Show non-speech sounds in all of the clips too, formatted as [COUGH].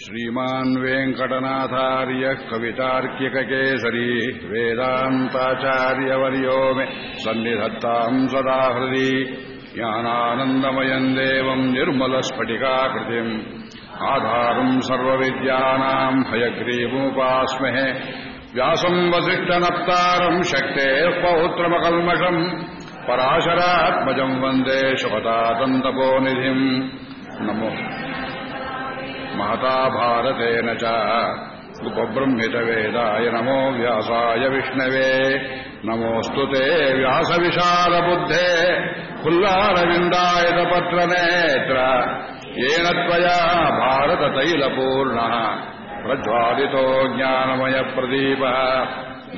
श्रीमान् वेङ्कटनाथार्यः कवितार्किककेसरी वेदान्ताचार्यवर्यो मे सन्निधत्ताम् सदा हृदि ज्ञानानन्दमयम् देवम् निर्मलस्फटिकाकृतिम् आधारम् सर्वविद्यानाम् हयग्रीवमुपास्महे व्यासम् वसिष्ठनप्तारम् शक्तेः पौत्रमकल्मषम् पराशरात्मजम् वन्दे शपथातन्तपोनिधिम् नमो महता भारतेन च उपबृंहितवेदाय नमो व्यासाय विष्णवे नमोऽस्तु ते व्यासविशालबुद्धे फुल्लारविन्दायतपत्रनेत्र येन त्वया भारततैलपूर्णः प्रज्वालितो ज्ञानमयप्रदीपः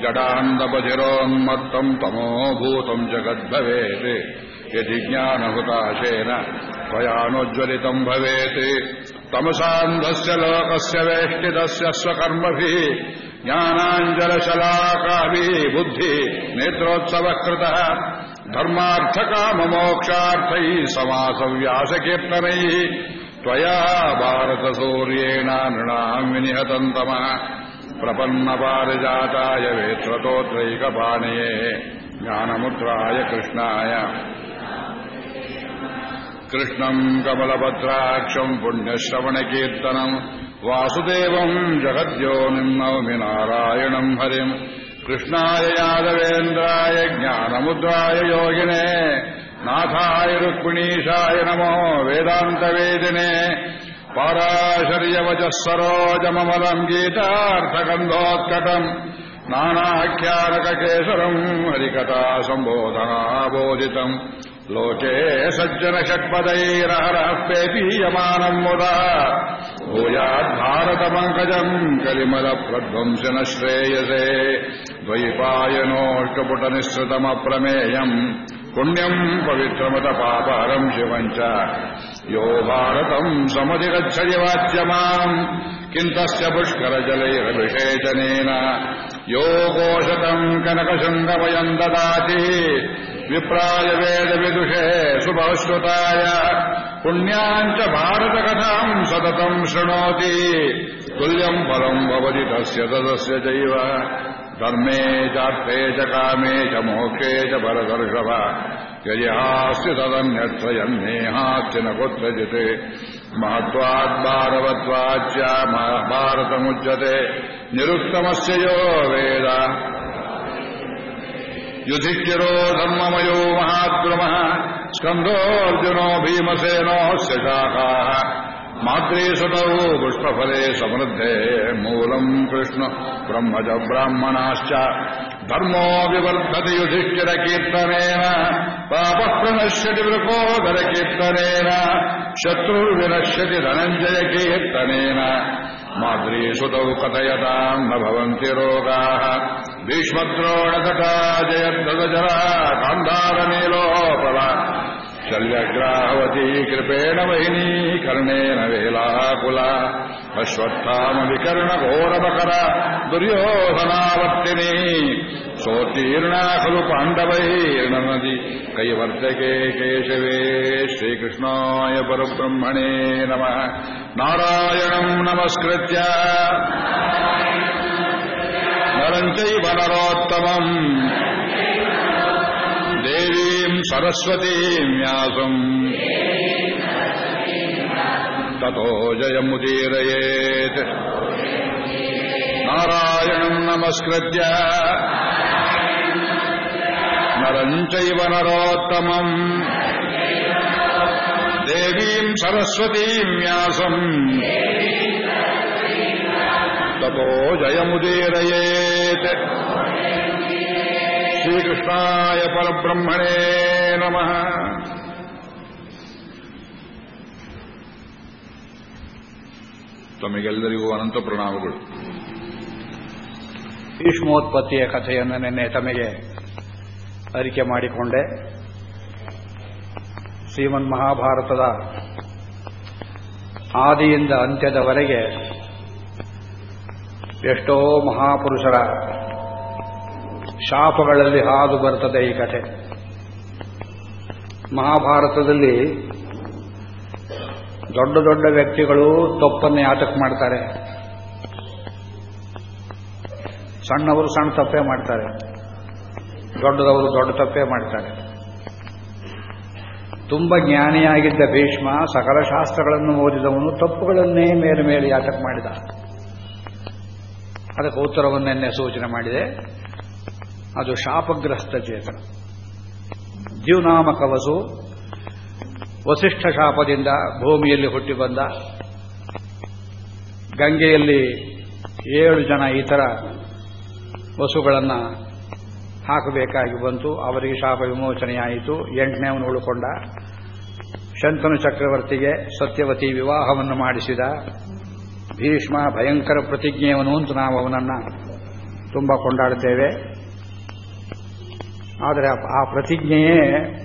जडान्दपधिरोन्मत्तम् तमोभूतम् जगद्भवेत् यदि ज्ञानहुताशेन त्वयानोज्ज्वलितम् भवेत् तमसान्धस्य लोकस्य वेष्टितस्य स्वकर्मभिः ज्ञानाञ्जलशलाकाभिः बुद्धिः नेत्रोत्सवः कृतः धर्मार्थकाममोक्षार्थैः समासव्यासकीर्तनैः त्वया भारतसूर्येण नृणाम् विनिहतम् तमः प्रपन्नपारिजाताय वेत्रतोत्रैकपाणये ज्ञानमुद्राय कृष्णाय कृष्णम् कमलभद्राक्षम् पुण्यश्रवणकीर्तनम् वासुदेवम् जगद्योनिम् नवमि नारायणम् हरिम् कृष्णाय यादवेन्द्राय ज्ञानमुद्राय योगिने नाथाय रुक्मिणीशाय नमो वेदान्तवेदिने पाराशर्यवचः सरोजममलम् गीतार्थगन्धोत्कटम् नानाख्यानककेसरम् हरिकथा सम्बोधनाबोधितम् लोके सज्जन षट्पदैरहरः पेपीयमानम् मुदा भूयाद्भारतपङ्कजम् कलिमलप्रध्वंसन श्रेयसे द्वैपायनोष्टपुटनिःसृतमप्रमेयम् पुण्यम् पवित्रमत पापहरम् शिवम् च यो भारतम् समधिगच्छति वाच्यमाम् किम् तस्य पुष्करजलैरभिषेचनेन यो गोशतम् कनकशृङ्गमयम् ददाति विप्राय वेदविदुषे सुभश्रुताय पुण्याम् च भारतकथाम् सततम् शृणोति तुल्यम् फलम् भवति तस्य तदस्य चैव धर्मे चार्थे च कामे च मोक्षे च भरदर्षभ यदि हास्ति तदन्यत्र यन्नेहास्ति न कुत्रचित् महत्वाद्भारवत्वाच्च महाभारतमुच्यते निरुक्तमस्य यो वेद ಯುಧಿಷ್ಠಿರೋ ಧರ್ಮಮಯೋ ಮಹಾದ್ರಮಃ ಸ್ಕಂದೋರ್ಜುನೋ ಭೀಮಸೇನೋ ಶಾಖಾ ಮಾತೃಸುತವು ಪುಷ್ಪಫಲೇ ಸಮೃದ್ಧೇ ಮೂಲಂ ಕೃಷ್ಣ ಬ್ರಹ್ಮಜ ಬ್ರಾಹ್ಮಣಾಶ್ಚ ಧರ್ಮೋ ವಿವರ್ಧತಿ ಯುಧಿಷ್ಠಿರ ಕೀರ್ತನೇನ ಪಾಪ ಪ್ರಣಶ್ಯತಿ ವೃಕೋದರ ಕೀರ್ತನೇನ ಶತ್ರುರ್ವಿನಶ್ಯತಿ ಧನಂಜಯ ಕೀರ್ತನೇನ माद्रीसुतौ कथयताम् न भवन्ति रोगाः भीष्मद्रोणकटा जयद्दजरा गान्धारनीलोपला शल्यग्राहवती कृपेण वहिनी कर्णेन वेलाकुला अश्वत्थामविकर्णघोरमकर दुर्योधनावर्तिनी सोत्तीर्णा खलु पाण्डवैर्नदी कैवर्तके केशवे श्रीकृष्णाय परब्रह्मणे नमः नारायणम् नमस्कृत्य नरम् चैव नरोत्तमम् देवीम् सरस्वतीम् व्यासम् ततो जयमुदीरयेत् नारायणम् नमस्कृत्य नरम् चैव नरोत्तमम् देवीम् सरस्वतीम् व्यासम् ततो जयमुदीरयेत् श्रीकृष्णाय परब्रह्मणे ನಮಃ ತಮಗೆಲ್ಲರಿಗೂ ಅನಂತ ಪ್ರಣಾಮಗಳು. ಭೀಷ್ಮೋತ್ಪತ್ತಿಯ ಕಥೆಯನ್ನು ನಿನ್ನೆ ತಮಗೆ ಅರಿಕೆ ಮಾಡಿಕೊಂಡೆ. ಶ್ರೀಮನ್ ಮಹಾಭಾರತದ ಆದಿಯಿಂದ ಅಂತ್ಯದವರೆಗೆ ಎಷ್ಟೋ ಮಹಾಪುರುಷರ ಶಾಪಗಳಲ್ಲಿ ಹಾದು ಬರ್ತದೆ ಈ ಕಥೆ. ಮಹಾಭಾರತದಲ್ಲಿ ದೊಡ್ಡ ದೊಡ್ಡ ವ್ಯಕ್ತಿಗಳು ತಪ್ಪನ್ನು ಯಾತಕ್ ಮಾಡ್ತಾರೆ. ಸಣ್ಣವರು ಸಣ್ಣ ತಪ್ಪೇ ಮಾಡ್ತಾರೆ. ದೊಡ್ಡದವರು ದೊಡ್ಡ ತಪ್ಪೇ ಮಾಡ್ತಾರೆ. ತುಂಬ ಜ್ಞಾನಿಯಾಗಿದ್ದ ಭೀಷ್ಮ ಸಕಲ ಶಾಸ್ತ್ರಗಳನ್ನು ಓದಿದವನು ತಪ್ಪುಗಳನ್ನೇ ಮೇಲೆ ಮೇಲೆ ಯಾತಕ್ ಮಾಡಿದ. ಅದಕ್ಕೆ ಉತ್ತರವನ್ನೆನ್ನೆ ಸೂಚನೆ ಮಾಡಿದೆ. ಅದು ಶಾಪಗ್ರಸ್ತ ಚೇತನ. ಜೀವನಾಮ ಕವಸು ವಸಿಷ್ಠ ಶಾಪದಿಂದ ಭೂಮಿಯಲ್ಲಿ ಹುಟ್ಟಿ ಬಂದ ಗಂಗೆಯಲ್ಲಿ ಏಳು ಜನ ಇತರ ವಸುಗಳನ್ನು ಹಾಕಬೇಕಾಗಿ ಬಂತು. ಅವರಿಗೆ ಶಾಪ ವಿಮೋಚನೆಯಾಯಿತು. ಎಂಟನೇವನು ಉಳ್ಕೊಂಡ. ಶಂತನು ಚಕ್ರವರ್ತಿಗೆ ಸತ್ಯವತಿ ವಿವಾಹವನ್ನು ಮಾಡಿಸಿದ. ಭೀಷ್ಮ ಭಯಂಕರ ಪ್ರತಿಜ್ಞೆಯವನು ಅಂತ ನಾವು ಅವನನ್ನು ತುಂಬ ಕೊಂಡಾಡುತ್ತೇವೆ. ಆದರೆ ಆ ಪ್ರತಿಜ್ಞೆಯೇ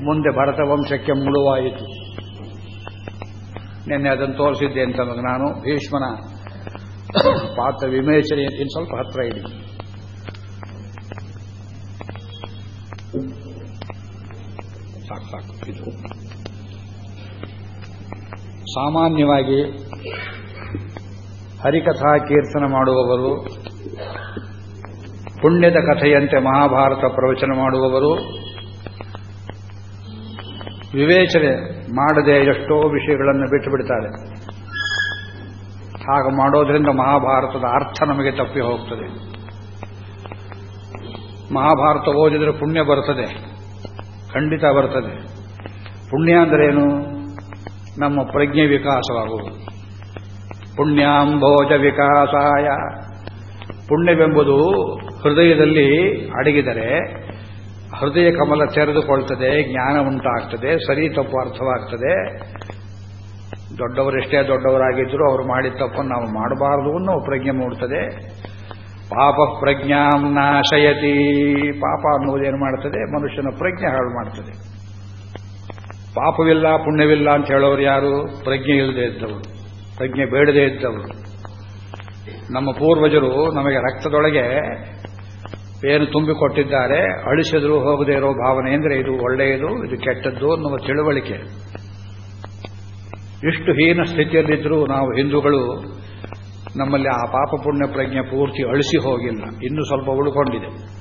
ಮುಂದೆ ಭರತ ವಂಶಕ್ಕೆ ಮುಳುವಾಯಿತು. ನಿನ್ನೆ ಅದನ್ನು ತೋರಿಸಿದ್ದೆ ಅಂತಂದ್ರೆ ನಾನು, ಭೀಷ್ಮನ ಪಾತ್ರ ವಿಮೇಚನೆ ಇನ್ನು ಸ್ವಲ್ಪ ಹತ್ರ ಇದೆ. ಸಾಕು ಸಾಕು, ಇದು. ಸಾಮಾನ್ಯವಾಗಿ ಹರಿಕಥಾ ಕೀರ್ತನ ಮಾಡುವವರು ಪುಣ್ಯದ ಕಥೆಯಂತೆ ಮಹಾಭಾರತ ಪ್ರವಚನ ಮಾಡುವವರು. ವಿವೇಚನೆ ಮಾಡದೆ ಎಷ್ಟೋ ವಿಷಯಗಳನ್ನು ಬಿಟ್ಟು ಬಿಡ್ತಾರೆ. ಹಾಗೆ ಮಾಡೋದ್ರಿಂದ ಮಹಾಭಾರತದ ಅರ್ಥ ನಮಗೆ ತಪ್ಪಿ ಹೋಗ್ತದೆ. ಮಹಾಭಾರತ ಓದಿದರೆ ಪುಣ್ಯ ಬರ್ತದೆ. ಖಂಡಿತ ಬರ್ತದೆ. ಪುಣ್ಯ ಅಂದ್ರೇನು ನಮ್ಮ ಪ್ರಜ್ಞೆ ವಿಕಾಸವಾಗುವುದು. ಪುಣ್ಯಾಂಭೋಜ ವಿಕಾಸಾಯ. ಪುಣ್ಯವೆಂಬುದು ಹೃದಯದಲ್ಲಿ ಅಡಗಿದರೆ ಹೃದಯ ಕಮಲ ತೆರೆದುಕೊಳ್ತದೆ, ಜ್ಞಾನ ಉಂಟಾಗ್ತದೆ, ಸರಿ ತಪ್ಪು ಅರ್ಥವಾಗ್ತದೆ. ದೊಡ್ಡವರೆಷ್ಟೇ ದೊಡ್ಡವರಾಗಿದ್ದರೂ ಅವರು ಮಾಡಿದ ತಪ್ಪನ್ನು ನಾವು ಮಾಡಬಾರದು ಅನ್ನೋ ಪ್ರಜ್ಞೆ ಮೂಡ್ತದೆ. ಪಾಪ ಪ್ರಜ್ಞಾಂ ನಾಶಯತಿ. ಪಾಪ ಅನ್ನುವುದೇನು ಮಾಡ್ತದೆ? ಮನುಷ್ಯನ ಪ್ರಜ್ಞೆ ಹಾಳು ಮಾಡ್ತದೆ. ಪಾಪವಿಲ್ಲ, ಪುಣ್ಯವಿಲ್ಲ ಅಂತ ಹೇಳೋರು ಯಾರು? ಪ್ರಜ್ಞೆ ಇಲ್ಲದೆ ಇದ್ದವರು. ಪ್ರಜ್ಞೆ ಬೇಡದೇ ಇದ್ದವರು. ನಮ್ಮ ಪೂರ್ವಜರು ನಮಗೆ ರಕ್ತದೊಳಗೆ ಏನು ತುಂಬಿಕೊಟ್ಟಿದ್ದಾರೆ ಅಳಿಸಿದ್ರು ಹೋಗದೇ ಇರೋ ಭಾವನೆ ಅಂದರೆ ಇದು ಒಳ್ಳೆಯದು, ಇದು ಕೆಟ್ಟದ್ದು ಅನ್ನುವ ತಿಳುವಳಿಕೆ. ಇಷ್ಟು ಹೀನ ಸ್ಥಿತಿಯಲ್ಲಿದ್ದರೂ ನಾವು ಹಿಂದೂಗಳು ನಮ್ಮಲ್ಲಿ ಆ ಪಾಪ ಪುಣ್ಯ ಪ್ರಜ್ಞೆ ಪೂರ್ತಿ ಅಳಿಸಿ ಹೋಗಿಲ್ಲ. ಇನ್ನು ಸ್ವಲ್ಪ ಉಳ್ಕೊಂಡಿದೆ.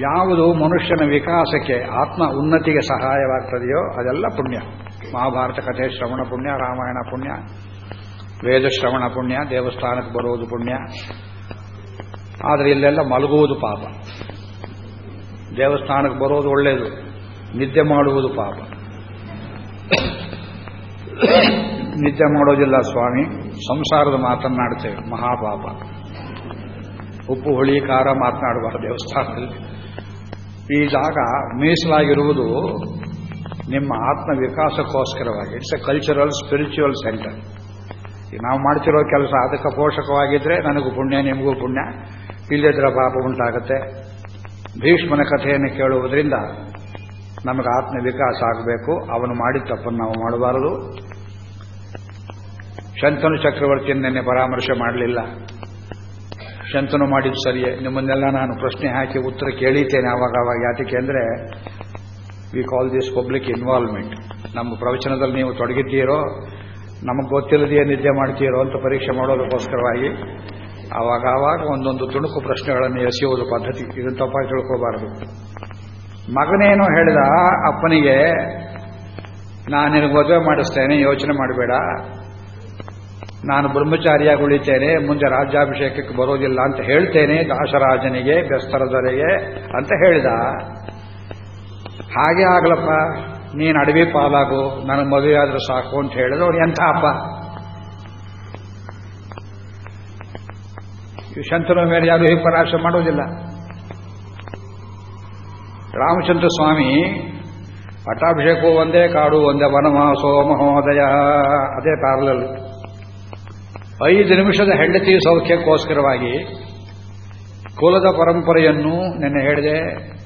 ಯಾವುದು ಮನುಷ್ಯನ ವಿಕಾಸಕ್ಕೆ, ಆತ್ಮ ಉನ್ನತಿಗೆ ಸಹಾಯವಾಗ್ತದೆಯೋ ಅದೆಲ್ಲ ಪುಣ್ಯ. ಮಹಾಭಾರತ ಕಥೆ, ಶ್ರವಣ ಪುಣ್ಯ, ರಾಮಾಯಣ ಪುಣ್ಯ ವೇದ ಶ್ರವಣ ಪುಣ್ಯ, ದೇವಸ್ಥಾನಕ್ಕೆ ಬರೋದು ಪುಣ್ಯ. ಆದರೆ ಇಲ್ಲೆಲ್ಲ ಮಲಗುವುದು ಪಾಪ. ದೇವಸ್ಥಾನಕ್ಕೆ ಬರೋದು ಒಳ್ಳೆಯದು ನಿದ್ದೆ ಮಾಡುವುದು ಪಾಪ. ನಿದ್ದೆ ಮಾಡೋದಿಲ್ಲ ಸ್ವಾಮಿ, ಸಂಸಾರದ ಮಾತನ್ನಾಡ್ತೇವೆ ಮಹಾಪಾಪ. ಉಪ್ಪು, ಹುಳಿ, ಖಾರ ಮಾತನಾಡಬಾರದು ದೇವಸ್ಥಾನದಲ್ಲಿ. ಈ ಜಾಗ ಮೀಸಲಾಗಿರುವುದು ನಿಮ್ಮ ಆತ್ಮ ವಿಕಾಸಕ್ಕೋಸ್ಕರವಾಗಿ it's a cultural spiritual centre ನಾವು ಮಾಡ್ತಿರೋ ಕೆಲಸ ಅದಕ್ಕೆ ಪೋಷಕವಾಗಿದ್ರೆ ನನಗೂ ಪುಣ್ಯ, ನಿಮಗೂ ಪುಣ್ಯ. ಇಲ್ಲದಿದ್ರೆ ಪಾಪ ಉಂಟಾಗುತ್ತೆ. ಭೀಷ್ಮನ ಕಥೆಯನ್ನು ಕೇಳುವುದರಿಂದ ನಮಗೆ ಆತ್ಮ ವಿಕಾಸ ಆಗಬೇಕು. ಅವನು ಮಾಡಿದ ತಪ್ಪನ್ನು ನಾವು ಮಾಡಬಾರದು. ಶಂತನು ಚಕ್ರವರ್ತಿಯನ್ನು ಪರಾಮರ್ಶೆ ಮಾಡಲಿಲ್ಲ. ಶಂತನು ಮಾಡಿದ್ದು ಸರಿಯೇ. ನಿಮ್ಮನ್ನೆಲ್ಲ ನಾನು ಪ್ರಶ್ನೆ ಹಾಕಿ ಉತ್ತರ ಕೇಳಿತೇನೆ ಆವಾಗ. ಆವಾಗ ಯಾತಕ್ಕೆ ಅಂದರೆ we call this public involvement ನಮ್ಮ ಪ್ರವಚನದಲ್ಲಿ ನೀವು ತೊಡಗಿದ್ದೀರೋ, ನಮಗೆ ಗೊತ್ತಿಲ್ಲದೆಯೇ ನಿದ್ದೆ ಮಾಡ್ತೀರೋ ಅಂತ ಪರೀಕ್ಷೆ ಮಾಡೋದಕ್ಕೋಸ್ಕರವಾಗಿ ಆವಾಗ ಆವಾಗ ಒಂದೊಂದು ತುಣುಕು ಪ್ರಶ್ನೆಗಳನ್ನು ಎಸೆಯುವುದು ಪದ್ಧತಿ. ಇದನ್ನು ತಪ್ಪಾಗಿ ತಿಳ್ಕೋಬಾರದು ಮಗನೇನೋ ಹೇಳಿದ ಅಪ್ಪನಿಗೆ, ನಾನು ನಿನಗೆ ಮದುವೆ ಮಾಡಿಸ್ತೇನೆ, ಯೋಚನೆ ಮಾಡಬೇಡ. ನಾನು ಬ್ರಹ್ಮಚಾರಿಯಾಗಿ ಉಳಿತೇನೆ, ಮುಂದೆ ರಾಜ್ಯಾಭಿಷೇಕಕ್ಕೆ ಬರೋದಿಲ್ಲ ಅಂತ ಹೇಳ್ತೇನೆ, ದಾಸರಾಜನಿಗೆ ಬೆಸ್ತರದೊರೆಗೆ ಅಂತ ಹೇಳಿದ. ಹಾಗೆ ಆಗ್ಲಪ್ಪ, ನೀನು ಅಡವಿ ಪಾಲಾಗು ನನಗೆ ಮದುವೆ ಆದ್ರೆ ಸಾಕು ಅಂತ ಹೇಳಿದ್ರು ಎಂಥ ಹಬ್ಬ ಶಂತನ ಮೇಲೆ ಯಾರು ಹೀಗೆ ಪರಾಮರ್ಶೆ ಮಾಡೋದಿಲ್ಲ. ರಾಮಚಂದ್ರ ಸ್ವಾಮಿ ಪಟ್ಟಾಭಿಷೇಕವು ಒಂದೇ ಕಾಡು, ಒಂದೇ ವನವಾಸೋ ಮಹೋದಯ. ಅದೇ ಪ್ಯಾರಲಲ್ಲಿ ಐದು ನಿಮಿಷದ ಹೆಂಡತಿ ಸೌಖ್ಯಕ್ಕೋಸ್ಕರವಾಗಿ ಕುಲದ ಪರಂಪರೆಯನ್ನು ನಿನ್ನೆ ಹೇಳಿದೆ.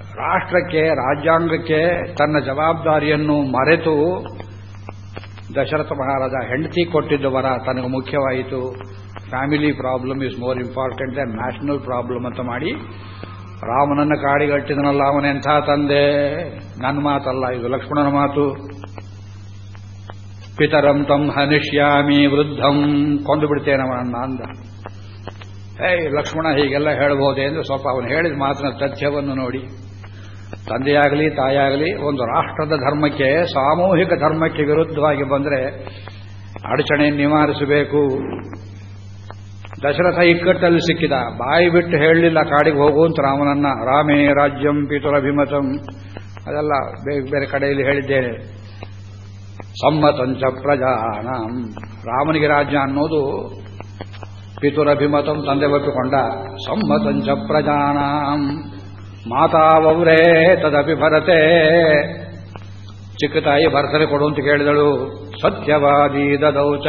ರಾಷ್ಟ್ರಕ್ಕೆ, ರಾಜ್ಯಾಂಗಕ್ಕೆ ತನ್ನ ಜವಾಬ್ದಾರಿಯನ್ನು ಮರೆತು ದಶರಥ ಮಹಾರಾಜ ಹೆಂಡತಿ ಕೊಟ್ಟಿದ್ದವರ ತನಗೆ ಮುಖ್ಯವಾಯಿತು. Family problem is more important than national problem ಅಂತ ಮಾಡಿ ರಾಮನನ್ನ ಕಾಡಿಗಟ್ಟಿದನಲ್ಲ ಅವನೆಂಥ ತಂದೆ? ನನ್ನ ಮಾತಲ್ಲ, ಇದು ಲಕ್ಷ್ಮಣನ ಮಾತು. ಪಿತರಂ ತಂ ಹನಿಷ್ಯಾಮಿ ವೃದ್ಧಂ. ಕೊಂದು ಬಿಡ್ತೇನೆ ಅವನನ್ನ ಅಂದ. ಏಯ್, ಲಕ್ಷ್ಮಣ ಹೀಗೆಲ್ಲ ಹೇಳಬಹುದೇ ಎಂದು ಸ್ವಲ್ಪ ಅವನು ಹೇಳಿದ ಮಾತಿನ ತಥ್ಯವನ್ನು ನೋಡಿ. ತಂದೆಯಾಗಲಿ ತಾಯಾಗಲಿ ಒಂದು ರಾಷ್ಟ್ರದ ಧರ್ಮಕ್ಕೆ, ಸಾಮೂಹಿಕ ಧರ್ಮಕ್ಕೆ ವಿರುದ್ಧವಾಗಿ ಬಂದರೆ ಅಡಚಣೆ ನಿವಾರಿಸಬೇಕು. ದಶರಥ ಇಕ್ಕಟ್ಟಲ್ಲಿ ಸಿಕ್ಕಿದ. ಬಾಯಿ ಬಿಟ್ಟು ಹೇಳಲಿಲ್ಲ, ಕಾಡಿಗೆ ಹೋಗುವಂತ ರಾಮನನ್ನ. ರಾಮೇ ರಾಜ್ಯಂ ಪಿತುರಭಿಮತಂ. ಅದೆಲ್ಲ ಬೇರೆ ಬೇರೆ ಕಡೆಯಲ್ಲಿ ಹೇಳಿದ್ದೇನೆ. ಸಮ್ಮತಂಚ ಪ್ರಜಾನಾಂ. ರಾಮನಿಗೆ ರಾಜ್ಯ ಅನ್ನೋದು ಪಿತುರಭಿಮತಂ ತಂದೆ ಒಪ್ಪಿಕೊಂಡ. ಸಮ್ಮತಂಚ ಪ್ರಜಾನಾಂ. ಮಾತಾವವ್ರೇ, ತದಪಿ ಭರತೆ. ಚಿಕ್ಕ ತಾಯಿ ಭರತನೆ ಕೊಡು ಅಂತ ಕೇಳಿದಳು. ಸತ್ಯವಾದಿ ದದೌಚ.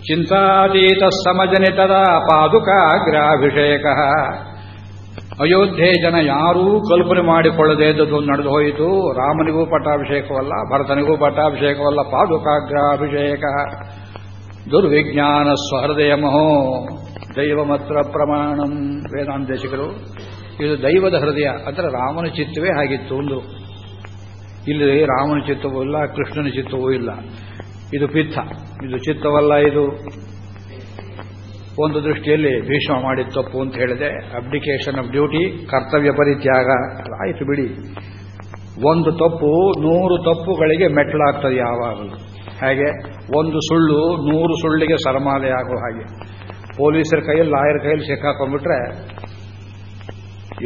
ಚಿಂತಾತೀತ ಸಮಜನಿತದ ಪಾದುಕಾಗ್ರಾಭಿಷೇಕ ಅಯೋಧ್ಯೆ ಜನ ಯಾರೂ ಕಲ್ಪನೆ ಮಾಡಿಕೊಳ್ಳದೆ ಇದ್ದದ್ದು ನಡೆದು ಹೋಯಿತು. ರಾಮನಿಗೂ ಪಟ್ಟಾಭಿಷೇಕವಲ್ಲ, ಭರತನಿಗೂ ಪಟ್ಟಾಭಿಷೇಕವಲ್ಲ, ಪಾದುಕಾಗ್ರಾಭಿಷೇಕ. ದುರ್ವಿಜ್ಞಾನ ಸ್ವಹೃದಯ ಮಹೋ ದೈವಮತ್ರ ಪ್ರಮಾಣಂ. ವೇದಾಂತೇಶಿಕರು ಇದು ದೈವದ ಹೃದಯ. ಅಂದರೆ ರಾಮನ ಚಿತ್ತವೇ ಆಗಿತ್ತು ಒಂದು. ಇಲ್ಲಿ ರಾಮನ ಚಿತ್ತವೂ ಇಲ್ಲ, ಕೃಷ್ಣನ ಚಿತ್ತವೂ ಇಲ್ಲ. ಇದು ಪಿತ್ತ, ಇದು ಚಿತ್ತವಲ್ಲ ಇದು. ಒಂದು ದೃಷ್ಟಿಯಲ್ಲಿ ಭೀಷ್ಮ ಮಾಡಿದ ತಪ್ಪು ಅಂತ ಹೇಳಿದೆ. ಅಬ್ಡಿಕೇಶನ್ ಆಫ್ ಡ್ಯೂಟಿ ಕರ್ತವ್ಯ ಪರಿತ್ಯಾಗ. ಆಯಿತು ಬಿಡಿ. ಒಂದು ತಪ್ಪು ನೂರು ತಪ್ಪುಗಳಿಗೆ ಮೆಟ್ಟಲಾಗ್ತದೆ ಯಾವಾಗಲೂ. ಹಾಗೆ ಒಂದು ಸುಳ್ಳು ನೂರು ಸುಳ್ಳಿಗೆ ಸರಮಾಲೆ ಆಗೋ ಹಾಗೆ. ಪೊಲೀಸರ ಕೈಯಲ್ಲಿ, ಲಾಯರ್ ಕೈಯಲ್ಲಿ ಸಿಕ್ಕಾಕೊಂಡ್ಬಿಟ್ರೆ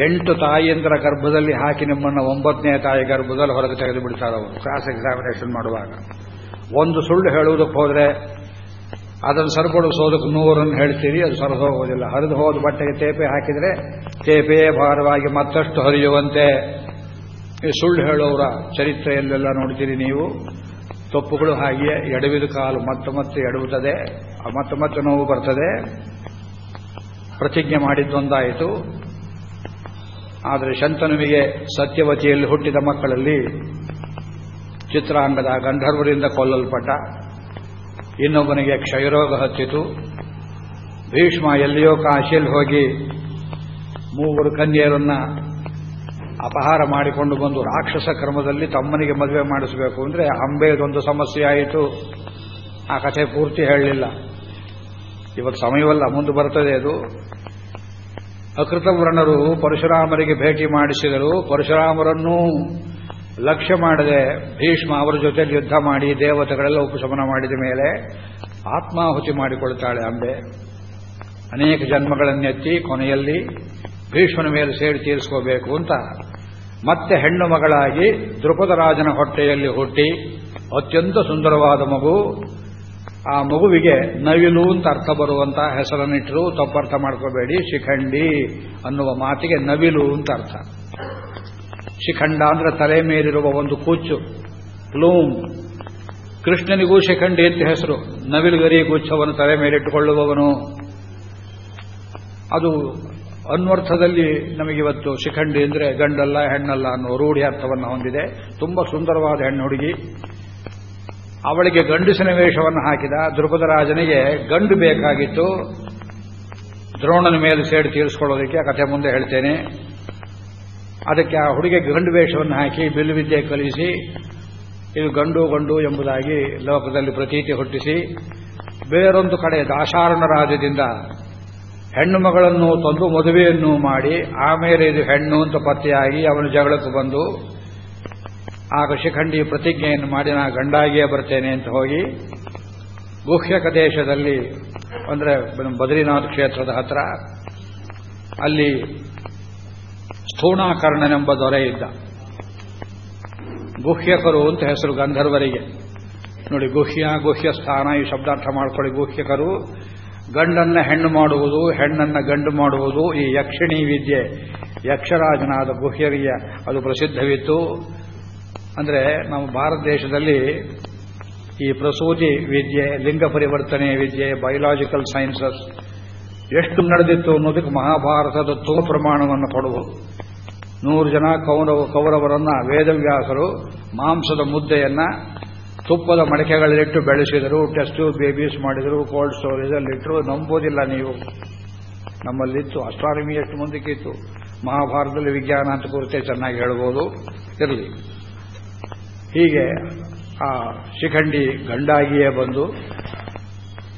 ಎಂಟು ತಾಯಿಯಂದ್ರ ಗರ್ಭದಲ್ಲಿ ಹಾಕಿ ನಿಮ್ಮನ್ನು ಒಂಬತ್ತನೇ ತಾಯಿ ಗರ್ಭದಲ್ಲಿ ಹೊರಗೆ ತೆಗೆದು ಬಿಡ್ತಾರೆ ಅವರು ಕ್ರಾಸ್ ಎಕ್ಸಾಮಿನೇಷನ್ ಮಾಡುವಾಗ. ಒಂದು ಸುಳ್ಳು ಹೇಳುವುದಕ್ಕೆ ಹೋದ್ರೆ ಅದನ್ನು ಸರಿಪಡಿಸೋದಕ್ಕೆ ನೂರನ್ನು ಹೇಳ್ತೀರಿ, ಅದು ಸರಿದು ಹೋಗೋದಿಲ್ಲ ಹರಿದು ಹೋದ ಬಟ್ಟೆಗೆ ತೇಪೆ ಹಾಕಿದರೆ ತೇಪೆಯೇ ಭಾರವಾಗಿ ಮತ್ತಷ್ಟು ಹರಿಯುವಂತೆ. ಈ ಸುಳ್ಳು ಹೇಳೋರ ಚರಿತ್ರೆಯಲ್ಲೆಲ್ಲ ನೋಡ್ತೀರಿ ನೀವು. ತಪ್ಪುಗಳು ಹಾಗೆಯೇ ಎಡವಿದ ಕಾಲು ಮತ್ತೆ ಮತ್ತೆ ಎಡವುತ್ತದೆ ಮತ್ತೆ ಮತ್ತೆ ನೋವು ಬರ್ತದೆ. ಪ್ರತಿಜ್ಞೆ ಮಾಡಿದ್ದೊಂದಾಯಿತು. ಆದರೆ ಶಂತನುವಿಗೆ ಸತ್ಯವತಿಯಲ್ಲಿ ಹುಟ್ಟಿದ ಮಕ್ಕಳಲ್ಲಿ ಚಿತ್ರಾಂಗದ ಗಂಧರ್ವರಿಂದ ಕೊಲ್ಲಲ್ಪಟ್ಟ. ಇನ್ನೊಬ್ಬನಿಗೆ ಕ್ಷಯರೋಗ ಹತ್ತಿತು. ಭೀಷ್ಮ ಎಲ್ಲಿಯೋ ಕಾಶಿಯಲ್ಲಿ ಹೋಗಿ ಮೂವರು ಕನ್ಯರನ್ನ ಅಪಹಾರ ಮಾಡಿಕೊಂಡು ಬಂದು ರಾಕ್ಷಸ ಕ್ರಮದಲ್ಲಿ ತಮ್ಮನಿಗೆ ಮದುವೆ ಮಾಡಿಸಬೇಕು ಅಂದರೆ ಅಂಬೆಯದೊಂದು ಸಮಸ್ಯೆ ಆಯಿತು ಆ ಕಥೆ ಪೂರ್ತಿ ಹೇಳಲಿಲ್ಲ. ಇವತ್ತು ಸಮಯವಲ್ಲ, ಮುಂದೆ ಬರ್ತದೆ ಅದು. ಅಕೃತವ್ರಣರು ಪರಶುರಾಮರಿಗೆ ಭೇಟಿ ಮಾಡಿಸಿದರು. ಪರಶುರಾಮರನ್ನೂ ಲಕ್ಷ್ಯ ಮಾಡದೆ ಭೀಷ್ಮ ಅವರ ಜೊತೆ ಯುದ್ಧ ಮಾಡಿ ದೇವತೆಗಳೆಲ್ಲ ಉಪಶಮನ ಮಾಡಿದ ಮೇಲೆ ಆತ್ಮಾಹುತಿ ಮಾಡಿಕೊಳ್ತಾಳೆ ಅಂಬೆ ಅನೇಕ ಜನ್ಮಗಳನ್ನೆತ್ತಿ ಕೊನೆಯಲ್ಲಿ ಭೀಷ್ಮನ ಮೇಲೆ ಸೇರಿ ತೀರಿಸ್ಕೋಬೇಕು ಅಂತ ಮತ್ತೆ ಹೆಣ್ಣು ಮಗಳಾಗಿ ದೃಪದ ರಾಜನ ಹೊಟ್ಟೆಯಲ್ಲಿ ಹುಟ್ಟಿ ಅತ್ಯಂತ ಸುಂದರವಾದ ಮಗು. ಆ ಮಗುವಿಗೆ ನವಿಲು ಅಂತ ಅರ್ಥ ಬರುವಂತ ಹೆಸರನ್ನಿಟ್ಟರು ತಪ್ಪರ್ಥ ಮಾಡ್ಕೋಬೇಡಿ, ಶಿಖಂಡಿ ಅನ್ನುವ ಮಾತಿಗೆ ನವಿಲು ಅಂತ ಅರ್ಥ. ಶಿಖಂಡ ಅಂದ್ರೆ ತಲೆ ಮೇಲಿರುವ ಒಂದು ಕೂಚು, ಪ್ಲೂಮ್. ಕೃಷ್ಣನಿಗೂ ಶಿಖಂಡಿ ಅಂತ ಹೆಸರು, ನವಿಲುಗರಿ ಗುಚ್ಛವನ್ನು ತಲೆ ಮೇಲಿಟ್ಟುಕೊಳ್ಳುವವನು ಅದು ಅನ್ವರ್ಥದಲ್ಲಿ ನಮಗಿವತ್ತು ಶಿಖಂಡಿ ಅಂದ್ರೆ ಗಂಡಲ್ಲ, ಹೆಣ್ಣಲ್ಲ ಅನ್ನೋ ರೂಢಿ ಅರ್ಥವನ್ನು ಹೊಂದಿದೆ. ತುಂಬಾ ಸುಂದರವಾದ ಹೆಣ್ಣು ಹುಡುಗಿ. ಅವಳಿಗೆ ಗಂಡಸಿನ ವೇಷವನ್ನು ಹಾಕಿದ ದ್ರುಪದ ರಾಜನಿಗೆ ಗಂಡು ಬೇಕಾಗಿತ್ತು. ದ್ರೋಣನ ಮೇಲೆ ಸೇಡು ತೀರಿಸಿಕೊಳ್ಳೋದಕ್ಕೆ ಕಥೆ ಮುಂದೆ ಹೇಳ್ತೇನೆ. ಅದಕ್ಕೆ ಆ ಹುಡುಗಿ ಗಂಡು ವೇಷವನ್ನು ಹಾಕಿ ಬಿಲ್ಲುವಿದ್ಯೆ ಕಲಿಸಿ, ಇದು ಗಂಡು ಗಂಡು ಎಂಬುದಾಗಿ ಲೋಕದಲ್ಲಿ ಪ್ರತೀತಿ ಹುಟ್ಟಿಸಿ, ಬೇರೊಂದು ಕಡೆ ದಾಶಾರಣ ರಾಜ್ಯದಿಂದ ಹೆಣ್ಣು ಮಗಳನ್ನು ತಂದು ಮದುವೆಯನ್ನು ಮಾಡಿ ಆಮೇಲೆ ಇದು ಹೆಣ್ಣು ಅಂತ ಪತ್ತೆಯಾಗಿ ಅವನು ಜಗಳಕ್ಕೆ ಬಂದು, ಆಗ ಶಿಖಂಡಿ ಪ್ರತಿಜ್ಞೆಯನ್ನು ಮಾಡಿ, ನಾ ಗಂಡಾಗಿಯೇ ಬರ್ತೇನೆ ಅಂತ ಹೋಗಿ, ಗುಹ್ಯಕ ದೇಶದಲ್ಲಿ, ಅಂದರೆ ಬದ್ರಿನಾಥ್ ಕ್ಷೇತ್ರದ ಹತ್ರ, ಅಲ್ಲಿ ಸ್ಥೂಣಾಕರ್ಣನೆಂಬ ದೊರೆ ಇದ್ದ. ಗುಹ್ಯಕರು ಅಂತ ಹೆಸರು ಗಂಧರ್ವರಿಗೆ. ನೋಡಿ, ಗುಹ್ಯ ಗುಹ್ಯ ಸ್ಥಾನ ಈ ಶಬ್ದಾರ್ಥ ಮಾಡ್ಕೊಳ್ಳಿ. ಗುಹ್ಯಕರು ಗಂಡನ್ನ ಹೆಣ್ಣು ಮಾಡುವುದು, ಹೆಣ್ಣನ್ನ ಗಂಡು ಮಾಡುವುದು, ಈ ಯಕ್ಷಿಣಿ ವಿದ್ಯೆ. ಯಕ್ಷರಾಜನಾದ ಗುಹ್ಯರಿಗೆ ಅದು ಪ್ರಸಿದ್ಧವಿತ್ತು. ಅಂದರೆ, ನಮ್ಮ ಭಾರತ ದೇಶದಲ್ಲಿ ಈ ಪ್ರಸೂತಿ ವಿದ್ಯೆ, ಲಿಂಗ ಪರಿವರ್ತನೆ ವಿದ್ಯೆ ಬಯೋಲಾಜಿಕಲ್ ಸೈನ್ಸಸ್ ಎಷ್ಟು ನಡೆದಿತ್ತು ಅನ್ನೋದಕ್ಕೆ ಮಹಾಭಾರತದ ತುಂಬ ಪ್ರಮಾಣವನ್ನು ಕೊಡುವುದು. ನೂರು ಜನ ಕೌರವ ಕೌರವರನ್ನ ವೇದವ್ಯಾಸರು ಮಾಂಸದ ಮುದ್ದೆಯನ್ನ ತುಪ್ಪದ ಮಡಿಕೆಗಳಲ್ಲಿಟ್ಟು ಬೆಳೆಸಿದರು, ಟೆಸ್ಟ್ ಬೇಬೀಸ್ ಮಾಡಿದರು, ಕೋಲ್ಡ್ ಸ್ಟೋರೇಜಲ್ಲಿಟ್ಟರು ನಂಬೋದಿಲ್ಲ ನೀವು. ನಮ್ಮಲ್ಲಿತ್ತು ಅಸ್ಟ್ರಾನಮಿ ಎಷ್ಟು ಮುಂದಕ್ಕಿತ್ತು ಮಹಾಭಾರತದಲ್ಲಿ ವಿಜ್ಞಾನ ಅಂತ ಕುರಿತೇ ಚೆನ್ನಾಗಿ ಹೇಳ್ಬೋದು. ಇರಲಿ. ಹೀಗೆ ಆ ಶಿಖಂಡಿ ಗಂಡಾಗಿಯೇ ಬಂದು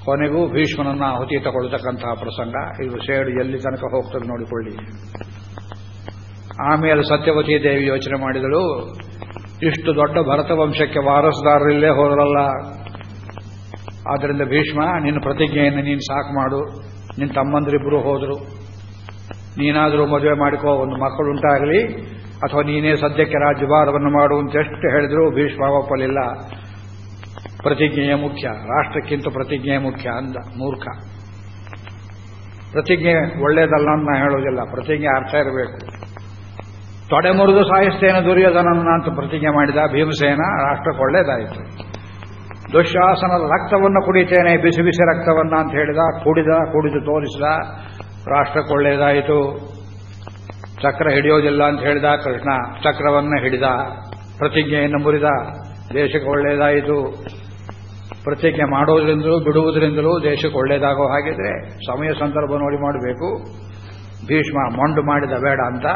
ಕೊನೆಗೂ ಭೀಷ್ಮನನ್ನ ಆಹುತಿ ತಗೊಳ್ತಕ್ಕಂತಹ ಪ್ರಸಂಗ. ಇದು ಸೇಡು ಎಲ್ಲಿ ತನಕ ಹೋಗ್ತದೆ ನೋಡಿಕೊಳ್ಳಿ. ಆಮೇಲೆ ಸತ್ಯವತಿ ದೇವಿ ಯೋಚನೆ ಮಾಡಿದಳು, ಇಷ್ಟು ದೊಡ್ಡ ಭರತ ವಂಶಕ್ಕೆ ವಾರಸುದಾರರಿಲ್ಲೇ ಹೋದ್ರಲ್ಲ ಆದ್ದರಿಂದ ಭೀಷ್ಮ, ನಿನ್ನ ಪ್ರತಿಜ್ಞೆಯನ್ನು ನೀನು ಸಾಕು ಮಾಡು, ನಿನ್ನ ತಮ್ಮಂದ್ರಿಬ್ಬರು ಹೋದರು. ನೀನಾದರೂ ಮದುವೆ ಮಾಡಿಕೋ, ಒಂದು ಮಕ್ಕಳುಂಟಾಗಲಿ ಅಥವಾ ನೀನೇ ಸದ್ಯಕ್ಕೆ ರಾಜ್ಯಭಾರವನ್ನು ಮಾಡು ಅಂತ ಎಷ್ಟು ಹೇಳಿದ್ರು, ಭೀಷ್ಮ ಒಪ್ಪಲಿಲ್ಲ. ಪ್ರತಿಜ್ಞೆಯೇ ಮುಖ್ಯ, ರಾಷ್ಟ್ರಕ್ಕಿಂತ ಪ್ರತಿಜ್ಞೆ ಮುಖ್ಯ ಅಂದ, ಮೂರ್ಖ. ಪ್ರತಿಜ್ಞೆ ಒಳ್ಳೇದಲ್ಲ ಅಂತ ನಾನು ಹೇಳೋದಿಲ್ಲ ಪ್ರತಿಜ್ಞೆ ಅರ್ಥ ಇರಬೇಕು. ತೊಡೆ ಮುರಿದು ಸಾಯಿಸ್ತೇನೆ ದುರ್ಯೋಧನನ್ನ ಅಂತ ಪ್ರತಿಜ್ಞೆ ಮಾಡಿದ ಭೀಮಸೇನ ರಾಷ್ಟ್ರಕ್ಕೆ ಒಳ್ಳೇದಾಯಿತು ದುಶ್ಯಾಸನದ ರಕ್ತವನ್ನು ಕುಡಿತೇನೆ, ಬಿಸಿ ಬಿಸಿ ರಕ್ತವನ್ನ ಅಂತ ಹೇಳಿದ, ಕುಡಿದ, ಕುಡಿದು ತೋರಿಸಿದ ರಾಷ್ಟ್ರಕ್ಕೆ ಒಳ್ಳೇದಾಯಿತು ಚಕ್ರ ಹಿಡಿಯೋದಿಲ್ಲ ಅಂತ ಹೇಳಿದ, ಕೃಷ್ಣ ಚಕ್ರವನ್ನ ಹಿಡಿದ, ಪ್ರತಿಜ್ಞೆಯನ್ನು ಮುರಿದ, ದೇಶಕ್ಕೆ ಒಳ್ಳೇದಾಯಿತು ಪ್ರತಿಜ್ಞೆ ಮಾಡೋದ್ರಿಂದಲೂ, ಬಿಡುವುದರಿಂದಲೂ ದೇಶಕ್ಕೆ ಒಳ್ಳೇದಾಗೋ ಹಾಗಿದ್ರೆ, ಸಮಯ ಸಂದರ್ಭ ನೋಡಿ ಮಾಡಬೇಕು. ಭೀಷ್ಮ ಮೊಂಡು ಮಾಡಿದ ಬೇಡ ಅಂತ.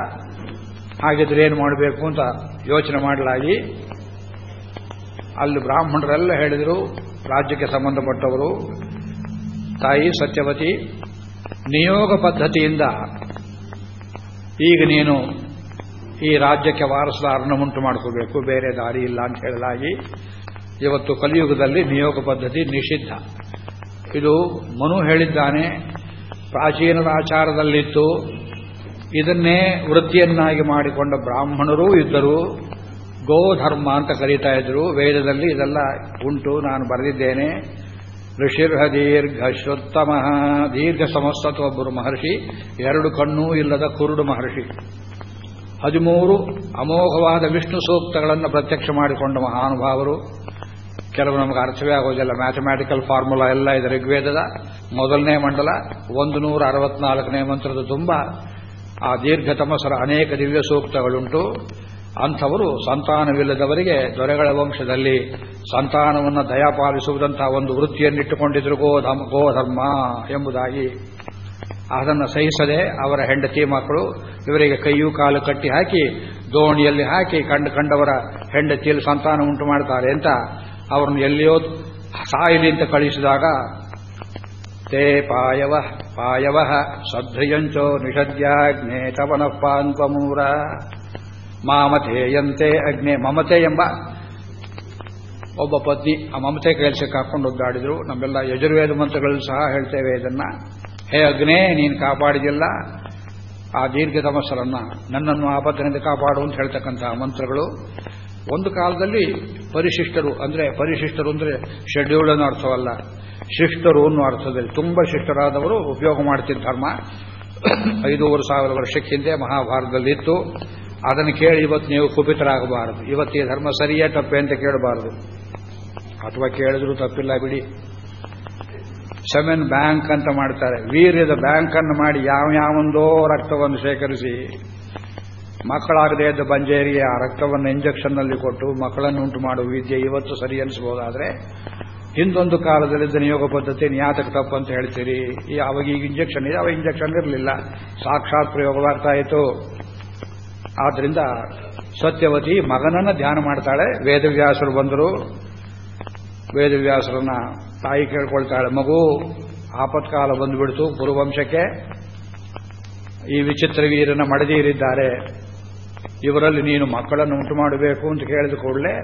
ಹಾಗಿದ್ರೆ ಏನು ಮಾಡಬೇಕು ಅಂತ ಯೋಚನೆ ಮಾಡಲಾಗಿ, ಅಲ್ಲಿ ಬ್ರಾಹ್ಮಣರೆಲ್ಲ ಹೇಳಿದರು, ರಾಜ್ಯಕ್ಕೆ ಸಂಬಂಧಪಟ್ಟವರು, ತಾಯಿ ಸತ್ಯವತಿ, ನಿಯೋಗ ಪದ್ಧತಿಯಿಂದ ಈಗ ನೀನು ಈ ರಾಜ್ಯಕ್ಕೆ ವಾರಸದಾರನ ಉಂಟು ಮಾಡ್ಕೋಬೇಕು ಬೇರೆ ದಾರಿ ಇಲ್ಲ ಅಂತ ಹೇಳಲಾಗಿ, ಇವತ್ತು ಕಲಿಯುಗದಲ್ಲಿ ನಿಯೋಗ ಪದ್ಧತಿ ನಿಷಿದ್ಧ. ಇದು ಮನು ಹೇಳಿದ್ದಾನೆ ಪ್ರಾಚೀನದ ಆಚಾರದಲ್ಲಿತ್ತು ಇದನ್ನೇ ವೃತ್ತಿಯನ್ನಾಗಿ ಮಾಡಿಕೊಂಡ ಬ್ರಾಹ್ಮಣರೂ ಇದ್ದರು. ಗೋಧರ್ಮ ಅಂತ ಕರೀತಾ ಇದ್ರು. ವೇದದಲ್ಲಿ ಇದೆಲ್ಲ ಉಂಟು, ನಾನು ಬರೆದಿದ್ದೇನೆ. ಋಷಿರ್ಹ ದೀರ್ಘ ಶ್ವತ್ತಮ ದೀರ್ಘ ಸಮಸ್ತತ್ವ ಒಬ್ಬರು ಮಹರ್ಷಿ, ಎರಡು ಕಣ್ಣೂ ಇಲ್ಲದ ಕುರುಡು ಮಹರ್ಷಿ. ಹದಿಮೂರು ಅಮೋಘವಾದ ವಿಷ್ಣು ಸೂಕ್ತಗಳನ್ನು ಪ್ರತ್ಯಕ್ಷ ಮಾಡಿಕೊಂಡ ಮಹಾನುಭಾವರು. ಕೆಲವು ನಮಗೆ ಅರ್ಥವೇ ಆಗೋದಿಲ್ಲ. ಮ್ಯಾಥಮ್ಯಾಟಿಕಲ್ ಫಾರ್ಮುಲಾ ಎಲ್ಲ ಇದೆ ಋಗ್ವೇದದ. ಮೊದಲನೇ ಮಂಡಲ, ಒಂದು ನೂರ ಅರವತ್ನಾಲ್ಕನೇ ಮಂತ್ರದ ತುಂಬ. ಆ ದೀರ್ಘತಮಸರ ಅನೇಕ ದಿವ್ಯ ಸೂಕ್ತಗಳುಂಟು. ಅಂಥವರು ಸಂತಾನವಿಲ್ಲದವರಿಗೆ ದೊರೆಗಳ ವಂಶದಲ್ಲಿ ಸಂತಾನವನ್ನು ದಯಾಪಾಲಿಸುವುದಂತಹ ಒಂದು ವೃತ್ತಿಯನ್ನಿಟ್ಟುಕೊಂಡಿದ್ರು ಗೋಧರ್ಮ ಗೋಧರ್ಮ ಎಂಬುದಾಗಿ. ಅದನ್ನು ಸಹಿಸದೆ ಅವರ ಹೆಂಡತಿ ಮಕ್ಕಳು ಇವರಿಗೆ ಕೈಯು ಕಾಲು ಕಟ್ಟಿ ಹಾಕಿ, ದೋಣಿಯಲ್ಲಿ ಹಾಕಿ ಕಂಡು, ಕಂಡವರ ಹೆಂಡತಿಯಲ್ಲಿ ಸಂತಾನ ಉಂಟು ಮಾಡ್ತಾರೆ ಅಂತ ಅವರನ್ನು ಎಲ್ಲಿಯೋ ಸಾಯಿಲಿ ಅಂತ ಕಳಿಸಿದಾಗ ತೇ ಪಾಯವ. ಪಾಯವ ಸಧ್ರಿಯಂಚೋ ನಿಷದ್ಯಾಗ್ನೇ ತವನಃ ಪಾನ್ಪಮೂರ ಮಾಮತೆಯಂತೆ ಅಗ್ನೆ ಮಮತೆ ಎಂಬ ಒಬ್ಬ ಪತ್ನಿ ಆ ಮಮತೆ ಕೆಲಸಕ್ಕೆ ಹಾಕೊಂಡು ಒದ್ದಾಡಿದ್ರು. ನಮ್ಮೆಲ್ಲ ಯಜುರ್ವೇದ ಮಂತ್ರಗಳಲ್ಲಿ ಸಹ ಹೇಳ್ತೇವೆ ಇದನ್ನ. ಹೇ ಅಗ್ನೇ, ನೀನು ಕಾಪಾಡಿದಿಲ್ಲ ಆ ದೀರ್ಘ ತಮಸ್ಸರನ್ನ ನನ್ನನ್ನು ಆಪತ್ತಿನಿಂದ ಕಾಪಾಡು ಅಂತ ಹೇಳ್ತಕ್ಕಂತಹ ಮಂತ್ರಗಳು. ಒಂದು ಕಾಲದಲ್ಲಿ ಪರಿಶಿಷ್ಟರು, ಅಂದ್ರೆ ಪರಿಶಿಷ್ಟರು ಅಂದ್ರೆ ಶೆಡ್ಯೂಲ್ ಅನ್ನೋ ಅರ್ಥವಲ್ಲ. ಶಿಷ್ಟರು ಅನ್ನೋ ಅರ್ಥದಲ್ಲಿ ತುಂಬಾ ಶಿಷ್ಟರಾದವರು ಉಪಯೋಗ ಮಾಡ್ತಿದ್ದ ಧರ್ಮ. ಐದೂವರೆ ಸಾವಿರ ವರ್ಷಕ್ಕೆ ಹಿಂದೆ ಮಹಾಭಾರತದಲ್ಲಿತ್ತು. ಅದನ್ನು ಕೇಳಿ ಇವತ್ತು ನೀವು ಕುಪಿತರಾಗಬಾರದು. ಇವತ್ತು ಈ ಧರ್ಮ ಸರಿಯೇ ತಪ್ಪೆ ಅಂತ ಕೇಳಬಾರದು. ಅಥವಾ ಕೇಳಿದ್ರು ತಪ್ಪಿಲ್ಲ, ಬಿಡಿ. ಸೆಮೆನ್ ಬ್ಯಾಂಕ್ ಅಂತ ಮಾಡ್ತಾರೆ. ವೀರ್ಯದ ಬ್ಯಾಂಕ್ ಅನ್ನು ಮಾಡಿ ಯಾವ ಯಾವೊಂದೋ ರಕ್ತವನ್ನು ಶೇಖರಿಸಿ, ಮಕ್ಕಳಾಗದೇ ಇದ್ದ ಬಂಜೇರಿಗೆ ಆ ರಕ್ತವನ್ನು ಇಂಜೆಕ್ಷನ್ನಲ್ಲಿ ಕೊಟ್ಟು ಮಕ್ಕಳನ್ನು ಉಂಟು ಮಾಡುವ ವಿದ್ಯೆ ಇವತ್ತು ಸರಿ ಅನಿಸಬಹುದಾದ್ರೆ ಹಿಂದೊಂದು ಕಾಲದಲ್ಲಿದ್ದ ನಿಯೋಗ ಪದ್ಧತಿ ನಿಯಾತಕ್ಕೆ ತಪ್ಪು ಅಂತ ಹೇಳ್ತೀರಿ? ಅವಾಗ ಈಗ ಇಂಜೆಕ್ಷನ್ ಇದೆ, ಅವಾಗ ಇಂಜೆಕ್ಷನ್ ಇರಲಿಲ್ಲ. ಸಾಕ್ಷಾತ್ ಪ್ರಯೋಗವಾಗ್ತಾ ಇತ್ತು. ಆದ್ರಿಂದ ಸತ್ಯವತಿ ಮಗನನ್ನ ಧ್ಯಾನ ಮಾಡ್ತಾಳೆ, ವೇದವ್ಯಾಸರು ಬಂದರು. ವೇದವ್ಯಾಸರನ್ನ ತಾಯಿ ಕೇಳ್ಕೊಳ್ತಾಳೆ, ಮಗು, ಆಪತ್ಕಾಲ ಬಂದುಬಿಡ್ತು, ಪುರುವಂಶಕ್ಕೆ. ಈ ವಿಚಿತ್ರ ವೀರನ ಮಡದಿಯರಿದ್ದಾರೆ. ಇವರಲ್ಲಿ ನೀನು ಮಕ್ಕಳನ್ನು ಉಂಟು ಮಾಡಬೇಕು ಅಂತ ಕೇಳಿದ ಕೂಡಲೇ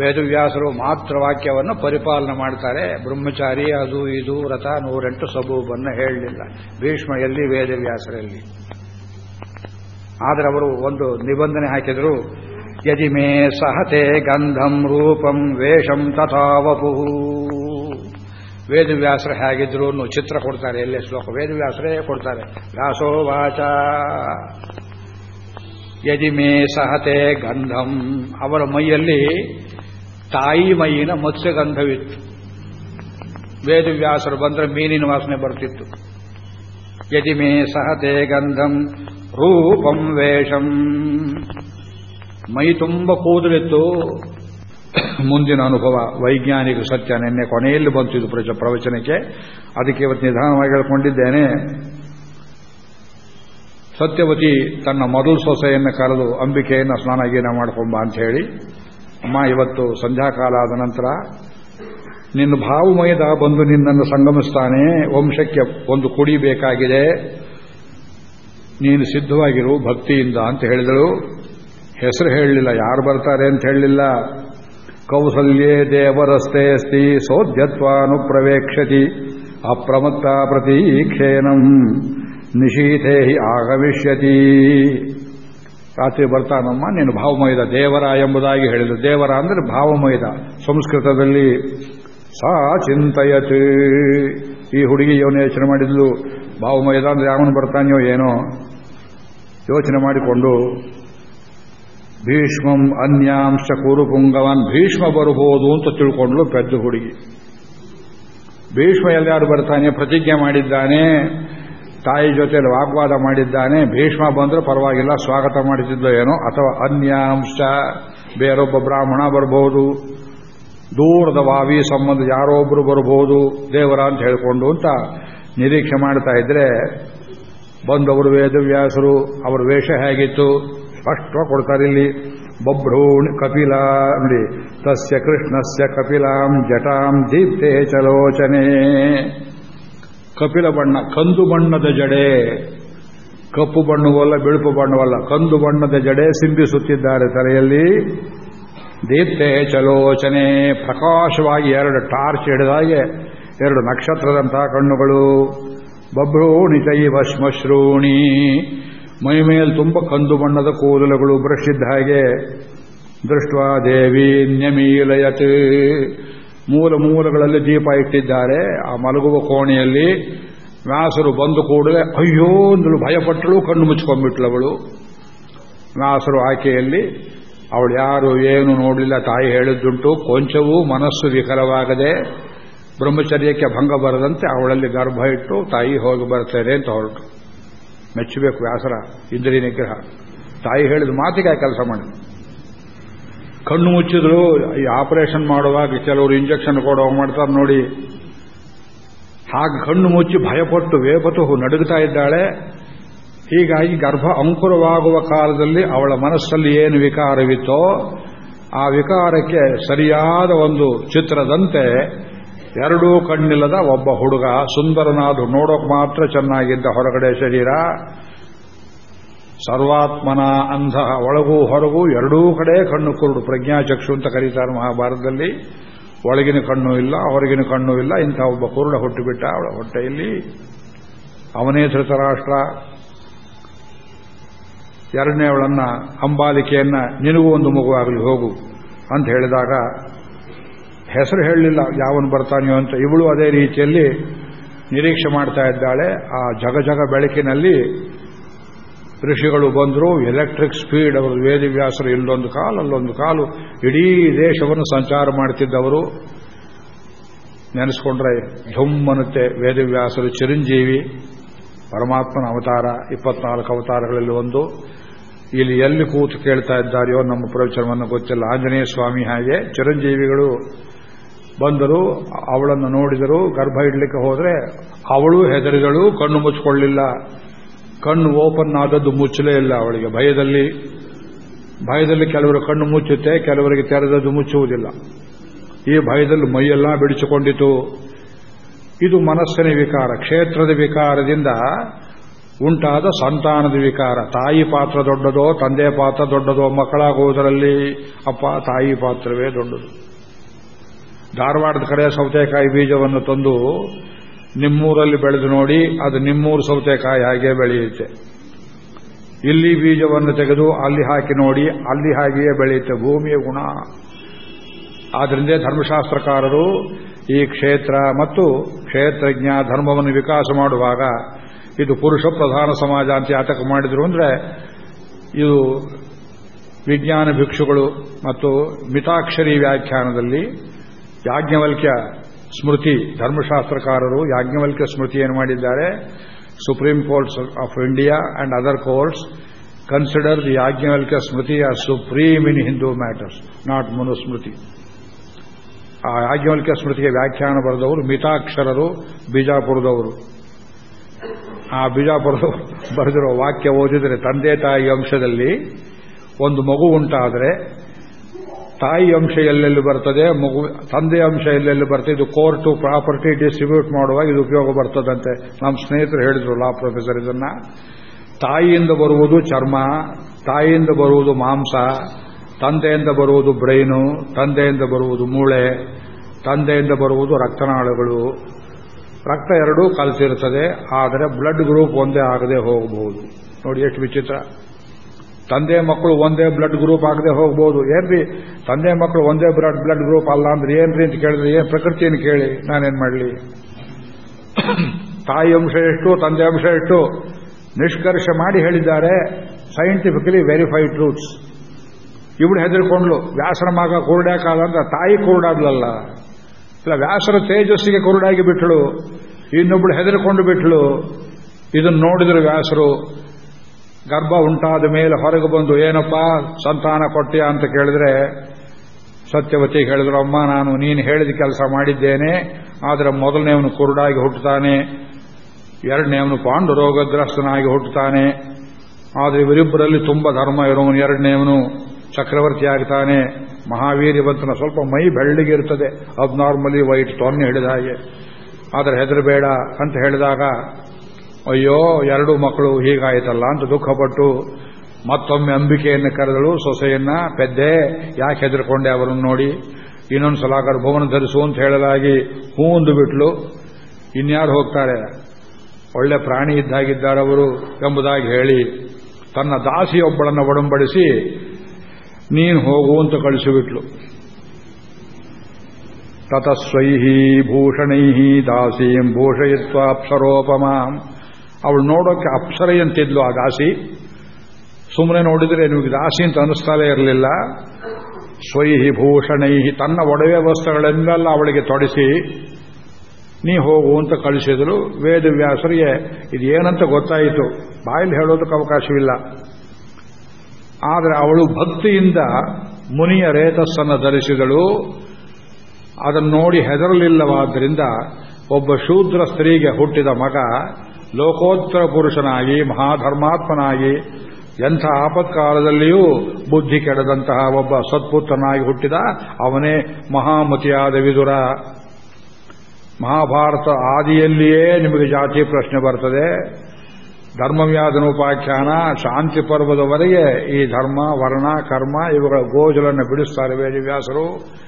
ವೇದವ್ಯಾಸರು ಮಾತ್ರ ವಾಕ್ಯವನ್ನು ಪರಿಪಾಲನೆ ಮಾಡ್ತಾರೆ. ಬ್ರಹ್ಮಚಾರಿ, ಅದು ಇದು, ವ್ರತ, ನೂರೆಂಟು ಸಬೂಬನ್ನು ಹೇಳಲಿಲ್ಲ. ಭೀಷ್ಮ ಎಲ್ಲಿ, ವೇದವ್ಯಾಸರಲ್ಲಿ? ಆದರೆ ಅವರು ಒಂದು ನಿಬಂಧನೆ ಹಾಕಿದರು. ಯದಿ ಮೇ ಸಹತೆ ಗಂಧಂ ರೂಪಂ ವೇಷಂ ತಥಾವಪು. ವೇದವ್ಯಾಸರು ಹೇಗಿದ್ರು ಅನ್ನೋ ಚಿತ್ರ ಕೊಡ್ತಾರೆ. ಎಲ್ಲೇ ಶ್ಲೋಕ? ವೇದವ್ಯಾಸರೇ ಕೊಡ್ತಾರೆ. ವ್ಯಾಸೋ ವಾಚ ಯದಿ ಮೇ ಸಹತೆ ಗಂಧಂ ಅವರ ಮೈಯಲ್ಲಿ ತಾಯಿ ಮೈಯಿನ ಮತ್ಸ್ಯಗಂಧವಿತ್ತು ವೇದವ್ಯಾಸರು ಬಂದರೆ ಮೀನಿನ ವಾಸನೆ ಬರ್ತಿತ್ತು. ಯದಿ ಮೇ ಸಹತೆ ಗಂಧಂ ರೂಪಂ ವೇಷಂ. ಮೈ ತುಂಬ ಕೂದಲಿತ್ತು. ಮುಂದಿನ ಅನುಭವ, ವೈಜ್ಞಾನಿಕ ಸತ್ಯ ನಿನ್ನೆ ಕೊನೆಯಲ್ಲಿ ಬಂತಿದ್ದು ಪ್ರಚ ಪ್ರವಚನಕ್ಕೆ. ಅದಕ್ಕೆ ಇವತ್ತು ನಿಧಾನವಾಗಿ ಹೇಳ್ಕೊಂಡಿದ್ದೇನೆ. ಸತ್ಯವತಿ ತನ್ನ ಮೊದಲು ಸೊಸೆಯನ್ನು ಕರೆದು ಅಂಬಿಕೆಯನ್ನು ಸ್ನಾನ ಗೀನ ಮಾಡ್ಕೊಂಬ ಅಂತ ಹೇಳಿ ಅಮ್ಮ, ಇವತ್ತು ಸಂಧ್ಯಾಕಾಲ ಆದ ನಂತರ ನಿನ್ನ ಭಾವಮಯದ ಬಂದು ನಿನ್ನನ್ನು ಸಂಗಮಿಸ್ತಾನೆ. ವಂಶಕ್ಕೆ ಒಂದು ಕುಡಿ ಬೇಕಾಗಿದೆ. ನೀನು ಸಿದ್ಧವಾಗಿರು ಭಕ್ತಿಯಿಂದ ಅಂತ ಹೇಳಿದಳು. ಹೆಸರು ಹೇಳಲಿಲ್ಲ, ಯಾರು ಬರ್ತಾರೆ ಅಂತ ಹೇಳಲಿಲ್ಲ. ಕೌಸಲ್ಯೇ ದೇವರಸ್ತೆ ಅಸ್ತಿ ಸೋದ್ಯತ್ವಾನುಪ್ರವೇಕ್ಷತಿ ಅಪ್ರಮತ್ತ ಪ್ರತೀಕ್ಷೇನಂ ನಿಶೀತೆ ಆಗಮಿಷ್ಯತಿ. ರಾತ್ರಿ ಬರ್ತಾನಮ್ಮ, ನೀನು ಭಾವಮಯದ ದೇವರ ಎಂಬುದಾಗಿ ಹೇಳಿದ್ರು ದೇವರ ಅಂದ್ರೆ ಭಾವಮಯದ. ಸಂಸ್ಕೃತದಲ್ಲಿ ಸಾ ಚಿಂತಯತ್. ಈ ಹುಡುಗಿ ಇವನು ಯೋಚನೆ ಮಾಡಿದ್ಲು, ಭಾವಮಯದ ಅಂದ್ರೆ ಯಾವನು ಬರ್ತಾನೆಯೋ ಏನೋ? ಯೋಚನೆ ಮಾಡಿಕೊಂಡು, ಭೀಷ್ಮಂ ಅನ್ಯಾಂಶ ಕುರುಪುಂಗವನ್ ಭೀಷ್ಮ ಬರಬಹುದು ಅಂತ ತಿಳ್ಕೊಂಡ್ಲು ಪೆದ್ದು ಹುಡುಗಿ. ಭೀಷ್ಮ ಎಲ್ಲಾರು ಬರ್ತಾನೆ, ಪ್ರತಿಜ್ಞೆ ಮಾಡಿದ್ದಾನೆ ತಾಯಿ ಜೊತೆಯಲ್ಲಿ ವಾಗ್ವಾದ ಮಾಡಿದ್ದಾನೆ, ಭೀಷ್ಮ ಬಂದ್ರೆ ಪರವಾಗಿಲ್ಲ, ಸ್ವಾಗತ ಮಾಡುತ್ತಿದ್ದೋ ಏನೋ, ಅಥವಾ ಅನ್ಯಾಂಶ ಬೇರೊಬ್ಬ ಬ್ರಾಹ್ಮಣ ಬರಬಹುದು ದೂರದ ವಾವಿ ಸಂಬಂಧ ಯಾರೊಬ್ಬರು ಬರಬಹುದು ದೇವರ ಅಂತ ಹೇಳಿಕೊಂಡು ಅಂತ ನಿರೀಕ್ಷೆ ಮಾಡ್ತಾ ಇದ್ರೆ, ಬಂದವರು ವೇದವ್ಯಾಸರು, ಅವರ ವೇಷ ಹೇಗಿತ್ತು? ಸ್ಪಷ್ಟವಾಗಿ ಕೊಡ್ತಾರೆ ಇಲ್ಲಿ ಬಭ್ರೂಣ್ ಕಪಿಲ, ನೋಡಿ, ತಸ್ಯ ಕೃಷ್ಣಸ್ಯ ಕಪಿಲಾಂ ಜಟಾಂ ದೀಪ್ತೆ ಚಲೋಚನೆ. ಕಪಿಲ ಬಣ್ಣ, ಕಂದು ಬಣ್ಣದ ಜಡೆ. ಕಪ್ಪು ಬಣ್ಣವಲ್ಲ, ಬಿಳುಪು ಬಣ್ಣವಲ್ಲ, ಕಂದು ಬಣ್ಣದ ಜಡೆ ಸಿಂಬಿಸುತ್ತಿದ್ದಾರೆ ತಲೆಯಲ್ಲಿ. ದೀಪ್ತೆ ಚಲೋಚನೆ, ಪ್ರಕಾಶವಾಗಿ ಎರಡು ಟಾರ್ಚ್ ಹಿಡಿದಾಗೆ ಎರಡು ನಕ್ಷತ್ರದಂತಹ ಕಣ್ಣುಗಳು. ಬಭ್ರೂಣಿ ತೈವ ಶ್ಮಶ್ರೂಣಿ. ಮೈ ಮೇಲೆ ತುಂಬ ಕಂದು ಬಣ್ಣದ ಕೂದಲುಗಳು ಬ್ರಷ್ ಇದ್ದ ಹಾಗೆ. ದೃಷ್ಟ ದೇವಿ ನ್ಯಮೀಲಯತ್. ಮೂಲ ಮೂಲಗಳಲ್ಲಿ ದೀಪ ಇಟ್ಟಿದ್ದಾರೆ. ಆ ಮಲಗುವ ಕೋಣೆಯಲ್ಲಿ ವ್ಯಾಸರು ಬಂದು ಕೂಡಲೇ, ಅಯ್ಯೋ! ಅಂದಳು ಭಯಪಟ್ಟಳು, ಕಣ್ಣು ಮುಚ್ಕೊಂಡ್ಬಿಟ್ಲವಳು. ವ್ಯಾಸರು ಆಕೆಯಲ್ಲಿ, ಅವಳು ಯಾರು ಏನು ನೋಡಲಿಲ್ಲ? ತಾಯಿ ಹೇಳಿದ್ದುಂಟು. ಕೊಂಚವೂ ಮನಸ್ಸು ವಿಕಲವಾಗದೆ ಬ್ರಹ್ಮಚರ್ಯಕ್ಕೆ ಭಂಗ ಬರದಂತೆ ಅವಳಲ್ಲಿ ಗರ್ಭ ಇಟ್ಟು, ತಾಯಿ, ಹೋಗಿ ಬರ್ತೇನೆ ಅಂತ ಹೊರಟು. ಮೆಚ್ಚಬೇಕು ವ್ಯಾಸರ ಇಂದ್ರಿಯ ನಿಗ್ರಹ. ತಾಯಿ ಹೇಳಿದ ಮಾತಿಗೆ ಕೆಲಸ ಮಾಡಿ. ಕಣ್ಣು ಮುಚ್ಚಿದ್ರು, ಈ ಆಪರೇಷನ್ ಮಾಡುವಾಗ ಕೆಲವರು ಇಂಜೆಕ್ಷನ್ ಕೊಡುವಾಗ ಮಾಡ್ತಾರೆ ನೋಡಿ. ಹಾಗೆ ಕಣ್ಣು ಮುಚ್ಚಿ ಭಯಪಟ್ಟು ವೇಪತು ನಡುಗುತ್ತಾ ಇದ್ದಾಳೆ. ಹೀಗಾಗಿ ಗರ್ಭ ಅಂಕುರವಾಗುವ ಕಾಲದಲ್ಲಿ ಅವಳ ಮನಸ್ಸಲ್ಲಿ ಏನು ವಿಕಾರವಿತ್ತೋ, ಆ ವಿಕಾರಕ್ಕೆ ಸರಿಯಾದ ಒಂದು ಚಿತ್ರದಂತೆ ಎರಡೂ ಕಣ್ಣಿಲ್ಲದ ಒಬ್ಬ ಹುಡುಗ ಸುಂದರನಾದ ನೋಡೋಕೆ ಮಾತ್ರ ಚೆನ್ನಾಗಿದ್ದ ಹೊರಗಡೆ ಶರೀರ. ಸರ್ವಾತ್ಮನ ಅಂಧ, ಒಳಗೂ ಹೊರಗೂ ಎರಡೂ ಕಡೆ ಕಣ್ಣು ಕುರುಡು. ಪ್ರಜ್ಞಾಚಕ್ಷು ಅಂತ ಕರೀತಾರೆ ಮಹಾಭಾರತದಲ್ಲಿ. ಒಳಗಿನ ಕಣ್ಣು ಇಲ್ಲ, ಹೊರಗಿನ ಕಣ್ಣು ಇಲ್ಲ, ಇಂಥ ಒಬ್ಬ ಕುರುಡ ಹುಟ್ಟುಬಿಟ್ಟ. ಅವಳ ಹೊಟ್ಟೆಯಲ್ಲಿ ಅವನೇ ಧೃತರಾಷ್ಟ್ರ. ಎರಡನೇ ಅವಳನ್ನ ಅಂಬಾಲಿಕೆಯನ್ನ ನಿನಗೂ ಒಂದು ಮಗುವಾಗಲಿ ಹೋಗು ಅಂತ ಹೇಳಿದಾಗ, ಹೆಸರು ಹೇಳಲಿಲ್ಲ, ಯಾವನು ಬರ್ತಾನೆಯೋ ಅಂತ. ಇವಳು ಅದೇ ರೀತಿಯಲ್ಲಿ ನಿರೀಕ್ಷೆ ಮಾಡ್ತಾ ಇದ್ದಾಳೆ. ಆ ಜಗ ಜಗ ಬೆಳಕಿನಲ್ಲಿ ಋಷಿಗಳು ಬಂದರು ಎಲೆಕ್ಟ್ರಿಕ್ ಸ್ಪೀಡ್ ಅವರು ವೇದಿವ್ಯಾಸರು ಇಲ್ಲೊಂದು ಕಾಲು, ಅಲ್ಲೊಂದು ಕಾಲು, ಇಡೀ ದೇಶವನ್ನು ಸಂಚಾರ ಮಾಡ್ತಿದ್ದವರು. ನೆನೆಸ್ಕೊಂಡ್ರೆ ಧುಮ್ಮನುತ್ತೆ ವೇದವ್ಯಾಸರು ಚಿರಂಜೀವಿ, ಪರಮಾತ್ಮನ ಅವತಾರ, ಇಪ್ಪತ್ನಾಲ್ಕು ಅವತಾರಗಳಲ್ಲಿ ಒಂದು. ಇಲ್ಲಿ ಎಲ್ಲಿ ಕೂತು ಕೇಳ್ತಾ ಇದ್ದಾರೆಯೋ ನಮ್ಮ ಪ್ರವಚನವನ್ನು ಗೊತ್ತಿಲ್ಲ. ಆಂಜನೇಯ ಸ್ವಾಮಿ ಹಾಗೆ ಚಿರಂಜೀವಿಗಳು ಬಂದರು, ಅವಳನ್ನು ನೋಡಿದರು, ಗರ್ಭ ಇಡಲಿಕ್ಕೆ ಹೋದರೆ ಅವಳು ಹೆದರಿದಳು, ಕಣ್ಣು ಮುಚ್ಕೊಳ್ಳಿಲ್ಲ. ಕಣ್ಣು ಓಪನ್ ಆದದ್ದು ಮುಚ್ಚಲೇ ಇಲ್ಲ ಅವಳಿಗೆ. ಭಯದಲ್ಲಿ ಭಯದಲ್ಲಿ ಕೆಲವರು ಕಣ್ಣು ಮುಚ್ಚುತ್ತೆ, ಕೆಲವರಿಗೆ ತೆರೆದದ್ದು ಮುಚ್ಚುವುದಿಲ್ಲ. ಈ ಭಯದಲ್ಲಿ ಮೈಯೆಲ್ಲ ಬಿಡಿಸಿಕೊಂಡಿತು. ಇದು ಮನಸ್ಸಿನ ವಿಕಾರ, ಕ್ಷೇತ್ರದ ವಿಕಾರದಿಂದ ಉಂಟಾದ ಸಂತಾನದ ವಿಕಾರ. ತಾಯಿ ಪಾತ್ರ ದೊಡ್ಡದೋ, ತಂದೆ ಪಾತ್ರ ದೊಡ್ಡದೋ, ಮಕ್ಕಳಾಗುವುದರಲ್ಲಿ ಅಪ್ಪ, ತಾಯಿ ಪಾತ್ರವೇ ದೊಡ್ಡದು. ಧಾರವಾಡದ ಕಡೆ ಸೌತೆಕಾಯಿ ಬೀಜವನ್ನು ತಂದು ನಿಮ್ಮೂರಲ್ಲಿ ಬೆಳೆದು ನೋಡಿ ಅದು ನಿಮ್ಮೂರು ಸೌತೆಕಾಯಿ ಹಾಗೆ ಬೆಳೆಯುತ್ತೆ. ಇಲ್ಲಿ ಬೀಜವನ್ನು ತೆಗೆದು ಅಲ್ಲಿ ಹಾಕಿ ನೋಡಿ, ಅಲ್ಲಿ ಹಾಗೆಯೇ ಬೆಳೆಯುತ್ತೆ ಭೂಮಿಯ ಗುಣ. ಆದ್ರಿಂದ ಧರ್ಮಶಾಸ್ತ್ರಕಾರರು ಈ ಕ್ಷೇತ್ರ ಮತ್ತು ಕ್ಷೇತ್ರಜ್ಞ ಧರ್ಮವನ್ನು ವಿಕಾಸ ಮಾಡುವಾಗ ಇದು ಪುರುಷ ಪ್ರಧಾನ ಸಮಾಜ ಅಂತ ಯಾತಕ ಮಾಡಿದ್ರು ಅಂದ್ರೆ ಇದು ವಿಜ್ಞಾನ ಭಿಕ್ಷುಗಳು ಮತ್ತು ಮಿತಾಕ್ಷರಿ ವ್ಯಾಖ್ಯಾನದಲ್ಲಿ ಯಾಜ್ಞವಲ್ಕ್ಯ ಸ್ಮೃತಿ, ಧರ್ಮಶಾಸ್ತ್ರಕಾರರು ಯಾಜ್ಞವಲ್ಕ್ಯ ಸ್ಮೃತಿಯನ್ನು ಮಾಡಿದ್ದಾರೆ? Supreme courts of India and other courts consider the Yajnavalkya Smriti are supreme in Hindu matters not Manusmriti. ಆ ಯಾಜ್ಞವಲ್ಕ್ಯ ಸ್ಮೃತಿಗೆ ವ್ಯಾಖ್ಯಾನ ಬರೆದವರು ಮಿತಾಕ್ಷರರು, ಬಿಜಾಪುರದವರು. ಆ ಬಿಜಾಪುರದವರು ಬರೆದಿರೋ ವಾಕ್ಯ ಓದಿದರೆ ತಂದೆ ತಾಯಿ ಅಂಶದಲ್ಲಿ ಒಂದು ಮಗು ಉಂಟಾದರೆ ತಾಯಿ ಅಂಶ ಎಲ್ಲೆಲ್ಲಿ ಬರ್ತದೆ, ಮಗು, ತಂದೆ ಅಂಶ ಎಲ್ಲೆಲ್ಲಿ ಬರ್ತದೆ, ಇದು ಕೋರ್ಟು ಪ್ರಾಪರ್ಟಿ ಡಿಸ್ಟ್ರಿಬ್ಯೂಟ್ ಮಾಡುವಾಗ ಇದು ಉಪಯೋಗ ಬರ್ತದಂತೆ. ನಮ್ಮ ಸ್ನೇಹಿತರು ಹೇಳಿದ್ರು, ಲಾ ಪ್ರೊಫೆಸರ್, ಇದನ್ನ. ತಾಯಿಯಿಂದ ಬರುವುದು ಚರ್ಮ, ತಾಯಿಯಿಂದ ಬರುವುದು ಮಾಂಸ, ತಂದೆಯಿಂದ ಬರುವುದು ಬ್ರೈನು, ತಂದೆಯಿಂದ ಬರುವುದು ಮೂಳೆ, ತಂದೆಯಿಂದ ಬರುವುದು ರಕ್ತನಾಳಗಳು. ರಕ್ತ ಎರಡೂ ಕಲಸಿರುತ್ತದೆ ಆದರೆ ಬ್ಲಡ್ ಗ್ರೂಪ್ ಒಂದೇ ಆಗದೆ ಹೋಗಬಹುದು. ನೋಡಿ, ಎಷ್ಟು ವಿಚಿತ್ರ. ತಂದೆ ಮಕ್ಕಳು ಒಂದೇ ಬ್ಲಡ್ ಗ್ರೂಪ್ ಆಗದೆ ಹೋಗ್ಬೋದು. ಏನ್ರಿ? ತಂದೆ ಮಕ್ಕಳು ಒಂದೇ ಬ್ಲಡ್ ಬ್ಲಡ್ ಗ್ರೂಪ್ ಅಲ್ಲ ಅಂದ್ರೆ ಏನ್ರಿ ಅಂತ ಕೇಳಿದ್ರೆ, ಏನ್ ಪ್ರಕೃತಿಯನ್ನು ಕೇಳಿ? ನಾನೇನ್ ಮಾಡಲಿ? [COUGHS] ತಾಯಿ ಅಂಶ ಎಷ್ಟು, ತಂದೆ ಅಂಶ ಎಷ್ಟು? ನಿಷ್ಕರ್ಷ ಮಾಡಿ ಹೇಳಿದ್ದಾರೆ. ಸೈಂಟಿಫಿಕಲಿ ವೆರಿಫೈಡ್ ಟ್ರೂತ್ಸ್ ಇವಳು ಹೆದರ್ಕೊಂಡ್ಲು ವ್ಯಾಸರ ಮಗ ಕುರುಡಾಕಾದಂತ, ತಾಯಿ ಕುರುಡಾದ್ಲಲ್ಲ. ಇಲ್ಲ, ವ್ಯಾಸರ ತೇಜಸ್ಸಿಗೆ ಕುರುಡಾಗಿ ಬಿಟ್ಟಳು ಇನ್ನೊಬ್ಳು ಹೆದರ್ಕೊಂಡು ಬಿಟ್ಟಳು ಇದನ್ನು ನೋಡಿದ್ರು ವ್ಯಾಸರು ಗರ್ಭ ಉಂಟಾದ ಮೇಲೆ ಹೊರಗೆ ಬಂದು, ಏನಪ್ಪ, ಸಂತಾನ ಕೊಟ್ಟಿಯ? ಅಂತ ಕೇಳಿದ್ರೆ, ಸತ್ಯವತಿ ಹೇಳಿದ್ರು, ಅಮ್ಮ, ನಾನು ನೀನು ಹೇಳಿದ ಕೆಲಸ ಮಾಡಿದ್ದೇನೆ, ಆದರೆ ಮೊದಲನೇವನು ಕುರುಡಾಗಿ ಹುಟ್ಟುತ್ತಾನೆ ಎರಡನೇವನು ಪಾಂಡು ರೋಗಗ್ರಸ್ತನಾಗಿ ಹುಟ್ಟುತ್ತಾನೆ, ಆದರೆ ಇವರಿಬ್ಬರಲ್ಲಿ ತುಂಬ ಧರ್ಮ ಇರೋನು ಎರಡನೇವನು ಚಕ್ರವರ್ತಿ ಆಗ್ತಾನೆ ಮಹಾವೀರ್ಯವಂತನ ಸ್ವಲ್ಪ ಮೈ ಬೆಳ್ಳಗಿರ್ತದೆ ಅಬ್ನಾರ್ಮಲಿ ವೈಟ್ ತೊನ್ನೆ ಹಿಡಿದ ಹಾಗೆ ಆದರೆ ಹೆದರಬೇಡ ಅಂತ ಹೇಳಿದಾಗ ಅಯ್ಯೋ, ಎರಡು ಮಕ್ಕಳು ಹೀಗಾಯಿತಲ್ಲ ಅಂತ ದುಃಖಪಟ್ಟು ಮತ್ತೊಮ್ಮೆ ಅಂಬಿಕೆಯನ್ನು ಕರೆದಳು ಸೊಸೆಯನ್ನ, ಪೆದ್ದೆ, ಯಾಕೆ ಹೆದರ್ಕೊಂಡೆ ಅವರನ್ನು ನೋಡಿ? ಇನ್ನೊಂದು ಸಲ ಗರ್ಭವನ್ನು ಧರಿಸು ಅಂತ ಹೇಳಲಾಗಿ ಹೂಂದು ಬಿಟ್ಲು. ಇನ್ಯಾರು ಹೋಗ್ತಾರೆ? ಒಳ್ಳೆ ಪ್ರಾಣಿ ಇದ್ದಾಗಿದ್ದಾರೆ ಅವರು ಎಂಬುದಾಗಿ ಹೇಳಿ ತನ್ನ ದಾಸಿಯೊಬ್ಬಳನ್ನು ಒಡಂಬಡಿಸಿ, ನೀನು ಹೋಗು ಅಂತ ಕಳಿಸಿಬಿಟ್ಲು ತತಸ್ವೈ ಭೂಷಣೈ ದಾಸೀಂ ಭೂಷಯಿತ್ವ ಅಪ್ಸರೋಪಮಾಂ ಅವಳು ನೋಡೋಕೆ ಅಪ್ಸರೆಯಂತಿದ್ಲು ಆ ದಾಸಿ ಸುಮ್ಮನೆ ನೋಡಿದರೆ ನಿಮಗೆ ದಾಸಿ ಅಂತ ಅನಿಸ್ತಾಲೇ ಇರಲಿಲ್ಲ. ಸ್ವೈಹಿ ಭೂಷಣೈಹಿ, ತನ್ನ ಒಡವೆ ವಸ್ತ್ರಗಳನ್ನೆಲ್ಲ ಅವಳಿಗೆ ತೊಡಿಸಿ, ನೀ ಹೋಗು ಅಂತ ಕಳಿಸಿದ್ರು. ವೇದವ್ಯಾಸರಿಗೆ, ಇದು ಏನಂತ ಗೊತ್ತಾಯಿತು? ಬಾಯಲ್ಲಿ ಹೇಳೋದಕ್ಕೆ ಅವಕಾಶವಿಲ್ಲ. ಆದರೆ ಅವಳು ಭಕ್ತಿಯಿಂದ ಮುನಿಯ ರೇತಸ್ಸನ್ನು ಧರಿಸಿದಳು. ಅದನ್ನು ನೋಡಿ ಹೆದರಲಿಲ್ಲವಾದ್ದರಿಂದ ಒಬ್ಬ ಶೂದ್ರ ಸ್ತ್ರೀಗೆ ಹುಟ್ಟಿದ ಮಗ ಲೋಕೋತ್ತರ ಪುರುಷನಾಗಿ ಮಹಾಧರ್ಮಾತ್ಮನಾಗಿ ಎಂಥ ಆಪತ್ಕಾಲದಲ್ಲಿಯೂ ಬುದ್ಧಿ ಕೆಡದಂತಹ ಒಬ್ಬ ಸತ್ಪುತ್ರನಾಗಿ ಹುಟ್ಟಿದ ಅವನೇ ಮಹಾಮತಿಯಾದ ವಿದುರ. ಮಹಾಭಾರತ ಆದಿಯಲ್ಲಿಯೇ ನಿಮಗೆ ಜಾತಿ ಪ್ರಶ್ನೆ ಬರ್ತದೆ. ಧರ್ಮವ್ಯಾಧನೋಪಾಖ್ಯಾನ ಶಾಂತಿ ಪರ್ವದವರೆಗೆ ಈ ಧರ್ಮ, ವರ್ಣ, ಕರ್ಮ ಇವುಗಳ ಗೋಜಲನ್ನು ಬಿಡಿಸ್ತಾರೆ ವೇದವ್ಯಾಸರು.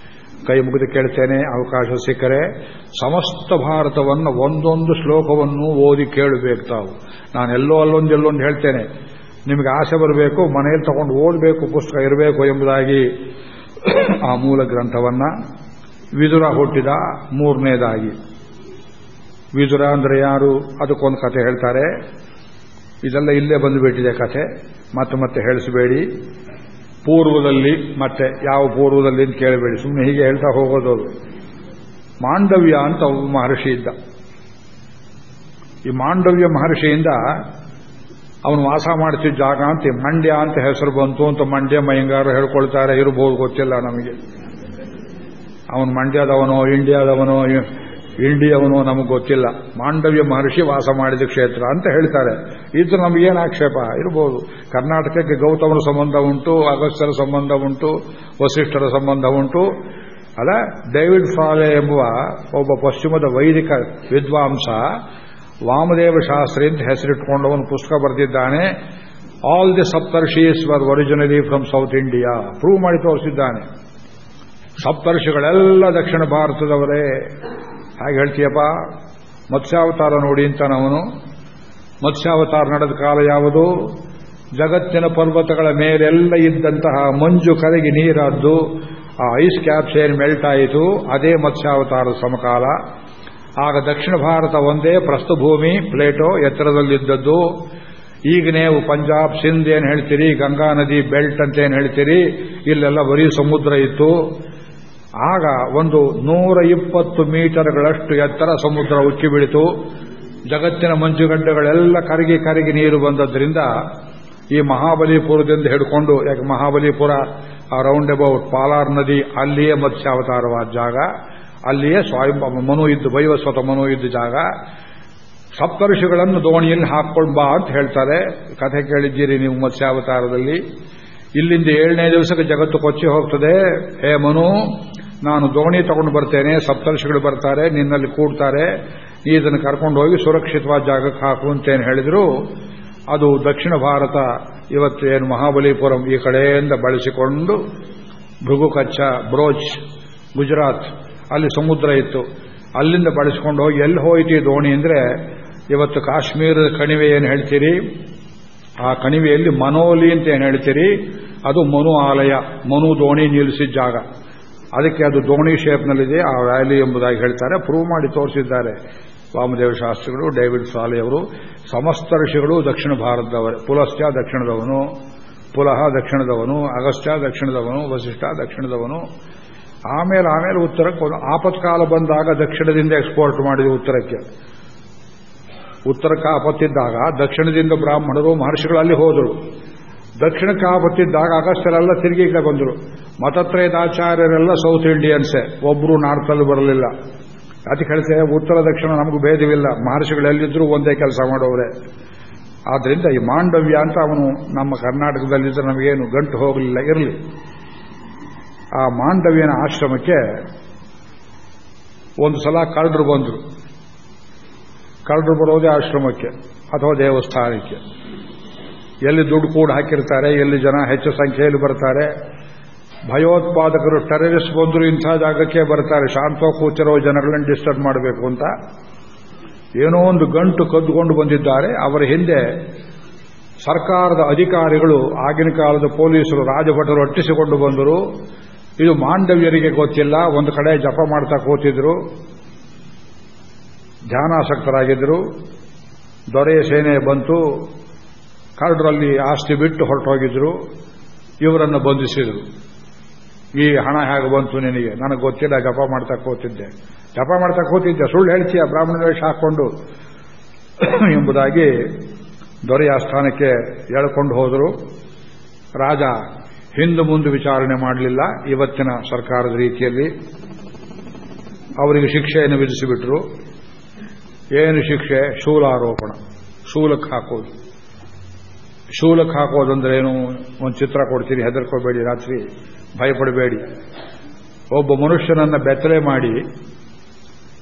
ಕೈ ಮುಗಿದು ಕೇಳ್ತೇನೆ, ಅವಕಾಶ ಸಿಕ್ಕರೆ, ಸಮಸ್ತ ಭಾರತವನ್ನು ಒಂದೊಂದು ಶ್ಲೋಕವನ್ನು ಓದಿ ಕೇಳಬೇಕು ತಾವು. ನಾನು ಎಲ್ಲೋ ಅಲ್ಲೊಂದು ಎಲ್ಲೊಂದು ಹೇಳ್ತೇನೆ. ನಿಮಗೆ ಆಸೆ ಬರಬೇಕು, ಮನೆಯಲ್ಲಿ ತಗೊಂಡು ಓದಬೇಕು, ಪುಸ್ತಕ ಇರಬೇಕು ಎಂಬುದಾಗಿ ಆ ಮೂಲ ಗ್ರಂಥವನ್ನ ವಿದುರ ಹುಟ್ಟಿದ ಮೂರನೇದಾಗಿ. ವಿದುರ ಅಂದ್ರೆ ಯಾರು? ಅದಕ್ಕೊಂದು ಕಥೆ ಹೇಳ್ತಾರೆ. ಇದೆಲ್ಲ ಇಲ್ಲೇ ಬಂದುಬಿಟ್ಟಿದೆ ಕಥೆ. ಮತ್ತೆ ಮತ್ತೆ ಹೇಳಿಸಬೇಡಿ. ಪೂರ್ವದಲ್ಲಿ ಮತ್ತೆ ಯಾವ ಪೂರ್ವದಲ್ಲಿ ಅಂತ ಕೇಳಬೇಡಿ. ಸುಮ್ಮನೆ ಹೀಗೆ ಹೇಳ್ತಾ ಹೋಗೋದು ಮಾಂಡವ್ಯ ಅಂತ ಒಬ್ಬ ಮಹರ್ಷಿ ಇದ್ದ. ಈ ಮಾಂಡವ್ಯ ಮಹರ್ಷಿಯಿಂದ ಅವನು ವಾಸ ಮಾಡ್ತಿದ್ದ ಜಾಗ ಅಂತ, ಮಂಡ್ಯ ಅಂತ ಹೆಸರು ಬಂತು ಅಂತ ಮಂಡ್ಯ ಮಯಂಗಾರು ಹೇಳ್ಕೊಳ್ತಾರೆ ಇರಬಹುದು ಗೊತ್ತಿಲ್ಲ ನಮಗೆ. ಅವನು ಮಂಡ್ಯದವನೋ, ಇಂಡಿಯಾದವನೋ ಇಂಡಿಯವನೋ ನಮಗೆ ಗೊತ್ತಿಲ್ಲ. ಮಾಂಡವ್ಯ ಮಹರ್ಷಿ ವಾಸ ಮಾಡಿದ ಕ್ಷೇತ್ರ ಅಂತ ಹೇಳ್ತಾರೆ. ಇದು ನಮಗೇನು ಆಕ್ಷೇಪ? ಇರಬಹುದು ಕರ್ನಾಟಕಕ್ಕೆ ಗೌತಮನ ಸಂಬಂಧ ಉಂಟು ಅಗಸ್ತ್ಯರ ಸಂಬಂಧ ಉಂಟು, ವಸಿಷ್ಠರ ಸಂಬಂಧ ಉಂಟು. ಅಲ್ಲ, ಡೇವಿಡ್ ಫಾಲೆ ಎಂಬುವ ಒಬ್ಬ ಪಶ್ಚಿಮದ ವೈದಿಕ ವಿದ್ವಾಂಸ ವಾಮದೇವ ಶಾಸ್ತ್ರಿ ಅಂತ ಹೆಸರಿಟ್ಕೊಂಡವನು ಪುಸ್ತಕ ಬರೆದಿದ್ದಾನೆ. All the Saptarshis were originally from South India prove ಮಾಡಿ ತೋರಿಸಿದ್ದಾನೆ. ಸಪ್ತರ್ಷಿಗಳೆಲ್ಲ ದಕ್ಷಿಣ ಭಾರತದವರೇ. ಹಾಗೆ ಹೇಳ್ತೀಯಪ್ಪ. ಮತ್ಸ್ಯಾವತಾರ ನೋಡಿ ಅಂತಾನವನು ಮತ್ಸ್ಯಾವತಾರ ನಡೆದ ಕಾಲ ಯಾವುದು? ಜಗತ್ತಿನ ಪರ್ವತಗಳ ಮೇಲೆಲ್ಲ ಇದ್ದಂತಹ ಮಂಜು ಕರಗಿ ನೀರಾದ್ದು ಆ ಐಸ್ ಕ್ಯಾಪ್ಸ್ ಏನು ಮೆಲ್ಟ್ ಆಯಿತು ಅದೇ ಮತ್ಸ್ಯಾವತಾರದ ಸಮಕಾಲ. ಆಗ ದಕ್ಷಿಣ ಭಾರತ ಒಂದೇ ಪ್ರಸ್ಥಭೂಮಿ ಪ್ಲೇಟೋ, ಎತ್ತರದಲ್ಲಿದ್ದದ್ದು. ಈಗ ನೀವು ಪಂಜಾಬ್, ಸಿಂಧ್ ಏನು ಹೇಳ್ತೀರಿ? ಗಂಗಾ ನದಿ ಬೆಲ್ಟ್ ಅಂತ ಏನು ಹೇಳ್ತೀರಿ? ಇಲ್ಲೆಲ್ಲ ಬರೀ ಸಮುದ್ರ ಇತ್ತು. ಆಗ ಒಂದು ನೂರ ಇಪ್ಪತ್ತು ಮೀಟರ್ಗಳಷ್ಟು ಎತ್ತರ ಸಮುದ್ರ ಉಕ್ಕಿ ಬೀಳಿತು. ಜಗತ್ತಿನ ಮಂಜುಗಡ್ಡೆಗಳೆಲ್ಲ ಕರಗಿ ಕರಗಿ ನೀರು ಬಂದದ್ರಿಂದ ಈ ಮಹಾಬಲಿಪುರದಿಂದ ಹಿಡ್ಕೊಂಡು, ಯಾಕೆ ಮಹಾಬಲಿಪುರ ರೌಂಡ್ ಅಬೌಟ್ ಪಾಲಾರ್ ನದಿ, ಅಲ್ಲಿಯೇ ಮತ್ಸ್ಯಾವತಾರವಾದ ಜಾಗ. ಅಲ್ಲಿಯೇ ಸ್ವಯಂ ಮನು ಇದ್ದು ವೈವಸ್ವತ ಮನು ಇದ್ದ ಜಾಗ. ಸಪ್ತರ್ಷಿಗಳನ್ನು ದೋಣಿಯಲ್ಲಿ ಹಾಕೊಂಡು ಬಾ ಅಂತ ಹೇಳ್ತಾರೆ. ಕಥೆ ಕೇಳಿದ್ದೀರಿ ನೀವು ಮತ್ಸ್ಯಾವತಾರದಲ್ಲಿ. ಇಲ್ಲಿಂದ ಏಳನೇ ದಿವಸಕ್ಕೆ ಜಗತ್ತು ಕೊಚ್ಚಿ ಹೋಗ್ತದೆ. ಹೇ ಮನು, ನಾನು ದೋಣಿ ತಗೊಂಡು ಬರ್ತೇನೆ ಸಪ್ತರ್ಷಿಗಳು ಬರ್ತಾರೆ, ನಿನ್ನಲ್ಲಿ ಕೂಡ್ತಾರೆ. ಇದನ್ನು ಕರ್ಕೊಂಡು ಹೋಗಿ ಸುರಕ್ಷಿತವಾದ ಜಾಗಕ್ಕೆ ಹಾಕು ಅಂತೇನು ಹೇಳಿದ್ರು. ಅದು ದಕ್ಷಿಣ ಭಾರತ ಇವತ್ತು ಏನು ಮಹಾಬಲಿಪುರಂ ಈ ಕಡೆಯಿಂದ ಬಳಸಿಕೊಂಡು ಭೃಗು ಕಚ್ಚ ಬ್ರೋಚ್ ಗುಜರಾತ್, ಅಲ್ಲಿ ಸಮುದ್ರ ಇತ್ತು. ಅಲ್ಲಿಂದ ಬಳಸಿಕೊಂಡು ಹೋಗಿ ಎಲ್ಲಿ ಹೋಯ್ತು ದೋಣಿ ಅಂದ್ರೆ ಇವತ್ತು ಕಾಶ್ಮೀರದ ಕಣಿವೆ ಏನು ಹೇಳ್ತೀರಿ? ಆ ಕಣಿವೆಯಲ್ಲಿ ಮನೋಲಿ ಅಂತ ಏನು ಹೇಳ್ತೀರಿ? ಅದು ಮನು ಆಲಯ, ಮನು ದೋಣಿ ನಿಲ್ಲಿಸಿದ ಜಾಗ. ಅದಕ್ಕೆ ಅದು ದೋಣಿ ಶೇಪ್ನಲ್ಲಿದೆ ಆ ವ್ಯಾಲಿ ಎಂಬುದಾಗಿ ಹೇಳ್ತಾರೆ. ಪ್ರೂವ್ ಮಾಡಿ ತೋರಿಸಿದ್ದಾರೆ. ವಾಮದೇವ ಶಾಸ್ತ್ರಿಗಳು, ಡೇವಿಡ್ ಸಾಲಿ ಅವರು, ಸಮಸ್ತ ಋಷಿಗಳು ದಕ್ಷಿಣ ಭಾರತದವರು, ಪುಲಸ್ತ್ಯ ದಕ್ಷಿಣದವನು, ಪುಲಹ ದಕ್ಷಿಣದವನು, ಅಗಸ್ತ್ಯ ದಕ್ಷಿಣದವನು, ವಸಿಷ್ಠ ದಕ್ಷಿಣದವನು. ಆಮೇಲೆ ಆಮೇಲೆ ಉತ್ತರಕ್ಕೆ ಒಂದು ಆಪತ್ಕಾಲ ಬಂದಾಗ ದಕ್ಷಿಣದಿಂದ ಎಕ್ಸ್ಪೋರ್ಟ್ ಮಾಡಿದ್ವಿ ಉತ್ತರಕ್ಕೆ. ಉತ್ತರಕ್ಕೆ ಆಪತ್ತಿದ್ದಾಗ, ದಕ್ಷಿಣದಿಂದ ಬ್ರಾಹ್ಮಣರು ಮಹರ್ಷಿಗಳಲ್ಲಿ ಹೋದರು. ದಕ್ಷಿಣಕ್ಕೆ ಆಪತ್ತಿದ್ದಾಗ ಅಗಸ್ತ್ಯರೆಲ್ಲ ತಿರುಗಿ ಬಂದರು. ಮತತ್ರಯದಾಚಾರ್ಯರೆಲ್ಲ ಸೌತ್ ಇಂಡಿಯನ್ಸೇ ಒಬ್ಬರು ನಾರ್ತಲ್ಲಿ ಬರಲಿಲ್ಲ. ಅದಕ್ಕೆ ಹೇಳ್ತೇವೆ ಉತ್ತರ ದಕ್ಷಿಣ ನಮಗೂ ಭೇದವಿಲ್ಲ. ಮಹರ್ಷಿಗಳೆಲ್ಲಿದ್ದರೂ ಒಂದೇ ಕೆಲಸ ಮಾಡೋರೆ ಆದ್ದರಿಂದ ಈ ಮಾಂಡವ್ಯ ಅಂತ ಅವನು ನಮ್ಮ ಕರ್ನಾಟಕದಲ್ಲಿದ್ದರೆ ನಮಗೇನು ಗಂಟು ಹೋಗಲಿಲ್ಲ, ಇರಲಿ. ಆ ಮಾಂಡವ್ಯನ ಆಶ್ರಮಕ್ಕೆ ಒಂದು ಸಲ ಕಳ್ಳರು ಬಂದರು. ಕಳ್ಳರು ಬರೋದೇ ಆಶ್ರಮಕ್ಕೆ ಅಥವಾ ದೇವಸ್ಥಾನಕ್ಕೆ. ಎಲ್ಲಿ ದುಡ್ಡು ಕೂಡ ಹಾಕಿರ್ತಾರೆ, ಎಲ್ಲಿ ಜನ ಹೆಚ್ಚು ಸಂಖ್ಯೆಯಲ್ಲಿ ಬರ್ತಾರೆ ಭಯೋತ್ಪಾದಕರು ಟೆರರಿಸ್ಟ್ ಬಂದರು ಇಂಥ ಜಾಗಕ್ಕೆ ಬರ್ತಾರೆ. ಶಾಂತ ಕೂತಿರೋ ಜನಗಳನ್ನು ಡಿಸ್ಟರ್ಬ್ ಮಾಡಬೇಕು ಅಂತ. ಏನೋ ಒಂದು ಗಂಟು ಕದ್ದುಕೊಂಡು ಬಂದಿದ್ದಾರೆ. ಅವರ ಹಿಂದೆ ಸರ್ಕಾರದ ಅಧಿಕಾರಿಗಳು, ಆಗಿನ ಕಾಲದ ಪೊಲೀಸರು, ರಾಜಭಟರು ಅಟ್ಟಿಸಿಕೊಂಡು ಬಂದರು. ಇದು ಮಾಂಡವ್ಯರಿಗೆ ಗೊತ್ತಿಲ್ಲ. ಒಂದು ಕಡೆ ಜಪ ಮಾಡ್ತಾ ಕೂತಿದ್ರು. ಧ್ಯಾನಾಸಕ್ತರಾಗಿದ್ದರು ದೊರೆಯ ಸೇನೆ ಬಂತು. ಕರಡರಲ್ಲಿ ಆಸ್ತಿ ಬಿಟ್ಟು ಹೊರಟೋಗಿದ್ರು. ಇವರನ್ನು ಬಂಧಿಸಿದರು. ಈ ಹಣ ಹೇಗೆ ಬಂತು ನಿನಗೆ? ನನಗೆ ಗೊತ್ತಿಲ್ಲ, ಜಪ ಮಾಡ್ತಾ ಕೂತಿದ್ದೆ. ಜಪ ಮಾಡ್ತಾ ಕೂತಿದ್ದೆ, ಸುಳ್ಳು ಹೇಳ್ತೀಯ? ಬ್ರಾಹ್ಮಣ ವೇಷ ಹಾಕೊಂಡು [COUGHS] ಎಂಬುದಾಗಿ ದೊರೆಯ ಸ್ಥಾನಕ್ಕೆ ಎಳ್ಕೊಂಡು ಹೋದರು. ರಾಜ, ಹಿಂದೆ ಮುಂದೆ ವಿಚಾರಣೆ ಮಾಡಲಿಲ್ಲ. ಇವತ್ತಿನ ಸರ್ಕಾರದ ರೀತಿಯಲ್ಲಿ ಅವರಿಗೆ ಶಿಕ್ಷೆಯನ್ನು ವಿಧಿಸಿಬಿಟ್ರು. ಏನು ಶಿಕ್ಷೆ? ಶೂಲಾರೋಪಣ. ಶೂಲಕ್ಕೆ ಹಾಕೋದು. ಶೂಲಕ್ಕೆ ಹಾಕೋದಂದ್ರೆ ಏನು? ಒಂದು ಚಿತ್ರ ಕೊಡ್ತೀನಿ ಹೆದರ್ಕೋಬೇಡಿ, ರಾತ್ರಿ ಭಯಪಡಬೇಡಿ. ಒಬ್ಬ ಮನುಷ್ಯನನ್ನ ಬೆತ್ತಲೆ ಮಾಡಿ,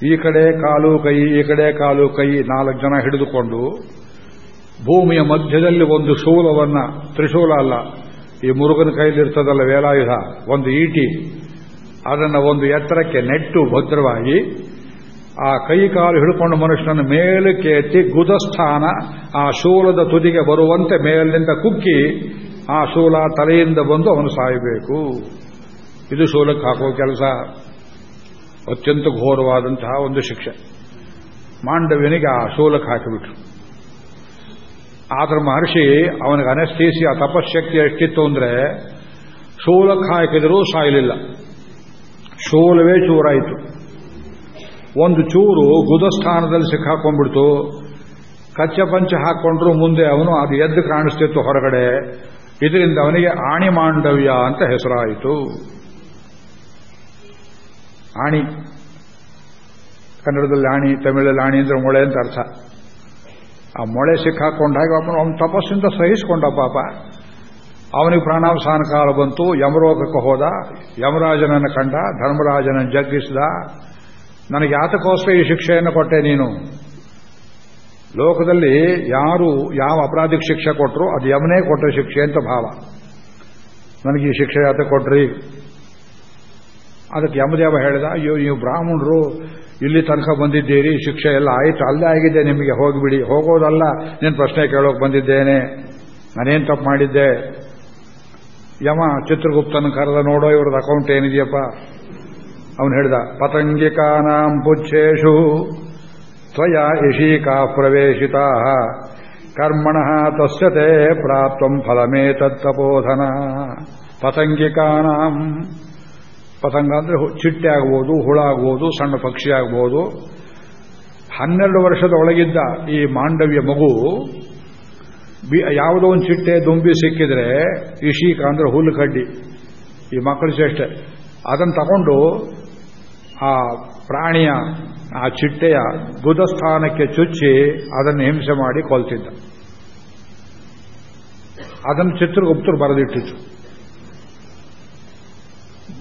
ಈ ಕಡೆ ಕಾಲು ಕೈ, ಈ ಕಡೆ ಕಾಲು ಕೈ ನಾಲ್ಕು ಜನ ಹಿಡಿದುಕೊಂಡು, ಭೂಮಿಯ ಮಧ್ಯದಲ್ಲಿ ಒಂದು ಶೂಲವನ್ನ, ತ್ರಿಶೂಲ ಅಲ್ಲ, ಈ ಮುರುಗನ ಕೈಲಿರ್ತದಲ್ಲ ವೇಲಾಯುಧ, ಒಂದು ಈಟಿ, ಅದನ್ನು ಒಂದು ಎತ್ತರಕ್ಕೆ ನೆಟ್ಟು ಭದ್ರವಾಗಿ ಆ ಕೈ ಕಾಲು ಹಿಡ್ಕೊಂಡು ಮನುಷ್ಯನ ಮೇಲಕ್ಕೆ ಎತ್ತಿ ಗುದಸ್ಥಾನ, ಆ ಶೂಲದ ತುದಿಗೆ ಬರುವಂತೆ ಮೇಲಿನಿಂದ ಕುಕ್ಕಿ ಆ ಶೂಲ ತಲೆಯಿಂದ ಬಂದು ಅವನು ಸಾಯಬೇಕು. ಇದು ಶೂಲಕ್ಕೆ ಹಾಕುವ ಕೆಲಸ. ಅತ್ಯಂತ ಘೋರವಾದಂತಹ ಒಂದು ಶಿಕ್ಷೆ. ಮಾಂಡವ್ಯನಿಗೆ ಆ ಶೂಲಕ್ಕೆ ಹಾಕಿಬಿಟ್ರು. ಆದ್ರೆ ಮಹರ್ಷಿ ಅವನಿಗೆ ಅನಸ್ಥೀಸಿ ಆ ತಪಶಕ್ತಿ ಎಷ್ಟಿತ್ತು ಅಂದ್ರೆ, ಶೂಲಕ್ಕೆ ಹಾಕಿದರೂ ಸಾಯಲಿಲ್ಲ. ಶೂಲವೇ ಚೂರಾಯಿತು ಒಂದು ಚೂರು ಗುದಸ್ಥಾನದಲ್ಲಿ ಸಿಕ್ಕಾಕೊಂಡ್ಬಿಡ್ತು. ಕಚ್ಚ ಪಂಚ ಹಾಕೊಂಡ್ರು ಮುಂದೆ ಅವನು ಅದು ಎದ್ದು ಕಾಣಿಸ್ತಿತ್ತು ಹೊರಗಡೆ. ಇದರಿಂದ ಅವನಿಗೆ ಆಣಿ ಮಾಂಡವ್ಯ ಅಂತ ಹೆಸರಾಯಿತು. ಆಣಿ. ಕನ್ನಡದಲ್ಲಿ ಆಣಿ, ತಮಿಳಲ್ಲಿ ಆಣಿ ಅಂದ್ರೆ ಮೊಳೆ ಅಂತ ಅರ್ಥ. ಆ ಮೊಳೆ ಸಿಕ್ಕಾಕೊಂಡಾಗ ಅವನು ಅವನು ತಪಸ್ಸಿಂದ ಸಹಿಸಿಕೊಂಡ ಪಾಪ. ಅವನಿಗೆ ಪ್ರಾಣಾವಸಾನ ಕಾಲ ಬಂತು ಯಮರೋಗಕ್ಕೆ ಹೋದ, ಯಮರಾಜನನ್ನು ಕಂಡ, ಧರ್ಮರಾಜನನ್ನು ಜಗ್ಗಿಸಿದ ನನಗೆ ಯಾತಕ್ಕೋಸ್ಕರ ಈ ಶಿಕ್ಷೆಯನ್ನು ಕೊಟ್ಟೆ ನೀನು. ಲೋಕದಲ್ಲಿ ಯಾರು ಯಾವ ಅಪರಾಧಕ್ಕೆ ಶಿಕ್ಷೆ ಕೊಟ್ಟರು ಅದು ಯಮನೇ ಕೊಟ್ಟರೆ ಶಿಕ್ಷೆ ಅಂತ ಭಾವ. ನನಗೆ ಈ ಶಿಕ್ಷೆ ಯಾತ ಕೊಟ್ರಿ. ಅದಕ್ಕೆ ಯಮದೇವ ಹೇಳಿದ, ಅಯ್ಯೋ, ನೀವು ಬ್ರಾಹ್ಮಣರು, ಇಲ್ಲಿ ತನಕ ಬಂದಿದ್ದೀರಿ, ಶಿಕ್ಷೆ ಎಲ್ಲ ಆಯಿತು, ಅಲ್ಲೇ ಆಗಿದೆ, ನಿಮಗೆ ಹೋಗಿಬಿಡಿ. ಹೋಗೋದಲ್ಲ, ನೀನು ಪ್ರಶ್ನೆ ಕೇಳೋಕೆ ಬಂದಿದ್ದೇನೆ. ನಾನೇನು ತಪ್ಪು ಮಾಡಿದ್ದೆ? ಯಮ ಚಿತ್ರಗುಪ್ತನ ಕರೆದ, ನೋಡೋ, ಇವ್ರದ್ದು ಅಕೌಂಟ್ ಏನಿದೆಯಪ್ಪ? ಅವನು ಹೇಳಿದ, ಪತಂಗಿಕಾನಾಂ ಪುಚ್ಛೇಷು, ತ್ವಯ ಇಶೀಕಾ ಪ್ರವೇಶಿತಾ, ಕರ್ಮಣ ತಸ್ಯತೆ ಪ್ರಾಪ್ತಂ ಫಲಮೇತತ್ತಪೋಧನ ಪತಂಗಿಕಾನಾಂ, ಪತಂಗ ಅಂದ್ರೆ ಚಿಟ್ಟೆ ಆಗ್ಬೋದು, ಹುಳ ಆಗ್ಬೋದು, ಸಣ್ಣ ಪಕ್ಷಿ ಆಗ್ಬೋದು. ಹನ್ನೆರಡು ವರ್ಷದ ಒಳಗಿದ್ದ ಈ ಮಾಂಡವ್ಯ ಮಗು ಯಾವುದೋ ಒಂದು ಚಿಟ್ಟೆ ದುಂಬಿ ಸಿಕ್ಕಿದ್ರೆ ಇಶೀಕ ಅಂದ್ರೆ ಹುಲ್ಲು ಕಡ್ಡಿ, ಈ ಮಕ್ಕಳು ಚೇಷ್ಟೆ ಅದನ್ನು ತಗೊಂಡು ಆ ಪ್ರಾಣಿಯ, ಆ ಚಿಟ್ಟೆಯ ಗುದಸ್ಥಾನಕ್ಕೆ ಚುಚ್ಚಿ ಅದನ್ನು ಹಿಂಸೆ ಮಾಡಿ ಕೊಲ್ತಿದ್ದ. ಅದನ್ನು ಚಿತ್ರಗುಪ್ತರು ಬರೆದಿಟ್ಟಿತ್ತು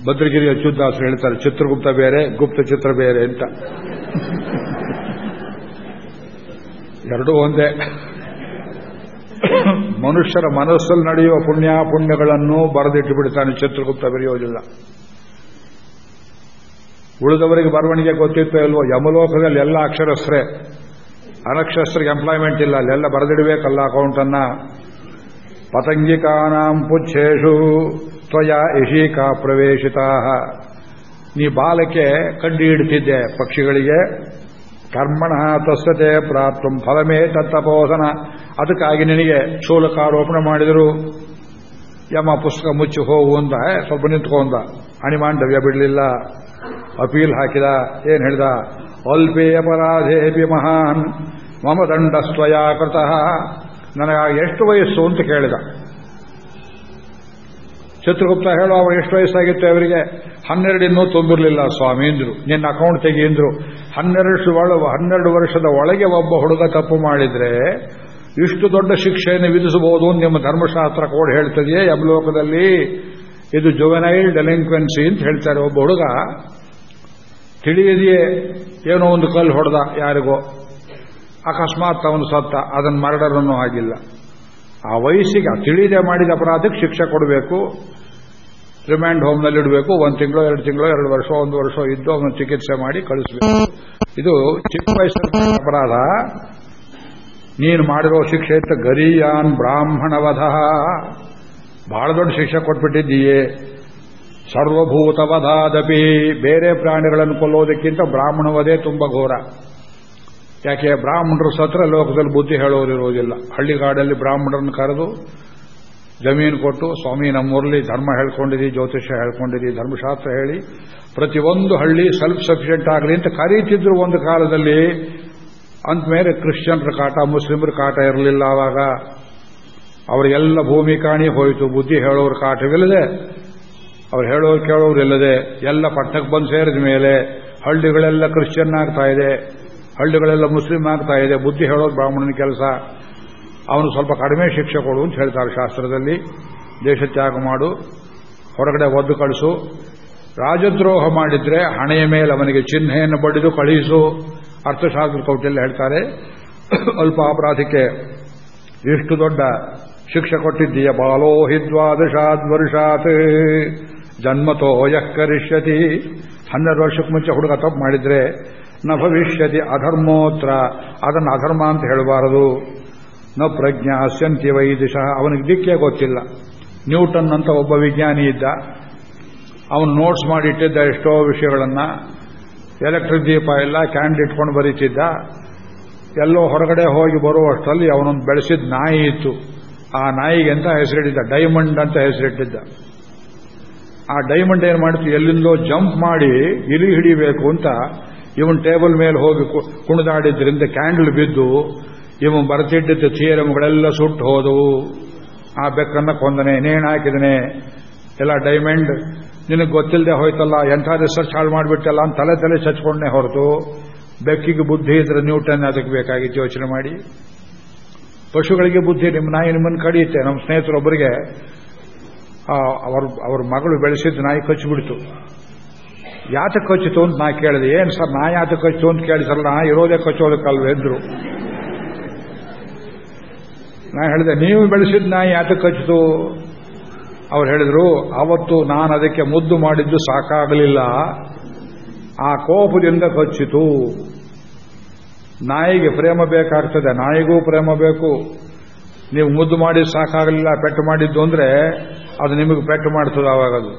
ಭದ್ರಗಿರಿ ಅಚ್ಯುದಾಸರು ಹೇಳ್ತಾರೆ, ಚಿತ್ರಗುಪ್ತ ಬೇರೆ, ಗುಪ್ತ ಚಿತ್ರ ಬೇರೆ ಅಂತ. ಎರಡೂ ಒಂದೇ. ಮನುಷ್ಯರ ಮನಸ್ಸಲ್ಲಿ ನಡೆಯುವ ಪುಣ್ಯ ಪುಣ್ಯಗಳನ್ನು ಬರೆದಿಟ್ಟು ಬಿಡ್ತಾನೆ ಚಿತ್ರಗುಪ್ತ ಬರೆಯೋದಿಲ್ಲ ಉಳಿದವರಿಗೆ ಬರವಣಿಗೆ ಗೊತ್ತಿತ್ತೋ ಇಲ್ವೋ ಯಮಲೋಕದಲ್ಲಿ ಎಲ್ಲ ಅಕ್ಷರಸ್ಥರೇ ಅನಕ್ಷರಸ್ಥರಿಗೆ ಎಂಪ್ಲಾಯ್ಮೆಂಟ್ ಇಲ್ಲ ಅಲ್ಲೆಲ್ಲ ಬರೆದಿಡಬೇಕಲ್ಲ ಅಕೌಂಟನ್ನ. ಪತಂಗಿಕಾನಾಂ ಪುಚ್ಛೇಷು ತ್ವಯ ಇಶೀಕಾ ಪ್ರವೇಶಿತಾ ನೀ ಬಾಲಕ್ಕೆ ಕಡ್ಡಿ ಹಿಡಿತಿದ್ದೆ ಪಕ್ಷಿಗಳಿಗೆ. ಕರ್ಮಣ ತಸ್ಸತೆ ಪ್ರಾಪ್ತು ಫಲಮೇ ತತ್ತಪೋಸನ ಅದಕ್ಕಾಗಿ ನಿನಗೆ ಶೂಲಕಾರೋಪಣೆ ಮಾಡಿದರು. ಯಮ ಪುಸ್ತಕ ಮುಚ್ಚಿ ಹೋಗು ಅಂದ "ಏ, ಸ್ವಲ್ಪ ನಿಂತ್ಕೊಂಡ ಅಣಿಮಾಂಡವ್ಯ ಬಿಡಲಿಲ್ಲ. ಅಪೀಲ್ ಹಾಕಿದ, ಏನು ಹೇಳಿದ? ಅಲ್ಪೇ ಅಪರಾಧೇಪಿ ಮಹಾನ್, ಮಮ ದಂಡಸ್ತ್ವಯಾ ಕೃತಃ. ನನಗೆ ಎಷ್ಟು ವಯಸ್ಸು ಅಂತ ಕೇಳಿದ. ಚಿತ್ರಗುಪ್ತ ಹೇಳೋ ಅವ ಎಷ್ಟು ವಯಸ್ಸಾಗಿತ್ತು ಅವರಿಗೆ? ಹನ್ನೆರಡಿನ್ನೂ ತುಂಬಿರಲಿಲ್ಲ ಸ್ವಾಮಿ ಅಂದ್ರು. ನಿನ್ನ ಅಕೌಂಟ್ ತೆಗಿ ಅಂದ್ರು. ಹನ್ನೆರಡು ಹನ್ನೆರಡು ವರ್ಷದ ಒಳಗೆ ಒಬ್ಬ ಹುಡುಗ ತಪ್ಪು ಮಾಡಿದ್ರೆ ಇಷ್ಟು ದೊಡ್ಡ ಶಿಕ್ಷೆಯನ್ನು ವಿಧಿಸಬಹುದು ನಿಮ್ಮ ಧರ್ಮಶಾಸ್ತ್ರ ಕೋಡ್ ಹೇಳ್ತದೆಯೇ ಯಮಲೋಕದಲ್ಲಿ ಇದು ಜೊಗನೈಲ್ ಡೆಲಿಂಕ್ವೆನ್ಸಿ ಅಂತ ಹೇಳ್ತಾರೆ. ಒಬ್ಬ ಹುಡುಗ ತಿಳಿಯದೆಯೇ ಏನೋ ಒಂದು ಕಲ್ಲು ಹೊಡೆದ ಯಾರಿಗೋ. ಅಕಸ್ಮಾತ್ ಅವನು ಸತ್ತ. ಅದನ್ನು ಮರ್ಡರ್ ಅನ್ನೋ ಹಾಗಿಲ್ಲ ಆ ವಯಸ್ಸಿಗೆ ತಿಳಿದೇ ಮಾಡಿದ ಅಪರಾಧಕ್ಕೆ ಶಿಕ್ಷೆ ಕೊಡಬೇಕು. ರಿಮ್ಯಾಂಡ್ ಹೋಮ್ನಲ್ಲಿ ಇಡಬೇಕು. ಒಂದು ತಿಂಗಳು, ಎರಡು ತಿಂಗಳು, ಎರಡು ವರ್ಷ, ಒಂದು ವರ್ಷ ಇದ್ದು ಅವನು ಚಿಕಿತ್ಸೆ ಮಾಡಿ ಕಳಿಸಬೇಕು. ಇದು ಚಿಕ್ಕ ವಯಸ್ಸಿನ ಅಪರಾಧ. ನೀನು ಮಾಡಿರೋ ಶಿಕ್ಷೆ ಗರಿಯಾನ್ ಬ್ರಾಹ್ಮಣವಧ. ಬಹಳ ದೊಡ್ಡ ಶಿಕ್ಷೆ ಕೊಟ್ಬಿಟ್ಟಿದ್ದೀಯೇ. ಸರ್ವಭೂತವಧಾದಪಿ ಬೇರೆ ಪ್ರಾಣಿಗಳನ್ನು ಕೊಲ್ಲೋದಕ್ಕಿಂತ ಬ್ರಾಹ್ಮಣವದೇ ತುಂಬ ಘೋರ. ಯಾಕೆ, ಬ್ರಾಹ್ಮಣರು ಸತ್ರ ಲೋಕದಲ್ಲಿ ಬುದ್ಧಿ ಹೇಳೋರಿರೋದಿಲ್ಲ ಹಳ್ಳಿಗಾಡಲ್ಲಿ ಬ್ರಾಹ್ಮಣರನ್ನು ಕರೆದು ಜಮೀನು ಕೊಟ್ಟು, ಸ್ವಾಮಿ ನಮ್ಮೂರಲ್ಲಿ ಧರ್ಮ ಹೇಳ್ಕೊಂಡಿದ್ದೀವಿ ಜ್ಯೋತಿಷ್ಯ ಹೇಳ್ಕೊಂಡಿದ್ದೀವಿ ಧರ್ಮಶಾಸ್ತ್ರ ಹೇಳಿ ಪ್ರತಿಯೊಂದು ಹಳ್ಳಿ ಸೆಲ್ಫ್ ಸಫಿಷಿಯೆಂಟ್ ಆಗಲಿ ಅಂತ ಕರೀತಿದ್ರು ಒಂದು ಕಾಲದಲ್ಲಿ. ಅಂದಮೇಲೆ ಕ್ರಿಶ್ಚಿಯನ್ರ ಕಾಟ, ಮುಸ್ಲಿಮರ ಕಾಟ ಇರಲಿಲ್ಲ ಆವಾಗ. ಅವರಿಗೆಲ್ಲ ಭೂಮಿ ಕಾಣಿ ಹೋಯಿತು, ಬುದ್ಧಿ ಹೇಳೋರು ಕಾಟವಿಲ್ಲದೆ ಅವ್ರು ಹೇಳೋರು ಕೇಳೋರು ಇಲ್ಲದೆ ಎಲ್ಲ ಪಟ್ಟಕ್ಕೆ ಬಂದು ಸೇರಿದ ಮೇಲೆ ಹಳ್ಳಿಗಳೆಲ್ಲ ಕ್ರಿಶ್ಚಿಯನ್ ಆಗ್ತಾ ಇದೆ, ಹಳ್ಳಿಗಳೆಲ್ಲ ಮುಸ್ಲಿಂ ಆಗ್ತಾ ಇದೆ, ಬುದ್ಧಿ ಹೇಳೋದು ಬ್ರಾಹ್ಮಣನ ಕೆಲಸ. ಅವನು ಸ್ವಲ್ಪ ಕಡಿಮೆ ಶಿಕ್ಷೆ ಕೊಡು ಅಂತ ಹೇಳ್ತಾರೆ ಶಾಸ್ತ್ರದಲ್ಲಿ. ದೇಶತ್ಯಾಗ ಮಾಡು, ಹೊರಗಡೆ ಒದ್ದು ಕಳಿಸು. ರಾಜದ್ರೋಹ ಮಾಡಿದ್ರೆ ಹಣೆಯ ಮೇಲೆ ಅವನಿಗೆ ಚಿಹ್ನೆಯನ್ನು ಬಡಿದು ಕಳಿಸು ಅರ್ಥಶಾಸ್ತ್ರ ಕೌಟಿಲ್ಯ ಹೇಳ್ತಾರೆ. ಅಲ್ಪ ಅಪರಾಧಕ್ಕೆ ಎಷ್ಟು ದೊಡ್ಡ ಶಿಕ್ಷೆ ಕೊಟ್ಟಿದ್ದೀಯ ಬಾಲೋ ಹಿ ದ್ವಾದಶಾದ್ ವರ್ಷಾತ್. ಜನ್ಮತೋ ಯಃ ಕರಿಷ್ಯತಿ. ಹನ್ನೆರಡು ವರ್ಷಕ್ಕೆ ಮುಂಚೆ ಹುಡುಗ ತಪ್ಪು ಮಾಡಿದ್ರೆ ನ ಭವಿಷ್ಯತಿ ಅಧರ್ಮೋತ್ರ. ಅದನ್ನು ಅಧರ್ಮ ಅಂತ ಹೇಳಬಾರದು. ನ ಪ್ರಜ್ಞಾ ಅಸ್ಯಂತಿ ವೈದಿಶಃ. ಅವನಿಗೆ ದಿಕ್ಕೇ ಗೊತ್ತಿಲ್ಲ. ನ್ಯೂಟನ್ ಅಂತ ಒಬ್ಬ ವಿಜ್ಞಾನಿ ಇದ್ದ. ಅವನು ನೋಟ್ಸ್ ಮಾಡಿಟ್ಟಿದ್ದ ಎಷ್ಟೋ ವಿಷಯಗಳನ್ನ. ಎಲೆಕ್ಟ್ರಿಕ್ ದೀಪ ಎಲ್ಲ ಕ್ಯಾಂಡ್ ಇಟ್ಕೊಂಡು ಬರೀತಿದ್ದ. ಎಲ್ಲೋ ಹೊರಗಡೆ ಹೋಗಿ ಬರುವಷ್ಟರಲ್ಲಿ ಅವನೊಂದು ಬೆಳೆಸಿದ ನಾಯಿ ಇತ್ತು. ಆ ನಾಯಿಗೆ ಅಂತ ಹೆಸರಿಟ್ಟಿದ್ದ, ಡೈಮಂಡ್ ಅಂತ ಹೆಸರಿಟ್ಟಿದ್ದ. ಆ ಡೈಮಂಡ್ ಏನು ಮಾಡ್ತು? ಎಲ್ಲಿಂದೋ ಜಂಪ್ ಮಾಡಿ ಇಲಿ ಹಿಡಿಬೇಕು ಅಂತ ಇವನ್ ಟೇಬಲ್ ಮೇಲೆ ಹೋಗಿ ಕುಣಿದಾಡಿದ್ರಿಂದ ಕ್ಯಾಂಡಲ್ ಬಿದ್ದು ಇವನ್ ಬರೆತಿಟ್ಟಿದ್ದ ಥಿಯರಮ್ಗಳೆಲ್ಲ ಸುಟ್ಟು ಹೋದವು. ಆ ಬೆಕ್ಕನ್ನ ಕೊಂದನೆ ನೇಣು ಹಾಕಿದನೆ? ಎಲ್ಲ ಡೈಮಂಡ್, ನಿನಗೆ ಗೊತ್ತಿಲ್ಲದೆ ಹೋಯ್ತಲ್ಲ ಎಂಥ ರಿಸರ್ಚ್ ಹಾಳು ಮಾಡಿಬಿಟ್ಟಲ್ಲ ಅಂತ ತಲೆ ತಲೆ ಚಚ್ಕೊಂಡೇ ಹೊರತು. ಬೆಕ್ಕಿಗೆ ಬುದ್ಧಿ ಇದ್ರೆ ನ್ಯೂಟನ್ ಅದಕ್ಕೆ ಬೇಕಾಗಿತ್ತು ಯೋಚನೆ ಮಾಡಿ. ಪಶುಗಳಿಗೆ ಬುದ್ಧಿ, ನಿಮ್ಮ ನಾಯಿ ನಿಮ್ಮನ್ನು ಕಡಿಯುತ್ತೆ. ನಮ್ಮ ಸ್ನೇಹಿತರೊಬ್ಬರಿಗೆ ಅವ್ರ ಅವ್ರ ಮಗಳು ಬೆಳೆಸಿದ್ದು ನಾಯಿ ಕಚ್ಚಿಬಿಡ್ತು. ಯಾತಕ್ಕೆ ಕಚ್ಚಿತು ಅಂತ ನಾ ಕೇಳಿದೆ. ಏನು ಸರ್ ನಾ ಯಾತಕ್ಕೆ ಕಚ್ಚಿತು ಅಂತ ಕೇಳಿ ಸರ್ ನಾ ಇರೋದೇ ಕಚ್ಚೋದಕ್ಕಲ್ವ ಎಂದ್ರು ನಾ ಹೇಳಿದೆ, ನೀವು ಬೆಳೆಸಿದ ನಾಯಿ ಯಾತಕ್ಕೆ ಕಚ್ಚಿತು? ಅವ್ರು ಹೇಳಿದ್ರು, ಅವತ್ತು ನಾನು ಅದಕ್ಕೆ ಮುದ್ದು ಮಾಡಿದ್ದು ಸಾಕಾಗಲಿಲ್ಲ. ಆ ಕೋಪದಿಂದ ಕಚ್ಚಿತು. ನಾಯಿಗೆ ಪ್ರೇಮ ಬೇಕಾಗ್ತದೆ, ನಾಯಿಗೂ ಪ್ರೇಮ ಬೇಕು. ನೀವು ಮುದ್ದು ಮಾಡಿ ಸಾಕಾಗಲಿಲ್ಲ, ಪೆಟ್ಟು ಮಾಡಿದ್ದು ಅಂದ್ರೆ ಅದು ನಿಮಗೆ ಪೆಟ್ಟು ಮಾಡ್ತದೆ ಆವಾಗ ಅದು.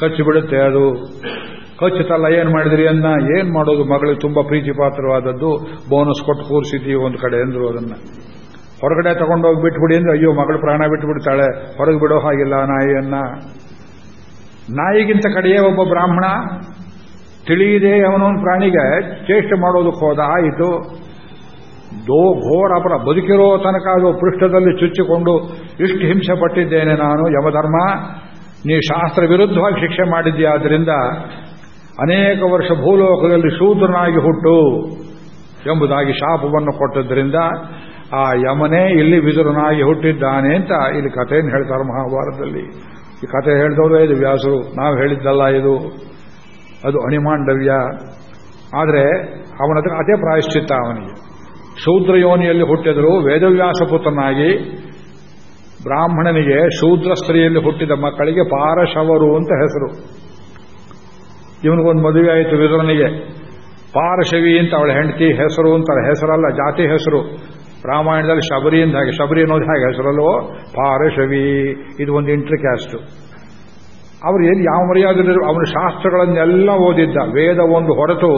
ಕಚ್ಚಿ ಬಿಡುತ್ತೆ ಅದು. ಕಚ್ಚುತ್ತಲ್ಲ ಏನ್ ಮಾಡಿದ್ರಿ ಅನ್ನ? ಏನ್ ಮಾಡೋದು? ಮಗಳಿಗೆ ತುಂಬಾ ಪ್ರೀತಿ ಪಾತ್ರವಾದದ್ದು ಬೋನಸ್ ಕೊಟ್ಟು ಕೂರಿಸಿದ್ದೀವಿ ಒಂದು ಕಡೆ ಅಂದ್ರು ಅದನ್ನ. ಹೊರಗಡೆ ತಗೊಂಡೋಗಿ ಬಿಟ್ಬಿಡಿ ಅಂದ್ರೆ, ಅಯ್ಯೋ, ಮಗಳು ಪ್ರಾಣ ಬಿಟ್ಬಿಡ್ತಾಳೆ, ಹೊರಗೆ ಬಿಡೋ ಹಾಗಿಲ್ಲ ನಾಯಿಯನ್ನ. ನಾಯಿಗಿಂತ ಕಡೆಯೇ ಒಬ್ಬ ಬ್ರಾಹ್ಮಣ. ತಿಳಿಯದೆ ಅವನೊಂದು ಪ್ರಾಣಿಗೆ ಚೇಷ್ಟೆ ಮಾಡೋದಕ್ಕೆ ಹೋದ ಆಯಿತು. ದೋ ಘೋರ ಅಪರ ಬದುಕಿರೋ ತನಕ ಅದು ಪೃಷ್ಠದಲ್ಲಿ ಚುಚ್ಚಿಕೊಂಡು ಇಷ್ಟು ಹಿಂಸೆ ಪಟ್ಟಿದ್ದೇನೆ ನಾನು, ಯಮಧರ್ಮ. ನೀ ಶಾಸ್ತ್ರ ವಿರುದ್ಧವಾಗಿ ಶಿಕ್ಷೆ ಮಾಡಿದ್ಯಾದ್ರಿಂದ ಅನೇಕ ವರ್ಷ ಭೂಲೋಕದಲ್ಲಿ ಶೂದ್ರನಾಗಿ ಹುಟ್ಟು ಎಂಬುದಾಗಿ ಶಾಪವನ್ನು ಕೊಟ್ಟದ್ರಿಂದ ಆ ಯಮನೇ ಇಲ್ಲಿ ವಿದುರನಾಗಿ ಹುಟ್ಟಿದ್ದಾನೆ ಅಂತ ಇಲ್ಲಿ ಕಥೆಯನ್ನು ಹೇಳ್ತಾರೆ ಮಹಾಭಾರತದಲ್ಲಿ. ಈ ಕಥೆ ಹೇಳಿದವರು ಇದು ವ್ಯಾಸರು. ನಾವು ಹೇಳಿದ್ದಲ್ಲ ಇದು. ಅದು ಅಣಿಮಾಂಡವ್ಯ ಆದರೆ ಅವನ ಹತ್ರ ಅದೇ ಪ್ರಾಯಶ್ಚಿತ್ತ ಅವನಿಗೆ. ಶೂದ್ರ ಯೋನಿಯಲ್ಲಿ ಹುಟ್ಟಿದರೂ ವೇದವ್ಯಾಸ ಪುತ್ರನಾಗಿ ಬ್ರಾಹ್ಮಣನಿಗೆ ಶೂದ್ರ ಸ್ತ್ರೀಯಲ್ಲಿ ಹುಟ್ಟಿದ ಮಕ್ಕಳಿಗೆ ಪಾರಶವರು ಅಂತ ಹೆಸರು. ಇವನಿಗೊಂದು ಮದುವೆ ಆಯಿತು ವಿದುರನಿಗೆ. ಪಾರಶವಿ ಅಂತ ಅವಳ ಹೆಂಡತಿ ಹೆಸರು ಅಂತ ಹೆಸರಲ್ಲ, ಜಾತಿ ಹೆಸರು. ರಾಮಾಯಣದಲ್ಲಿ ಶಬರಿ ಹಾಗೆ, ಶಬರಿ ಅನ್ನೋದು ಹಾಗೆ ಹೆಸರಲ್ಲೋ? ಪಾರಶವಿ. ಇದು ಒಂದು ಇಂಟ್ರಿ ಕ್ಯಾಸ್ಟ್ ಅವರು ಏನು ಯಾವ ಮರ್ಯಾದೆ ಅವನ ಶಾಸ್ತ್ರಗಳನ್ನೆಲ್ಲ ಓದಿದ್ದ. ವೇದ ಒಂದು ಹೊರತು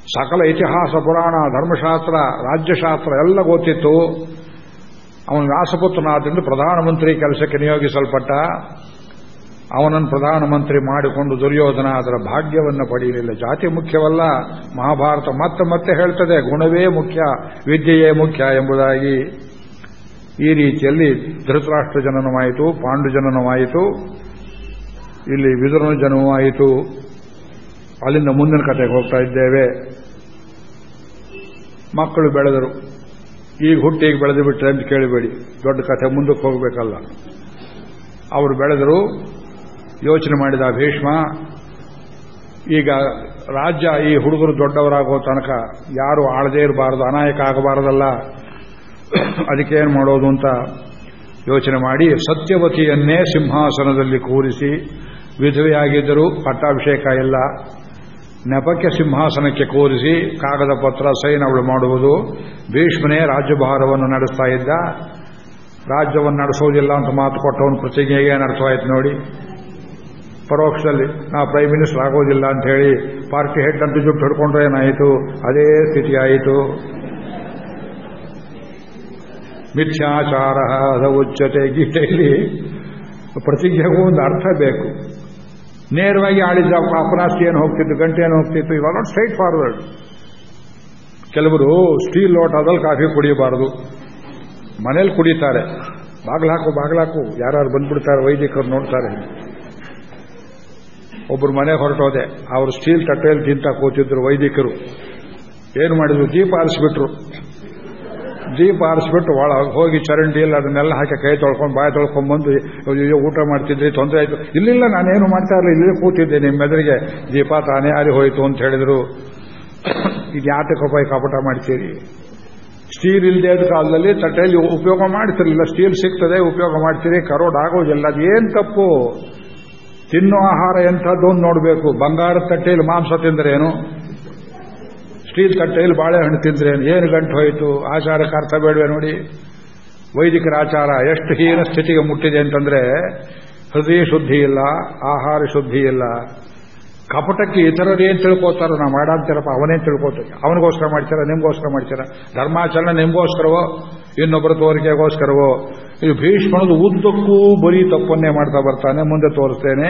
ಸಕಲ ಇತಿಹಾಸ, ಪುರಾಣ, ಧರ್ಮಶಾಸ್ತ್ರ, ರಾಜ್ಯಶಾಸ್ತ್ರ ಎಲ್ಲ ಗೊತ್ತಿತ್ತು. ಅವನ ವ್ಯಾಸಪುತ್ರನಾದ್ರಿಂದ ಪ್ರಧಾನಮಂತ್ರಿ ಕೆಲಸಕ್ಕೆ ನಿಯೋಗಿಸಲ್ಪಟ್ಟ. ಅವನನ್ನು ಪ್ರಧಾನಮಂತ್ರಿ ಮಾಡಿಕೊಂಡು ದುರ್ಯೋಧನ ಅದರ ಭಾಗ್ಯವನ್ನು ಪಡೆಯಲಿಲ್ಲ. ಜಾತಿ ಮುಖ್ಯವಲ್ಲ, ಮಹಾಭಾರತ ಮತ್ತೆ ಮತ್ತೆ ಹೇಳ್ತದೆ, ಗುಣವೇ ಮುಖ್ಯ, ವಿದ್ಯೆಯೇ ಮುಖ್ಯ ಎಂಬುದಾಗಿ. ಈ ರೀತಿಯಲ್ಲಿ ಧೃತರಾಷ್ಟ್ರ ಜನನವಾಯಿತು, ಪಾಂಡು ಜನನವಾಯಿತು. ಇಲ್ಲಿ ವಿದುರನ ಜನ್ಮವಾಯಿತು. ಅಲ್ಲಿಂದ ಮುಂದಿನ ಕಥೆಗೆ ಹೋಗ್ತಾ ಇದ್ದೇವೆ. ಮಕ್ಕಳು ಬೆಳೆದರು. ಈಗ ಹುಟ್ಟಿಗೆ ಬೆಳೆದು ಬಿಟ್ರೆ ಅಂತ ಕೇಳಬೇಡಿ. ದೊಡ್ಡ ಕಥೆ, ಮುಂದಕ್ಕೆ ಹೋಗಬೇಕಲ್ಲ. ಅವರು ಬೆಳೆದರು. ಯೋಚನೆ ಮಾಡಿದ ಭೀಷ್ಮ, ಈಗ ರಾಜ್ಯ ಈ ಹುಡುಗರು ದೊಡ್ಡವರಾಗೋ ತನಕ ಯಾರು ಆಳದೇ ಇರಬಾರದು, ಅನಾಯಕ ಆಗಬಾರದಲ್ಲ. ಅದಕ್ಕೇನು ಮಾಡೋದು ಅಂತ ಯೋಚನೆ ಮಾಡಿ ಸತ್ಯವತಿಯನ್ನೇ ಸಿಂಹಾಸನದಲ್ಲಿ ಕೂರಿಸಿ ವಿಧವೆಯಾಗಿದ್ದರೂ ಪಟ್ಟಾಭಿಷೇಕ ಇಲ್ಲ. ನೆಪಕ್ಕೆ ಸಿಂಹಾಸನಕ್ಕೆ ಕೋರಿಸಿ ಕಾಗದ ಪತ್ರ ಸೈನ್ ಅವಳು ಮಾಡುವುದು. ಭೀಷ್ಮನೇ ರಾಜ್ಯಭಾರವನ್ನು ನಡೆಸ್ತಾ ಇದ್ದ. ರಾಜ್ಯವನ್ನು ನಡೆಸೋದಿಲ್ಲ ಅಂತ ಮಾತು ಕೊಟ್ಟವನು ಪ್ರತಿಜ್ಞೆಗೆ ನಡೆಸೋಯ್ತು ನೋಡಿ. ಪರೋಕ್ಷದಲ್ಲಿ ನಾ ಪ್ರೈಮ್ ಮಿನಿಸ್ಟರ್ ಆಗೋದಿಲ್ಲ ಅಂತ ಹೇಳಿ ಪಾರ್ಟಿ ಹೆಡ್ ಅಂತ ಜುಟ್ಟು ಹಿಡ್ಕೊಂಡ್ರೆ ಏನಾಯಿತು? ಅದೇ ಸ್ಥಿತಿ ಆಯಿತು. ಮಿಥ್ಯಾಚಾರ ಅದ ಉಚ್ಚತೆ ಗೀತೆಯಲ್ಲಿ ಪ್ರತಿಜ್ಞೆಗೂ ಒಂದು ಅರ್ಥ ಬೇಕು. ನೇರವಾಗಿ ಆಳಿದ ಅಪರಾಸ್ತಿ ಏನು ಹೋಗ್ತಿತ್ತು, ಗಂಟೆ ಏನು ಹೋಗ್ತಿತ್ತು ಇವಾಗ ನಾಟ್ ಸ್ಟ್ರೈಟ್ ಫಾರ್ವರ್ಡ್ ಕೆಲವರು ಸ್ಟೀಲ್ ಲೋಟದಲ್ಲಿ ಕಾಫಿ ಕುಡಿಯಬಾರದು. ಮನೇಲಿ ಕುಡಿತಾರೆ. ಬಾಗ್ಲಾಕು ಬಾಗ್ಲಾಕು ಯಾರು ಬಂದ್ಬಿಡ್ತಾರೆ, ವೈದಿಕರು ನೋಡ್ತಾರೆ. ಒಬ್ಬರು ಮನೆ ಹೊರಟೋದೆ. ಅವರು ಸ್ಟೀಲ್ ತಟ್ಟೆಯಲ್ಲಿ ತಿಂತ ಕೂತಿದ್ರು ವೈದಿಕರು. ಏನು ಮಾಡಿದ್ರು? ದೀಪ ಆರಿಸ್ಬಿಟ್ರು. ದೀಪ ಆರಿಸ್ಬಿಟ್ಟು ಒಳ ಹೋಗಿ ಚರಂಡಿಯಲ್ಲಿ ಅದನ್ನೆಲ್ಲ ಹಾಕಿ ಕೈ ತೊಳ್ಕೊಂಡು ಬಾಯಿ ತೊಳ್ಕೊಂಡು ಬಂದು ಊಟ ಮಾಡ್ತಿದ್ರಿ, ತೊಂದರೆ ಆಯಿತು. ಇಲ್ಲಿಲ್ಲ, ನಾನೇನು ಮಾಡ್ತಾ ಇರಲಿಲ್ಲ ಇಲ್ಲೇ ಕೂತಿದ್ದೆ ನಿಮ್ಮ ಎದುರಿಗೆ. ದೀಪ ತಾನೇ ಆರಿ ಹೋಯಿತು ಅಂತ ಹೇಳಿದ್ರು. ಇದು ಯಾತಕ್ಕೆ ಕಪಟ ಮಾಡ್ತೀರಿ ಸ್ಟೀಲ್ ಇಲ್ಲದೆ ಕಾಲದಲ್ಲಿ ತಟ್ಟೆಯಲ್ಲಿ ಉಪಯೋಗ ಮಾಡ್ತಿರಲಿಲ್ಲ ಸ್ಟೀಲ್ ಸಿಗ್ತದೆ, ಉಪಯೋಗ ಮಾಡ್ತೀರಿ ಕರೋಡ್ ಆಗೋದಿಲ್ಲ. ಅದೇನು ತಪ್ಪು? ತಿನ್ನೋ ಆಹಾರ ಎಂಥದ್ದು ನೋಡಬೇಕು. ಬಂಗಾರದ ತಟ್ಟೆಯಲ್ಲಿ ಮಾಂಸ ತಿಂದ್ರೇನು? ಸ್ಟೀಲ್ ತಟ್ಟೆಯಲ್ಲಿ ಬಾಳೆಹಣ್ಣು ತಿಂದ್ರೆ ಏನು ಗಂಟು ಹೋಯಿತು? ಆಚಾರಕ್ಕೆ ಅರ್ಥ ಬೇಡವೆ ನೋಡಿ. ವೈದಿಕರ ಆಚಾರ ಎಷ್ಟು ಹೀನ ಸ್ಥಿತಿಗೆ ಮುಟ್ಟಿದೆ ಅಂತಂದ್ರೆ ಹೃದಯ ಶುದ್ಧಿ ಇಲ್ಲ, ಆಹಾರ ಶುದ್ಧಿ ಇಲ್ಲ. ಕಪಟಕ್ಕೆ ಇತರರೇನ್ ತಿಳ್ಕೋತಾರೋ ನಾವು ಮಾಡಾಂತಿರಪ್ಪ, ಅವನೇನು ತಿಳ್ಕೋತಾರೆ. ಅವನಿಗೋಸ್ಕರ ಮಾಡ್ತೀರ, ನಿಮಗೋಸ್ಕರ ಮಾಡ್ತೀರ? ಧರ್ಮಾಚರಣೆ ನಿಮ್ಗೋಸ್ಕರವೋ, ಇನ್ನೊಬ್ಬರ ತೋರಿಕೆಗೋಸ್ಕರವೋ? ಇದು ಭೀಷ್ಮನದು ಉದ್ದಕ್ಕೂ ಬರೀ ತಪ್ಪನ್ನೇ ಮಾಡ್ತಾ ಬರ್ತಾನೆ, ಮುಂದೆ ತೋರಿಸ್ತೇನೆ.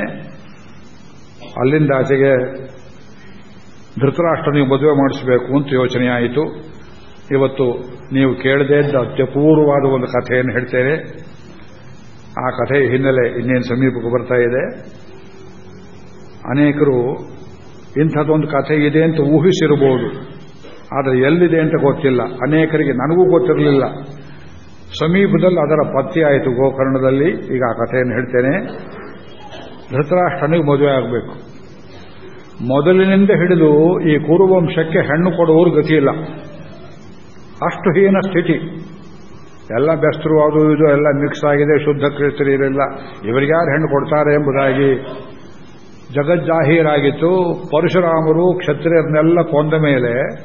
ಅಲ್ಲಿಂದ ಆಚೆಗೆ ಧೃತರಾಷ್ಟ್ರನಿಗೆ ಮದುವೆ ಮಾಡಿಸಬೇಕು ಅಂತ ಯೋಚನೆ ಆಯಿತು. ಇವತ್ತು ನೀವು ಕೇಳದೇ ಇದ್ದ ಅತ್ಯಪೂರ್ವವಾದ ಒಂದು ಕಥೆಯನ್ನು ಹೇಳ್ತೇನೆ. ಆ ಕಥೆಯ ಹಿನ್ನೆಲೆ ಇನ್ನೇನು ಸಮೀಪಕ್ಕೆ ಬರ್ತಾ ಇದೆ. ಅನೇಕರು ಇಂಥದ್ದೊಂದು ಕಥೆ ಇದೆ ಅಂತ ಊಹಿಸಿರಬಹುದು. ಆದರೆ ಎಲ್ಲಿದೆ ಅಂತ ಗೊತ್ತಿಲ್ಲ. ಅನೇಕರಿಗೆ ನನಗೂ ಗೊತ್ತಿರಲಿಲ್ಲ. ಸಮೀಪದಲ್ಲಿ ಅದರ ಪತ್ತೆ ಆಯಿತು ಗೋಕರ್ಣದಲ್ಲಿ. ಈಗ ಆ ಕಥೆಯನ್ನು ಹೇಳ್ತೇನೆ. ಧೃತರಾಷ್ಟ್ರನಿಗೆ ಮದುವೆ ಆಗಬೇಕು. ಮೊದಲಿನಿಂದ ಹಿಡಿದು ಈ ಕುರುವಂಶಕ್ಕೆ ಹೆಣ್ಣು ಕೊಡುವವರು ಇಲ್ಲ. ಅಷ್ಟು ಹೀನ ಸ್ಥಿತಿ. ಎಲ್ಲ ಬೆಸ್ತರು ಅದು ಇದು, ಎಲ್ಲ ಮಿಕ್ಸ್ ಆಗಿದೆ, ಶುದ್ಧ ಕ್ರಿಸ್ತರಿರಲಿಲ್ಲ ಇವರಿಗ್ಯಾರು ಹೆಣ್ಣು ಕೊಡ್ತಾರೆ ಎಂಬುದಾಗಿ ಜಗಜ್ಜಾಹೀರಾಗಿತ್ತು. ಪರಶುರಾಮರು, ಕ್ಷತ್ರಿಯರನ್ನೆಲ್ಲ ಕೊಂದ ಮೇಲೆ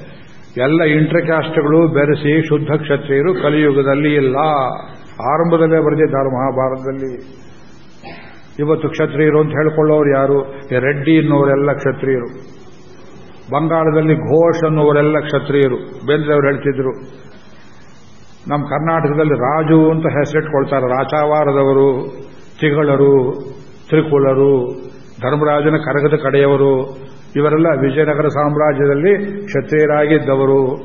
ಎಲ್ಲ ಇಂಟರ್ಕ್ಯಾಸ್ಟ್ಗಳು ಬೆರೆಸಿ ಶುದ್ಧ ಕ್ಷತ್ರಿಯರು ಕಲಿಯುಗದಲ್ಲಿ ಇಲ್ಲ. ಆರಂಭದಲ್ಲೇ ಬರೆದಿದ್ದಾರೆ ಮಹಾಭಾರತದಲ್ಲಿ. ಇವತ್ತು ಕ್ಷತ್ರಿಯರು ಅಂತ ಹೇಳ್ಕೊಳ್ಳೋರು ಯಾರು? ರೆಡ್ಡಿ ಅನ್ನೋರೆಲ್ಲ ಕ್ಷತ್ರಿಯರು. ಬಂಗಾಳದಲ್ಲಿ ಘೋಷ್ ಅನ್ನೋರೆಲ್ಲ ಕ್ಷತ್ರಿಯರು. ಬೇಂದ್ರೆಯವರು ಹೇಳ್ತಿದ್ರು. ನಮ್ಮ ಕರ್ನಾಟಕದಲ್ಲಿ ರಾಜು ಅಂತ ಹೆಸರಿಟ್ಕೊಳ್ತಾರೆ. ರಾಚಾವಾರದವರು ತಿಗಳರು, ತ್ರಿಕುಲರು, ಧರ್ಮರಾಜನ ಕರಗದ ಕಡೆಯವರು. ಇವರೆಲ್ಲ ವಿಜಯನಗರ ಸಾಮ್ರಾಜ್ಯದಲ್ಲಿ ಕ್ಷತ್ರಿಯರಾಗಿದ್ದವರು.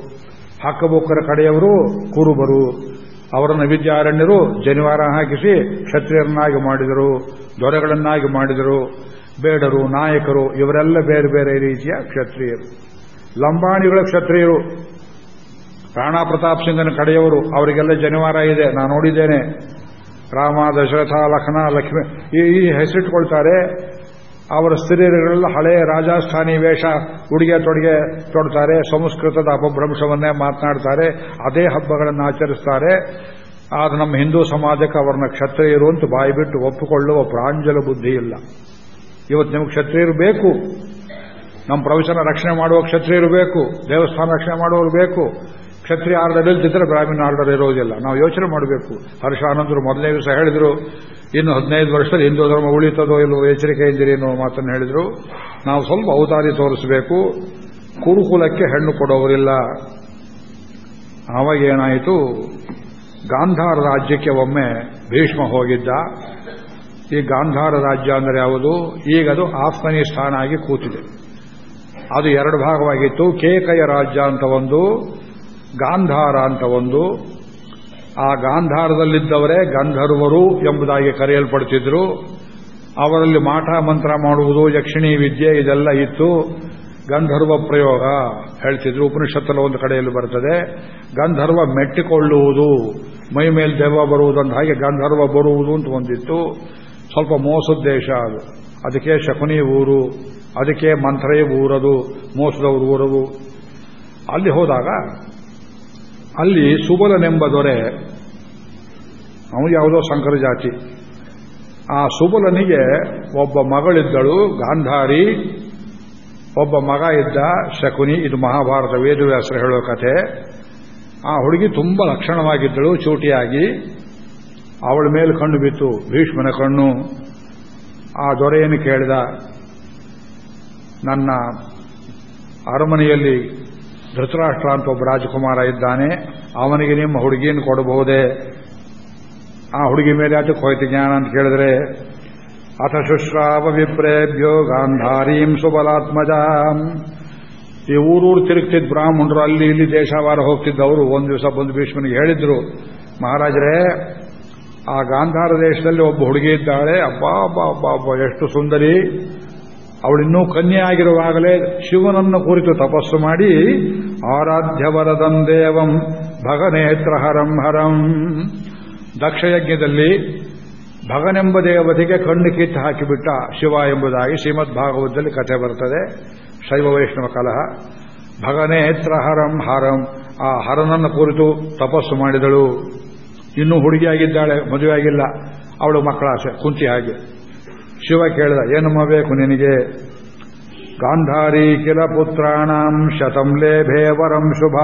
ಹಕ್ಕಬುಕ್ಕರ ಕಡೆಯವರು ಕುರುಬರು. ಅವರನ್ನು ವಿದ್ಯಾರಣ್ಯರು ಜನಿವಾರ ಹಾಕಿಸಿ ಕ್ಷತ್ರಿಯರನ್ನಾಗಿ ಮಾಡಿದರು. ದೊರೆಗಳನ್ನಾಗಿ ಮಾಡಿದರು. ಬೇಡರು, ನಾಯಕರು, ಇವರೆಲ್ಲ ಬೇರೆ ಬೇರೆ ರೀತಿಯ ಕ್ಷತ್ರಿಯರು. ಲಂಬಾಣಿಗಳ ಕ್ಷತ್ರಿಯರು. ರಾಣಾ ಪ್ರತಾಪ್ ಸಿಂಗನ ಕಡೆಯವರು, ಅವರಿಗೆಲ್ಲ ಜನಿವಾರ ಇದೆ ನಾನು ನೋಡಿದ್ದೇನೆ. ರಾಮ, ದಶರಥ, ಲಖನ, ಲಕ್ಷ್ಮಿ, ಈ ಹೆಸರಿಟ್ಕೊಳ್ತಾರೆ. ಅವರ ಸ್ತ್ರೀಯರುಗಳೆಲ್ಲ ಹಳೆಯ ರಾಜಸ್ಥಾನಿ ವೇಷ, ಉಡುಗೆ ತೊಡುಗೆ ತೊಡ್ತಾರೆ, ಸಂಸ್ಕೃತದ ಅಪಭ್ರಂಶವನ್ನೇ ಮಾತನಾಡ್ತಾರೆ, ಅದೇ ಹಬ್ಬಗಳನ್ನು ಆಚರಿಸ್ತಾರೆ. ಆದ್ರೆ ನಮ್ಮ ಹಿಂದೂ ಸಮಾಜಕ್ಕೆ ಅವರನ್ನ ಕ್ಷತ್ರಿಯರು ಅಂತ ಬಾಯಿ ಬಿಟ್ಟು ಒಪ್ಪಿಕೊಳ್ಳುವ ಪ್ರಾಂಜಲ ಬುದ್ಧಿ ಇಲ್ಲ. ಇವತ್ತು ನಿಮಗೆ ಕ್ಷತ್ರಿಯರು ಬೇಕು. ನಮ್ಮ ಪ್ರವಚನ ರಕ್ಷಣೆ ಮಾಡುವ ಕ್ಷತ್ರಿಯರು ಬೇಕು. ದೇವಸ್ಥಾನ ರಕ್ಷಣೆ ಮಾಡುವವರು ಬೇಕು. ಕ್ಷತ್ರಿಯ ಆರ್ಡರ್ ಇಲ್ದಿದ್ರೆ ಗ್ರಾಮೀಣ ಆರ್ಡರ್ ಇರೋದಿಲ್ಲ. ನಾವು ಯೋಚನೆ ಮಾಡಬೇಕು. ಹರ್ಷಾನಂದರು ಮೊದಲನೇ ದಿವಸ ಹೇಳಿದ್ರು, ಇನ್ನು ಹದಿನೈದು ವರ್ಷದಲ್ಲಿ ಹಿಂದೂ ಧರ್ಮ ಉಳಿತದೋ ಇಲ್ಲವೋ ಎಚ್ಚರಿಕೆ ಇದ್ದೀರಿ ಅನ್ನೋ ಮಾತನ್ನು ಹೇಳಿದ್ರು. ನಾವು ಸ್ವಲ್ಪ ಔದಾರಿ ತೋರಿಸಬೇಕು. ಕುರುಕುಲಕ್ಕೆ ಹೆಣ್ಣು ಕೊಡೋರಿಲ್ಲ ಆವಾಗ ಏನಾಯಿತು? ಗಾಂಧಾರ ರಾಜ್ಯಕ್ಕೆ ಒಮ್ಮೆ ಭೀಷ್ಮ ಹೋಗಿದ್ದ. ಈ ಗಾಂಧಾರ ರಾಜ್ಯ ಅಂದರೆ ಯಾವುದು? ಈಗ ಅದು ಆಫ್ಘನಿಸ್ತಾನ ಆಗಿ ಕೂತಿದೆ. ಅದು ಎರಡು ಭಾಗವಾಗಿತ್ತು. ಕೇಕಯ ರಾಜ್ಯ ಅಂತ ಒಂದು, ಗಾಂಧಾರ ಅಂತ ಒಂದು. ಆ ಗಾಂಧಾರದಲ್ಲಿದ್ದವರೇ ಗಂಧರ್ವರು ಎಂಬುದಾಗಿ ಕರೆಯಲ್ಪಡ್ತಿದ್ರು. ಅವರಲ್ಲಿ ಮಾಟ ಮಂತ್ರ ಮಾಡುವುದು, ಯಕ್ಷಿಣಿ ವಿದ್ಯೆ ಇದೆಲ್ಲ ಇತ್ತು. ಗಂಧರ್ವ ಪ್ರಯೋಗ ಹೇಳ್ತಿದ್ರು. ಉಪನಿಷತ್ತಲ್ಲ ಒಂದು ಕಡೆಯಲ್ಲಿ ಬರ್ತದೆ. ಗಂಧರ್ವ ಮೆಟ್ಟಿಕೊಳ್ಳುವುದು, ಮೈ ಮೇಲೆ ದೆವ್ವ ಬರುವುದಂತ ಹಾಗೆ ಗಂಧರ್ವ ಬರುವುದು ಅಂತ ಒಂದಿತ್ತು. ಸ್ವಲ್ಪ ಮೋಸೋದ್ದೇಶ ದೇಶ ಅದು. ಅದಕ್ಕೆ ಶಕುನಿ ಊರು, ಅದಕ್ಕೆ ಮಂತ್ರೇ ಊರದು, ಮೋಸದವರು ಊರವು. ಅಲ್ಲಿ ಹೋದಾಗ, ಅಲ್ಲಿ ಸುಬಲನೆಂಬ ದೊರೆ, ಅವನು ಯಾವುದೋ ಶಂಕರ ಜಾತಿ. ಆ ಸುಬಲನಿಗೆ ಒಬ್ಬ ಮಗಳಿದ್ದಳು, ಗಾಂಧಾರಿ. ಒಬ್ಬ ಮಗ ಇದ್ದ ಶಕುನಿ, ಇದು ಮಹಾಭಾರತ ವೇದವ್ಯಾಸರು ಹೇಳೋ ಕಥೆ. ಆ ಹುಡುಗಿ ತುಂಬ ಲಕ್ಷಣವಾಗಿದ್ದಳು, ಚೂಟಿಯಾಗಿ. ಅವಳ ಮೇಲೆ ಕಣ್ಣು ಬಿತ್ತು, ಭೀಷ್ಮನ ಕಣ್ಣು. ಆ ದೊರೆಯನ್ನು ಕೇಳಿದ, ನನ್ನ ಅರಮನೆಯಲ್ಲಿ ಧೃತರಾಷ್ಟ್ರ ಅಂತ ಒಬ್ಬ ರಾಜಕುಮಾರ ಇದ್ದಾನೆ. ಅವನಿಗೆ ನಿಮ್ಮ ಹುಡುಗಿಯನ್ನು ಕೊಡಬಹುದೇ? ಆ ಹುಡುಗಿ ಮೇಲೆ ಅದಕ್ಕೆ ಹೋಯ್ತು ಜ್ಞಾನ? ಅಂತ ಕೇಳಿದ್ರೆ ಅಥ ಶುಶ್ರಾವ ವಿಪ್ರೇಭ್ಯೋ ಗಾಂಧಾರೀಂ ಸುಬಲಾತ್ಮಜಾಂ ಈ ಊರೂರು ತಿರುಗ್ತಿದ್ದ ಬ್ರಾಹ್ಮಣರು ಅಲ್ಲಿ ಇಲ್ಲಿ ದೇಶವಾರ ಹೋಗ್ತಿದ್ದವರು. ಒಂದು ದಿವಸ ಬಂದು ಭೀಷ್ಮನಿಗೆ ಹೇಳಿದ್ರು, ಮಹಾರಾಜರೇ, ಆ ಗಾಂಧಾರ ದೇಶದಲ್ಲಿ ಒಬ್ಬ ಹುಡುಗಿ ಇದ್ದಾಳೆ. ಅಬ್ಬಾ ಅಬ್ಬಾ ಅಬ್ಬಾ ಅಬ್ಬಾ, ಎಷ್ಟು ಸುಂದರಿ. ಅವಳಿನ್ನೂ ಕನ್ಯೆ ಆಗಿರುವಾಗಲೇ ಶಿವನನ್ನು ಕುರಿತು ತಪಸ್ಸು ಮಾಡಿ ಆರಾಧ್ಯವರದಂ ದೇವಂ ಭಗನೇತ್ರ ಹರಂ ಹರಂ. ದಕ್ಷಯಜ್ಞದಲ್ಲಿ ಭಗನೆಂಬ ದೇವತೆಗೆ ಕಣ್ಣು ಕಿತ್ತು ಹಾಕಿಬಿಟ್ಟ ಶಿವ ಎಂಬುದಾಗಿ ಶ್ರೀಮದ್ ಭಾಗವತದಲ್ಲಿ ಕಥೆ ಬರ್ತದೆ. ಶೈವ ವೈಷ್ಣವ ಕಲಹ. ಭಗನೇತ್ರ ಹರಂ ಹರಂ. ಆ ಹರನನ್ನು ಕುರಿತು ತಪಸ್ಸು ಮಾಡಿದಳು. ಇನ್ನೂ ಹುಡುಗಿಯಾಗಿದ್ದಾಳೆ, ಮದುವೆಯಾಗಿಲ್ಲ. ಅವಳು ಮಕ್ಕಳ ಆಸೆ, ಕುಂತಿ ಹಾಗೆ. ಶಿವ ಕೇಳಿದ ಏನಮ್ಮ ಬೇಕು ನಿನಗೆ? ಗಾಂಧಾರಿ ಕಿಲ ಪುತ್ರಾಣಂ ಶತಂ ಲೇಭೇ ವರಂ ಶುಭ.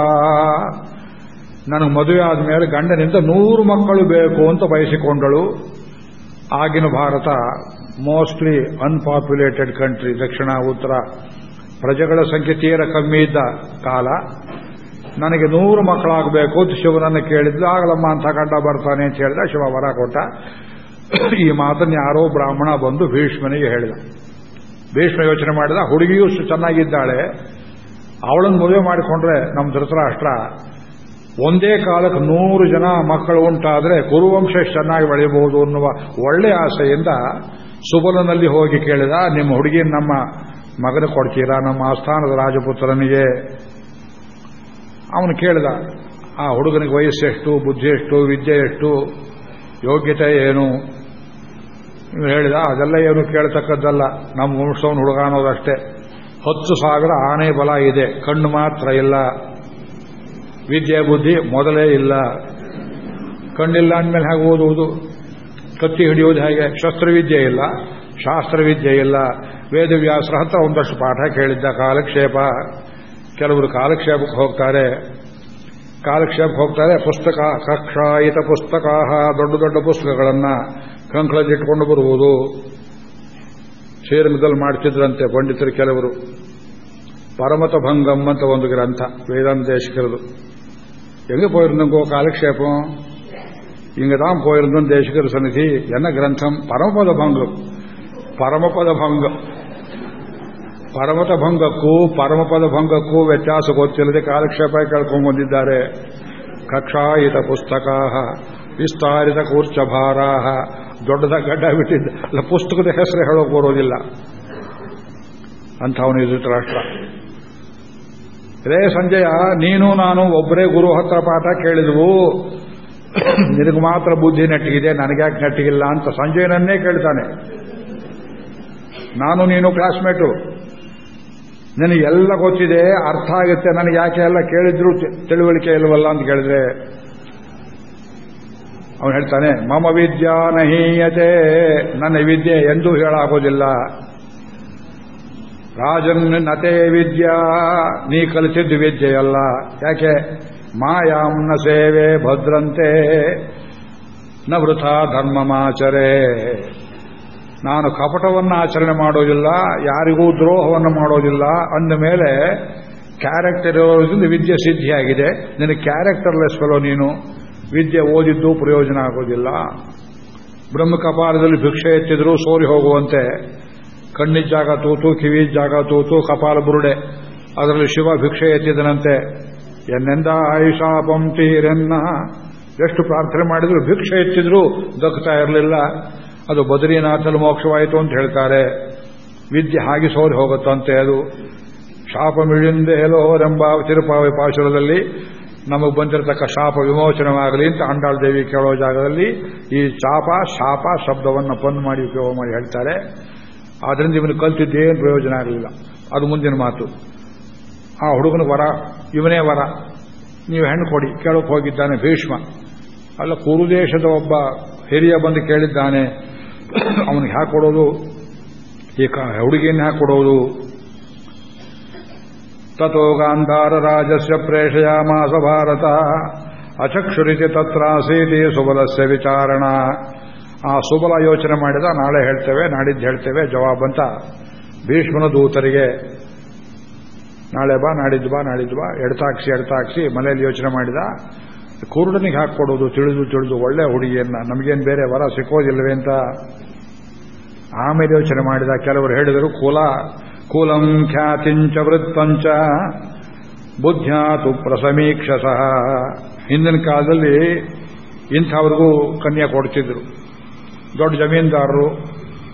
ನನಗೆ ಮದುವೆ ಆದಮೇಲೆ ಗಂಡನಿಂದ ನೂರು ಮಕ್ಕಳು ಬೇಕು ಅಂತ ಬಯಸಿಕೊಂಡಳು. ಆಗಿನ ಭಾರತ, ಮೋಸ್ಟ್ಲಿ ಅನ್ಪಾಪ್ಯುಲೇಟೆಡ್ ಕಂಟ್ರಿ, ದಕ್ಷಿಣ, ಉತ್ತರ. ಪ್ರಜೆಗಳ ಸಂಖ್ಯೆ ತೀರ ಕಮ್ಮಿ ಇದ್ದ ಕಾಲ. ನನಗೆ ನೂರು ಮಕ್ಕಳಾಗಬೇಕು ಅಂತ ಶಿವನನ್ನು ಕೇಳಿದ್ದು ಆಗಲಮ್ಮ, ಅಂತ ಕಂಡ ಬರ್ತಾನೆ ಅಂತ ಹೇಳಿದ ಶಿವ ವರ ಕೊಟ್ಟ. ಈ ಮಾತನ್ನು ಯಾರೋ ಬ್ರಾಹ್ಮಣ ಬಂದು ಭೀಷ್ಮನಿಗೆ ಹೇಳಿದ. ಭೀಷ್ಮ ಯೋಚನೆ ಮಾಡಿದ, ಹುಡುಗಿಯೂ ಚೆನ್ನಾಗಿದ್ದಾಳೆ. ಅವಳನ್ನು ಮದುವೆ ಮಾಡಿಕೊಂಡ್ರೆ ನಮ್ಮ ಧೃತರಾಷ್ಟ್ರ ಒಂದೇ ಕಾಲಕ್ಕೆ ನೂರು ಜನ ಮಕ್ಕಳು ಉಂಟಾದರೆ ಕುರುವಂಶ ಚೆನ್ನಾಗಿ ಬೆಳೆಯಬಹುದು ಅನ್ನುವ ಒಳ್ಳೆ ಆಸೆಯಿಂದ ಸುಬಲನಲ್ಲಿ ಹೋಗಿ ಕೇಳಿದ, ನಿಮ್ಮ ಹುಡುಗಿ ನಮ್ಮ ಮಗನ ಕೊಡ್ತೀರಾ? ನಮ್ಮ ಆಸ್ಥಾನದ ರಾಜಪುತ್ರನಿಗೆ. ಅವನು ಕೇಳಿದ, ಆ ಹುಡುಗನಿಗೆ ವಯಸ್ಸೆಷ್ಟು ಬುದ್ಧಿ ಎಷ್ಟು, ವಿದ್ಯೆ ಎಷ್ಟು, ಯೋಗ್ಯತೆ ಏನು? ಹೇಳಿದ, ಅದೆಲ್ಲ ಏನು ಕೇಳತಕ್ಕದ್ದಲ್ಲ, ನಮ್ಮ ವಂಶವನ್ನು ಹುಡುಗ ಅನ್ನೋದಷ್ಟೇ. ಹತ್ತು ಸಾವಿರ ಆನೆ ಬಲ ಇದೆ, ಕಣ್ಣು ಮಾತ್ರ ಇಲ್ಲ. ವಿದ್ಯೆ, ಬುದ್ಧಿ ಮೊದಲೇ ಇಲ್ಲ. ಕಣ್ಣಿಲ್ಲ ಅಂದಮೇಲೆ ಹೇಗೆ ಓದುವುದು? ಕತ್ತಿ ಹಿಡಿಯೋದು ಹೇಗೆ? ಶಸ್ತ್ರವಿದ್ಯೆ ಇಲ್ಲ. ಶಾಸ್ತ್ರವಿದ್ಯೆ ಇಲ್ಲ. ವೇದವ್ಯಾಸರ ಹತ್ರ ಒಂದಷ್ಟು ಪಾಠ ಕೇಳಿದ್ದ ಕಾಲಕ್ಷೇಪ. ಕೆಲವರು ಕಾಲಕ್ಷೇಪಕ್ಕೆ ಹೋಗ್ತಾರೆ. ಕಾಲಕ್ಷೇಪಕ್ಕೆ ಹೋಗ್ತಾರೆ, ಪುಸ್ತಕ ಕಕ್ಷಾಯಿತ ಪುಸ್ತಕ ದೊಡ್ಡ ದೊಡ್ಡ ಪುಸ್ತಕಗಳನ್ನು ಕಂಕಳದಿಟ್ಕೊಂಡು ಬರುವುದು. ಶ್ರೀರಂಗದಲ್ಲಿ ಮಾಡ್ತಿದ್ರಂತೆ ಪಂಡಿತರು ಕೆಲವರು. ಪರಮತ ಭಂಗಂ ಅಂತ ಒಂದು ಗ್ರಂಥ, ವೇದಾಂತ ದೇಶಿಕರದು. எங்கே போயிருந்தோங்கோ? காலக்ஷேபம். இங்கே தான் போயிருந்தோம் தேசகர் சன்னிதி என்ன கிரந்தம்? பரமபத பங்கம் பரமபத பங்கம் ಪರಮತ ಭಂಗಕ್ಕೂ ಪರಮಪದ ಭಂಗಕ್ಕೂ ವ್ಯತ್ಯಾಸ ಗೊತ್ತಿಲ್ಲದೆ ಕಾಲಕ್ಷೇಪ ಕಳ್ಕೊಂಡು ಬಂದಿದ್ದಾರೆ. ಕಕ್ಷಾಯಿತ ಪುಸ್ತಕ ವಿಸ್ತಾರಿತ ಕೂರ್ಚಭಾರ ದೊಡ್ಡದ ಗಡ್ಡ ಬಿಟ್ಟಿದ್ದ. ಅಲ್ಲ, ಪುಸ್ತಕದ ಹೆಸರು ಹೇಳೋಕೆ ಬರೋದಿಲ್ಲ. ಅಂಥವನು ಇದು ರಾಷ್ಟ್ರ ರೇ ಸಂಜಯ, ನೀನು ನಾನು ಒಬ್ಬರೇ ಗುರು ಹತ್ರ ಪಾಠ ಕೇಳಿದ್ವು. ನಿನಗೆ ಮಾತ್ರ ಬುದ್ಧಿ ನೆಟ್ಟಿಗಿದೆ, ನನಗ್ಯಾಕೆ ನೆಟ್ಟಿಗಿಲ್ಲ ಅಂತ ಸಂಜಯನನ್ನೇ ಕೇಳ್ತಾನೆ. ನಾನು ನೀನು ಕ್ಲಾಸ್ಮೇಟು ಎಲ್ಲ ಗೊತ್ತಿದೆ, ಅರ್ಥ ಆಗುತ್ತೆ, ನನಗೆ ಯಾಕೆ ಎಲ್ಲ ಕೇಳಿದ್ರು ತಿಳುವಳಿಕೆ ಇಲ್ವಲ್ಲ ಅಂತ ಕೇಳಿದ್ರೆ. ಅವನು ಹೇಳ್ತಾನೆ, ಮಮ ವಿದ್ಯಾ ನಹೀಯತೆ, ನನ್ನ ವಿದ್ಯೆ ಎಂದೂ ಹೇಳಾಗೋದಿಲ್ಲ. ರಾಜನ್ ನತೆ ವಿದ್ಯಾ, ನೀ ಕಲಿತಿದ್ದು ವಿದ್ಯೆಯಲ್ಲ. ಯಾಕೆ? ಮಾಯಾಂನ ಸೇವೆ ಭದ್ರಂತೆ, ನ ವೃಥ ಧರ್ಮಮಾಚರೆ. ನಾನು ಕಪಟವನ್ನು ಆಚರಣೆ ಮಾಡೋದಿಲ್ಲ, ಯಾರಿಗೂ ದ್ರೋಹವನ್ನು ಮಾಡೋದಿಲ್ಲ. ಅಂದ ಮೇಲೆ ಕ್ಯಾರೆಕ್ಟರ್ ಇರೋದ್ರಿಂದ ವಿದ್ಯೆ ಸಿದ್ಧಿಯಾಗಿದೆ. ನಿನಗೆ ಕ್ಯಾರೆಕ್ಟರ್ಲೆಸ್ ಫೆಲೋ ನೀನು. ವಿದ್ಯೆ ಓದಿದ್ದು ಪ್ರಯೋಜನ ಆಗೋದಿಲ್ಲ. ಬ್ರಹ್ಮ ಕಪಾಲದಲ್ಲಿ ಭಿಕ್ಷೆ ಎತ್ತಿದ್ರು ಸೋರಿ ಹೋಗುವಂತೆ. ಕಣ್ಣಿನ ಜಾಗ ತೂತು ಕಿವಿ ಜಾಗ ತೂತು, ಕಪಾಲ ಬುರುಡೆ. ಅದರಲ್ಲಿ ಶಿವ ಭಿಕ್ಷೆ ಎತ್ತಿದನಂತೆ. ಎನ್ನೆಂದ ಆಯುಷಾ ಪಂಕ್ತಿರೆನ್ನ ಎಷ್ಟು ಪ್ರಾರ್ಥನೆ ಮಾಡಿದ್ರು ಭಿಕ್ಷೆ ಎತ್ತಿದ್ರು ದಕ್ಕತಾ ಇರಲಿಲ್ಲ. ಅದು ಬದ್ರಿನಾಥಲ್ಲಿ ಮೋಕ್ಷವಾಯಿತು ಅಂತ ಹೇಳ್ತಾರೆ. ವಿದ್ಯೆ ಹಾಗೆ ಸೋರಿ ಹೋಗುತ್ತಂತೆ ಅದು. ಶಾಪ ಮಿಳಿಂದೆ ಹೇಳೋರೆಂಬ ತಿರುಪಾವಿ ಪಾಶುರದಲ್ಲಿ ನಮಗೆ ಬಂದಿರತಕ್ಕ ಶಾಪ ವಿಮೋಚನವಾಗಲಿ ಅಂತ ಅಂಡಾಳ್ ದೇವಿ ಕೇಳೋ ಜಾಗದಲ್ಲಿ ಈ ಚಾಪ, ಶಾಪ ಶಬ್ದವನ್ನು ಪನ್ ಮಾಡಿ ಉಪಯೋಗ ಮಾಡಿ ಹೇಳ್ತಾರೆ. ಆದ್ರಿಂದ ಇವನು ಕಲ್ತಿದ್ದೇನು ಪ್ರಯೋಜನ ಆಗಲಿಲ್ಲ. ಅದು ಮುಂದಿನ ಮಾತು. ಆ ಹುಡುಗನ ವರ, ಇವನೇ ವರ. ನೀವು ಹೆಣ್ಣು ಕೊಡಿ, ಕೇಳೋಕೆ ಹೋಗಿದ್ದಾನೆ ಭೀಷ್ಮ. ಅಲ್ಲ, ಕುರುದೇಶದ ಒಬ್ಬ ಹಿರಿಯ ಬಂದು ಕೇಳಿದ್ದಾನೆ, ಅವನಿಗೆ ಹ್ಯಾ ಕೊಡೋದು? ಈ ಹುಡುಗಿಯನ್ನು ಹ್ಯಾ ಕೊಡೋದು? ತಥೋ ಗಾಂಧಾರ ರಾಜಸ್ಯ ಪ್ರೇಷಯಾಮಾಸ ಭಾರತ ಅಚಕ್ಷುರಿತಿ ತತ್ರಾಸೀತಿ ಸುಬಲಸ್ಯ ವಿಚಾರಣ. ಆ ಸುಬಲ ಯೋಚನೆ ಮಾಡಿದ, ನಾಳೆ ಹೇಳ್ತೇವೆ, ನಾಡಿದ್ದು ಹೇಳ್ತೇವೆ ಜವಾಬಂತ ಭೀಷ್ಮನ ದೂತರಿಗೆ ನಾಳೆ ಬಾ, ನಾಡಿದ್ದು ಬಾ ನಾಡಿದ್ದು ಬಾ, ಎಡ್ತಾಕ್ಸಿ ಎಡ್ತಾಕ್ಸಿ ಮನೆಯಲ್ಲಿ ಯೋಚನೆ ಮಾಡಿದ. ಕುರುಡನಿಗೆ ಹಾಕ್ಕೊಡೋದು ತಿಳಿದು ತಿಳಿದು ಒಳ್ಳೆ ಹುಡುಗಿಯನ್ನ, ನಮಗೇನು ಬೇರೆ ವರ ಸಿಕ್ಕೋದಿಲ್ಲವೇ ಅಂತ ಆಮೇಲೆ ಯೋಚನೆ ಮಾಡಿದ. ಕೆಲವರು ಹೇಳಿದರು, ಕುಲ, ಕುಲಂ ಖ್ಯಾತಿಂಚ ವೃತ್ತಂಚ, ಬುದ್ಧ್ಯಾತು ಪ್ರಸಮೀಕ್ಷಸಃ. ಹಿಂದಿನ ಕಾಲದಲ್ಲಿ ಇಂಥವ್ರಿಗೂ ಕನ್ಯಾ ಕೊಡ್ತಿದ್ರು. ದೊಡ್ಡ ಜಮೀನ್ದಾರರು,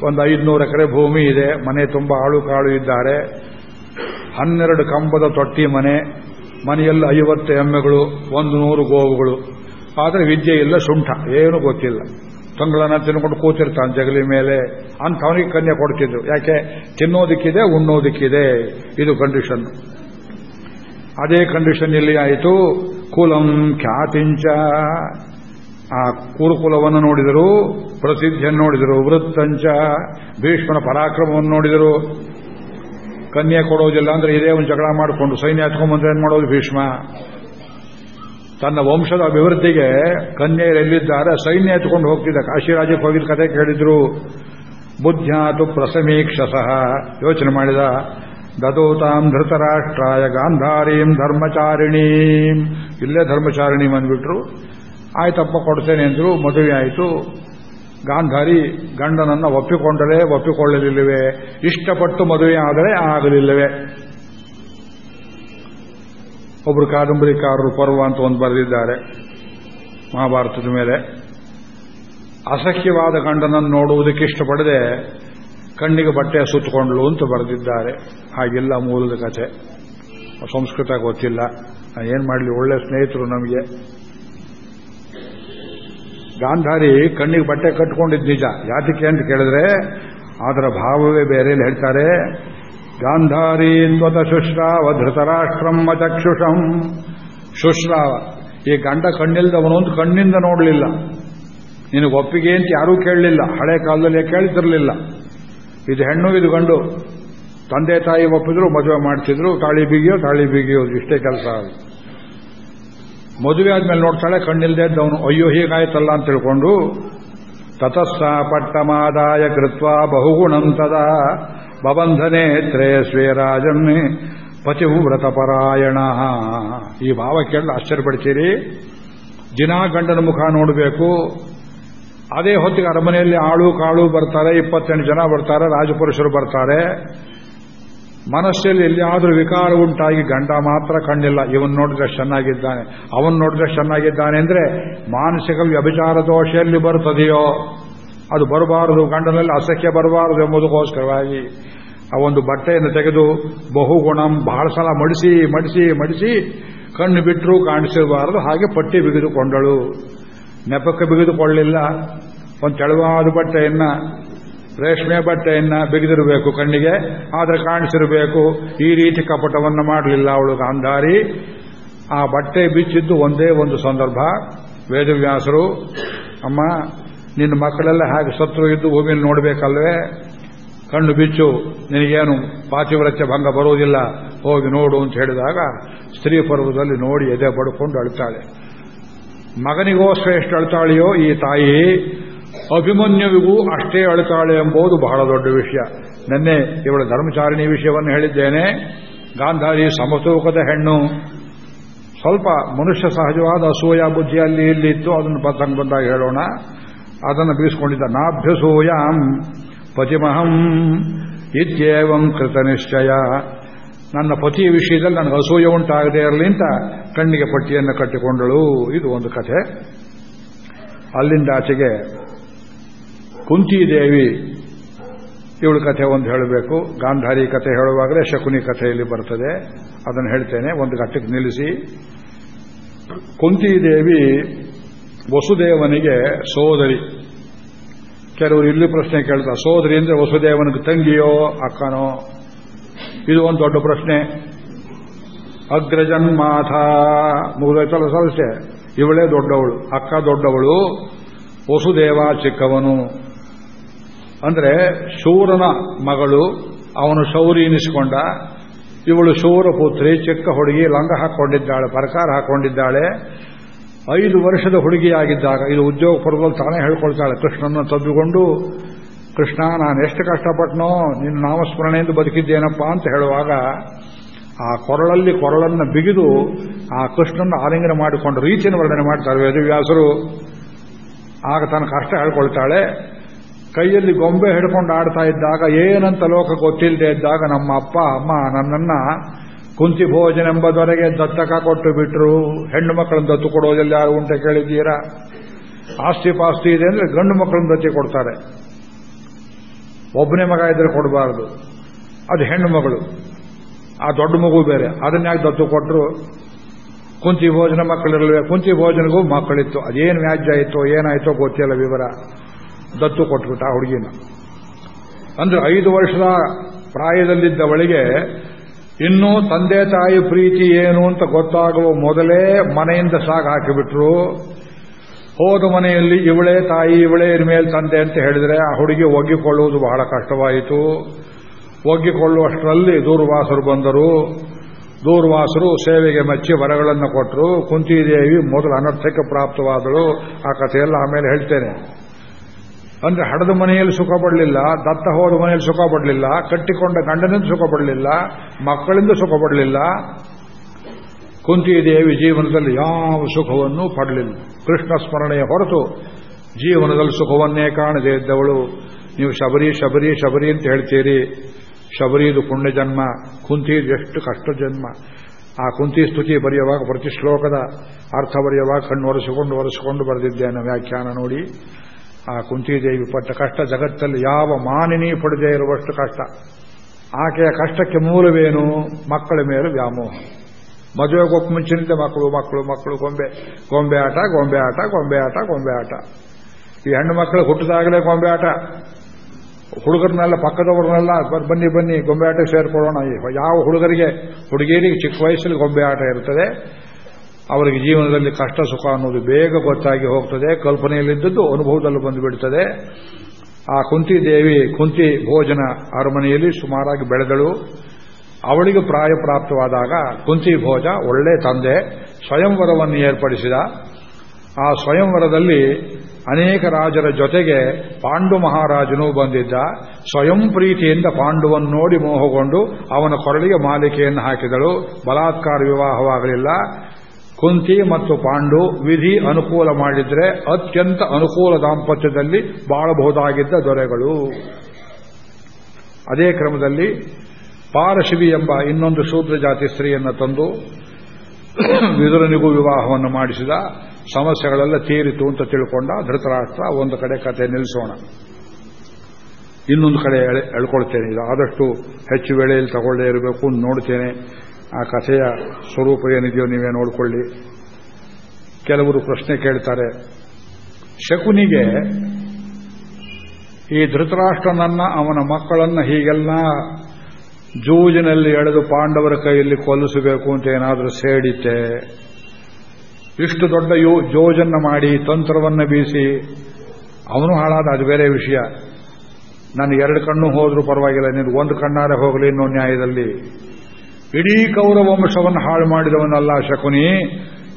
ಒಂದು ಐದುನೂರು ಎಕರೆ ಭೂಮಿ ಇದೆ, ಮನೆ ತುಂಬ ಆಳು ಕಾಳು ಇದ್ದಾರೆ. ಹನ್ನೆರಡು ಕಂಬದ ತೊಟ್ಟಿ ಮನೆ, ಮನೆಯಲ್ಲಿ ಐವತ್ತು ಎಮ್ಮೆಗಳು, ಒಂದು ನೂರು ಗೋವುಗಳು. ಆದರೆ ವಿದ್ಯೆ ಇಲ್ಲ, ಶುಂಠ, ಏನು ಗೊತ್ತಿಲ್ಲ. ತಂಗಳನ್ನ ತಿನ್ಕೊಂಡು ಕೂತಿರ್ತಾನೆ ಜಗಲಿ ಮೇಲೆ. ಅಂಥವನಿಗೆ ಕನ್ಯೆ ಕೊಡ್ತಿದ್ರು. ಯಾಕೆ? ತಿನ್ನೋದಿಕ್ಕಿದೆ, ಉಣ್ಣೋದಕ್ಕಿದೆ. ಇದು ಕಂಡೀಷನ್ ಅದೇ ಕಂಡೀಷನ್ ಇಲ್ಲಿ ಆಯಿತು. ಕುಲಂ ಖ್ಯಾತಿಂಚ. ಆ ಕುರುಕುಲವನ್ನು ನೋಡಿದರು, ಪ್ರಸಿದ್ಧಿಯನ್ನು ನೋಡಿದರು, ವೃತ್ತಂಚ, ಭೀಷ್ಮನ ಪರಾಕ್ರಮವನ್ನು ನೋಡಿದರು, ಕನ್ಯೆ ಕೊಡೋದಿಲ್ಲ ಅಂದ್ರೆ ಇದೇ ಒಂದು ಜಗಳ ಮಾಡಿಕೊಂಡು ಸೈನ್ಯ ಹತ್ಕೊಂಡ್ಬಂದ್ರೆ ಏನ್ ಮಾಡೋದು ಭೀಷ್ಮ? ತನ್ನ ವಂಶದ ಅಭಿವೃದ್ಧಿಗೆ ಕನ್ಯೆಯರೆಲ್ಲಿದ್ದಾರೆ ಸೈನ್ಯ ಎತ್ಕೊಂಡು ಹೋಗ್ತಿದ್ದ ಕಾಶಿರಾಜಕ್ಕೆ ಹೋಗಿದ್ದ ಕತೆ ಕೇಳಿದ್ರು. ಬುದ್ಧ್ಯಾತು ಪ್ರಸಮೀಕ್ಷಸಃ. ಯೋಚನೆ ಮಾಡಿದ, ದದೋತಾಂ ಧೃತರಾಷ್ಟ್ರಾಯ ಗಾಂಧಾರೀಂ ಧರ್ಮಚಾರಿಣೀಂ. ಇಲ್ಲೇ ಧರ್ಮಚಾರಿಣಿ ಬಂದ್ಬಿಟ್ರು ಆಯ್ತಪ್ಪ ಕೊಡ್ತೇನೆ ಅಂದ್ರು ಮದುವೆ ಆಯಿತು. ಗಾಂಧಾರಿ ಗಂಡನನ್ನ ಒಪ್ಪಿಕೊಂಡರೆ ಒಪ್ಪಿಕೊಳ್ಳಲಿಲ್ಲವೇ? ಇಷ್ಟಪಟ್ಟು ಮದುವೆ ಆದರೆ ಆಗಲಿಲ್ಲವೇ? ಒಬ್ರು ಕಾದಂಬರಿಕಾರರು ಪರ್ವ ಅಂತ ಒಂದು ಬರೆದಿದ್ದಾರೆ ಮಹಾಭಾರತದ ಮೇಲೆ. ಅಸಹ್ಯವಾದ ಗಂಡನನ್ನು ನೋಡುವುದಕ್ಕೆ ಇಷ್ಟಪಡದೆ ಕಣ್ಣಿಗೆ ಬಟ್ಟೆ ಸುತ್ತಕೊಂಡ್ಲು ಅಂತ ಬರೆದಿದ್ದಾರೆ. ಹಾಗೆಲ್ಲ ಮೂಲದ ಕಥೆ. ಸಂಸ್ಕೃತ ಗೊತ್ತಿಲ್ಲ. ಏನು ಮಾಡಲಿ, ಒಳ್ಳೆ ಸ್ನೇಹಿತರು ನಮಗೆ. ಗಾಂಧಾರಿ ಕಣ್ಣಿಗೆ ಬಟ್ಟೆ ಕಟ್ಕೊಂಡಿದ್ದು ನಿಜ. ಯಾತಕ್ಕೆ ಅಂತ ಕೇಳಿದ್ರೆ ಅದರ ಭಾವವೇ ಬೇರೆ ಹೇಳ್ತಾರೆ, ಗಾಂಧಾರಿ ತ್ವತ ಶುಶ್ರಾವ, ಧೃತರಾಷ್ಟ್ರಂ ಚಕ್ಷುಷಂ ಶುಶ್ರಾವ. ಈ ಗಂಡ ಕಣ್ಣಿಲ್ದವನು ಅಂತ ಕಣ್ಣಿಂದ ನೋಡಲಿಲ್ಲ. ನಿನಗೆ ಒಪ್ಪಿಗೆ ಅಂತ ಯಾರೂ ಕೇಳಲಿಲ್ಲ. ಹಳೆ ಕಾಲದಲ್ಲಿ ಕೇಳ್ತಿರ್ಲಿಲ್ಲ ಇದು ಹೆಣ್ಣು, ಇದು ಗಂಡು. ತಂದೆ ತಾಯಿ ಒಪ್ಪಿದ್ರು, ಮದುವೆ ಮಾಡ್ತಿದ್ರು ತಾಳಿ ಬಿಗಿಯೋ, ತಾಳಿ ಬಿಗಿಯೋದು ಇಷ್ಟೇ ಕೆಲಸ ಮದುವೆ ಆದ್ಮೇಲೆ ನೋಡ್ತಾಳೆ, ಕಣ್ಣಿಲ್ದೇ ಅವನು ಅಯ್ಯೋ, ಹೀಗಾಯ್ತಲ್ಲ ಅಂತ ತಿಳ್ಕೊಂಡು, ತತಸ್ಸ ಪಟ್ಟಮಾದಾಯ ಕೃತ್ವ ಬಹುಗುಣಂತದ ಬಬಂಧನೆ ತ್ರಯಸ್ವೇ ರಾಜನ್ನೇ ಪತಿವ್ರತಪರಾಯಣ ಈ ಭಾವ ಕೇಳಿ ಆಶ್ಚರ್ಯಪಡ್ತೀರಿ? ದಿನಾ ಗಂಡನ ಮುಖ ನೋಡಬೇಕು. ಅದೇ ಹೊತ್ತಿಗೆ ಅರಮನೆಯಲ್ಲಿ ಆಳು ಕಾಳು ಬರ್ತಾರೆ, ಇಪ್ಪತ್ತೆಂಟು ಜನ ಬರ್ತಾರೆ, ರಾಜಪುರುಷರು ಬರ್ತಾರೆ. ಮನಸ್ಸಲ್ಲಿ ಎಲ್ಲಿಯಾದರೂ ವಿಕಾರ ಉಂಟಾಗಿ ಗಂಡ ಮಾತ್ರ ಕಣ್ಣಿಲ್ಲ, ಇವನ್ ನೋಡಿದ್ರೆ ಚೆನ್ನಾಗಿದ್ದಾನೆ ಅವನ್ ನೋಡಿದ್ರೆ ಚೆನ್ನಾಗಿದ್ದಾನೆ ಅಂದ್ರೆ ಮಾನಸಿಕ ವ್ಯಭಿಚಾರ ದೋಷ ಎಲ್ಲಿ ಬರ್ತದೆಯೋ ಅದು ಬರಬಾರದು, ಗಂಡನಲ್ಲಿ ಅಸಖ್ಯ ಬರಬಾರದು ಎಂಬುದಕ್ಕೋಸ್ಕರವಾಗಿ ಆ ಒಂದು ಬಟ್ಟೆಯನ್ನು ತೆಗೆದು ಬಹುಗುಣಂ ಬಹಳ ಸಲ ಮಡಿಸಿ ಮಡಿಸಿ ಮಡಿಸಿ ಕಣ್ಣು ಬಿಟ್ಟರೂ ಕಾಣಿಸಿರಬಾರದು, ಹಾಗೆ ಪಟ್ಟಿ ಬಿಗಿದುಕೊಂಡಳು. ನೆಪಕ್ಕೆ ಬಿಗಿದುಕೊಳ್ಳಿಲ್ಲ. ಒಂದು ತೆಳುವಾದ ಬಟ್ಟೆಯನ್ನ ರೇಷ್ಮೆ ಬಟ್ಟೆಯನ್ನ ಬಿಗಿದಿರಬೇಕು ಕಣ್ಣಿಗೆ, ಆದರೆ ಕಾಣಿಸಿರಬೇಕು. ಈ ರೀತಿ ಕಪಟವನ್ನು ಮಾಡಲಿಲ್ಲ ಅವಳು ಗಾಂಧಾರಿ. ಆ ಬಟ್ಟೆ ಬಿಚ್ಚಿದ್ದು ಒಂದೇ ಒಂದು ಸಂದರ್ಭ. ವೇದವ್ಯಾಸರು, ಅಮ್ಮ, ನಿನ್ನ ಮಕ್ಕಳೆಲ್ಲ ಹಾಗೆ ಸತ್ರು ಇದ್ದು ಭೂಮಿಯಲ್ಲಿ ನೋಡಬೇಕಲ್ವೇ? ಕಣ್ಣು ಬಿಚ್ಚು, ನಿನಗೇನು ಪಾತಿವ್ರತ್ಯ ಭಂಗ ಬರುವುದಿಲ್ಲ? ಹೋಗಿ ನೋಡು, ಅಂತ ಹೇಳಿದಾಗ ಸ್ತ್ರೀ ಪರ್ವದಲ್ಲಿ ನೋಡಿ ಎದೆ ಪಡ್ಕೊಂಡು ಅಳ್ತಾಳೆ. ಮಗನಿಗೋಸ್ಕರ ಎಷ್ಟು ಅಳ್ತಾಳೆಯೋ ಈ ತಾಯಿ ಅಭಿಮನ್ಯುವಿಗೂ ಅಷ್ಟೇ ಅಳುತ್ತಾಳೆ ಎಂಬುದು ಬಹಳ ದೊಡ್ಡ ವಿಷಯ. ನಿನ್ನೆ ಇವಳ ಧರ್ಮಚಾರಿಣಿ ವಿಷಯವನ್ನು ಹೇಳಿದ್ದೇನೆ. ಗಾಂಧಾರಿ ಸಮತೂಕದ ಹೆಣ್ಣು. ಸ್ವಲ್ಪ ಮನುಷ್ಯ ಸಹಜವಾದ ಅಸೂಯ ಬುದ್ಧಿ ಅಲ್ಲಿ ಇಲ್ಲಿತ್ತು ಅದನ್ನು ಪತಂಗ ಬಂದಾಗ ಹೇಳೋಣ. ಅದನ್ನು ಬೀಸ್ಕೊಂಡಿದ್ದ ನಾಭ್ಯಸೂಯಾಂ ಪತಿಮಹಂ ಇತ್ಯೇವಂ ಕೃತ ನಿಶ್ಚಯ. ನನ್ನ ಪತಿಯ ವಿಷಯದಲ್ಲಿ ನನಗೆ ಅಸೂಯ ಉಂಟಾಗದೆ ಇರಲಿ ಅಂತ ಕಣ್ಣಿಗೆ ಪಟ್ಟಿಯನ್ನು ಕಟ್ಟಿಕೊಂಡಳು. ಇದು ಒಂದು ಕಥೆ. ಅಲ್ಲಿಂದ ಆಚೆಗೆ ಕುಂತಿದೇವಿ ಇವಳ ಕಥೆ ಒಂದು ಹೇಳಬೇಕು. ಗಾಂಧಾರಿ ಕಥೆ ಹೇಳುವಾಗಲೇ ಶಕುನಿ ಕಥೆಯಲ್ಲಿ ಬರ್ತದೆ. ಅದನ್ನು ಹೇಳ್ತೇನೆ. ಒಂದು ಘಟ್ಟಕ್ಕೆ ನಿಲ್ಲಿಸಿ. ಕುಂತಿದೇವಿ ವಸುದೇವನಿಗೆ ಸೋದರಿ. ಕೆಲವರು ಇಲ್ಲಿ ಪ್ರಶ್ನೆ ಕೇಳ್ತಾರೆ, ಸೋದರಿ ಅಂದ್ರೆ ವಸುದೇವನಿಗೆ ತಂಗಿಯೋ ಅಕ್ಕನೋ? ಇದು ಒಂದು ದೊಡ್ಡ ಪ್ರಶ್ನೆ. ಅಗ್ರಜನ್ಮಾಥ ಮುಗಿದೋಯ್ತಲ್ಲ ಸಮಸ್ಯೆ ಇವಳೇ ದೊಡ್ಡವಳು, ಅಕ್ಕ ದೊಡ್ಡವಳು. ವಸುದೇವ ಚಿಕ್ಕವನು. ಅಂದ್ರೆ ಶೂರನ ಮಗಳು ಅವನು ಶೌರಿ ಎನಿಸಿಕೊಂಡ. ಇವಳು ಶೂರಪುತ್ರಿ ಚಿಕ್ಕ ಹುಡುಗಿ, ಲಂಗ ಹಾಕೊಂಡಿದ್ದಾಳೆ, ಪರಕಾರ ಹಾಕೊಂಡಿದ್ದಾಳೆ. ಐದು ವರ್ಷದ ಹುಡುಗಿಯಾಗಿದ್ದಾಗ, ಇದು ಉದ್ಯೋಗ ಪರ್ವದಲ್ಲಿ ತಾನೇ ಹೇಳ್ಕೊಳ್ತಾಳೆ ಕೃಷ್ಣನ ತಬ್ಬಿಕೊಂಡು, ಕೃಷ್ಣ, ನಾನು ಎಷ್ಟು ಕಷ್ಟಪಟ್ಟನೋ ನಿನ್ನ ನಾಮಸ್ಮರಣೆಯಿಂದ ಬದುಕಿದ್ದೇನಪ್ಪ ಅಂತ ಹೇಳುವಾಗ, ಆ ಕೊರಳಲ್ಲಿ ಕೊರಳನ್ನು ಬಿಗಿದು, ಆ ಕೃಷ್ಣನ ಆಲಿಂಗನ ಮಾಡಿಕೊಂಡು, ರೀತಿಯನ್ನು ವರ್ಣನೆ ಮಾಡ್ತಾರೆ ವೇದವ್ಯಾಸರು. ಆಗ ತನ್ನ ಕಷ್ಟ ಹೇಳ್ಕೊಳ್ತಾಳೆ. ಕೈಯಲ್ಲಿ ಗೊಂಬೆ ಹಿಡ್ಕೊಂಡು ಆಡ್ತಾ ಇದ್ದಾಗ ಏನಂತ ಲೋಕ ಗೊತ್ತಿಲ್ಲದೆ ಇದ್ದಾಗ ನಮ್ಮ ಅಪ್ಪ, ಅಮ್ಮ, ನನ್ನನ್ನ ಕುಂತಿ ಭೋಜನೆಂಬದವರೆಗೆ ದತ್ತಕ ಕೊಟ್ಟು ಬಿಟ್ರು. ಹೆಣ್ಣು ಮಕ್ಕಳನ್ನು ದತ್ತು ಕೊಡೋದಿಲ್ಲ ಯಾರು ಉಂಟೆ ಕೇಳಿದ್ದೀರಾ? ಆಸ್ತಿ ಪಾಸ್ತಿ ಇದೆ ಅಂದ್ರೆ ಗಂಡು ಮಕ್ಕಳನ್ನು ದತ್ತಿ ಕೊಡ್ತಾರೆ. ಒಬ್ಬನೇ ಮಗ ಇದ್ರೆ ಕೊಡಬಾರದು. ಅದು ಹೆಣ್ಣು ಮಗಳು. ಆ ದೊಡ್ಡ ಮಗು ಬೇರೆ. ಅದನ್ನ ಯಾಕೆ ದತ್ತು ಕೊಟ್ಟರು ಕುಂತಿ ಭೋಜನ ಮಕ್ಕಳಿರಲ್ವೇ? ಕುಂತಿ ಭೋಜನಗೂ ಮಕ್ಕಳಿತ್ತು. ಅದೇನು ವ್ಯಾಜ್ಯ ಆಯಿತೋ ಏನಾಯ್ತೋ ಗೊತ್ತಿಲ್ಲ ವಿವರ. ದತ್ತು ಕೊಟ್ಬಿಟ್ಟ ಆ ಹುಡುಗಿನ. ಅಂದ್ರೆ ಐದು ವರ್ಷದ ಪ್ರಾಯದಲ್ಲಿದ್ದವಳಿಗೆ ಇನ್ನೂ ತಂದೆ ತಾಯಿ ಪ್ರೀತಿ ಏನು ಅಂತ ಗೊತ್ತಾಗುವ ಮೊದಲೇ ಮನೆಯಿಂದ ಸಾಗ ಹಾಕಿಬಿಟ್ರು. ಹೋದ ಮನೆಯಲ್ಲಿ ಇವಳೇ ತಾಯಿ, ಇವಳೇ ಮೇಲೆ ತಂದೆ ಅಂತ ಹೇಳಿದರೆ ಆ ಹುಡುಗಿ ಒಗ್ಗಿಕೊಳ್ಳುವುದು ಬಹಳ ಕಷ್ಟವಾಯಿತು. ಒಗ್ಗಿಕೊಳ್ಳುವಷ್ಟರಲ್ಲಿ ದೂರ್ವಾಸರು ಬಂದರು. ದೂರ್ವಾಸರು ಸೇವೆಗೆ ಮೆಚ್ಚಿ ವರಗಳನ್ನು ಕೊಟ್ಟರು ಕುಂತಿದೇವಿ ಮೊದಲು ಅನರ್ಥಕ್ಕೆ ಪ್ರಾಪ್ತವಾದಳು. ಆ ಕಥೆಯೆಲ್ಲ ಆಮೇಲೆ ಹೇಳ್ತೇನೆ. ಅಂದ್ರೆ ಹಡದ ಮನೆಯಲ್ಲಿ ಸುಖ ಪಡಲಿಲ್ಲ, ದತ್ತ ಹೋದ ಮನೆಯಲ್ಲಿ ಸುಖ ಪಡಲಿಲ್ಲ, ಕಟ್ಟಿಕೊಂಡ ಗಂಡನಿಂದ ಸುಖ ಪಡಲಿಲ್ಲ, ಮಕ್ಕಳಿಂದ ಸುಖ ಪಡಲಿಲ್ಲ. ಕುಂತಿದೇವಿ ಜೀವನದಲ್ಲಿ ಯಾವ ಸುಖವನ್ನು ಪಡಲಿಲ್ಲ. ಕೃಷ್ಣ ಸ್ಮರಣೆಯ ಹೊರತು ಜೀವನದಲ್ಲಿ ಸುಖವನ್ನೇ ಕಾಣದೇ ಇದ್ದವಳು. ನೀವು ಶಬರಿ ಶಬರಿ ಶಬರಿ ಅಂತ ಹೇಳ್ತೀರಿ. ಶಬರಿದು ಪುಣ್ಯ ಜನ್ಮ ಕುಂತಿದು ಎಷ್ಟು ಕಷ್ಟ ಜನ್ಮ. ಆ ಕುಂತಿ ಸ್ತುತಿ ಬರೆಯುವಾಗ ಪ್ರತಿ ಶ್ಲೋಕದ ಅರ್ಥ ಬರೆಯುವಾಗ ಕಣ್ಣು ಒರೆಸಿಕೊಂಡು ಒರೆಸಿಕೊಂಡು ಬರೆದಿದ್ದೇನೆ ವ್ಯಾಖ್ಯಾನ ನೋಡಿ. ಆ ಕುಂತಿದೇವಿ ಪಟ್ಟ ಕಷ್ಟ ಜಗತ್ತಲ್ಲಿ ಯಾವ ಮಾನಿನಿ ಪಡೆದೇ ಇರುವಷ್ಟು ಕಷ್ಟ. ಆಕೆಯ ಕಷ್ಟಕ್ಕೆ ಮೂಲವೇನು? ಮಕ್ಕಳ ಮೇಲೆ ವ್ಯಾಮೋಹ. ಮದುವೆಗೊಪ್ಪ ಮುಂಚಿನಿಂದ ಮಕ್ಕಳು ಮಕ್ಕಳು ಮಕ್ಕಳು, ಗೊಂಬೆ. ಗೊಂಬೆ ಆಟ ಗೊಂಬೆ ಆಟ ಗೊಂಬೆ ಆಟ ಗೊಂಬೆ ಆಟ. ಈ ಹೆಣ್ಣು ಮಕ್ಕಳು ಹುಟ್ಟಿದಾಗಲೇ ಗೊಂಬೆ ಆಟ. ಹುಡುಗರನ್ನೆಲ್ಲ ಪಕ್ಕದವ್ರನ್ನೆಲ್ಲ ಬನ್ನಿ ಬನ್ನಿ, ಗೊಂಬೆ ಆಟ ಸೇರ್ಕೊಳ್ಳೋಣ. ಯಾವ ಹುಡುಗರಿಗೆ, ಹುಡುಗಿಯರಿಗೆ ಚಿಕ್ಕ ವಯಸ್ಸಲ್ಲಿ ಗೊಂಬೆ ಆಟ ಇರ್ತದೆ ಅವರಿಗೆ ಜೀವನದಲ್ಲಿ ಕಷ್ಟ, ಸುಖ ಅನ್ನೋದು ಬೇಗ ಗೊತ್ತಾಗಿ ಹೋಗ್ತದೆ. ಕಲ್ಪನೆಯಲ್ಲಿದ್ದದ್ದು ಅನುಭವದಲ್ಲಿ ಬಂದುಬಿಡ್ತದೆ. ಆ ಕುಂತಿ ದೇವಿ, ಕುಂತಿ ಭೋಜನ ಅರಮನೆಯಲ್ಲಿ ಸುಮಾರಾಗಿ ಬೆಳೆದಳು. ಅವಳಿಗೆ ಪ್ರಾಯ ಪ್ರಾಪ್ತವಾದಾಗ ಕುಂತಿ ಭೋಜ ಒಳ್ಳೆ ತಂದೆ, ಸ್ವಯಂವರವನ್ನು ಏರ್ಪಡಿಸಿದ. ಆ ಸ್ವಯಂವರದಲ್ಲಿ ಅನೇಕ ರಾಜರ ಜೊತೆಗೆ ಪಾಂಡು ಮಹಾರಾಜನೂ ಬಂದಿದ್ದ. ಸ್ವಯಂ ಪ್ರೀತಿಯಿಂದ ಪಾಂಡುವನ್ನು ನೋಡಿ ಮೋಹಗೊಂಡು ಅವನ ಕೊರಳಿಗೆ ಮಾಲಿಕೆಯನ್ನು ಹಾಕಿದಳು. ಬಲಾತ್ಕಾರ ವಿವಾಹವಾಗಲಿಲ್ಲ. ಕುಂತಿ ಮತ್ತು ಪಾಂಡು ವಿಧಿ ಅನುಕೂಲ ಮಾಡಿದ್ರೆ ಅತ್ಯಂತ ಅನುಕೂಲ ದಾಂಪತ್ಯದಲ್ಲಿ ಬಾಳಬಹುದಾಗಿದ್ದ ದೊರೆಗಳು. ಅದೇ ಕ್ರಮದಲ್ಲಿ ಪಾರಶಿವಿ ಎಂಬ ಇನ್ನೊಂದು ಶೂದ್ರ ಜಾತಿ ಸ್ತ್ರೀಯನ್ನು ತಂದು ವಿದುರನಿಗೂ ವಿವಾಹವನ್ನು ಮಾಡಿಸಿದ ಸಮಸ್ಯೆಗಳೆಲ್ಲ ತೀರಿತು ಅಂತ ತಿಳ್ಕೊಂಡ ಧೃತರಾಷ್ಟ್ರ, ಒಂದು ಕಡೆ ಕತೆ ನಿಲ್ಲಿಸೋಣ ಇನ್ನೊಂದು ಕಡೆ ಎಳ್ಕೊಳ್ತೇನೆ. ಆದಷ್ಟು ಹೆಚ್ಚು ವೇಳೆಯಲ್ಲಿ ತಗೊಳ್ಳೇ ಇರಬೇಕು ನೋಡ್ತೇನೆ. ಆ ಕಥೆಯ ಸ್ವರೂಪ ಏನಿದೆಯೋ ನೀವೇ ನೋಡಿಕೊಳ್ಳಿ. ಕೆಲವರು ಪ್ರಶ್ನೆ ಕೇಳ್ತಾರೆ, ಶಕುನಿಗೆ ಈ ಧೃತರಾಷ್ಟ್ರನನ್ನ ಅವನ ಮಕ್ಕಳನ್ನ ಹೀಗೆಲ್ಲ ಜೂಜಿನಲ್ಲಿ ಎಳೆದು ಪಾಂಡವರ ಕೈಯಲ್ಲಿ ಕೊಲ್ಲಿಸಬೇಕು ಅಂತ ಏನಾದರೂ ಸೇಡಿತೆ ಇಷ್ಟು ದೊಡ್ಡ ಯೋ, ಜೋಜನ್ನು ಮಾಡಿ ತಂತ್ರವನ್ನು ಬೀಸಿ, ಅವನು ಹಾಳಾದ, ಅದು ಬೇರೆ ವಿಷಯ. ನಾನು ಎರಡು ಕಣ್ಣು ಹೋದ್ರೂ ಪರವಾಗಿಲ್ಲ, ನೀನು ಒಂದು ಕಣ್ಣಾರೆ ಹೋಗಲಿ ಇನ್ನೋ ನ್ಯಾಯದಲ್ಲಿ ಇಡೀ ಕೌರವ ವಂಶವನ್ನು ಹಾಳು ಮಾಡಿದವನಲ್ಲ ಶಕುನಿ.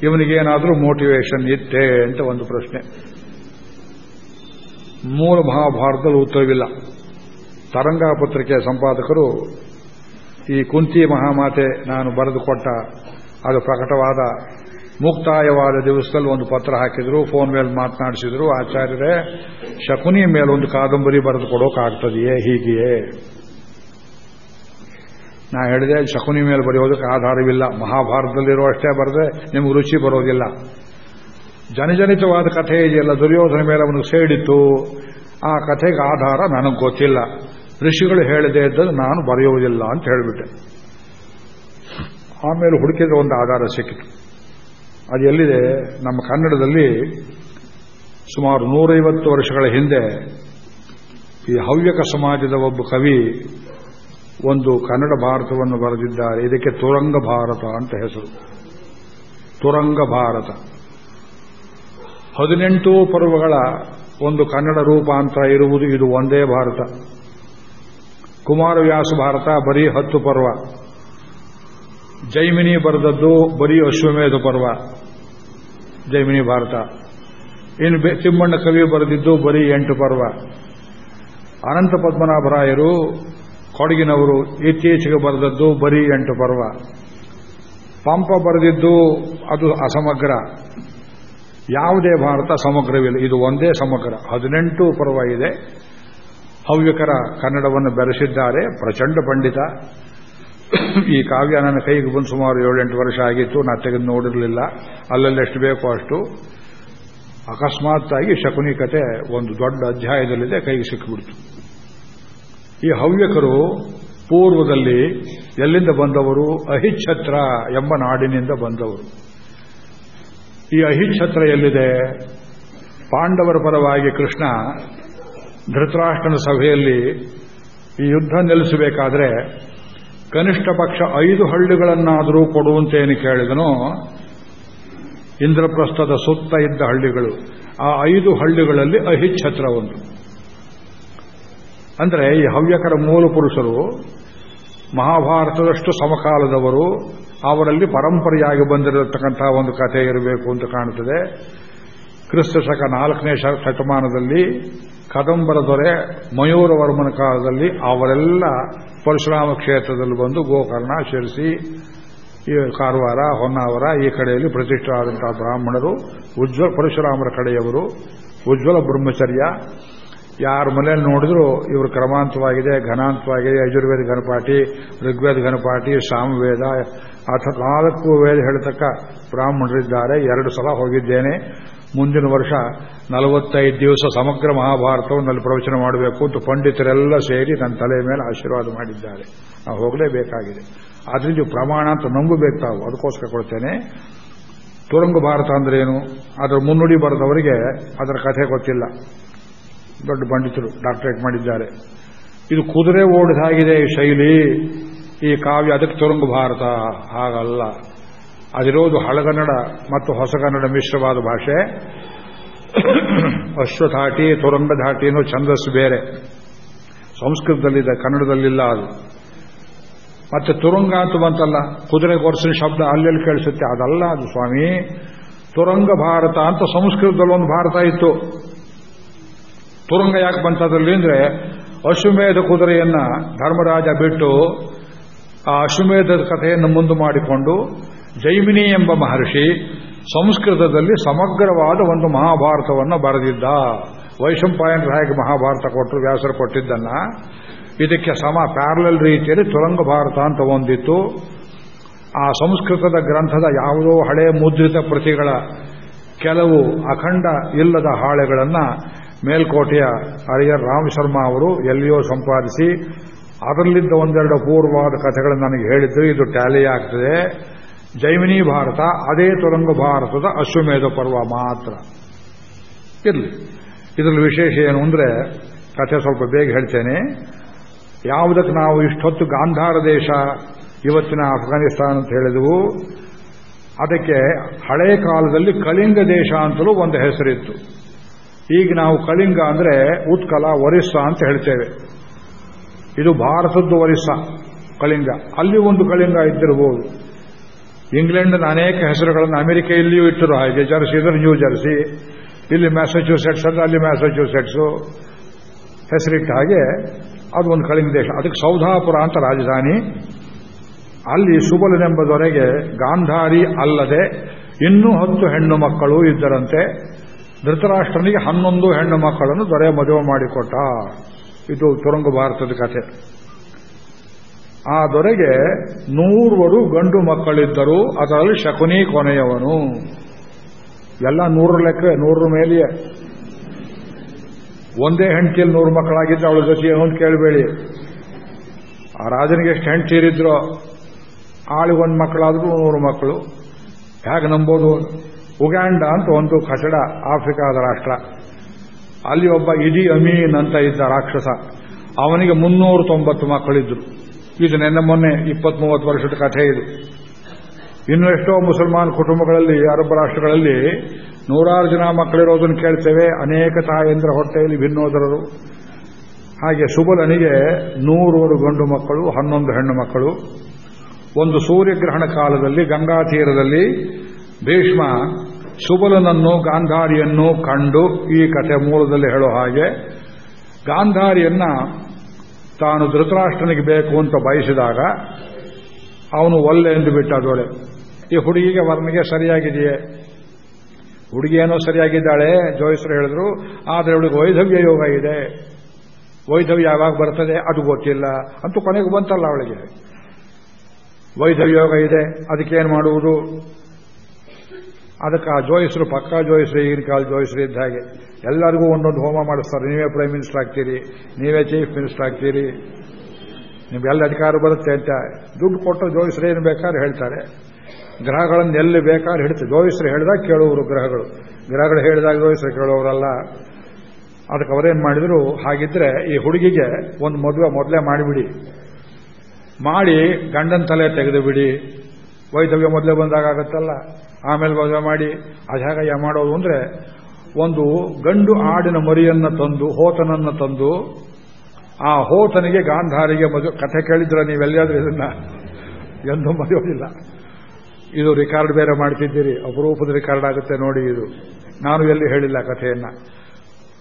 ಇವನಿಗೇನಾದರೂ ಮೋಟಿವೇಶನ್ ಇತ್ತೇ ಅಂತ ಒಂದು ಪ್ರಶ್ನೆ. ಮೂಲ ಮಹಾಭಾರತದಲ್ಲಿ ಉತ್ತರವಿಲ್ಲ. ತರಂಗ ಪತ್ರಿಕೆಯ ಸಂಪಾದಕರು ಈ ಕುಂತಿ ಮಹಾಮಾತೆ ನಾನು ಬರೆದುಕೊಟ್ಟ ಅದು ಪ್ರಕಟವಾದ ಮುಕ್ತಾಯವಾದ ದಿವಸದಲ್ಲಿ ಒಂದು ಪತ್ರ ಹಾಕಿದ್ರು, ಫೋನ್ ಮೇಲೆ ಮಾತನಾಡಿಸಿದ್ರು, ಆಚಾರ್ಯರೇ ಶಕುನಿ ಮೇಲೆ ಒಂದು ಕಾದಂಬರಿ ಬರೆದು ಕೊಡೋಕ್ಕಾಗ್ತದೆಯೇ ಹೀಗೆಯೇ? ನಾ ಹೇಳಿದೆ, ಶಕುನಿ ಮೇಲೆ ಬರೆಯೋದಕ್ಕೆ ಆಧಾರವಿಲ್ಲ. ಮಹಾಭಾರತದಲ್ಲಿರೋ ಅಷ್ಟೇ ಬರೆದ್ರೆ ನಿಮ್ಗೆ ರುಚಿ ಬರೋದಿಲ್ಲ. ಜನಜನಿತವಾದ ಕಥೆ ಇದೆಯಲ್ಲ, ದುರ್ಯೋಧನ ಮೇಲೆ ಅವನು ಸೇಡಿತ್ತು. ಆ ಕಥೆಗೆ ಆಧಾರ ನನಗೆ ಗೊತ್ತಿಲ್ಲ. ಋಷಿಗಳು ಹೇಳದೆ ಇದ್ದದ್ದು ನಾನು ಬರೆಯುವುದಿಲ್ಲ ಅಂತ ಹೇಳಿಬಿಟ್ಟೆ. ಆಮೇಲೆ ಹುಡುಕಿದ ಒಂದು ಆಧಾರ ಸಿಕ್ಕಿತು. ಅದು ಎಲ್ಲಿದೆ? ನಮ್ಮ ಕನ್ನಡದಲ್ಲಿ ಸುಮಾರು ನೂರೈವತ್ತು ವರ್ಷಗಳ ಹಿಂದೆ ಈ ಹವ್ಯಕ ಸಮಾಜದ ಒಬ್ಬ ಕವಿ ಒಂದು ಕನ್ನಡ ಭಾರತವನ್ನು ಬರೆದಿದ್ದಾರೆ. ಇದಕ್ಕೆ ತುರಂಗ ಭಾರತ ಅಂತ ಹೆಸರು. ತುರಂಗ ಭಾರತ. ಹದಿನೆಂಟು ಪರ್ವಗಳ ಒಂದು ಕನ್ನಡ ರೂಪಾಂತರ ಇರುವುದು ಇದು ಒಂದೇ ಭಾರತ. ಕುಮಾರವ್ಯಾಸ ಭಾರತ ಬರೀ ಹತ್ತು ಪರ್ವ. ಜೈಮಿನಿ ಬರೆದದ್ದು ಬರೀ ಅಶ್ವಮೇಧ ಪರ್ವ. ಜೈಮಿನಿ ಭಾರತ. ಇನ್ನು ತಿಮ್ಮಣ್ಣ ಕವಿ ಬರೆದಿದ್ದು ಬರೀ ಎಂಟು ಪರ್ವ. ಅನಂತ ಪದ್ಮನಾಭರಾಯರು ಕೊಡಗಿನವರು ಇತ್ತೀಚೆಗೆ ಬರೆದದ್ದು ಬರೀ ಎಂಟು ಪರ್ವ. ಪಂಪ ಬರೆದಿದ್ದು ಅದು ಅಸಮಗ್ರ. ಯಾವುದೇ ಭಾರತ ಸಮಗ್ರವಿಲ್ಲ. ಇದು ಒಂದೇ ಸಮಗ್ರ. ಹದಿನೆಂಟು ಪರ್ವ ಇದೆ. ಹವ್ಯಕರ ಕನ್ನಡವನ್ನು ಬೆರೆಸಿದ್ದಾರೆ. ಪ್ರಚಂಡ ಪಂಡಿತ. ಈ ಕಾವ್ಯ ನನ್ನ ಕೈಗೆ ಬಂದು ಸುಮಾರು ಏಳೆಂಟು ವರ್ಷ ಆಗಿತ್ತು. ನಾ ತೆಗೆದು ನೋಡಿರಲಿಲ್ಲ. ಅಲ್ಲಲ್ಲಿ ಎಷ್ಟು ಬೇಕೋ ಅಷ್ಟು. ಅಕಸ್ಮಾತ್ತಾಗಿ ಶಕುನಿ ಕತೆ ಒಂದು ದೊಡ್ಡ ಅಧ್ಯಾಯದಲ್ಲಿದೆ. ಕೈಗೆ ಸಿಕ್ಕಿಬಿಡ್ತು. ಈ ಹವ್ಯಕರು ಪೂರ್ವದಲ್ಲಿ ಎಲ್ಲಿಂದ ಬಂದವರು? ಅಹಿಚ್ಛತ್ರ ಎಂಬ ನಾಡಿನಿಂದ ಬಂದವರು. ಈ ಅಹಿಚ್ಛತ್ರ ಎಲ್ಲಿದೆ? ಪಾಂಡವರ ಪರವಾಗಿ ಕೃಷ್ಣ ಧೃತರಾಷ್ಟ್ರನ ಸಭೆಯಲ್ಲಿ ಈ ಯುದ್ಧ ನಿಲ್ಲಿಸಬೇಕಾದ್ರೆ ಕನಿಷ್ಠ ಪಕ್ಷ ಐದು ಹಳ್ಳಿಗಳನ್ನಾದರೂ ಕೊಡುವಂತೇನು ಕೇಳಿದನೋ, ಇಂದ್ರಪ್ರಸ್ಥದ ಸುತ್ತ ಇದ್ದ ಹಳ್ಳಿಗಳು. ಆ ಐದು ಹಳ್ಳಿಗಳಲ್ಲಿ ಅಹಿಚ್ಛತ್ರ ಒಂದು. ಅಂದರೆ ಈ ಹವ್ಯಕರ ಮೂಲ ಪುರುಷರು ಮಹಾಭಾರತದಷ್ಟು ಸಮಕಾಲದವರು, ಅವರಲ್ಲಿ ಪರಂಪರೆಯಾಗಿ ಬಂದಿರತಕ್ಕಂತಹ ಒಂದು ಕಥೆ ಇರಬೇಕು ಅಂತ ಕಾಣುತ್ತದೆ. ಕ್ರಿಸ್ತ ಶಕ ನಾಲ್ಕನೇ ಶತಮಾನದಲ್ಲಿ ಕದಂಬರ ದೊರೆ ಮಯೂರವರ್ಮನ ಕಾಲದಲ್ಲಿ ಅವರೆಲ್ಲ ಪರಶುರಾಮ ಕ್ಷೇತ್ರದಲ್ಲಿ ಬಂದು ಗೋಕರ್ಣ, ಶಿರಸಿ ಕಾರವಾರ, ಹೊನ್ನಾವರ ಈ ಕಡೆಯಲ್ಲಿ ಪ್ರತಿಷ್ಠರಾದಂತಹ ಬ್ರಾಹ್ಮಣರು, ಉಜ್ವಲ ಪರಶುರಾಮರ ಕಡೆಯವರು, ಉಜ್ವಲ ಬ್ರಹ್ಮಚರ್ಯ ಯಾರ ಮನೆಯಲ್ಲಿ ನೋಡಿದ್ರು ಇವರು ಕ್ರಮಾಂತವಾಗಿದೆ, ಘನಾಂತವಾಗಿದೆ, ಯಜುರ್ವೇದ ಘನಪಾಠಿ, ಋಗ್ವೇದ ಘನಪಾಠಿ, ಸಾಮವೇದ ಅಥ ನಾಲ್ಕು ವೇದ ಹೇಳತಕ್ಕ ಬ್ರಾಹ್ಮಣರಿದ್ದಾರೆ. ಎರಡು ಸಲ ಹೋಗಿದ್ದೇನೆ. ಮುಂದಿನ ವರ್ಷ ನಲವತ್ತೈದು ದಿವಸ ಸಮಗ್ರ ಮಹಾಭಾರತವನ್ನು ಅಲ್ಲಿ ಪ್ರವಚನ ಮಾಡಬೇಕು ಅಂತ ಪಂಡಿತರೆಲ್ಲ ಸೇರಿ ನನ್ನ ತಲೆಯ ಮೇಲೆ ಆಶೀರ್ವಾದ ಮಾಡಿದ್ದಾರೆ. ನಾವು ಹೋಗಲೇಬೇಕಾಗಿದೆ. ಆದ್ರಿಂದ ಪ್ರಮಾಣ ಅಂತ ನಂಬಬೇಕು ತಾವು. ಅದಕ್ಕೋಸ್ಕರ ಕೊಡ್ತೇನೆ. ತುರಂಗ ಭಾರತ ಅಂದ್ರೆ ಏನು? ಅದರ ಮುನ್ನುಡಿ ಬರೆದವರಿಗೆ ಅದರ ಕಥೆ ಗೊತ್ತಿಲ್ಲ. ದೊಡ್ಡ ಪಂಡಿತರು ಡಾಕ್ಟರೇಟ್ ಮಾಡಿದ್ದಾರೆ. ಇದು ಕುದುರೆ ಓಡಿದಾಗಿದೆ ಈ ಶೈಲಿ. ಈ ಕಾವ್ಯ ಅದಕ್ಕೆ ತುರಂಗ ಭಾರತ. ಹಾಗಲ್ಲ. ಅದಿರೋದು ಹಳಗನ್ನಡ ಮತ್ತು ಹೊಸಗನ್ನಡ ಮಿಶ್ರವಾದ ಭಾಷೆ. ಅಶ್ವಧಾಟಿ ಅನ್ನೋ ಛಂದಸ್ಸು ಬೇರೆ. ಸಂಸ್ಕೃತದಲ್ಲಿದೆ, ಕನ್ನಡದಲ್ಲಿಲ್ಲ ಅದು. ಮತ್ತೆ ತುರಂಗ ಅಂತ ಬಂತಲ್ಲ. ಕುದುರೆ ಗೊರಸಿನ ಶಬ್ದ ಅಲ್ಲೆಲ್ಲಿ ಕೇಳಿಸುತ್ತೆ? ಅದಲ್ಲ ಅದು ಸ್ವಾಮಿ. ತುರಂಗ ಭಾರತ ಅಂತ ಸಂಸ್ಕೃತದಲ್ಲಿ ಒಂದು ಭಾರತ ಇತ್ತು. ತುರಂಗ ಯಾಕೆ ಬಂತದ್ರಲ್ಲಿ ಅಂದ್ರೆ ಅಶ್ವಮೇಧ ಕುದುರೆಯನ್ನ ಧರ್ಮರಾಜ ಬಿಟ್ಟು ಆ ಅಶ್ವಮೇಧದ ಕಥೆಯನ್ನು ಮುಂದೆ ಮಾಡಿಕೊಂಡು ಜೈಮಿನಿ ಎಂಬ ಮಹರ್ಷಿ ಸಂಸ್ಕೃತದಲ್ಲಿ ಸಮಗ್ರವಾದ ಒಂದು ಮಹಾಭಾರತವನ್ನು ಬರೆದಿದ್ದ. ವೈಶಂಪಾಯನರು ಹೇಗೆ ಮಹಾಭಾರತ ಕೊಟ್ಟರು, ವ್ಯಾಸರು ಕೊಟ್ಟಿದ್ದನ್ನ. ಇದಕ್ಕೆ ಸಮ ಪ್ಯಾರಲಲ್ ರೀತಿಯಲ್ಲಿ ತುರಂಗ ಭಾರತ ಅಂತ ಒಂದಿತ್ತು. ಆ ಸಂಸ್ಕೃತದ ಗ್ರಂಥದ ಯಾವುದೋ ಹಳೆ ಮುದ್ರಿತ ಪ್ರತಿಗಳ ಕೆಲವು ಅಖಂಡ ಇಲ್ಲದ ಹಾಳೆಗಳನ್ನ ಮೇಲ್ಕೋಟೆಯ ಹರಿಯರ್ ರಾಮ್ ಶರ್ಮಾ ಅವರು ಎಲ್ಲಿಯೋ ಸಂಪಾದಿಸಿ, ಅದರಲ್ಲಿದ್ದ ಒಂದೆರಡು ಪೂರ್ವವಾದ ಕಥೆಗಳನ್ನು ನನಗೆ ಹೇಳಿದ್ರು. ಇದು ಟ್ಯಾಲಿ ಆಗ್ತದೆ. ಜೈಮಿನಿ ಭಾರತ, ಅದೇ ತುರಂಗ ಭಾರತದ ಅಶ್ವಮೇಧ ಪರ್ವ ಮಾತ್ರ. ಇರಲಿ. ಇದರಲ್ಲಿ ವಿಶೇಷ ಏನು ಅಂದರೆ, ಕಥೆ ಸ್ವಲ್ಪ ಬೇಗ ಹೇಳ್ತೇನೆ. ಯಾವುದಕ್ಕೆ ನಾವು ಇಷ್ಟೊತ್ತು ಗಾಂಧಾರ ದೇಶ ಇವತ್ತಿನ ಅಫ್ಘಾನಿಸ್ತಾನ ಅಂತ ಹೇಳಿದವು, ಅದಕ್ಕೆ ಹಳೆ ಕಾಲದಲ್ಲಿ ಕಳಿಂಗ ದೇಶ ಅಂತಲೂ ಒಂದು ಹೆಸರಿತ್ತು. ಈಗ ನಾವು ಕಳಿಂಗ ಅಂದರೆ ಉತ್ಕಲ ಒರಿಸ್ಸಾ ಅಂತ ಹೇಳ್ತೇವೆ. ಇದು ಭಾರತದ್ದು ಒರಿಸ್ಸಾ ಕಳಿಂಗ ಅಲ್ಲಿ ಒಂದು ಕಳಿಂಗ ಇದ್ದಿರಬಹುದು ಇಂಗ್ಲೆಂಡ್ನ ಅನೇಕ ಹೆಸರುಗಳನ್ನು ಅಮೆರಿಕ ಇಲ್ಲಿಯೂ ಇಟ್ಟರು ಹಾಗೆ. ಜರ್ಸಿ ಇದ್ರೆ ನ್ಯೂ ಜರ್ಸಿ, ಇಲ್ಲಿ ಮ್ಯಾಸಚ್ಯೂಸೆಟ್ಸ್ ಅಂದ್ರೆ ಅಲ್ಲಿ ಮ್ಯಾಸಚ್ಯೂಸೆಟ್ಸು ಹೆಸರಿಟ್ಟ ಹಾಗೆ ಅದು ಒಂದು ಕಳಿಂಗ ದೇಶ. ಅದಕ್ಕೆ ಸೌಧಾಪುರ ಅಂತ ರಾಜಧಾನಿ. ಅಲ್ಲಿ ಸುಬಲನೆಂಬುದವರೆಗೆ ಗಾಂಧಾರಿ ಅಲ್ಲದೆ ಇನ್ನೂ ಹತ್ತು ಹೆಣ್ಣು ಮಕ್ಕಳು ಇದ್ದರಂತೆ. ಧೃತರಾಷ್ಟ್ರನಿಗೆ ಹನ್ನೊಂದು ಹೆಣ್ಣು ಮಕ್ಕಳನ್ನು ದೊರೆ ಮದುವೆ ಮಾಡಿಕೊಟ್ಟ. ಇದು ತುರಂಗ ಭಾರತದ ಕಥೆ. ಆ ದೊರೆಗೆ ನೂರ್ವರು ಗಂಡು ಮಕ್ಕಳಿದ್ದರು. ಅದರಲ್ಲಿ ಶಕುನಿ ಕೊನೆಯವನು. ಎಲ್ಲ ನೂರ ಲೆಕ್ಕ ನೂರರ ಮೇಲೆಯೇ. ಒಂದೇ ಹೆಂಡತಿಯಲ್ಲಿ ನೂರು ಮಕ್ಕಳಾಗಿದ್ರೆ ಅವಳ ಜೊತೆ ಏನು ಕೇಳಬೇಡಿ. ಆ ರಾಜನಿಗೆ ಎಷ್ಟು ಹೆಂಡತಿರಿದ್ರು ಆಳಿಗೊಂದು ಮಕ್ಕಳಾದ್ರೂ ನೂರು ಮಕ್ಕಳು. ಹೇಗೆ ನಂಬೋದು? ಉಗಾಂಡ ಅಂತ ಒಂದು ಕಟ್ಟಡ ಆಫ್ರಿಕಾದ ರಾಷ್ಟ್ರ. ಅಲ್ಲಿ ಒಬ್ಬ ಇಡಿ ಅಮೀನ್ ಅಂತ ಇದ್ದ ರಾಕ್ಷಸ. ಅವನಿಗೆ ಮುನ್ನೂರ ತೊಂಬತ್ತು ಮಕ್ಕಳಿದ್ರು. ಇದು ನೆನ್ನೆ ಮೊನ್ನೆ ಇಪ್ಪತ್ತ್ ಮೂವತ್ತು ವರ್ಷದ ಕಥೆ ಇದು. ಇನ್ನೆಷ್ಟೋ ಮುಸಲ್ಮಾನ್ ಕುಟುಂಬಗಳಲ್ಲಿ, ಅರಬ್ ರಾಷ್ಟ್ರಗಳಲ್ಲಿ ನೂರಾರು ಜನ ಮಕ್ಕಳಿರೋದನ್ನು ಕೇಳ್ತೇವೆ. ಅನೇಕ ತಾಯಂದ್ರ ಹೊಟ್ಟೆಯಲ್ಲಿ ಭಿನ್ನೋದರರು. ಹಾಗೆ ಸುಬಲನಿಗೆ ನೂರೂರು ಗಂಡು ಮಕ್ಕಳು, ಹನ್ನೊಂದು ಹೆಣ್ಣು ಮಕ್ಕಳು. ಒಂದು ಸೂರ್ಯಗ್ರಹಣ ಕಾಲದಲ್ಲಿ, ಗಂಗಾ ತೀರದಲ್ಲಿ ಭೀಷ್ಮ ಸುಬಲನನ್ನು ಗಾಂಧಾರಿಯನ್ನು ಕಂಡು ಈ ಕಥೆ ಮೂಲದಲ್ಲಿ ಹೇಳೋ ಹಾಗೆ ಗಾಂಧಾರಿಯನ್ನ ತಾನು ಧೃತರಾಷ್ಟ್ರನಿಗೆ ಬೇಕು ಅಂತ ಬಯಸಿದಾಗ ಅವನು ಒಲ್ಲೆ ಎಂದು ಬಿಟ್ಟ ದೊರೆ ಈ ಹುಡುಗಿಗೆ ವರ್ಣಿಗೆ ಸರಿಯಾಗಿದೆಯೇ? ಹುಡುಗಿ ಏನೋ ಸರಿಯಾಗಿದ್ದಾಳೆ, ಜೋಯಿಸರು ಹೇಳಿದ್ರು. ಆದರೆ ಅವಳಿಗೆ ವೈಧವ್ಯ ಯೋಗ ಇದೆ. ವೈಧವ್ಯ ಯಾವಾಗ ಬರ್ತದೆ ಅದು ಗೊತ್ತಿಲ್ಲ ಅಂತೂ ಕೊನೆಗೆ ಬಂತಲ್ಲ ಅವಳಿಗೆ. ವೈಧವ್ಯ ಯೋಗ ಇದೆ, ಅದಕ್ಕೇನು ಮಾಡುವುದು? ಅದಕ್ಕೆ ಆ ಜೋಯಿಸರು, ಪಕ್ಕಾ ಜೋಯಿಸರು, ಈಗಿನ ಕಾಲ ಜೋಯಿಸರು ಇದ್ದ ಹಾಗೆ. ಎಲ್ಲರಿಗೂ ಒಂದೊಂದು ಹೋಮ ಮಾಡಿಸ್ತಾರೆ. ನೀವೇ ಪ್ರೈಮ್ ಮಿನಿಸ್ಟರ್ ಆಗ್ತೀರಿ, ನೀವೇ ಚೀಫ್ ಮಿನಿಸ್ಟರ್ ಆಗ್ತೀರಿ. ನಿಮ್ಗೆಲ್ಲ ಅಧಿಕಾರ ಬರುತ್ತೆ ಅಂತ ದುಡ್ಡು ಕೊಟ್ಟು ಜೋಯಿಸರು ಏನು ಬೇಕಾದ್ರೆ ಹೇಳ್ತಾರೆ. ಗ್ರಹಗಳನ್ನು ಎಲ್ಲಿ ಬೇಕಾದ್ರೆ ಹಿಡಿತು ಜೋಯಿಸರು ಹೇಳಿದಾಗ ಕೇಳುವರು ಗ್ರಹಗಳು. ಗ್ರಹಗಳು ಹೇಳಿದಾಗ ಜೋಯಿಸರು ಕೇಳೋರಲ್ಲ ಅದಕ್ಕೆ ಅವರೇನು ಮಾಡಿದ್ರು, ಹಾಗಿದ್ರೆ ಈ ಹುಡುಗಿಗೆ ಒಂದು ಮದುವೆ ಮೊದಲೇ ಮಾಡಿಬಿಡಿ. ಮಾಡಿ ಗಂಡನ ತಲೆ ತೆಗೆದು ಬಿಡಿ ವೈದ್ಯವ್ಯ ಮೊದಲೇ ಬಂದಾಗ ಆಗತ್ತಲ್ಲ. ಆಮೇಲೆ ಮದುವೆ ಮಾಡಿ ಅದು ಹೇಗಯ್ಯ ಮಾಡೋದು ಅಂದ್ರೆ ಒಂದು ಗಂಡು ಆಡಿನ ಮರಿಯನ್ನ ತಂದು, ಹೋತನನ್ನ ತಂದು, ಆ ಹೋತನಿಗೆ ಗಾಂಧಾರಿಗೆ ಮದುವೆ ಕಥೆ ಕೇಳಿದ್ರೆ ನೀವೆಲ್ಲಾದ್ರೂ ಇದನ್ನ? ಎಂದು ಮರೆಯೋದಿಲ್ಲ. ಇದು ರಿಕಾರ್ಡ್ ಬೇರೆ ಮಾಡ್ತಿದ್ದೀರಿ, ಅಪರೂಪದ ರಿಕಾರ್ಡ್ ಆಗುತ್ತೆ ನೋಡಿ ಇದು. ನಾನು ಎಲ್ಲಿ ಹೇಳಿಲ್ಲ ಕಥೆಯನ್ನ.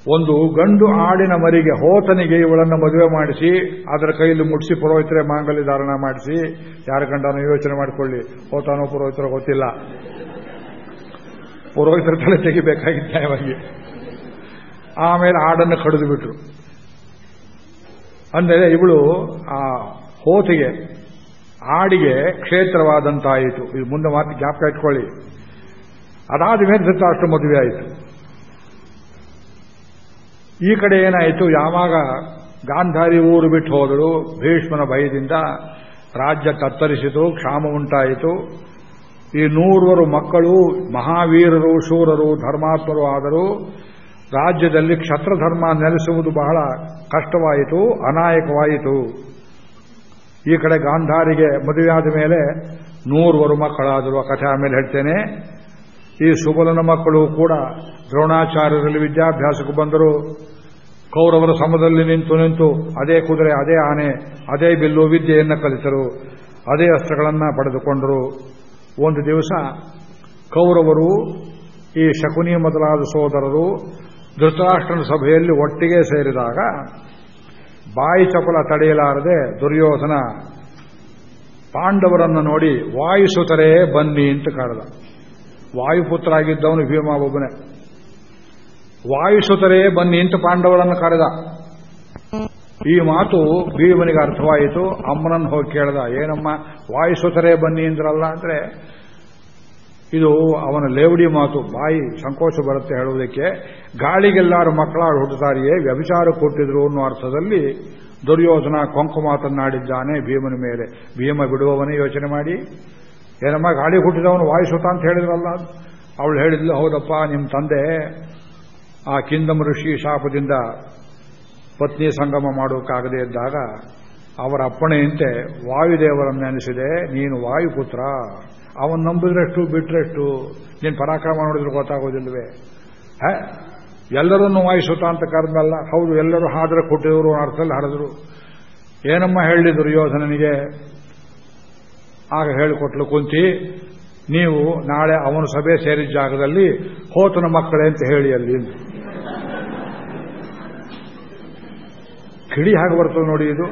ಒಂದು ಗಂಡು ಆಡಿನ ಮರಿಗೆ, ಹೋತನಿಗೆ ಇವಳನ್ನು ಮದುವೆ ಮಾಡಿಸಿ, ಅದರ ಕೈಯಲ್ಲಿ ಮುಟ್ಟಿಸಿ ಪುರೋಹಿತರೆ ಮಾಂಗಲ್ಯ ಧಾರಣ ಮಾಡಿಸಿ, ಯಾರ ಗಂಡನೋ ಯೋಚನೆ ಮಾಡಿಕೊಳ್ಳಿ, ಹೋತಾನೋ ಪುರೋಹಿತರ ಗೊತ್ತಿಲ್ಲ. ಪುರೋಹಿತರ ತಲೆ ತೆಗಿಬೇಕಾಗಿತ್ತು ನ್ಯಾಯವಾಗಿ ಆಮೇಲೆ ಆಡನ್ನು ಕಡಿದು ಬಿಟ್ರು ಅಂದರೆ ಇವಳು ಆ ಹೋತಿಗೆ, ಆಡಿಗೆ ಕ್ಷೇತ್ರವಾದಂತಾಯಿತು. ಇದು ಮುಂದೆ ಮಾತು ಜ್ಞಾಪಕ ಇಟ್ಕೊಳ್ಳಿ. ಅದಾದ ಮೇಲೆ ಅಷ್ಟು ಮದುವೆ ಆಯಿತು. ಈ ಕಡೆ ಏನಾಯಿತು? ಯಾವಾಗ ಗಾಂಧಾರಿ ಊರು ಬಿಟ್ಟು ಹೋದಳು. ಭೀಷ್ಮನ ಭಯದಿಂದ ರಾಜ್ಯ ತತ್ತರಿಸಿತು, ಕ್ಷಾಮ ಉಂಟಾಯಿತು. ಈ ನೂರ್ವರು ಮಕ್ಕಳು, ಮಹಾವೀರರು, ಶೂರರು, ಧರ್ಮಾತ್ಮರು ಆದರೂ ರಾಜ್ಯದಲ್ಲಿ ಕ್ಷತ್ರಧರ್ಮ ನೆಲೆಸುವುದು ಬಹಳ ಕಷ್ಟವಾಯಿತು, ಅನಾಯಕವಾಯಿತು. ಈ ಕಡೆ ಗಾಂಧಾರಿಗೆ ಮದುವೆಯಾದ ಮೇಲೆ ನೂರ್ವರು ಮಕ್ಕಳಾದರು. ಆ ಕಥೆ ಆಮೇಲೆ ಹೇಳ್ತೇನೆ. ಈ ಸುಬಲನ ಮಕ್ಕಳು ಕೂಡ ದ್ರೋಣಾಚಾರ್ಯರಲ್ಲಿ ವಿದ್ಯಾಭ್ಯಾಸಕ್ಕೆ ಬಂದರು. ಕೌರವರ ಸಮದಲ್ಲಿ ನಿಂತು ನಿಂತು ಅದೇ ಕುದುರೆ, ಅದೇ ಆನೆ, ಅದೇ ಬಿಲ್ಲು, ವಿದ್ಯೆಯನ್ನು ಕಲಿತರು. ಅದೇ ಅಸ್ತ್ರಗಳನ್ನು ಪಡೆದುಕೊಂಡರು. ಒಂದು ದಿವಸ ಕೌರವರು ಈ ಶಕುನಿ ಮೊದಲಾದ ಸೋದರರು ಧೃತರಾಷ್ಟ್ರನ ಸಭೆಯಲ್ಲಿ ಒಟ್ಟಿಗೆ ಸೇರಿದಾಗ ಬಾಯಿ ಚಪಲ ತಡೆಯಲಾರದೆ ದುರ್ಯೋಧನ ಪಾಂಡವರನ್ನು ನೋಡಿ, ವಾಯುಸುತರೇ, ಬನ್ನಿ ಅಂತ ಕರೆದ ವಾಯುಪುತ್ರ ಆಗಿದ್ದವನು ಭೀಮ ಒಬ್ಬನೇ. ವಾಯುಸುತರೇ, ಬನ್ನಿ ಅಂತ ಪಾಂಡವರನ್ನು ಕರೆದ ಈ ಮಾತು ಭೀಮನಿಗೆ ಅರ್ಥವಾಯಿತು. ಅಮ್ಮನನ್ನು ಹೋಗಿ ಕೇಳ್ದ, ಏನಮ್ಮ ವಾಯಿಸುತ್ತರೆ ಬನ್ನಿ ಅಂದ್ರಲ್ಲ ಅಂದ್ರೆ, ಇದು ಅವನ ಲೇವಡಿ ಮಾತು. ಬಾಯಿ ಸಂಕೋಚ ಬರುತ್ತೆ ಹೇಳುವುದಕ್ಕೆ. ಗಾಳಿಗೆಲ್ಲಾರು ಮಕ್ಕಳಾಡು ಹುಟ್ಟುತ್ತಾರೆಯೇ, ವ್ಯಭಿಚಾರ ಕೊಟ್ಟಿದ್ರು ಅನ್ನೋ ಅರ್ಥದಲ್ಲಿ ದುರ್ಯೋಧನ ಕೊಂಕು ಮಾತನ್ನಾಡಿದ್ದಾನೆ ಭೀಮನ ಮೇಲೆ. ಭೀಮ ಬಿಡುವವನೇ ಯೋಚನೆ ಮಾಡಿ, ಏನಮ್ಮ, ಗಾಳಿ ಹುಟ್ಟಿದವನು ವಾಯಿಸುತ್ತಾ ಅಂತ ಹೇಳಿದ್ರಲ್ಲ? ಅವಳು ಹೇಳಿದ್ಲು, ಹೌದಪ್ಪ ನಿಮ್ಮ ತಂದೆ ಆ ಕಿಂದಮ ಋಷಿ ಶಾಪದಿಂದ ಪತ್ನಿ ಸಂಗಮ ಮಾಡೋಕ್ಕಾಗದೇ ಇದ್ದಾಗ ಅವರ ಅಪ್ಪಣೆಯಂತೆ ವಾಯುದೇವರ ನೆನೆಸಿದೆ, ನೀನು ವಾಯುಪುತ್ರ. ಅವನ್ ನಂಬಿದ್ರೆಷ್ಟು, ಬಿಟ್ರೆಷ್ಟು? ನೀನು ಪರಾಕ್ರಮ ನೋಡಿದ್ರೆ ಗೊತ್ತಾಗೋದಿಲ್ವೇ? ಹ? ಎಲ್ಲರನ್ನು ವಾಯಿಸುತ್ತ ಅಂತ ಕರೆದಲ್ಲ ಹೌದು, ಎಲ್ಲರೂ ಹಾದ್ರೆ ಕೊಟ್ಟಿದ್ರು, ಅರ್ಥದಲ್ಲಿ ಹರಿದ್ರು ಏನಮ್ಮ ಹೇಳಿದ್ರು ಯೋಧನನಿಗೆ ಆಗ ಹೇಳಿಕೊಟ್ಲು, ಕುಂತಿ, ನೀವು ನಾಳೆ ಅವನು ಸಭೆ ಸೇರಿದ ಜಾಗದಲ್ಲಿ ಹೋತನ ಮಕ್ಕಳೇ ಅಂತ ಹೇಳಿ ಅಲ್ಲಿ. ಕಿಡಿ ಹಾಗೆ ಬರ್ತದೆ ನೋಡಿ ಇದು?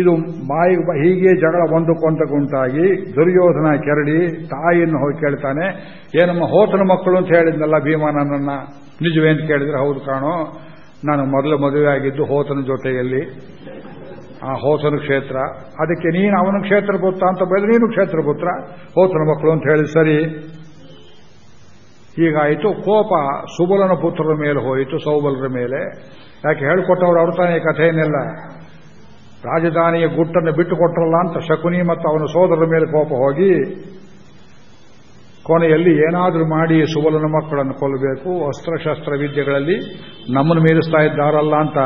ಇದು ಮಾಯ ಹೀಗೆ ಜಗಳ ಕೊಂತ ಗುಂಟಾಗಿ ದುರ್ಯೋಧನ ಕೆರಡಿ ತಾಯಿಯನ್ನು ಹೋಗಿ ಕೇಳ್ತಾನೆ ಏನಮ್ಮ ಹೋತನ ಮಕ್ಕಳು ಅಂತ ಹೇಳಿದ್ನಲ್ಲ ಭೀಮ ನನ್ನನ್ನ ನಿಜವೇ ಅಂತ ಕೇಳಿದ್ರೆ, ಹೌದು ಕಾಣೋ, ನಾನು ಮೊದಲು ಮದುವೆ ಆಗಿದ್ದು ಹೋತನ ಜೊತೆಯಲ್ಲಿ, ಆ ಹೋತನ ಕ್ಷೇತ್ರ. ಅದಕ್ಕೆ ನೀನು ಅವನ ಕ್ಷೇತ್ರ ಪುತ್ರ ಅಂತ ಬೇಡ ನೀನು ಕ್ಷೇತ್ರ ಪುತ್ರ ಹೋತನ ಮಕ್ಕಳು ಅಂತ ಹೇಳಿ, ಸರಿ ಹೀಗಾಯಿತು ಕೋಪ ಸುಬಲನ ಪುತ್ರರ ಮೇಲೆ ಹೋಯಿತು, ಸೌಬಲರ ಮೇಲೆ. ಯಾಕೆ ಹೇಳಿಕೊಟ್ಟವರು ಅವ್ರ ತಾನೇ ಕಥೆಯನ್ನೆಲ್ಲ? ರಾಜಧಾನಿಯ ಗುಟ್ಟನ್ನು ಬಿಟ್ಟು ಕೊಟ್ಟರಲ್ಲ ಅಂತ ಶಕುನಿ ಮತ್ತು ಅವನ ಸೋದರರ ಮೇಲೆ ಕೋಪ ಹೋಗಿ, ಕೊನೆಯಲ್ಲಿ ಏನಾದರೂ ಮಾಡಿ ಸುಬಲನ ಮಕ್ಕಳನ್ನು ಕೊಲ್ಲಬೇಕು, ಅಸ್ತ್ರಶಸ್ತ್ರ ವಿದ್ಯೆಗಳಲ್ಲಿ ನಮ್ಮನ್ನು ಮೀರಿಸ್ತಾ ಇದ್ದಾರಲ್ಲ ಅಂತ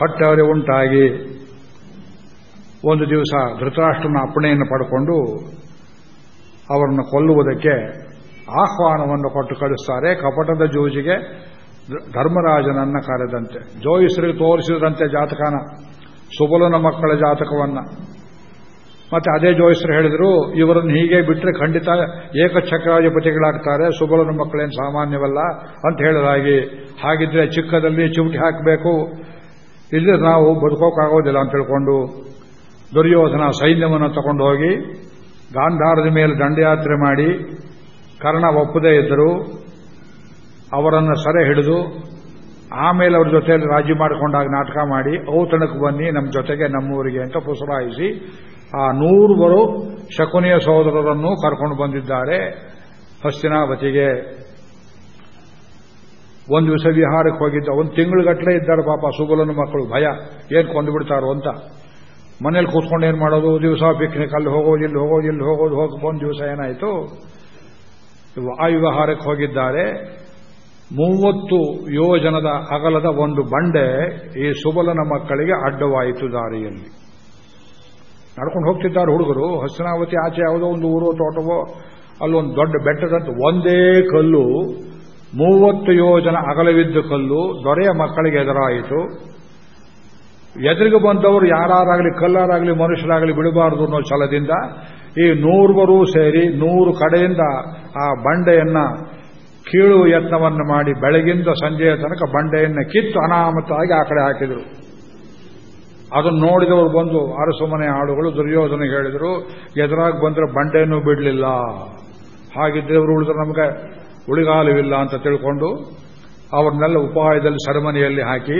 ಹೊಟ್ಟೆವರೆ ಉಂಟಾಗಿ ಒಂದು ದಿವಸ ಧೃತರಾಷ್ಟ್ರನ ಅಪ್ಪಣೆಯನ್ನು ಪಡ್ಕೊಂಡು ಅವರನ್ನು ಕೊಲ್ಲುವುದಕ್ಕೆ ಆಹ್ವಾನವನ್ನು ಕೊಟ್ಟು ಕಳಿಸ್ತಾರೆ. ಕಪಟದ ಜೂಜಿಗೆ ಧರ್ಮರಾಜನನ್ನ ಕರೆದಂತೆ, ಜೋಯಿಸರಿಗೆ ತೋರಿಸಿದಂತೆ ಜಾತಕನ, ಸುಬಲನ ಮಕ್ಕಳ ಜಾತಕವನ್ನ. ಮತ್ತೆ ಅದೇ ಜೋಯಿಸರು ಹೇಳಿದರು, ಇವರನ್ನು ಹೀಗೆ ಬಿಟ್ಟರೆ ಖಂಡಿತ ಏಕಚಕ್ರಾಧಿಪತಿಗಳಾಗ್ತಾರೆ. ಸುಬಲನ ಮಕ್ಕಳೇನು ಸಾಮಾನ್ಯವಲ್ಲ ಅಂತ ಹೇಳಿದಾಗಿ ಹಾಗಿದ್ರೆ ಚಿಕ್ಕದಲ್ಲಿ ಚಿಮಟಿ ಹಾಕಬೇಕು. ಇಲ್ಲಿ ನಾವು ಬದುಕೋಕ್ಕಾಗೋದಿಲ್ಲ ಅಂತ ತಿಳ್ಕೊಂಡು ದುರ್ಯೋಧನ ಸೈನ್ಯವನ್ನು ತಗೊಂಡು ಹೋಗಿ ಗಾಂಧಾರದ ಮೇಲೆ ದಂಡಯಾತ್ರೆ ಮಾಡಿ ಕರ್ಣ ಒಪ್ಪದೇ ಇದ್ದರು ಅವರನ್ನು ಸೆರೆ ಹಿಡಿದು ಆಮೇಲೆ ಅವ್ರ ಜೊತೆಯಲ್ಲಿ ರಾಜಿ ಮಾಡಿಕೊಂಡಾಗ ನಾಟಕ ಮಾಡಿ ಔತಣಕ್ಕೆ ಬನ್ನಿ, ನಮ್ಮ ಜೊತೆಗೆ ನಮ್ಮೂರಿಗೆ ಅಂತ ಪುಸರಾಯಿಸಿ ಆ ನೂರುವರು ಶಕುನಿಯ ಸಹೋದರರನ್ನು ಕರ್ಕೊಂಡು ಬಂದಿದ್ದಾರೆ. ಹಸ್ತಿನಾವತಿಗೆ ಒಂದು ದಿವಸ ವಿಹಾರಕ್ಕೆ ಹೋಗಿದ್ದ. ಒಂದು ತಿಂಗಳುಗಟ್ಟಲೆ ಇದ್ದಾರೆ ಪಾಪ ಸುಬಲನ ಮಕ್ಕಳು, ಭಯ. ಏನು ಕೊಂದು ಬಿಡ್ತಾರೋ ಅಂತ. ಮನೇಲಿ ಕೂತ್ಕೊಂಡು ಏನು ಮಾಡೋದು? ದಿವಸ ಪಿಕ್ನಿಕ್ ಅಲ್ಲಿ ಹೋಗೋದು, ಇಲ್ಲಿ ಹೋಗೋದು ಇಲ್ಲಿ ಹೋಗೋದು, ಹೋಗಿ, ಒಂದು ದಿವಸ ಏನಾಯಿತು? ವಾಯು ವಿಹಾರಕ್ಕೆ ಹೋಗಿದ್ದಾರೆ. ಮೂವತ್ತು ಯೋಜನದ ಅಗಲದ ಒಂದು ಬಂಡೆ ಈ ಸುಬಲನ ಮಕ್ಕಳಿಗೆ ಅಡ್ಡವಾಯಿತು ದಾರಿಯಲ್ಲಿ. ನಡ್ಕೊಂಡು ಹೋಗ್ತಿದ್ದಾರೆ ಹುಡುಗರು. ಹಸನಾವತಿ ಆಚೆ ಯಾವುದೋ ಒಂದು ಊರು ತೋಟವೋ, ಅಲ್ಲೊಂದು ದೊಡ್ಡ ಬೆಟ್ಟದಂತ ಒಂದೇ ಕಲ್ಲು, ಮೂವತ್ತು ಯೋಜನ ಅಗಲವಿದ್ದ ಕಲ್ಲು ದೊರೆಯ ಮಕ್ಕಳಿಗೆ ಎದುರಾಯಿತು. ಎದುರಿಗೆ ಬಂದವರು ಯಾರಾಗಲಿ ಕಲ್ಲಾರಾಗಲಿ, ಮನುಷ್ಯರಾಗಲಿ ಬಿಡಬಾರದು ಅನ್ನೋ ಛಲದಿಂದ ಈ ನೂರ್ವರೂ ಸೇರಿ ನೂರು ಕಡೆಯಿಂದ ಆ ಬಂಡೆಯನ್ನ ಕೀಳು ಯತ್ನವನ್ನು ಮಾಡಿ ಬೆಳಗಿಂದ ಸಂಜೆಯ ತನಕ ಬಂಡೆಯನ್ನು ಕಿತ್ತು ಅನಾಮತಾಗಿ ಆ ಕಡೆ ಹಾಕಿದರು. ಅದನ್ನು ನೋಡಿದವರು ಬಂದು ಅರಸುಮನೆ ಆಡುಗಳು ದುರ್ಯೋಧನ ಹೇಳಿದರು, ಎದುರಾಗಿ ಬಂದರೆ ಬಂಡೆಯನ್ನು ಬಿಡಲಿಲ್ಲ. ಹಾಗಿದ್ರೆ ಅವರು ಉಳಿದ್ರೆ ನಮಗೆ ಉಳಿಗಾಲವಿಲ್ಲ ಅಂತ ತಿಳ್ಕೊಂಡು ಅವ್ರನ್ನೆಲ್ಲ ಉಪಾಯದಲ್ಲಿ ಸರಮನೆಯಲ್ಲಿ ಹಾಕಿ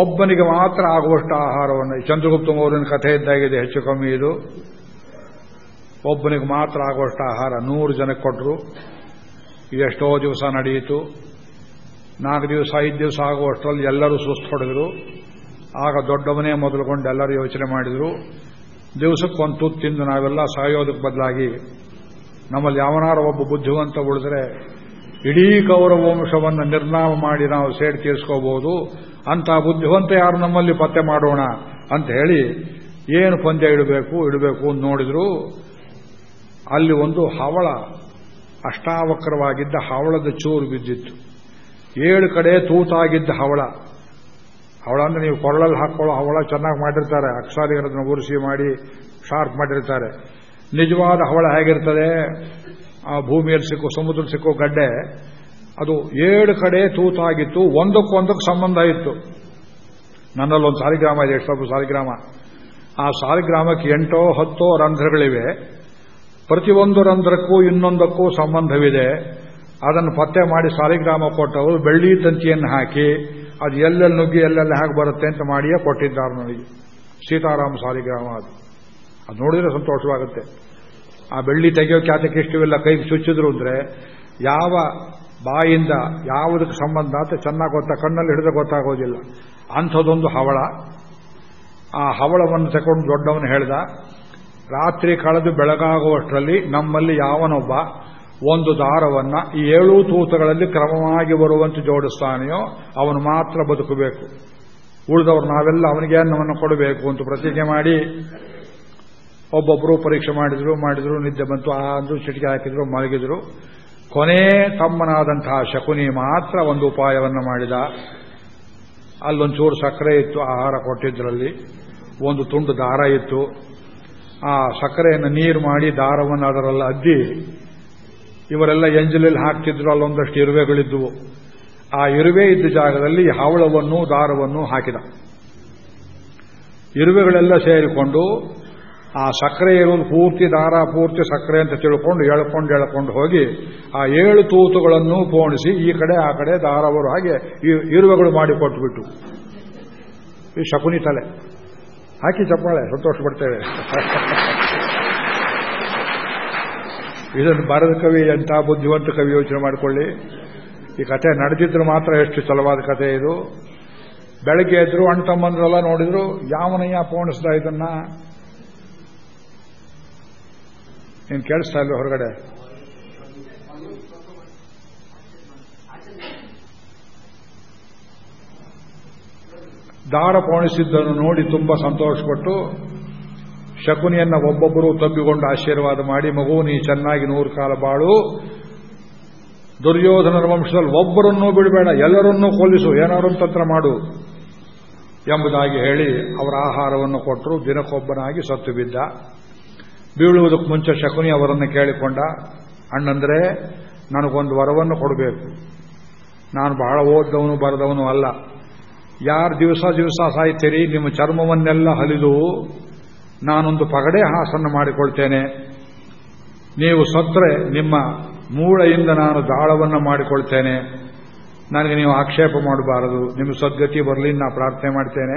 ಒಬ್ಬನಿಗೆ ಮಾತ್ರ ಆಗುವಷ್ಟು ಆಹಾರವನ್ನು ಚಂದ್ರಗುಪ್ತ ಮೌರ್ಯನ ಕಥೆ ಇದ್ದಾಗಿದೆ ಹೆಚ್ಚು ಕಮ್ಮಿ ಇದು. ಒಬ್ಬನಿಗೆ ಮಾತ್ರ ಆಗುವಷ್ಟು ಆಹಾರ ನೂರು ಜನಕ್ಕೆ ಕೊಟ್ಟರು ಇದೆಷ್ಟೋ ದಿವಸ ನಡೆಯಿತು. ನಾಲ್ಕು ದಿವಸ, ಐದು ದಿವಸ ಆಗುವಷ್ಟರಲ್ಲಿ ಎಲ್ಲರೂ ಸುಸ್ತು ಹೊಡೆದರು. ಆಗ ದೊಡ್ಡವನೇ ಮೊದಲುಕೊಂಡು ಎಲ್ಲರೂ ಯೋಚನೆ ಮಾಡಿದರು ದಿವಸಕ್ಕೊಂದು ತುತ್ತು ತಿಂದು ನಾವೆಲ್ಲ ಸಾಯೋದಕ್ಕೆ ಬದಲಾಗಿ ನಮ್ಮಲ್ಲಿ ಯಾವನಾರು ಒಬ್ಬ ಬುದ್ಧಿವಂತ ಉಳಿದ್ರೆ ಇಡೀ ಕೌರವ ವಂಶವನ್ನು ನಿರ್ನಾಮ ಮಾಡಿ ನಾವು ಸೇಡ್ ತೀರಿಸ್ಕೋಬಹುದು. ಅಂತ ಬುದ್ಧಿವಂತ ಯಾರು ನಮ್ಮಲ್ಲಿ ಪತ್ತೆ ಮಾಡೋಣ ಅಂತ ಹೇಳಿ ಏನು ಪಂದ್ಯ ಇಡಬೇಕು ಇಡಬೇಕು ಅಂತ ನೋಡಿದ್ರು. ಅಲ್ಲಿ ಒಂದು ಹವಳ, ಅಷ್ಟಾವಕ್ರವಾಗಿದ್ದ ಹವಳದ ಚೂರು ಬಿದ್ದಿತ್ತು. ಏಳು ಕಡೆ ತೂತಾಗಿದ್ದ ಹವಳ. ಹವಳ ಅಂದ್ರೆ ನೀವು ಕೊರಳಲ್ಲಿ ಹಾಕೊಳ್ಳೋ ಹವಳ ಚೆನ್ನಾಗಿ ಮಾಡಿರ್ತಾರೆ. ಅಕ್ಷಾದಿಗಳನ್ನ ಉರಿಸಿ ಮಾಡಿ ಶಾರ್ಪ್ ಮಾಡಿರ್ತಾರೆ. ನಿಜವಾದ ಹವಳ ಹೇಗಿರ್ತದೆ? ಆ ಭೂಮಿಯಲ್ಲಿ ಸಿಕ್ಕೋ ಸಮುದ್ರ ಸಿಕ್ಕೋ ಗಡ್ಡೆ, ಅದು ಏಳು ಕಡೆ ತೂತಾಗಿತ್ತು. ಒಂದಕ್ಕೊಂದಕ್ಕೆ ಸಂಬಂಧ ಇತ್ತು. ನನ್ನಲ್ಲೊಂದು ಸಾಲಿಗ್ರಾಮ ಇದೆ ಎಷ್ಟೊಬ್ಬ ಸಾಲಿಗ್ರಾಮ. ಆ ಸಾಲಿಗ್ರಾಮಕ್ಕೆ ಎಂಟೋ ಹತ್ತೋ ರಂಧ್ರಗಳಿವೆ. ಪ್ರತಿಯೊಂದು ರಂಧ್ರಕ್ಕೂ ಇನ್ನೊಂದಕ್ಕೂ ಸಂಬಂಧವಿದೆ. ಅದನ್ನು ಪತ್ತೆ ಮಾಡಿ ಸಾಲಿಗ್ರಾಮ ಕೊಟ್ಟವರು ಬೆಳ್ಳಿ ತಂತಿಯನ್ನು ಹಾಕಿ, ಅದು ಎಲ್ಲೆಲ್ಲಿ ನುಗ್ಗಿ ಎಲ್ಲೆಲ್ಲಿ ಹೇಗೆ ಬರುತ್ತೆ ಅಂತ ಮಾಡಿಯೇ ಕೊಟ್ಟಿದ್ದಾರೆ ನನಗೆ ಸೀತಾರಾಮ ಸಾಲಿಗ್ರಾಮ ಅದು. ಅದು ನೋಡಿದ್ರೆ ಸಂತೋಷವಾಗುತ್ತೆ. ಆ ಬೆಳ್ಳಿ ತೆಗೆಯೋಕೆ ಆತಕ್ಕೆ ಇಷ್ಟವಿಲ್ಲ, ಕೈಗೆ ಚುಚ್ಚಿದ್ರು ಅಂದ್ರೆ ಯಾವ ಬಾಯಿಂದ ಯಾವುದಕ್ಕೆ ಸಂಬಂಧ ಅಂತ ಚೆನ್ನಾಗಿ ಗೊತ್ತಾ, ಕಣ್ಣಲ್ಲಿ ಹಿಡಿದ್ರೆ ಗೊತ್ತಾಗೋದಿಲ್ಲ. ಅಂಥದ್ದೊಂದು ಹವಳ. ಆ ಹವಳವನ್ನು ತಗೊಂಡು ದೊಡ್ಡವನು ಹೇಳ್ದ ರಾತ್ರಿ ಕಳೆದು ಬೆಳಗಾಗುವಷ್ಟರಲ್ಲಿ ನಮ್ಮಲ್ಲಿ ಯಾವನೊಬ್ಬ ಒಂದು ದಾರವನ್ನ ಈ ಏಳು ತೂತಗಳಲ್ಲಿ ಕ್ರಮವಾಗಿ ಬರುವಂತೆ ಜೋಡಿಸ್ತಾನೆಯೋ ಅವನು ಮಾತ್ರ ಬದುಕಬೇಕು. ಉಳಿದವರು ನಾವೆಲ್ಲ ಅವನಿಗೆ ಅನ್ನವನ್ನು ಕೊಡಬೇಕು ಅಂತ ಪ್ರತಿಜ್ಞೆ ಮಾಡಿ ಒಬ್ಬೊಬ್ಬರು ಪರೀಕ್ಷೆ ಮಾಡಿದ್ರು ಮಾಡಿದ್ರು, ನಿದ್ದೆ ಬಂತು, ಆ ಅಂದ್ರು, ಚಿಟಿಕೆ ಹಾಕಿದ್ರು, ಮಲಗಿದ್ರು. ಕೊನೆ ತಮ್ಮನಾದಂತಹ ಶಕುನಿ ಮಾತ್ರ ಒಂದು ಉಪಾಯವನ್ನು ಮಾಡಿದ. ಅಲ್ಲೊಂಚೂರು ಸಕ್ಕರೆ ಇತ್ತು, ಆಹಾರ ಕೊಟ್ಟಿದ್ದರಲ್ಲಿ ಒಂದು ತುಂಡು ದಾರ ಇತ್ತು. ಆ ಸಕ್ಕರೆಯನ್ನು ನೀರು ಮಾಡಿ ದಾರವನ್ನು ಅದರಲ್ಲಿ ಅದ್ದಿ, ಇವರೆಲ್ಲ ಎಂಜಲಲ್ಲಿ ಹಾಕ್ತಿದ್ರು, ಅಲ್ಲೊಂದಷ್ಟು ಇರುವೆಗಳಿದ್ದುವು. ಆ ಇರುವೆ ಇದ್ದ ಜಾಗದಲ್ಲಿ ಹವಳವನ್ನು ದಾರವನ್ನು ಹಾಕಿದ. ಇರುವೆಗಳೆಲ್ಲ ಸೇರಿಕೊಂಡು ಆ ಸಕ್ಕರೆ ಇರೋದು ಪೂರ್ತಿ ದಾರ, ಪೂರ್ತಿ ಸಕ್ಕರೆ ಅಂತ ತಿಳ್ಕೊಂಡು ಎಳ್ಕೊಂಡು ಎಳ್ಕೊಂಡು ಹೋಗಿ ಆ ಏಳು ತೂತುಗಳನ್ನು ಪೋಣಿಸಿ ಈ ಕಡೆ, ಆ ಕಡೆ ದಾರವರು ಹಾಗೆ ಇರುವೆಗಳು ಮಾಡಿಕೊಟ್ಬಿಟ್ಟು ಈ ಶಕುನಿ ತಲೆ. ಹಾಕಿ ಚಪ್ಪಾಳೆ ಸಂತೋಷ ಪಡ್ತೇವೆ ಇದನ್ನು ಭಾರತ ಕವಿ ಅಂತ ಬುದ್ಧಿವಂತ ಕವಿ ಯೋಚನೆ ಮಾಡಿಕೊಳ್ಳಿ. ಈ ಕಥೆ ನಡೆದಿದ್ರು ಮಾತ್ರ ಎಷ್ಟು ಚಲವಾದ ಕಥೆ ಇದು. ಬೆಳಗ್ಗೆ ಎದ್ರು ಅಣ್ಣ ತಮ್ಮಂದ್ರೆಲ್ಲ ನೋಡಿದ್ರು, ಯಾವನಯ್ಯ ಪೋಣಿಸ್ದ ಇದನ್ನ? ನೀನು ಕೇಳಿಸ್ತಾ ಇಲ್ಲ ಹೊರಗಡೆ? ದಾರ ಪೋಣಿಸಿದ್ದನ್ನು ನೋಡಿ ತುಂಬಾ ಸಂತೋಷಪಟ್ಟು ಶಕುನಿಯನ್ನ ಒಬ್ಬೊಬ್ಬರು ತಬ್ಬಿಕೊಂಡು ಆಶೀರ್ವಾದ ಮಾಡಿ, ಮಗು, ನೀ ಚೆನ್ನಾಗಿ ನೂರು ಕಾಲ ಬಾಳು. ದುರ್ಯೋಧನರ ವಂಶದಲ್ಲಿ ಒಬ್ಬರನ್ನೂ ಬಿಡಬೇಡ, ಎಲ್ಲರನ್ನೂ ಕೊಲ್ಲಿಸು, ಏನಾದ್ರು ತಂತ್ರ ಮಾಡು ಎಂಬುದಾಗಿ ಹೇಳಿ ಅವರ ಆಹಾರವನ್ನು ಕೊಟ್ಟರು. ದಿನಕ್ಕೊಬ್ಬನಾಗಿ ಸತ್ತು ಬಿದ್ದ. ಬೀಳುವುದಕ್ಕೆ ಮುಂಚೆ ಶಕುನಿ ಅವರನ್ನು ಕೇಳಿಕೊಂಡ, ಅಣ್ಣಂದ್ರೆ, ನನಗೊಂದು ವರವನ್ನು ಕೊಡಬೇಕು. ನಾನು ಬಹಳ ಓದ್ದವನು, ಬರೆದವನು ಅಲ್ಲ. ಯಾರು ದಿವಸ ದಿವಸ ಸಾಯ್ತೀರಿ, ನಿಮ್ಮ ಚರ್ಮವನ್ನೆಲ್ಲ ಹಲಿದು ನಾನೊಂದು ಪಗಡೆ ಹಾಸನ್ನು ಮಾಡಿಕೊಳ್ತೇನೆ. ನೀವು ಸತ್ರೆ, ನಿಮ್ಮ ಮೂಳೆಯಿಂದ ನಾನು ದಾಳವನ್ನು ಮಾಡಿಕೊಳ್ತೇನೆ. ನನಗೆ ನೀವು ಆಕ್ಷೇಪ ಮಾಡಬಾರದು. ನಿಮ್ಮ ಸದ್ಗತಿ ಬರಲಿ, ನಾ ಪ್ರಾರ್ಥನೆ ಮಾಡ್ತೇನೆ.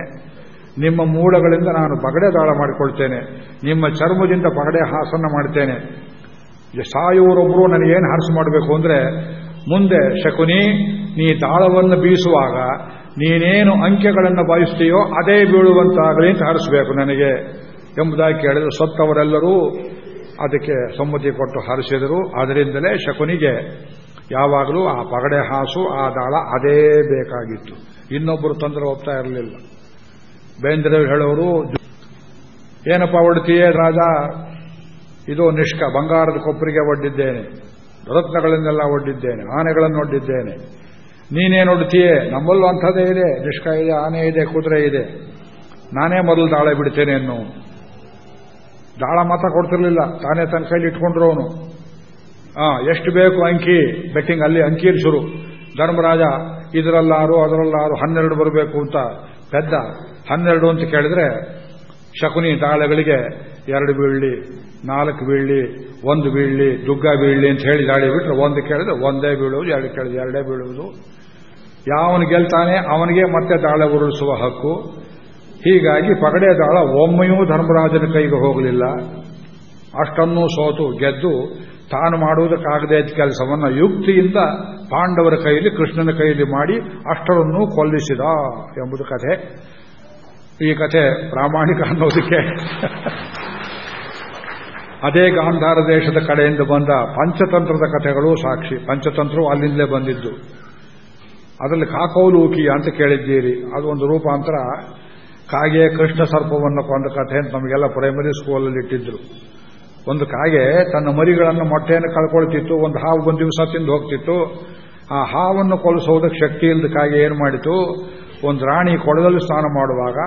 ನಿಮ್ಮ ಮೂಳೆಗಳಿಂದ ನಾನು ಪಗಡೆ ದಾಳ ಮಾಡಿಕೊಳ್ತೇನೆ. ನಿಮ್ಮ ಚರ್ಮದಿಂದ ಪಗಡೆ ಹಾಸನ್ನ ಮಾಡ್ತೇನೆ. ಸಾಯುವರೊಬ್ಬರು ನನಗೇನು ಹರಸು ಮಾಡಬೇಕು ಅಂದರೆ, ಮುಂದೆ ಶಕುನಿ, ನೀ ದಾಳವನ್ನು ಬೀಸುವಾಗ ನೀನೇನು ಅಂಕೆಗಳನ್ನು ಬಯಸ್ತೀಯೋ ಅದೇ ಬೀಳುವಂತಾಗಲಿ ಅಂತ ಹರಿಸಬೇಕು ನನಗೆ ಎಂಬುದಾಗಿ ಕೇಳಿದ್ರು. ಸತ್ತವರೆಲ್ಲರೂ ಅದಕ್ಕೆ ಸಮ್ಮತಿ ಕೊಟ್ಟು ಹರಿಸಿದರು. ಅದರಿಂದಲೇ ಶಕುನಿಗೆ ಯಾವಾಗಲೂ ಆ ಪಗಡೆ ಹಾಸು, ಆ ದಾಳ ಅದೇ ಬೇಕಾಗಿತ್ತು. ಇನ್ನೊಬ್ಬರು ತೊಂದರೆ ಹೋಗ್ತಾ ಇರಲಿಲ್ಲ. ಬೇಂದ್ರೆ ಹೇಳೋರು, ಏನಪ್ಪ ಒಡ್ತೀಯೇ ರಾಜ? ಇದು ನಿಷ್ಕ ಬಂಗಾರದ ಕೊಪ್ಪರಿಗೆ ಒಡ್ಡಿದ್ದೇನೆ. ರತ್ನಗಳನ್ನೆಲ್ಲ ಒಡ್ಡಿದ್ದೇನೆ, ಆನೆಗಳನ್ನು ಒಡ್ಡಿದ್ದೇನೆ. ನೀನೇನು ನೋಡ್ತೀಯ ನಮ್ಮಲ್ಲೂ ಅಂಥದ್ದೇ ಇದೆ. ನಿಷ್ಕ ಇದೆ, ಆನೆ ಇದೆ, ಕುದುರೆ ಇದೆ. ನಾನೇ ಮೊದಲು ದಾಳ ಬಿಡ್ತೇನೆ ಅನ್ನು ದಾಳ ಮಾತ್ರ ಕೊಡ್ತಿರ್ಲಿಲ್ಲ. ತಾನೇ ತನ್ನ ಕೈಲಿ ಇಟ್ಕೊಂಡ್ರು ಅವನು. ಎಷ್ಟು ಬೇಕು ಅಂಕಿ? ಬೆಟ್ಟಿಂಗ್ ಅಲ್ಲಿ ಅಂಕಿ ಶುರು. ಧರ್ಮರಾಜ, ಇದರಲ್ಲಾರು, ಅದರಲ್ಲಾರು ಹನ್ನೆರಡು ಬರಬೇಕು ಅಂತ ಪೆದ್ದ. ಹನ್ನೆರಡು ಅಂತ ಕೇಳಿದ್ರೆ, ಶಕುನಿ ದಾಳಗಳಿಗೆ ಎರಡು ಬೀಳ್ಲಿ, ನಾಲ್ಕು ಬೀಳ್ಲಿ, ಒಂದು ಬೀಳ್ಳಿ ದುಗ್ಗ ಬೀಳ್ಳಿ ಅಂತ ಹೇಳಿ ದಾಳಿ ಬಿಟ್ರೆ. ಒಂದು ಕೇಳಿದ್ರೆ ಒಂದೇ ಬೀಳುವುದು, ಎರಡು ಕೇಳಿದ್ರೆ ಎರಡೇ ಬೀಳುವುದು. ಯಾವನು ಗೆಲ್ತಾನೆ ಅವನಿಗೆ ಮತ್ತೆ ದಾಳ ಉರುಳಿಸುವ ಹಕ್ಕು. ಹೀಗಾಗಿ ಪಗಡೆ ದಾಳ ಒಮ್ಮೆಯೂ ಧರ್ಮರಾಜನ ಕೈಗೆ ಹೋಗಲಿಲ್ಲ. ಅಷ್ಟನ್ನೂ ಸೋತು ಗೆದ್ದು ತಾನು ಮಾಡುವುದಕ್ಕಾಗದೇ ಇದ್ದ ಕೆಲಸವನ್ನು ಯುಕ್ತಿಯಿಂದ ಪಾಂಡವರ ಕೈಯಲ್ಲಿ, ಕೃಷ್ಣನ ಕೈಯಲ್ಲಿ ಮಾಡಿ ಅಷ್ಟರನ್ನು ಕೊಲ್ಲಿಸಿದ ಎಂಬುದು ಕಥೆ. ಈ ಕಥೆ ಪ್ರಾಮಾಣಿಕ ಅನ್ನೋದಕ್ಕೆ. ಅದೇ ಗಾಂಧಾರ ದೇಶದ ಕಡೆಯಿಂದ ಬಂದ ಪಂಚತಂತ್ರದ ಕಥೆಗಳು ಸಾಕ್ಷಿ. ಪಂಚತಂತ್ರವು ಅಲ್ಲಿಂದಲೇ ಬಂದಿದ್ದು. ಅದರಲ್ಲಿ ಕಾಕೌಲೂಕಿ ಅಂತ ಕೇಳಿದ್ದೀರಿ. ಅದು ಒಂದು ರೂಪಾಂತರ. ಕಾಗೆ ಕೃಷ್ಣ ಸರ್ಪವನ್ನು ಕೊಂದ ಕಥೆ ಅಂತ ನಮಗೆಲ್ಲ ಪ್ರೈಮರಿ ಸ್ಕೂಲಲ್ಲಿ ಇಟ್ಟಿದ್ರು. ಒಂದು ಕಾಗೆ ತನ್ನ ಮರಿಗಳನ್ನು ಮೊಟ್ಟೆಯನ್ನು ಕಳ್ಕೊಳ್ತಿತ್ತು, ಒಂದು ಹಾವು ಒಂದು ದಿವಸ ತಿಂದು ಹೋಗ್ತಿತ್ತು. ಆ ಹಾವನ್ನು ಕೊಲಿಸೋದಕ್ಕೆ ಶಕ್ತಿ ಇಲ್ಲದ ಕಾಗೆ ಏನು ಮಾಡಿತು? ಒಂದು ರಾಣಿ ಕೊಳದಲ್ಲಿ ಸ್ನಾನ ಮಾಡುವಾಗ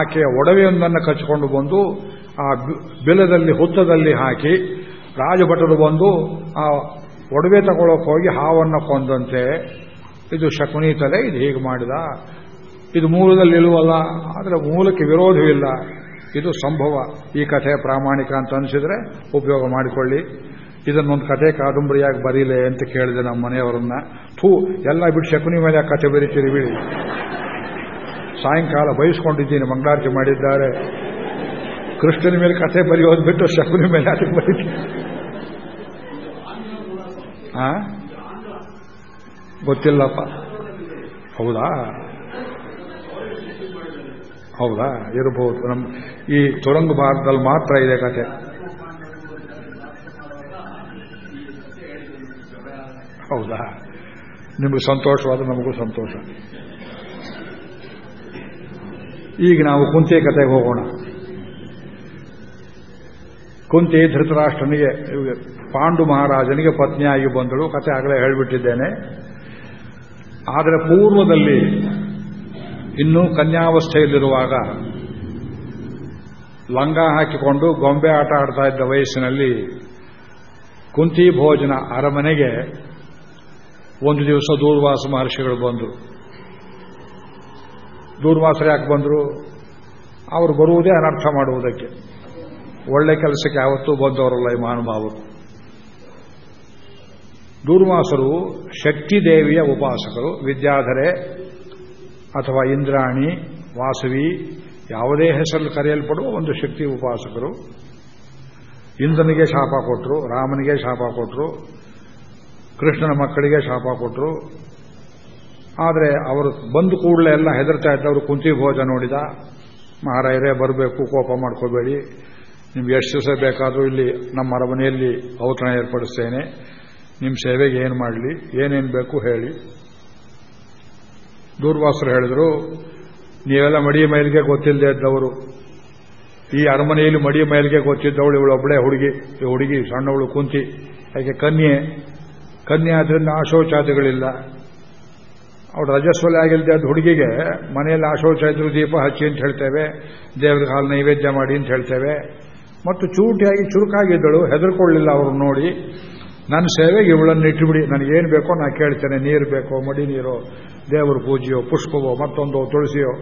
ಆಕೆಯ ಒಡವೆಯೊಂದನ್ನು ಕಚ್ಚಿಕೊಂಡು ಬಂದು ಆ ಬಿಲದಲ್ಲಿ, ಹುತ್ತದಲ್ಲಿ ಹಾಕಿ ರಾಜಭಟರು ಬಂದು ಆ ಒಡವೆ ತಗೊಳ್ಳೋಕೆ ಹೋಗಿ ಹಾವನ್ನು ಕೊಂದಂತೆ ಇದು ಶಕುನಿ ತಲೆ ಇದು ಹೀಗೆ ಮಾಡಿದ. ಇದು ಮೂಲದಲ್ಲಿ ಇಲ್ವಲ್ಲ ಆದರೆ ಮೂಲಕ್ಕೆ ವಿರೋಧವಿಲ್ಲ ಇದು ಸಂಭವ. ಈ ಕಥೆ ಪ್ರಾಮಾಣಿಕ ಅಂತ ಅನಿಸಿದ್ರೆ ಉಪಯೋಗ ಮಾಡಿಕೊಳ್ಳಿ. ಇದನ್ನೊಂದು ಕಥೆ ಕಾದಂಬರಿಯಾಗಿ ಬರೀಲೆ ಅಂತ ಕೇಳಿದೆ ನಮ್ಮ ಮನೆಯವರನ್ನ. ಥೂ, ಎಲ್ಲ ಬಿಟ್ಟು ಶಕುನಿ ಮೇಲೆ ಕಥೆ ಬರೀತೀರಿ ಬಿಡಿ. ಸಾಯಂಕಾಲ ಬಯಸ್ಕೊಂಡಿದ್ದೀನಿ, ಮಂಗಳಾರತಿ ಮಾಡಿದ್ದಾರೆ. ಕೃಷ್ಣನ ಮೇಲೆ ಕಥೆ ಬರೆಯೋದು ಬಿಟ್ಟು ಶಕುನಿ ಮೇಲೆ ಅದಕ್ಕೆ ಬರೀತೀನಿ ಗೊತ್ತಿಲ್ಲಪ್ಪ. ಹೌದಾ? ಹೌದಾ? ಇರಬಹುದು. ನಮ್ಮ ಈ ತುರಂಗ ಭಾರತದಲ್ಲಿ ಮಾತ್ರ ಇದೆ ಕತೆ. ಹೌದಾ? ನಿಮಗೆ ಸಂತೋಷವಾದ ನಮಗೂ ಸಂತೋಷ. ಈಗ ನಾವು ಕುಂತಿ ಕತೆಗೆ ಹೋಗೋಣ. ಕುಂತಿ ಧೃತರಾಷ್ಟ್ರನಿಗೆ, ಪಾಂಡು ಮಹಾರಾಜನಿಗೆ ಪತ್ನಿಯಾಗಿ ಬಂದಳು. ಕತೆ ಆಗಲೇ ಹೇಳಿಬಿಟ್ಟಿದ್ದೇನೆ. ಆದರೆ ಪೂರ್ವದಲ್ಲಿ ಇನ್ನೂ ಕನ್ಯಾವಸ್ಥೆಯಲ್ಲಿರುವಾಗ ಲಂಗ ಹಾಕಿಕೊಂಡು ಗೊಂಬೆ ಆಟ ಆಡ್ತಾ ಇದ್ದ ವಯಸ್ಸಿನಲ್ಲಿ ಕುಂತಿ ಭೋಜನ ಅರಮನೆಗೆ ಒಂದು ದಿವಸ ದೂರ್ವಾಸ ಮಹರ್ಷಿಗಳು ಬಂದರು. ದೂರ್ವಾಸರು ಯಾಕೆ ಬಂದರು? ಅವರು ಬರುವುದೇ ಅನರ್ಥ ಮಾಡುವುದಕ್ಕೆ. ಒಳ್ಳೆ ಕೆಲಸಕ್ಕೆ ಯಾವತ್ತೂ ಬಂದವರಲ್ಲ ಈ ಮಹಾನುಭಾವರು. ದೂರ್ವಾಸರು ಶಕ್ತಿದೇವಿಯ ಉಪಾಸಕರು, ವಿದ್ಯಾಧರೆ ಅಥವಾ ಇಂದ್ರಾಣಿ, ವಾಸವಿ, ಯಾವುದೇ ಹೆಸರಲ್ಲಿ ಕರೆಯಲ್ಪಡುವ ಒಂದು ಶಕ್ತಿ ಉಪಾಸಕರು. ಇಂದ್ರನಿಗೆ ಶಾಪ ಕೊಟ್ಟರು ರಾಮನಿಗೆ ಶಾಪ ಕೊಟ್ಟರು ಕೃಷ್ಣನ ಮಕ್ಕಳಿಗೆ ಶಾಪ ಕೊಟ್ಟರು ಆದರೆ ಅವರು ಬಂದು ಕೂಡಲೇ ಎಲ್ಲ ಹೆದರ್ತಾ ಇದ್ದವರು ಕುಂತಿ ಭೋಜ ನೋಡಿದ, ಮಹಾರಾಯರೇ, ಬರಬೇಕು, ಕೋಪ ಮಾಡ್ಕೋಬೇಡಿ. ನಿಮ್ಗೆ ಎಷ್ಟು ದಿವಸ ಬೇಕಾದರೂ ಇಲ್ಲಿ ನಮ್ಮ ಅರಮನೆಯಲ್ಲಿ ಔತಣ ಏರ್ಪಡಿಸ್ತೇನೆ. ನಿಮ್ಮ ಸೇವೆಗೆ ಏನು ಮಾಡಲಿ? ಏನೇನು ಬೇಕು ಹೇಳಿ. ದೂರ್ವಾಸರು ಹೇಳಿದ್ರು, ನೀವೆಲ್ಲ ಮಡಿ ಮೈಲಿಗೆ ಗೊತ್ತಿಲ್ಲದೆ ಇದ್ದವರು. ಈ ಅರಮನೆಯಲ್ಲಿ ಮಡಿ ಮೈಲಿಗೆ ಗೊತ್ತಿದ್ದವಳು ಇವಳೊಬ್ಬಳೇ ಹುಡುಗಿ. ಈ ಹುಡುಗಿ ಸಣ್ಣವಳು ಕುಂತಿ. ಯಾಕೆ ಕನ್ಯೆ. ಕನ್ಯೆ ಆದ್ರಿಂದ ಆಶೋಚಾತಿಗಳಿಲ್ಲ ಅವಳು ರಜಸ್ವಲಿ ಆಗಿಲ್ಲದೆ ಅದು ಹುಡುಗಿಗೆ ಮನೆಯಲ್ಲಿ ಆಶೋಚ ದೀಪ ಹಚ್ಚಿ ಅಂತ ಹೇಳ್ತೇವೆ. ದೇವ್ರಿಗೆ ಹಾಲು ನೈವೇದ್ಯ ಮಾಡಿ ಅಂತ ಹೇಳ್ತೇವೆ. ಮತ್ತು ಚೂಟಿಯಾಗಿ ಚುರುಕಾಗಿದ್ದಳು, ಹೆದರ್ಕೊಳ್ಳಿಲ್ಲ ಅವರು ನೋಡಿ. ನನ್ನ ಸೇವೆಗೆ ಇವಳನ್ನು ಇಟ್ಟುಬಿಡಿ. ನನಗೇನು ಬೇಕೋ ನಾ ಕೇಳ್ತೇನೆ. ನೀರು ಬೇಕೋ, ಮಡಿ ನೀರೋ, ದೇವರ ಪೂಜೆಯೋ, ಪುಷ್ಪವೋ, ಮತ್ತೊಂದೋ, ತುಳಸಿಯೋ.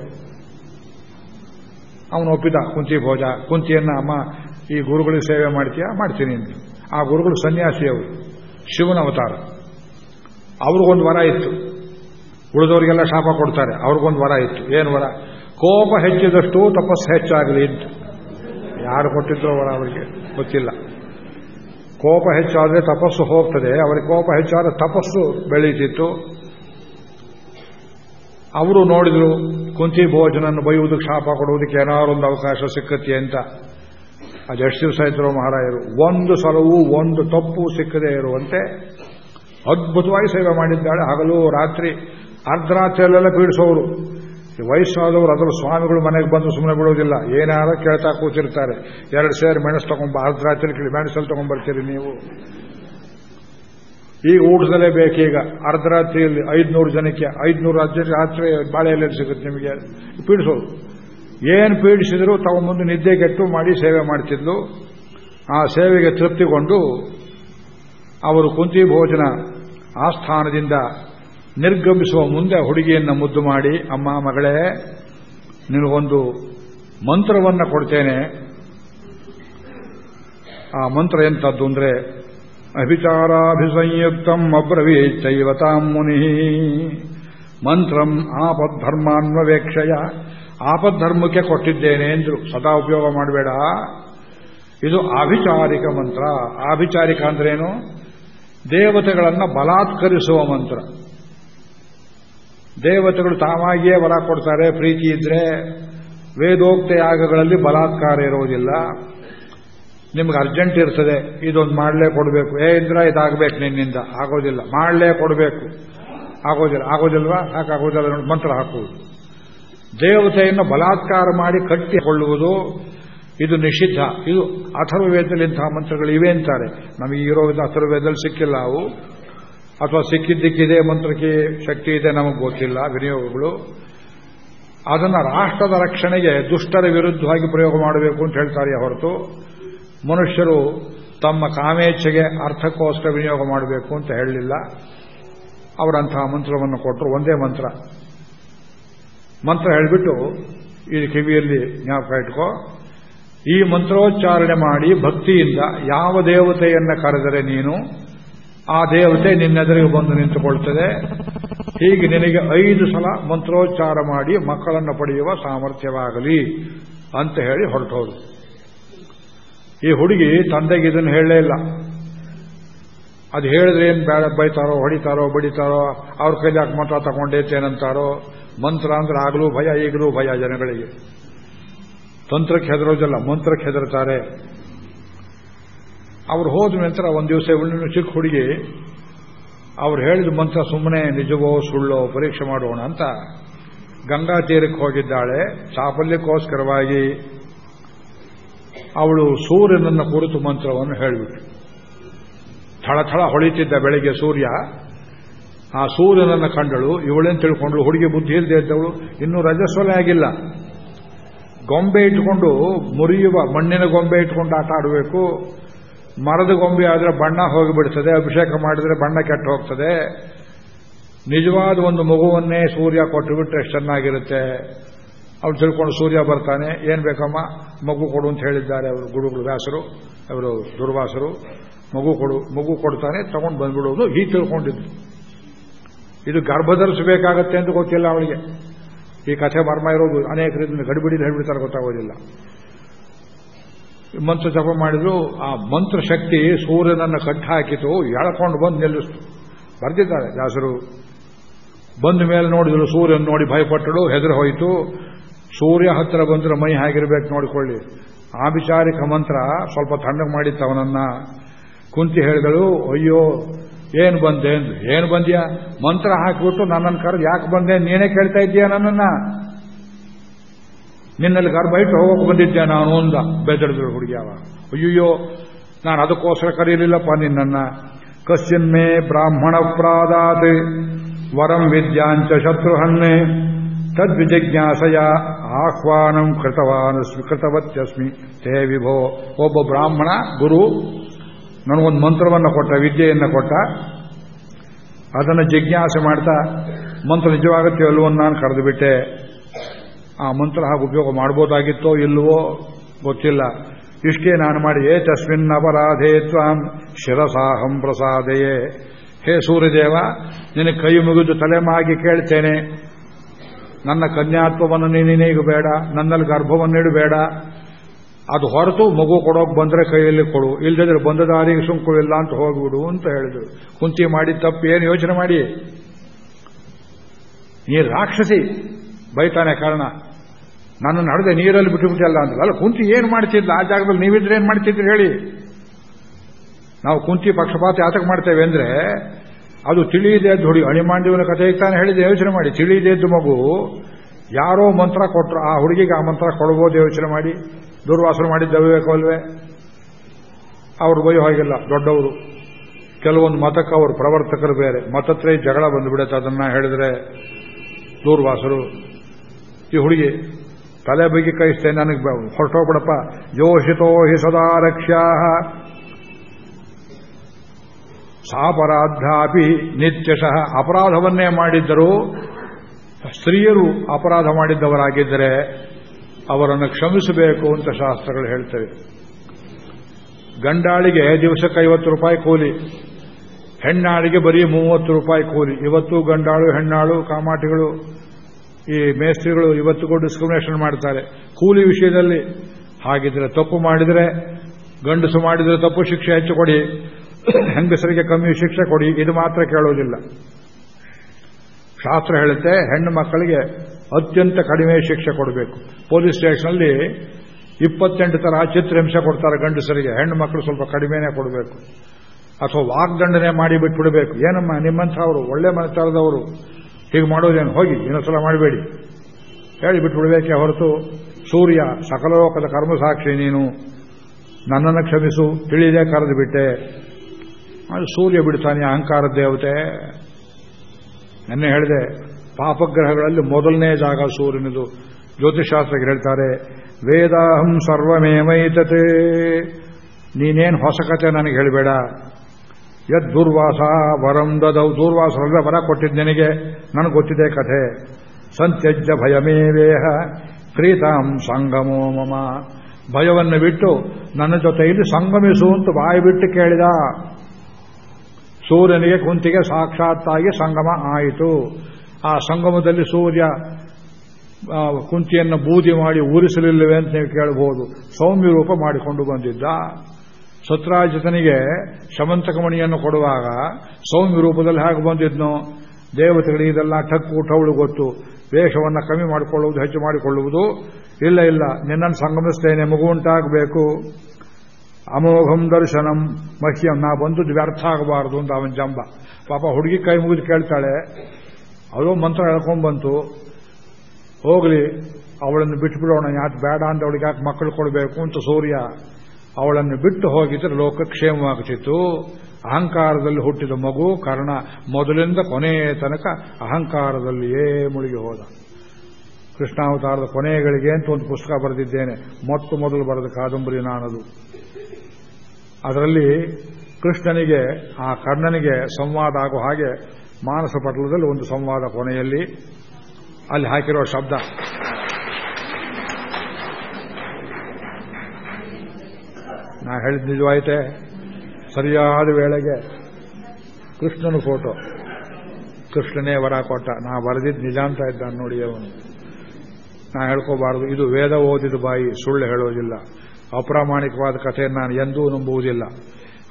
ಅವನು ಒಪ್ಪಿದ, ಕುಂತಿ ಭೋಜ. ಕುಂತಿಯನ್ನ, ಅಮ್ಮ, ಈ ಗುರುಗಳಿಗೆ ಸೇವೆ ಮಾಡ್ತೀಯಾ? ಮಾಡ್ತೀನಿ ಆ ಗುರುಗಳು ಸನ್ಯಾಸಿಯವರು ಶಿವನ ಅವತಾರ. ಅವ್ರಿಗೊಂದು ವರ ಇತ್ತು. ಉಳಿದವರಿಗೆಲ್ಲ ಶಾಪ ಕೊಡ್ತಾರೆ. ಅವ್ರಿಗೊಂದು ವರ ಇತ್ತು. ಏನು ವರ? ಕೋಪ ಹೆಚ್ಚಿದಷ್ಟು ತಪಸ್ಸು ಹೆಚ್ಚಾಗಲಿ ಅಂತ. ಯಾರು ಕೊಟ್ಟಿದ್ರು ವರ ಅವರಿಗೆ ಗೊತ್ತಿಲ್ಲ. ಕೋಪ ಹೆಚ್ಚಾದರೆ ತಪಸ್ಸು ಹೋಗ್ತದೆ. ಅವರಿಗೆ ಕೋಪ ಹೆಚ್ಚಾದರೆ ತಪಸ್ಸು ಬೆಳೀತಿತ್ತು. ಅವರು ನೋಡಿದ್ರು, ಕುಂತಿ ಭೋಜನನ್ನು ಬೈಯುವುದಕ್ಕೆ ಶಾಪ ಕೊಡುವುದಕ್ಕೆ ಒಂದು ಅವಕಾಶ ಸಿಕ್ಕತ್ತೆ ಅಂತ. ಅದೆಷ್ಟು ದಿವಸ ಇದ್ರು ಮಹಾರಾಯರು? ಒಂದು ಸಲವೂ ಒಂದು ತಪ್ಪು ಸಿಕ್ಕದೇ ಇರುವಂತೆ ಅದ್ಭುತವಾಗಿ ಸೇವೆ ಮಾಡಿದ್ದಾಳೆ. ಹಗಲು ರಾತ್ರಿ, ಅರ್ಧರಾತ್ರಿಯಲ್ಲೆಲ್ಲ ಪೀಡಿಸೋರು. ವಯಸ್ಸಾದವರು ಅದರ ಸ್ವಾಮಿಗಳು ಮನೆಗೆ ಬಂದು ಸುಮ್ಮನೆ ಬಿಡೋದಿಲ್ಲ ಏನಾರ ಕೇಳ್ತಾ ಕೂತಿರ್ತಾರೆ. ಎರಡು ಸೇರಿ ಮೆಣಸು ತಗೊಂಬ, ಅರ್ಧರಾತ್ರಿ ಕೇಳಿ ಮೆಣಸಲ್ಲಿ ತಗೊಂಡ್ಬರ್ತೀರಿ ನೀವು. ಈಗ ಊಟದಲ್ಲೇ ಬೇಕೀಗ ಅರ್ಧರಾತ್ರಿಯಲ್ಲಿ ಐದ್ನೂರು ಜನಕ್ಕೆ, ಐದ್ನೂರು ರಾತ್ರಿ ರಾತ್ರಿ ಬಾಳೆಯಲ್ಲಿ ಸಿಗುತ್ತೆ ನಿಮಗೆ. ಪೀಡಿಸೋದು. ಏನು ಪೀಡಿಸಿದ್ರು ತಗೊಂಬಂದು ನಿದ್ದೆ ಗೆಟ್ಟು ಮಾಡಿ ಸೇವೆ ಮಾಡ್ತಿದ್ಲು. ಆ ಸೇವೆಗೆ ತೃಪ್ತಿಗೊಂಡು ಅವರು ಕುಂತಿ ಭೋಜನ ಆಸ್ಥಾನದಿಂದ ನಿರ್ಗಮಿಸುವ ಮುಂದೆ ಹುಡುಗಿಯನ್ನು ಮುದ್ದು ಮಾಡಿ, ಅಮ್ಮ, ಮಗಳೇ, ನಿನಗೊಂದು ಮಂತ್ರವನ್ನ ಕೊಡ್ತೇನೆ. ಆ ಮಂತ್ರ ಎಂಥದ್ದು ಅಂದ್ರೆ ಅಭಿಚಾರಾಭಿಸಂಯುಕ್ತಂ ಅಬ್ರವೀಚೈವತಾಂ ಮುನಿ. ಮಂತ್ರಂ ಆಪದ್ಧರ್ಮಾನ್ವವೇಕ್ಷಯ. ಆಪದ್ಧರ್ಮಕ್ಕೆ ಕೊಟ್ಟಿದ್ದೇನೆ ಎಂದ್ರು, ಸದಾ ಉಪಯೋಗ ಮಾಡಬೇಡ. ಇದು ಆಭಿಚಾರಿಕ ಮಂತ್ರ. ಆಭಿಚಾರಿಕ ಅಂದ್ರೇನು? ದೇವತೆಗಳನ್ನು ಬಲಾತ್ಕರಿಸುವ ಮಂತ್ರ. ದೇವತೆಗಳು ತಾವಾಗಿಯೇ ಬಲ ಕೊಡ್ತಾರೆ, ಪ್ರೀತಿ ಇದ್ರೆ ವೇದೋಕ್ತ ಯಾಗಗಳಲ್ಲಿ ಬಲಾತ್ಕಾರ ಇರೋದಿಲ್ಲ. ನಿಮ್ಗೆ ಅರ್ಜೆಂಟ್ ಇರ್ತದೆ, ಇದೊಂದು ಮಾಡಲೇ ಕೊಡಬೇಕು. ಏ, ಇಂದ್ರ ಇದಾಗಬೇಕು ನಿನ್ನಿಂದ. ಆಗೋದಿಲ್ಲ. ಮಾಡಲೇ ಕೊಡಬೇಕು. ಆಗೋದಿಲ್ಲ. ಆಗೋದಿಲ್ವಾ? ಸಾಕಾಗೋದಿಲ್ಲ. ನೋಡಿ ಮಂತ್ರ ಹಾಕುವುದು. ದೇವತೆಯನ್ನು ಬಲಾತ್ಕಾರ ಮಾಡಿ ಕಟ್ಟಿಕೊಳ್ಳುವುದು, ಇದು ನಿಷಿದ್ಧ. ಇದು ಅಥರ್ವವೇದದಲ್ಲಿ ಇಂತಹ ಮಂತ್ರಗಳು ಇವೆ ಅಂತಾರೆ. ನಮಗೆ ಇರೋದು ಅಥರ್ವವೇದದಲ್ಲಿ ಸಿಕ್ಕಿಲ್ಲ ಅವು. ಅಥವಾ ಸಿಕ್ಕಿದ್ದಕ್ಕಿದೆ ಮಂತ್ರಕ್ಕೆ ಶಕ್ತಿ ಇದೆ ನಮಗೆ ಗೊತ್ತಿಲ್ಲ, ವಿನಿಯೋಗಗಳು. ಅದನ್ನು ರಾಷ್ಟ್ರದ ರಕ್ಷಣೆಗೆ ದುಷ್ಟರ ವಿರುದ್ಧವಾಗಿ ಪ್ರಯೋಗ ಮಾಡಬೇಕು ಅಂತ ಹೇಳ್ತಾರೆ ಹೊರತು. ಮನುಷ್ಯರು ತಮ್ಮ ಕಾಮೇಚ್ಛೆಗೆ ಅರ್ಥಕ್ಕೋಸ್ಕರ ವಿನಿಯೋಗ ಮಾಡಬೇಕು ಅಂತ ಹೇಳಲಿಲ್ಲ. ಅವರಂತಹ ಮಂತ್ರವನ್ನು ಕೊಟ್ಟರು, ಒಂದೇ ಮಂತ್ರ. ಮಂತ್ರ ಹೇಳಿಬಿಟ್ಟು, ಈ ಕಿವಿಯಲ್ಲಿ ಜ್ಞಾಪಕ ಇಟ್ಕೋ. ಈ ಮಂತ್ರೋಚ್ಚಾರಣೆ ಮಾಡಿ ಭಕ್ತಿಯಿಂದ ಯಾವ ದೇವತೆಯನ್ನ ಕರೆದರೆ ನೀನು? ಆ ದೇವತೆ ನಿನ್ನೆದುರಿಗೆ ಬಂದು ನಿಂತುಕೊಳ್ತದೆ. ಹೀಗೆ ನಿನಗೆ ಐದು ಸಲ ಮಂತ್ರೋಚ್ಚಾರ ಮಾಡಿ ಮಕ್ಕಳನ್ನು ಪಡೆಯುವ ಸಾಮರ್ಥ್ಯವಾಗಲಿ ಅಂತ ಹೇಳಿ ಹೊರಟೋದು. ಈ ಹುಡುಗಿ ತಂದೆಗೆ ಇದನ್ನು ಹೇಳಲೇ ಇಲ್ಲ. ಅದು ಹೇಳಿದ್ರೆ ಏನು ಬೇಡ, ಬೈತಾರೋ, ಹೊಡಿತಾರೋ, ಬಡಿತಾರೋ, ಅವ್ರ ಕೈಲಿ ಯಾಕೆ ಮಂತ್ರ ತಗೊಂಡೇತೇನಂತಾರೋ ಮಂತ್ರ ಅಂದ್ರೆ ಆಗಲೂ ಭಯ, ಈಗಲೂ ಭಯ ಜನಗಳಿಗೆ. ತಂತ್ರಕ್ಕೆ ಹೆದರೋದಿಲ್ಲ, ಮಂತ್ರಕ್ಕೆ ಹೆದರ್ತಾರೆ ಅವ್ರು ಹೋದ ನಂತರ ಒಂದು ದಿವಸ ಇವಳನ್ನು ಚಿಕ್ಕ ಹುಡುಗಿ, ಅವ್ರು ಹೇಳಿದ ಮಂತ್ರ ಸುಮ್ಮನೆ ನಿಜವೋ ಸುಳ್ಳೋ ಪರೀಕ್ಷೆ ಮಾಡೋಣ ಅಂತ ಗಂಗಾ ತೀರಕ್ಕೆ ಹೋಗಿದ್ದಾಳೆ. ಚಾಪಲ್ಯಕ್ಕೋಸ್ಕರವಾಗಿ ಅವಳು ಸೂರ್ಯನನ್ನ ಕುರಿತು ಮಂತ್ರವನ್ನು ಹೇಳಿಬಿಟ್ಟು ಥಳಥಳ ಥಳ ಹೊಳಿತಿದ್ದ ಬೆಳಿಗ್ಗೆ ಸೂರ್ಯ, ಆ ಸೂರ್ಯನನ್ನ ಕಂಡಳು. ಇವಳೇನು ತಿಳ್ಕೊಂಡ್ಳು? ಹುಡುಗಿ ಬುದ್ಧಿ ಇಲ್ಲದೆ ಇದ್ದವಳು. ಇನ್ನೂ ರಜಸ್ವಲೆ ಆಗಿಲ್ಲ. ಗೊಂಬೆ ಇಟ್ಕೊಂಡು ಮುರಿಯುವ ಮಣ್ಣಿನ ಗೊಂಬೆ ಇಟ್ಕೊಂಡು ಆಟ ಆಡಬೇಕು. ಮರದ ಗೊಂಬೆ ಆದರೆ ಬಣ್ಣ ಹೋಗಿಬಿಡ್ತದೆ, ಅಭಿಷೇಕ ಮಾಡಿದರೆ ಬಣ್ಣ ಕೆಟ್ಟು ಹೋಗ್ತದೆ. ನಿಜವಾದ ಒಂದು ಮಗುವನ್ನೇ ಸೂರ್ಯ ಕೊಟ್ಟು ಬಿಟ್ರೆ ಎಷ್ಟು ಚೆನ್ನಾಗಿರುತ್ತೆ. ಅವ್ರು ತಿಳ್ಕೊಂಡು ಸೂರ್ಯ ಬರ್ತಾನೆ, ಏನ್ ಬೇಕಮ್ಮ? ಮಗು ಕೊಡು ಅಂತ ಹೇಳಿದ್ದಾರೆ ಅವರು ಗುರುಗಳು, ವ್ಯಾಸರು, ಅವರು ದುರ್ವಾಸರು. ಮಗು ಕೊಡು, ಮಗು ಕೊಡ್ತಾನೆ, ತಗೊಂಡು ಬಂದ್ಬಿಡೋದು. ಹೀಗೆ ತಿಳ್ಕೊಂಡಿದ್ದು. ಇದು ಗರ್ಭಧರಿಸಬೇಕಾಗತ್ತೆ ಅಂತ ಗೊತ್ತಿಲ್ಲ ಅವಳಿಗೆ. ಈ ಕಥೆ ಮರ್ಮ ಇರೋದು ಅನೇಕರಿಂದ ಗಡಿಬಿಡಿ ಹೇಳ್ಬಿಡ್ತಾರೆ, ಗೊತ್ತಾಗೋದಿಲ್ಲ. ಮಂತ್ರ ಜಪ ಮಾಡಿದ್ರು, ಆ ಮಂತ್ರ ಶಕ್ತಿ ಸೂರ್ಯನನ್ನು ಕಟ್ಟಿ ಹಾಕಿತು ಎಳ್ಕೊಂಡು ಬಂದು ನಿಲ್ಲಿಸ್ತು. ಬರ್ತಿದ್ದಾರೆ ದಾಸರು ಬಂದ ಮೇಲೆ ನೋಡಿದ್ರು ಸೂರ್ಯನ ನೋಡಿ ಭಯಪಟ್ಟಳು, ಹೆದರು ಹೋಯಿತು. ಸೂರ್ಯ ಹತ್ತಿರ ಬಂದ್ರೆ ಮೈ ಹಾಗಿರ್ಬೇಕು ನೋಡಿಕೊಳ್ಳಿ. ಆಭಿಚಾರಿಕ ಮಂತ್ರ ಸ್ವಲ್ಪ ತಣ್ಣಗೆ ಮಾಡಿತ್ತು ಅವನನ್ನ. ಕುಂತಿ ಹೇಳಿದಳು, ಅಯ್ಯೋ, ಏನು ಬಂದೆ? ಏನು ಬಂದ್ಯಾ? ಮಂತ್ರ ಹಾಕಿಬಿಟ್ಟು ನನ್ನನ್ನು ಕರೆದು, ಯಾಕೆ ಬಂದೆ? ನೀನೇ ಕೇಳ್ತಾ ಇದ್ದೀಯಾ ನನ್ನನ್ನ? ನಿನ್ನಲ್ಲಿ ಗರ್ಭ ಇಟ್ಟು ಹೋಗಕ್ಕೆ ಬಂದಿದ್ದೆ ನಾನು ಅಂದ ಬೆದರಿದ್ರು ಹುಡುಗಿಯವ ಅಯ್ಯೋ ನಾನು ಅದಕ್ಕೋಸ್ಕರ ಕರೀಲಿಲ್ಲಪ್ಪ ನಿನ್ನನ್ನ. ಕಶ್ಚಿನ್ಮೇ ಬ್ರಾಹ್ಮಣ ಪ್ರಾದಾತ್, ವರಂ ವಿದ್ಯಾಂಚ ಶತ್ರುಹಣ್ಣೆ ತದ್ವಿಜಿಜ್ಞಾಸೆಯ ಆಹ್ವಾನಂ ಕೃತವಾನ ಕೃತವತ್ಯಸ್ಮಿ ತೇ ವಿಭೋ, ಒಬ್ಬ ಬ್ರಾಹ್ಮಣ ಗುರು, ನನಗೊಂದು ಮಂತ್ರವನ್ನು ಕೊಟ್ಟ, ವಿದ್ಯೆಯನ್ನು ಕೊಟ್ಟ. ಅದನ್ನು ಜಿಜ್ಞಾಸೆ ಮಾಡ್ತಾ, ಮಂತ್ರ ನಿಜವಾಗುತ್ತೆ ಅಲ್ವೋ ನಾನು ಕರೆದು ಬಿಟ್ಟೆ ಆ ಮಂತ್ರ ಹಾಗೆ ಉಪಯೋಗ ಮಾಡ್ಬೋದಾಗಿತ್ತೋ ಇಲ್ಲವೋ ಗೊತ್ತಿಲ್ಲ. ಇಷ್ಟೇ ನಾನು ಮಾಡಿ ಏ ತಸ್ಮಿನ್ ಅಪರಾಧೇ ತ್ವಾಂ ಶಿರಸಾಹಂ ಪ್ರಸಾದೆಯೇ. ಹೇ ಸೂರ್ಯದೇವ, ನಿನಗೆ ಕೈ ಮುಗಿದು ತಲೆಮಾಗಿ ಕೇಳ್ತೇನೆ. ನನ್ನ ಕನ್ಯಾತ್ವವನ್ನು ನೀನೇಗ ಬೇಡ, ನನ್ನಲ್ಲಿ ಗರ್ಭವನ್ನಿಡು ಬೇಡ. ಅದು ಹೊರತು ಮಗು ಕೊಡೋಕೆ ಬಂದ್ರೆ ಕೈಯಲ್ಲಿ ಕೊಡು, ಇಲ್ದಿದ್ರೆ ಬಂದ ದಾರಿಗೆ ಸುಂಕು ಇಲ್ಲ ಅಂತ ಹೋಗ್ಬಿಡು ಅಂತ ಹೇಳಿದ್ರು. ಕುಂತಿ ಮಾಡಿ ತಪ್ಪು, ಏನು ಯೋಚನೆ ಮಾಡಿ? ನೀ ರಾಕ್ಷಸಿ, ಬೈತಾನೆ ಕಾರಣ. ನನ್ನ ನಡೆದೆ ನೀರಲ್ಲಿ ಬಿಟ್ಟುಬಿಟ್ಟಲ್ಲ ಅಂತ ಅಲ್ಲ ಕುಂತಿ ಏನು ಮಾಡ್ತಿದ್ದ ಆ ಜಾಗದಲ್ಲಿ ನೀವಿದ್ರೆ ಏನು ಮಾಡ್ತಿದ್ರಿ ಹೇಳಿ. ನಾವು ಕುಂತಿ ಪಕ್ಷಪಾತ ಯಾತಕ ಮಾಡ್ತೇವೆ ಅಂದ್ರೆ, ಅದು ತಿಳಿಯದೆ ಎದ್ದು ಹುಡುಗಿ ಕಥೆ ತಾನೆ ಹೇಳಿದೆ ಯೋಚನೆ ಮಾಡಿ. ತಿಳಿಯದೆ ಎದ್ದು ಮಗು, ಯಾರೋ ಮಂತ್ರ ಕೊಟ್ಟರು ಆ ಹುಡುಗಿಗೆ ಆ ಮಂತ್ರ ಕೊಡ್ಬೋದು ಯೋಚನೆ ಮಾಡಿ. ದುರ್ವಾಸನೆ ಮಾಡಿದ್ದಬೇಕು ಅಲ್ವೇ? ಅವ್ರು ಬೈ ಹೋಗಿಲ್ಲ. ದೊಡ್ಡವರು. ಕೆಲವೊಂದು ಮತಕ್ಕೆ ಅವರು ಪ್ರವರ್ತಕರು ಬೇರೆ. ಮತತ್ರ ಜಗಳ ಬಂದುಬಿಡುತ್ತೆ. ಅದನ್ನ ಹೇಳಿದ್ರೆ ದೂರ್ವಾಸರು. ಈ ಹುಡುಗಿ ತಲೆ ಬಗ್ಗೆ ಕಳಿಸ್ತೇ ನನಗೆ ಹೊರಟೋಗ್ಬಿಡಪ್ಪ. ಯೋಷಿತೋ ಹಿ ಸದಾ ರಕ್ಷ್ಯಾ ಸಾಪರಾಧಾಪಿ ನಿತ್ಯಶಃ. ಅಪರಾಧವನ್ನೇ ಮಾಡಿದ್ದರು, ಸ್ತ್ರೀಯರು ಅಪರಾಧ ಮಾಡಿದ್ದವರಾಗಿದ್ದರೆ ಅವರನ್ನು ಕ್ಷಮಿಸಬೇಕು ಅಂತ ಶಾಸ್ತ್ರಗಳು ಹೇಳ್ತವೆ. ಗಂಡಾಳಿಗೆ ದಿವಸಕ್ಕೆ ಐವತ್ತು ರೂಪಾಯಿ ಕೂಲಿ, ಹೆಣ್ಣಾಳಿಗೆ ಬರೀ ಮೂವತ್ತು ರೂಪಾಯಿ ಕೂಲಿ. ಇವತ್ತು ಗಂಡಾಳು, ಹೆಣ್ಣಾಳು, ಕಾಮಾಟಿಗಳು ಈ ಮೇಸ್ತ್ರಿಗಳು ಇವತ್ತಿಗೂ ಡಿಸ್ಕ್ರಿಮಿನೇಷನ್ ಮಾಡ್ತಾರೆ. ಕೂಲಿ ವಿಷಯದಲ್ಲಿ ಹಾಗಿದ್ರೆ ತಪ್ಪು ಮಾಡಿದರೆ, ಗಂಡಸು ಮಾಡಿದರೆ ತಪ್ಪು ಶಿಕ್ಷೆ ಹೆಚ್ಚು ಕೊಡಿ, ಹೆಂಗಸರಿಗೆ ಕಮ್ಮಿ ಶಿಕ್ಷೆ ಕೊಡಿ, ಇದು ಮಾತ್ರ ಕೇಳೋದಿಲ್ಲ. ಶಾಸ್ತ್ರ ಹೇಳುತ್ತೆ, ಹೆಣ್ಣು ಮಕ್ಕಳಿಗೆ ಅತ್ಯಂತ ಕಡಿಮೆ ಶಿಕ್ಷೆ ಕೊಡಬೇಕು. ಪೊಲೀಸ್ ಸ್ಟೇಷನಲ್ಲಿ ಇಪ್ಪತ್ತೆಂಟು ತರ ಚಿತ್ರಹಿಂಸೆ ಕೊಡ್ತಾರೆ ಗಂಡಸರಿಗೆ. ಹೆಣ್ಣು ಮಕ್ಕಳು ಸ್ವಲ್ಪ ಕಡಿಮೆನೇ ಕೊಡಬೇಕು. ಅಥವಾ ವಾಗ್ದಂಡನೆ ಮಾಡಿ ಬಿಟ್ಬಿಡಬೇಕು. ಏನಮ್ಮ, ನಿಮ್ಮಂಥವ್ರು, ಒಳ್ಳೆ ಮನತರದವರು ಹೀಗೆ ಮಾಡೋದೇನು? ಹೋಗಿ, ಇನ್ನೊಂದ್ಸಲ ಮಾಡಬೇಡಿ. ಹೇಳಿ ಬಿಟ್ಬಿಡ್ಬೇಕೆ ಹೊರತು ಸೂರ್ಯ ಸಕಲೋಕದ ಕರ್ಮಸಾಕ್ಷಿ ನೀನು. ನನ್ನನ್ನು ಕ್ಷಮಿಸು, ತಿಳಿದೆ ಕರೆದು ಬಿಟ್ಟೆ. ಅದು ಸೂರ್ಯ ಬಿಡ್ತಾನೆ, ಅಹಂಕಾರ ದೇವತೆ. ನೆನ್ನೆ ಹೇಳಿದೆ, ಪಾಪಗ್ರಹಗಳಲ್ಲಿ ಮೊದಲನೇ ಜಾಗ ಸೂರ್ಯನದು. ಜ್ಯೋತಿಷಾಸ್ತ್ರಕ್ಕೆ ಹೇಳ್ತಾರೆ, ವೇದಾಹಂ ಸರ್ವಮೇವೈತತೆ. ನೀನೇನು ಹೊಸ ಕತೆ ನನಗೆ ಹೇಳಬೇಡ. ಯದ್ ದುರ್ವಾಸ ವರಂ ದದೌ. ದುರ್ವಾಸರಲ್ಲ ವರ ಕೊಟ್ಟಿದ್ದು ನಿನಗೆ. ನನಗೆ ಗೊತ್ತಿದೆ ಕಥೆ. ಸಂತ್ಯಜ್ಯ ಭಯಮೇವೇಹ ಪ್ರೀತಾಂ ಸಂಗಮೋ ಮಮ. ಭಯವನ್ನು ಬಿಟ್ಟು ನನ್ನ ಜೊತೆಯಲ್ಲಿ ಸಂಗಮಿಸು ಅಂತ ಬಾಯಿ ಬಿಟ್ಟು ಕೇಳಿದ. ಸೂರ್ಯನಿಗೆ ಕುಂತಿಗೆ ಸಾಕ್ಷಾತ್ತಾಗಿ ಸಂಗಮ ಆಯಿತು. ಆ ಸಂಗಮದಲ್ಲಿ ಸೂರ್ಯ ಕುಂತಿಯನ್ನು ಬೂದಿ ಮಾಡಿ ಊರಿಸಲಿಲ್ಲವೆ ಅಂತ ನೀವು ಕೇಳಬಹುದು. ಸೌಮ್ಯ ರೂಪ ಮಾಡಿಕೊಂಡು ಬಂದಿದ್ದ. ಸತ್ರಾಜಿತನಿಗೆ ಶಮಂತಕಮಣಿಯನ್ನು ಕೊಡುವಾಗ ಸೌಮ್ಯ ರೂಪದಲ್ಲಿ ಹೇಗೆ ಬಂದಿದ್ನು, ದೇವತೆಗಳಿಗೆ ಇದೆಲ್ಲ ಠಕ್ಕು ಟೌಳು ಗೊತ್ತು. ವೇಷವನ್ನು ಕಮ್ಮಿ ಮಾಡಿಕೊಳ್ಳುವುದು, ಹೆಚ್ಚು ಮಾಡಿಕೊಳ್ಳುವುದು. ಇಲ್ಲ ಇಲ್ಲ, ನಿನ್ನನ್ನು ಸಂಗಮಿಸ್ತೇನೆ, ಮಗು ಉಂಟಾಗಬೇಕು. ಅಮೋಘಂ ದರ್ಶನಂ, ಮಹ್ಯಂ, ನಾ ಬಂದು ವ್ಯರ್ಥ ಆಗಬಾರದು ಅಂತ ಅವನ ಜಂಬ. ಪಾಪ ಹುಡುಗಿ ಕೈ ಮುಗಿದು ಕೇಳ್ತಾಳೆ ಅವಳು ಮಂತ್ರ ಹೇಳ್ಕೊಂಡ್ಬಂತು ಹೋಗಲಿ, ಅವಳನ್ನು ಬಿಟ್ಟು ಬಿಡೋಣ ಯಾಕೆ ಬೇಡ ಅಂತ ಅವಳಿಗೆ ಯಾಕೆ ಮಕ್ಕಳು ಕೊಡಬೇಕು? ಅಂತ ಸೂರ್ಯ ಅವಳನ್ನು ಬಿಟ್ಟು ಹೋಗಿದ್ರೆ ಲೋಕ ಕ್ಷೇಮವಾಗುತ್ತಿತ್ತು. ಅಹಂಕಾರದಲ್ಲಿ ಹುಟ್ಟಿದ ಮಗು ಕಾರಣ ಮೊದಲಿಂದ ಕೊನೆಯ ತನಕ ಅಹಂಕಾರದಲ್ಲಿಯೇ ಮುಳುಗಿ ಹೋದ. ಕೃಷ್ಣಾವತಾರದ ಕೊನೆಗಳಿಗೆ ಅಂತ ಒಂದು ಪುಸ್ತಕ ಬರೆದಿದ್ದೇನೆ. ಮೊತ್ತ ಮೊದಲು ಬರೆದ ಕಾದಂಬರಿ ನಾನದು. ಅದರಲ್ಲಿ ಕೃಷ್ಣನಿಗೆ, ಆ ಕರ್ಣನಿಗೆ ಸಂವಾದ ಆಗೋ ಹಾಗೆ ಮಾನಸ ಪಟಲದಲ್ಲಿ ಒಂದು ಸಂವಾದ ಕೊನೆಯಲ್ಲಿ ಅಲ್ಲಿ ಹಾಕಿರೋ ಶಬ್ದ. ನಾ ಹೇಳಿದ ನಿಜವಾಯ್ತೆ. ಸರಿಯಾದ ವೇಳೆಗೆ ಕೃಷ್ಣನ ಫೋಟೋ ಕೃಷ್ಣನೇ ವರ ಕೊಟ್ಟ. ನಾ ಬರೆದಿದ್ದು ನಿಜ ಅಂತ ಇದ್ದಾನೆ ನೋಡಿ ಅವನು. ನಾ ಹೇಳ್ಕೋಬಾರದು. ಇದು ವೇದ ಓದಿದ ಬಾಯಿ. ಸುಳ್ಳು ಹೇಳೋದಿಲ್ಲ. ಅಪ್ರಾಮಾಣಿಕವಾದ ಕಥೆಯನ್ನು ನಾನು ಎಂದೂ ನಂಬುವುದಿಲ್ಲ.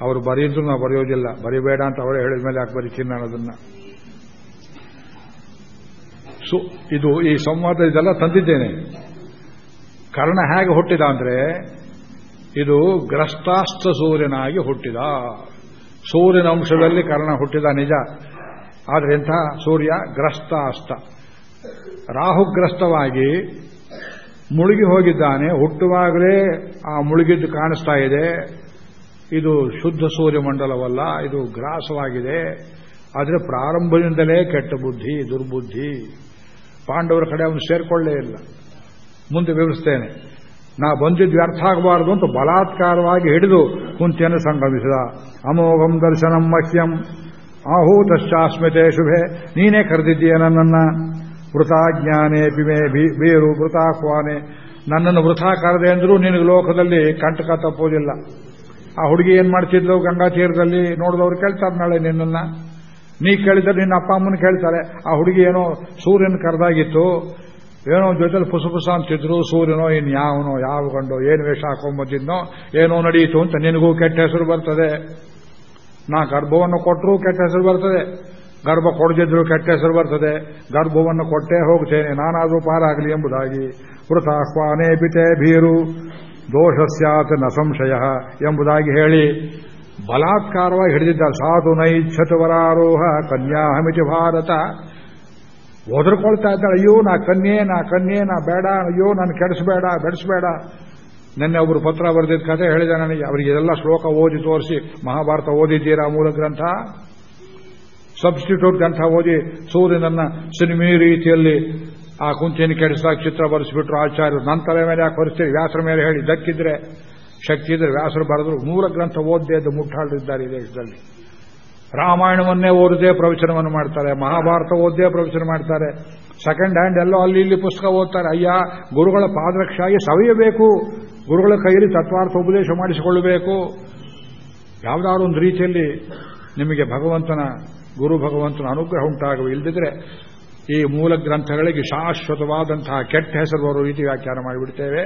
ಅವರು ಬರೆಯಿದ್ರು ನಾವು ಬರೆಯೋದಿಲ್ಲ. ಬರಿಬೇಡ ಅಂತ ಅವರೇ ಹೇಳಿದ ಮೇಲೆ ಯಾಕೆ ಬರೀತೀನಿ ನಾನು ಅದನ್ನ? ಸೊ, ಇದು ಈ ಸಂವಾದ ಇದೆಲ್ಲ ತಂದಿದ್ದೇನೆ. ಕರ್ಣ ಹೇಗೆ ಹುಟ್ಟಿದ ಅಂದ್ರೆ ಇದು ಗ್ರಸ್ತಾಸ್ತ ಸೂರ್ಯನಾಗಿ ಹುಟ್ಟಿದ. ಸೂರ್ಯನ ಅಂಶದಲ್ಲಿ ಕರ್ಣ ಹುಟ್ಟಿದ ನಿಜ. ಆದರೆ ಎಂಥ? ಸೂರ್ಯ ಗ್ರಸ್ತಾಸ್ತ ರಾಹುಗ್ರಸ್ತವಾಗಿ ಮುಳುಗಿ ಹೋಗಿದ್ದಾನೆ. ಹುಟ್ಟುವಾಗಲೇ ಆ ಮುಳುಗಿದ್ದು ಕಾಣಿಸ್ತಾ ಇದೆ. ಇದು ಶುದ್ಧ ಸೂರ್ಯಮಂಡಲವಲ್ಲ ಇದು ಗ್ರಾಸವಾಗಿದೆ. ಆದರೆ ಪ್ರಾರಂಭದಿಂದಲೇ ಕೆಟ್ಟ ಬುದ್ಧಿ, ದುರ್ಬುದ್ಧಿ. ಪಾಂಡವರ ಕಡೆ ಅವನು ಸೇರ್ಕೊಳ್ಳೇ ಇಲ್ಲ. ಮುಂದೆ ವಿವರಿಸ್ತೇನೆ. ನಾ ಬಂದಿದ್ದು ವ್ಯರ್ಥ ಆಗಬಾರದು ಅಂತ ಬಲಾತ್ಕಾರವಾಗಿ ಹಿಡಿದು ಕುಂತಿಯನ್ನು ಸಂಗಮಿಸಿದ. ಅಮೋಘಂ ದರ್ಶನಂ ಮಹ್ಯಂ. ಆಹೂತಶ್ಚಾಸ್ಮಿತೆ ಶುಭೆ. ನೀನೇ ಕರೆದಿದ್ದೀಯ ನನ್ನನ್ನ. ವೃತಾಜ್ಞಾನೇ ಬಿಮೆ ಬೀರು ವೃತಾಹ್ವಾನೆ ನನ್ನನ್ನು ವೃಥಾ ಕರೆದೆ ಅಂದರೂ ನಿನಗೆ ಲೋಕದಲ್ಲಿ ಕಂಟಕ ತಪ್ಪೋದಿಲ್ಲ ಆ ಹುಡುಗಿ ಏನ್ ಮಾಡ್ತಿದ್ಲು ಗಂಗಾ ತೀರದಲ್ಲಿ? ನೋಡಿದವ್ರು ಕೇಳ್ತಾರೆ ನಾಳೆ ನಿನ್ನನ್ನ. ನೀ ಕೇಳಿದ್ರೆ ನಿನ್ನ ಅಪ್ಪ ಅಮ್ಮನ ಕೇಳ್ತಾರೆ. ಆ ಹುಡುಗಿ ಏನೋ ಸೂರ್ಯನ ಕರೆದಾಗಿತ್ತು. ಏನೋ ಜೊತೆಲಿ ಪುಸ ಪುಸ ಅಂತಿದ್ರು ಸೂರ್ಯನೋ ಇನ್ಯಾವನೋ ಯಾವ ಗಂಡೋ, ಏನು ವೇಷ ಹಾಕೊಂಬಂದಿದ್ನೋ ಏನೋ ನಡೆಯಿತು ಅಂತ ನಿನಗೂ ಕೆಟ್ಟ ಹೆಸರು ಬರ್ತದೆ. ನಾ ಗರ್ಭವನ್ನು ಕೊಟ್ಟರೂ ಕೆಟ್ಟ ಹೆಸರು ಬರ್ತದೆ. ಗರ್ಭ ಕೊಡದಿದ್ರು ಕೆಟ್ಟ ಹೆಸರು ಬರ್ತದೆ. ಗರ್ಭವನ್ನು ಕೊಟ್ಟೇ ಹೋಗ್ತೇನೆ, ನಾನಾದರೂ ಪಾರಾಗಲಿ ಎಂಬುದಾಗಿ. ವೃತಾಹ್ವಾನೇ ಪಿತೆ ಭೀರು ದೋಷಸ್ಯಾತ್ನ ಸಂಶಯ ಎಂಬುದಾಗಿ ಹೇಳಿ ಬಲಾತ್ಕಾರವಾಗಿ ಹಿಡಿದಿದ್ದ ಸಾಧು ನೈಚ್ಛತವರಾರೋಹ ಕನ್ಯಾಹಮಿತಿ ಭಾರತ. ಒದರ್ಕೊಳ್ತಾ ಇದ್ದಾಳೆ, ಅಯ್ಯೋ, ನಾ ಕನ್ಯೆ ನಾ ಕನ್ಯೆ, ನಾ ಬೇಡ, ಅಯ್ಯೋ, ನಾನು ಕೆಡಿಸಬೇಡ ಬೆಳೆಸಬೇಡ ನಿನ್ನೆ ಒಬ್ಬರು ಪತ್ರ ಬರೆದಿದ್ದ ಕಥೆ ಹೇಳಿದೆ ನನಗೆ. ಅವರಿಗೆ ಎಲ್ಲ ಶ್ಲೋಕ ಓದಿ ತೋರಿಸಿ, ಮಹಾಭಾರತ ಓದಿದ್ದೀರಾ ಮೂಲ ಗ್ರಂಥ. ಸಬ್ಸ್ಟಿಟ್ಯೂಟ್ ಗ್ರಂಥ ಓದಿ ಸೂರ್ಯನನ್ನ ಸಿನಿಮಿ ರೀತಿಯಲ್ಲಿ ಆ ಕುಂಚಿನ ಕೆಡಿಸಿದಾಗ ಚಿತ್ರ ಬರೆಸಿಬಿಟ್ರು. ಆಚಾರ್ಯರು ನನ್ನ ತಲೆ ಮೇಲೆ ಯಾಕೆ ಬರೆಸ್ತೀರಿ ವ್ಯಾಸರ ಮೇಲೆ ಹೇಳಿ. ದಕ್ಕಿದ್ರೆ ಶಕ್ತಿ ಇದ್ರೆ ವ್ಯಾಸರು ಬರೆದ್ರು. ಮೂಲ ಗ್ರಂಥ ಓದ್ದೇ ಎಂದು ಮುಟ್ಟಾಳಿದ್ದಾರೆ ಈ ದೇಶದಲ್ಲಿ. ರಾಮಾಯಣವನ್ನೇ ಓದದೇ ಪ್ರವಚನವನ್ನು ಮಾಡ್ತಾರೆ, ಮಹಾಭಾರತ ಓದ್ದೇ ಪ್ರವಚನ ಮಾಡ್ತಾರೆ ಸೆಕೆಂಡ್ ಹ್ಯಾಂಡ್ ಎಲ್ಲೋ ಅಲ್ಲಿ ಇಲ್ಲಿ ಪುಸ್ತಕ ಓದ್ತಾರೆ, ಅಯ್ಯ, ಗುರುಗಳ ಪಾದರಕ್ಷಾಗಿ ಸವಿಯಬೇಕು, ಗುರುಗಳ ಕೈಯಲ್ಲಿ ತತ್ವಾರ್ಥ ಉಪದೇಶ ಮಾಡಿಸಿಕೊಳ್ಳಬೇಕು. ಯಾವುದಾದ್ರು ಒಂದು ರೀತಿಯಲ್ಲಿ ನಿಮಗೆ ಭಗವಂತನ, ಗುರು ಭಗವಂತನ ಅನುಗ್ರಹ ಉಂಟಾಗುವ ಇಲ್ಲದಿದ್ರೆ ಈ ಮೂಲ ಗ್ರಂಥಗಳಿಗೆ ಶಾಶ್ವತವಾದಂತಹ ಕೆಟ್ಟ ಹೆಸರು ಬರುವ ರೀತಿ ವ್ಯಾಖ್ಯಾನ ಮಾಡಿಬಿಡ್ತೇವೆ.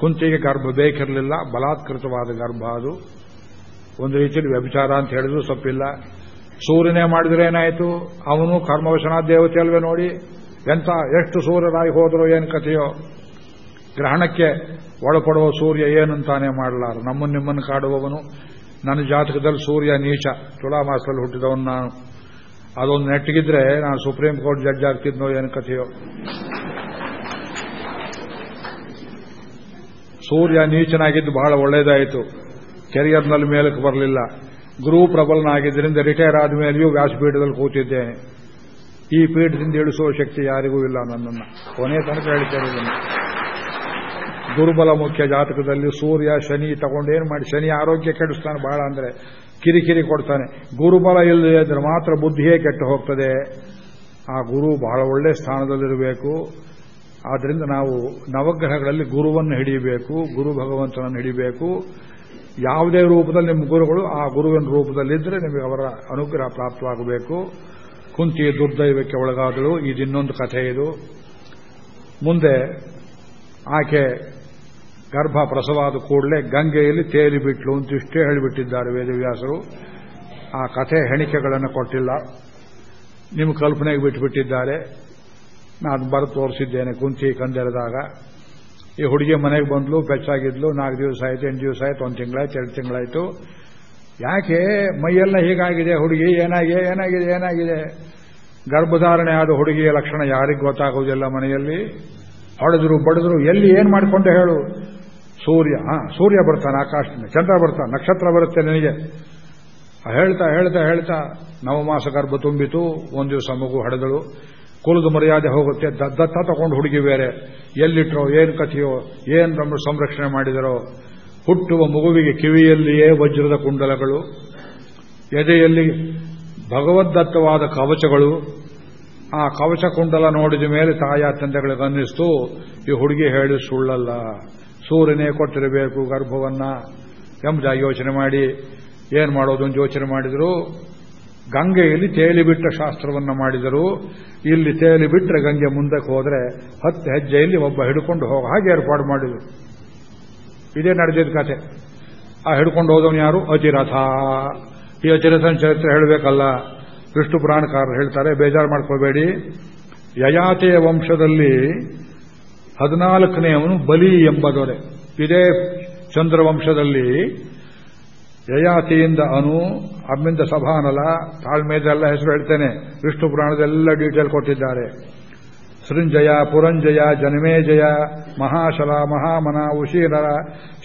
ಕುಂತಿಗೆ ಗರ್ಭ ಬೇಕಿರಲಿಲ್ಲ, ಬಲಾತ್ಕೃತವಾದ ಗರ್ಭ ಅದು. ಒಂದು ರೀತಿಯಲ್ಲಿ ವ್ಯಭಿಚಾರ ಅಂತ ಹೇಳಿದ್ರು, ಸೊಪ್ಪಿಲ್ಲ. ಸೂರ್ಯನೇ ಮಾಡಿದ್ರೆ ಏನಾಯಿತು? ಅವನು ಕರ್ಮವಶನ ದೇವತೆ ಅಲ್ವೇ ನೋಡಿ. ಎಂತ ಎಷ್ಟು ಸೂರ್ಯರಾಗಿ ಹೋದ್ರೋ ಏನು ಕಥೆಯೋ. ಗ್ರಹಣಕ್ಕೆ ಒಳಪಡುವ ಸೂರ್ಯ ಏನಂತಾನೆ ಮಾಡಲಾರ. ನಮ್ಮನ್ನು ನಿಮ್ಮನ್ನು ಕಾಡುವವನು. ನನ್ನ ಜಾತಕದಲ್ಲಿ ಸೂರ್ಯ ನೀಚ. ತುಲಾಮಾಸದಲ್ಲಿ ಹುಟ್ಟಿದವನು ನಾನು. ಅದೊಂದು ನೆಟ್ಟಿಗಿದ್ರೆ ನಾನು ಸುಪ್ರೀಂ ಕೋರ್ಟ್ ಜಡ್ಜ್ ಆಗ್ತಿದ್ನೋ ಏನು ಕಥೆಯೋ. ಸೂರ್ಯ ನೀಚನಾಗಿದ್ದು ಬಹಳ ಒಳ್ಳೇದಾಯಿತು. ಕೆರಿಯರ್ನಲ್ಲಿ ಮೇಲಕ್ಕೆ ಬರಲಿಲ್ಲ. ಗುರು ಪ್ರಬಲನಾಗಿದ್ದರಿಂದ ರಿಟೈರ್ ಆದ ಮೇಲೆಯೂ ವ್ಯಾಸಪೀಠದಲ್ಲಿ ಕೂತಿದ್ದೇನೆ. ಈ ಪೀಠದಿಂದ ಇಳಿಸುವ ಶಕ್ತಿ ಯಾರಿಗೂ ಇಲ್ಲ ನನ್ನನ್ನು. ಕೊನೆ ತನಕ ಹೇಳ್ತೇನೆ ದುರ್ಬಲ ಮುಖ್ಯ ಜಾತಕದಲ್ಲಿ ಸೂರ್ಯ, ಶನಿ ತಗೊಂಡೇನು ಮಾಡಿ, ಶನಿ ಆರೋಗ್ಯ ಕೆಡಿಸ್ತಾನೆ ಬಹಳ ಅಂದರೆ ಕಿರಿಕಿರಿ ಕೊಡ್ತಾನೆ. ಗುರುಬಲ ಇಲ್ಲದೆ ಮಾತ್ರ ಬುದ್ಧಿಯೇ ಕೆಟ್ಟು ಹೋಗ್ತದೆ? ಆ ಗುರು ಬಹಳ ಒಳ್ಳೆ ಸ್ಥಾನದಲ್ಲಿರಬೇಕು. ಆದ್ದರಿಂದ ನಾವು ನವಗ್ರಹಗಳಲ್ಲಿ ಗುರುವನ್ನು ಹಿಡಿಯಬೇಕು, ಗುರು ಭಗವಂತನನ್ನು ಹಿಡಿಬೇಕು ಯಾವುದೇ ರೂಪದಲ್ಲಿ ನಿಮ್ಮ ಗುರುಗಳು ಆ ಗುರುವಿನ ರೂಪದಲ್ಲಿದ್ದರೆ ನಿಮಗೆ ಅವರ ಅನುಗ್ರಹ ಪ್ರಾಪ್ತವಾಗಬೇಕು. ಕುಂತಿ ದುರ್ದೈವಕ್ಕೆ ಒಳಗಾದಳು. ಇದಿನ್ನೊಂದು ಕಥೆ ಇದು. ಮುಂದೆ ಆಕೆ ಗರ್ಭ ಪ್ರಸವಾದ ಕೂಡಲೇ ಗಂಗೆಯಲ್ಲಿ ತೇಲಿ ಬಿಟ್ಲು ಅಂತ ಇಷ್ಟೇ ಹೇಳಿಬಿಟ್ಟಿದ್ದಾರೆ ವೇದವ್ಯಾಸರು. ಆ ಕಥೆ ಹೆಣಿಕೆಗಳನ್ನು ಕೊಟ್ಟಿಲ್ಲ. ನಿಮ್ಮ ಕಲ್ಪನೆಗೆ ಬಿಟ್ಟುಬಿಟ್ಟಿದ್ದಾರೆ ನಾನು ಬರ ತೋರಿಸಿದ್ದೇನೆ ಕುಂತಿ ಕಂದೆರೆದಾಗ. ಈ ಹುಡುಗಿ ಮನೆಗೆ ಬಂದ್ಲು, ಬೆಚ್ಚಾಗಿದ್ಲು, ನಾಲ್ಕು ದಿವಸ ಆಯ್ತು, ಎಂಟು ದಿವಸ ಆಯ್ತು, ಒಂದು ತಿಂಗಳಾಯ್ತು, ಎರಡು ತಿಂಗಳಾಯ್ತು. ಯಾಕೆ? ಮೈಯೆಲ್ಲ ಹೀಗಾಗಿದೆ ಹುಡುಗಿ, ಏನಾಗಿದೆ ಏನಾಗಿದೆ ಏನಾಗಿದೆ? ಗರ್ಭಧಾರಣೆ ಆದ ಹುಡುಗಿಯ ಲಕ್ಷಣ ಯಾರಿಗೂ ಗೊತ್ತಾಗುವುದಿಲ್ಲ ಮನೆಯಲ್ಲಿ? ಹೊಡೆದ್ರು ಬಡಿದ್ರು, ಎಲ್ಲಿ ಏನು ಮಾಡಿಕೊಂಡೆ ಹೇಳು? ಸೂರ್ಯ ಸೂರ್ಯ ಬರ್ತಾನೆ ಆಕಾಶದಿಂದ, ಚಂದ್ರ ಬರ್ತಾನೆ, ನಕ್ಷತ್ರ ಬರುತ್ತೆ ನಿನಗೆ. ಹೇಳ್ತಾ ಹೇಳ್ತಾ ಹೇಳ್ತಾ, ನವಮಾಸ ಗರ್ಭ ತುಂಬಿತು, ಒಂದು ದಿವಸ ಮಗು ಹಡೆದಳು. ಕುಲದ ಮರ್ಯಾದೆ ಹೋಗುತ್ತೆ. ದತ್ತ ತಗೊಂಡು ಹುಡುಗಿ ಬೇರೆ. ಎಲ್ಲಿಟ್ರೋ, ಏನ್ ಕಥೆಯೋ, ಏನ್ ನಮ್ಮ ಸಂರಕ್ಷಣೆ ಮಾಡಿದರೋ, ಹುಟ್ಟುವ ಮಗುವಿಗೆ ಕಿವಿಯಲ್ಲಿಯೇ ವಜ್ರದ ಕುಂಡಲಗಳು, ಎದೆಯಲ್ಲಿ ಭಗವದ್ದತ್ತವಾದ ಕವಚಗಳು, ಆ ಕವಚ ಕುಂಡಲ ನೋಡಿದ ಮೇಲೆ ತಾಯ ತಂದೆಗಳಿಗೆ ಅನ್ನಿಸ್ತು, ಈ ಹುಡುಗಿ ಹೇಳಿ ಸುಳ್ಳಲ್ಲ. ಸೂರ್ಯನೇ ಕೊಟ್ಟಿರಬೇಕು ಗರ್ಭವನ್ನ. ಎಂಬುದಾಗಿ ಯೋಚನೆ ಮಾಡಿ, ಏನ್ ಮಾಡೋದು ಯೋಚನೆ ಮಾಡಿದ್ರು. ಗಂಗೆಯಲ್ಲಿ ತೇಲಿಬಿಟ್ಟ ಶಾಸ್ತ್ರವನ್ನು ಮಾಡಿದರು ಇಲ್ಲಿ ತೇಲಿಬಿಟ್ರೆ ಗಂಗೆ ಮುಂದಕ್ಕೆ ಹೋದರೆ ಹತ್ತು ಹೆಜ್ಜೆಯಲ್ಲಿ ಒಬ್ಬ ಹಿಡ್ಕೊಂಡು ಹೋಗ ಹಾಗೆ ಏರ್ಪಾಡು ಮಾಡಿದರು. ಇದೇ ನಡೆದಿದ್ದ ಕತೆ. ಆ ಹಿಡ್ಕೊಂಡು ಹೋದವನು ಯಾರು? ಅತಿರಥ ಈ ಅತಿರಥನ ಚರಿತ್ರೆ ಹೇಳಬೇಕಲ್ಲ. ವಿಷ್ಣು ಪುರಾಣಕಾರರು ಹೇಳ್ತಾರೆ, ಬೇಜಾರು ಮಾಡ್ಕೋಬೇಡಿ ಯಯಾತೆಯ ವಂಶದಲ್ಲಿ ಹದಿನಾಲ್ಕನೆಯವನು ಬಲಿ ಎಂಬ ದೊರೆ. ಇದೇ ಚಂದ್ರವಂಶದಲ್ಲಿ ಯಯಾತಿಯಿಂದ ಅನು ಅಮ್ಮಿಂದ ಸಭಾನಲ, ತಾಳ್ಮೆದೆಲ್ಲ ಹೆಸರು ಹೇಳ್ತೇನೆ. ವಿಷ್ಣು ಪುರಾಣದೆಲ್ಲ ಡೀಟೇಲ್ ಕೊಟ್ಟಿದ್ದಾರೆ. ಸೃಂಜಯ, ಪುರಂಜಯ, ಜನಮೇಜಯ, ಮಹಾಶಲ, ಮಹಾಮನ ಉಶೀನರ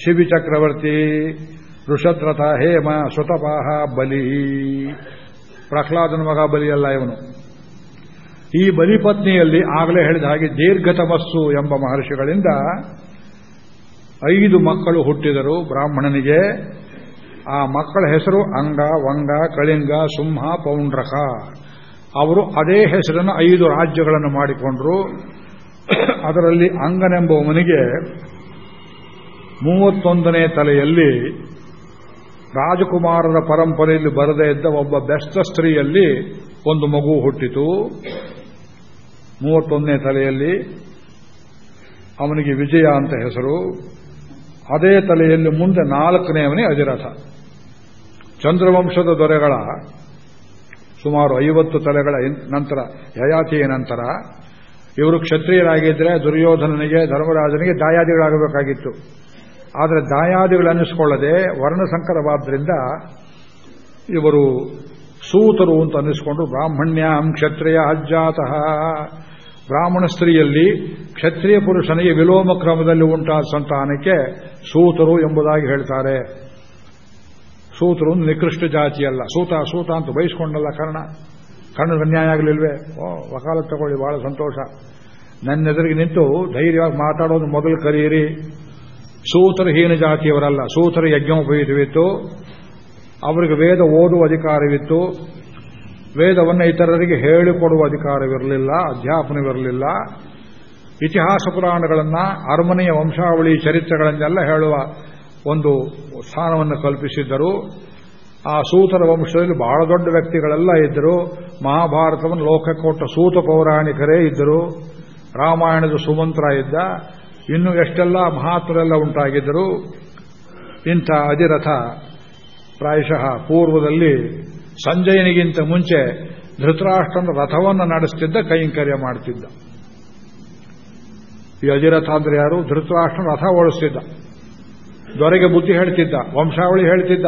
ಶಿವಿ ಚಕ್ರವರ್ತಿ, ಋಷದ್ರಥ, ಹೇಮ, ಸುತಪಾಹ, ಬಲಿ. ಪ್ರಹ್ಲಾದನ ಮಗ ಬಲಿಯಲ್ಲ ಇವನು. ಈ ಬಲಿಪತ್ನಿಯಲ್ಲಿ ಆಗಲೇ ಹೇಳಿದ ಹಾಗೆ ದೀರ್ಘತಮಸ್ಸು ಎಂಬ ಮಹರ್ಷಿಗಳಿಂದ ಐದು ಮಕ್ಕಳು ಹುಟ್ಟಿದರು ಬ್ರಾಹ್ಮಣನಿಗೆ. ಆ ಮಕ್ಕಳ ಹೆಸರು ಅಂಗ, ವಂಗ, ಕಳಿಂಗ, ಸಿಂಹ, ಪೌಂಡ್ರಕ. ಅವರು ಅದೇ ಹೆಸರನ್ನು ಐದು ರಾಜ್ಯಗಳನ್ನು ಮಾಡಿಕೊಂಡರು. ಅದರಲ್ಲಿ ಅಂಗನೆಂಬವನಿಗೆ ಮೂವತ್ತೊಂದನೇ ತಲೆಯಲ್ಲಿ ರಾಜಕುಮಾರರ ಪರಂಪರೆಯಲ್ಲಿ ಬರದೇ ಇದ್ದ ಒಬ್ಬ ಬೆಸ್ತ ಸ್ತ್ರೀಯಲ್ಲಿ ಒಂದು ಮಗು ಹುಟ್ಟಿತು. ಮೂವತ್ತೊಂದನೇ ತಲೆಯಲ್ಲಿ ಅವನಿಗೆ ವಿಜಯ ಅಂತ ಹೆಸರು. ಅದೇ ತಲೆಯಲ್ಲಿ ಮುಂದೆ ನಾಲ್ಕನೆಯವನೇ ಅಧಿರಥ. ಚಂದ್ರವಂಶದ ದೊರೆಗಳ ಸುಮಾರು ಐವತ್ತು ತಲೆಗಳ ನಂತರ ಯಯಾತಿಯ ನಂತರ ಇವರು ಕ್ಷತ್ರಿಯರಾಗಿದ್ದರೆ ದುರ್ಯೋಧನನಿಗೆ, ಧರ್ಮರಾಜನಿಗೆ ದಾಯಾದಿಗಳಾಗಬೇಕಾಗಿತ್ತು. ಆದರೆ ದಾಯಾದಿಗಳನ್ನಿಸ್ಕೊಳ್ಳದೆ ವರ್ಣ ವರ್ಣಸಂಕರವಾದ್ರಿಂದ ಇವರು ಸೂತರು ಅಂತ ಅನ್ನಿಸಿಕೊಂಡು, ಬ್ರಾಹ್ಮಣ್ಯಾಂ ಕ್ಷತ್ರಿಯ ಅಜ್ಜಾತಃ. ಬ್ರಾಹ್ಮಣ ಸ್ತ್ರೀಯಲ್ಲಿ ಕ್ಷತ್ರಿಯ ಪುರುಷನಿಗೆ ವಿಲೋಮ ಕ್ರಮದಲ್ಲಿ ಉಂಟಾದ ಸಂತಾನಕ್ಕೆ ಸೂತರು ಎಂಬುದಾಗಿ ಹೇಳ್ತಾರೆ. ಸೂತರು ಒಂದು ನಿಕೃಷ್ಟ ಜಾತಿಯಲ್ಲ ಸೂತ ಸೂತ ಅಂತ ಬಯಸ್ಕೊಂಡಲ್ಲ ಕರ್ಣ. ಕರ್ಣದ ಅನ್ಯಾಯ ಆಗಲಿಲ್ವೇ? ಓ ವಕಾಲ ತಗೊಳ್ಳಿ, ಬಹಳ ಸಂತೋಷ. ನನ್ನ ಎದುರಿಗೆ ನಿಂತು ಧೈರ್ಯವಾಗಿ ಮಾತಾಡೋದು ಮೊದಲು ಕರೆಯಿರಿ. ಸೂತರ ಹೀನ ಜಾತಿಯವರಲ್ಲ. ಯಜ್ಞ ಯಜ್ಞೋಪಯುತವಿತ್ತು ಅವರಿಗೆ ವೇದ ಓದುವ ಅಧಿಕಾರವಿತ್ತು. ವೇದವನ್ನು ಇತರರಿಗೆ ಹೇಳಿಕೊಡುವ ಅಧಿಕಾರವಿರಲಿಲ್ಲ, ಅಧ್ಯಾಪನವಿರಲಿಲ್ಲ. ಇತಿಹಾಸ ಪುರಾಣಗಳನ್ನ ಅರಮನೆಯ ವಂಶಾವಳಿ ಚರಿತ್ರೆಗಳನ್ನೆಲ್ಲ ಹೇಳುವ ಒಂದು ಸ್ಥಾನವನ್ನು ಕಲ್ಪಿಸಿದ್ದರು. ಆ ಸೂತರ ವಂಶದಲ್ಲಿ ಬಹಳ ದೊಡ್ಡ ವ್ಯಕ್ತಿಗಳೆಲ್ಲ ಇದ್ದರು. ಮಹಾಭಾರತವನ್ನು ಲೋಕಕ್ಕೆ ಕೊಟ್ಟ ಸೂತ ಪೌರಾಣಿಕರೇ ಇದ್ದರು. ರಾಮಾಯಣದ ಸುಮಂತ್ರ ಇದ್ದ. ಇನ್ನು ಎಷ್ಟೆಲ್ಲ ಮಹಾತ್ಮರೆಲ್ಲ ಉಂಟಾಗಿದ್ದರು. ಇಂಥ ಅಧಿರಥ ಪ್ರಾಯಶಃ ಪೂರ್ವದಲ್ಲಿ ಸಂಜಯನಿಗಿಂತ ಮುಂಚೆ ಧೃತರಾಷ್ಟ್ರನ ರಥವನ್ನು ನಡೆಸುತ್ತಿದ್ದ ಕೈಂಕರ್ಯ ಮಾಡುತ್ತಿದ್ದ ಈ ಅಧಿರಥ ಅಂದ್ರೆ ಯಾರು? ಧೃತರಾಷ್ಟ್ರನ ರಥ ಓಡಿಸ್ತಿದ್ದ. ದೊರೆಗೆ ಬುದ್ಧಿ ಹೇಳ್ತಿದ್ದ, ವಂಶಾವಳಿ ಹೇಳ್ತಿದ್ದ,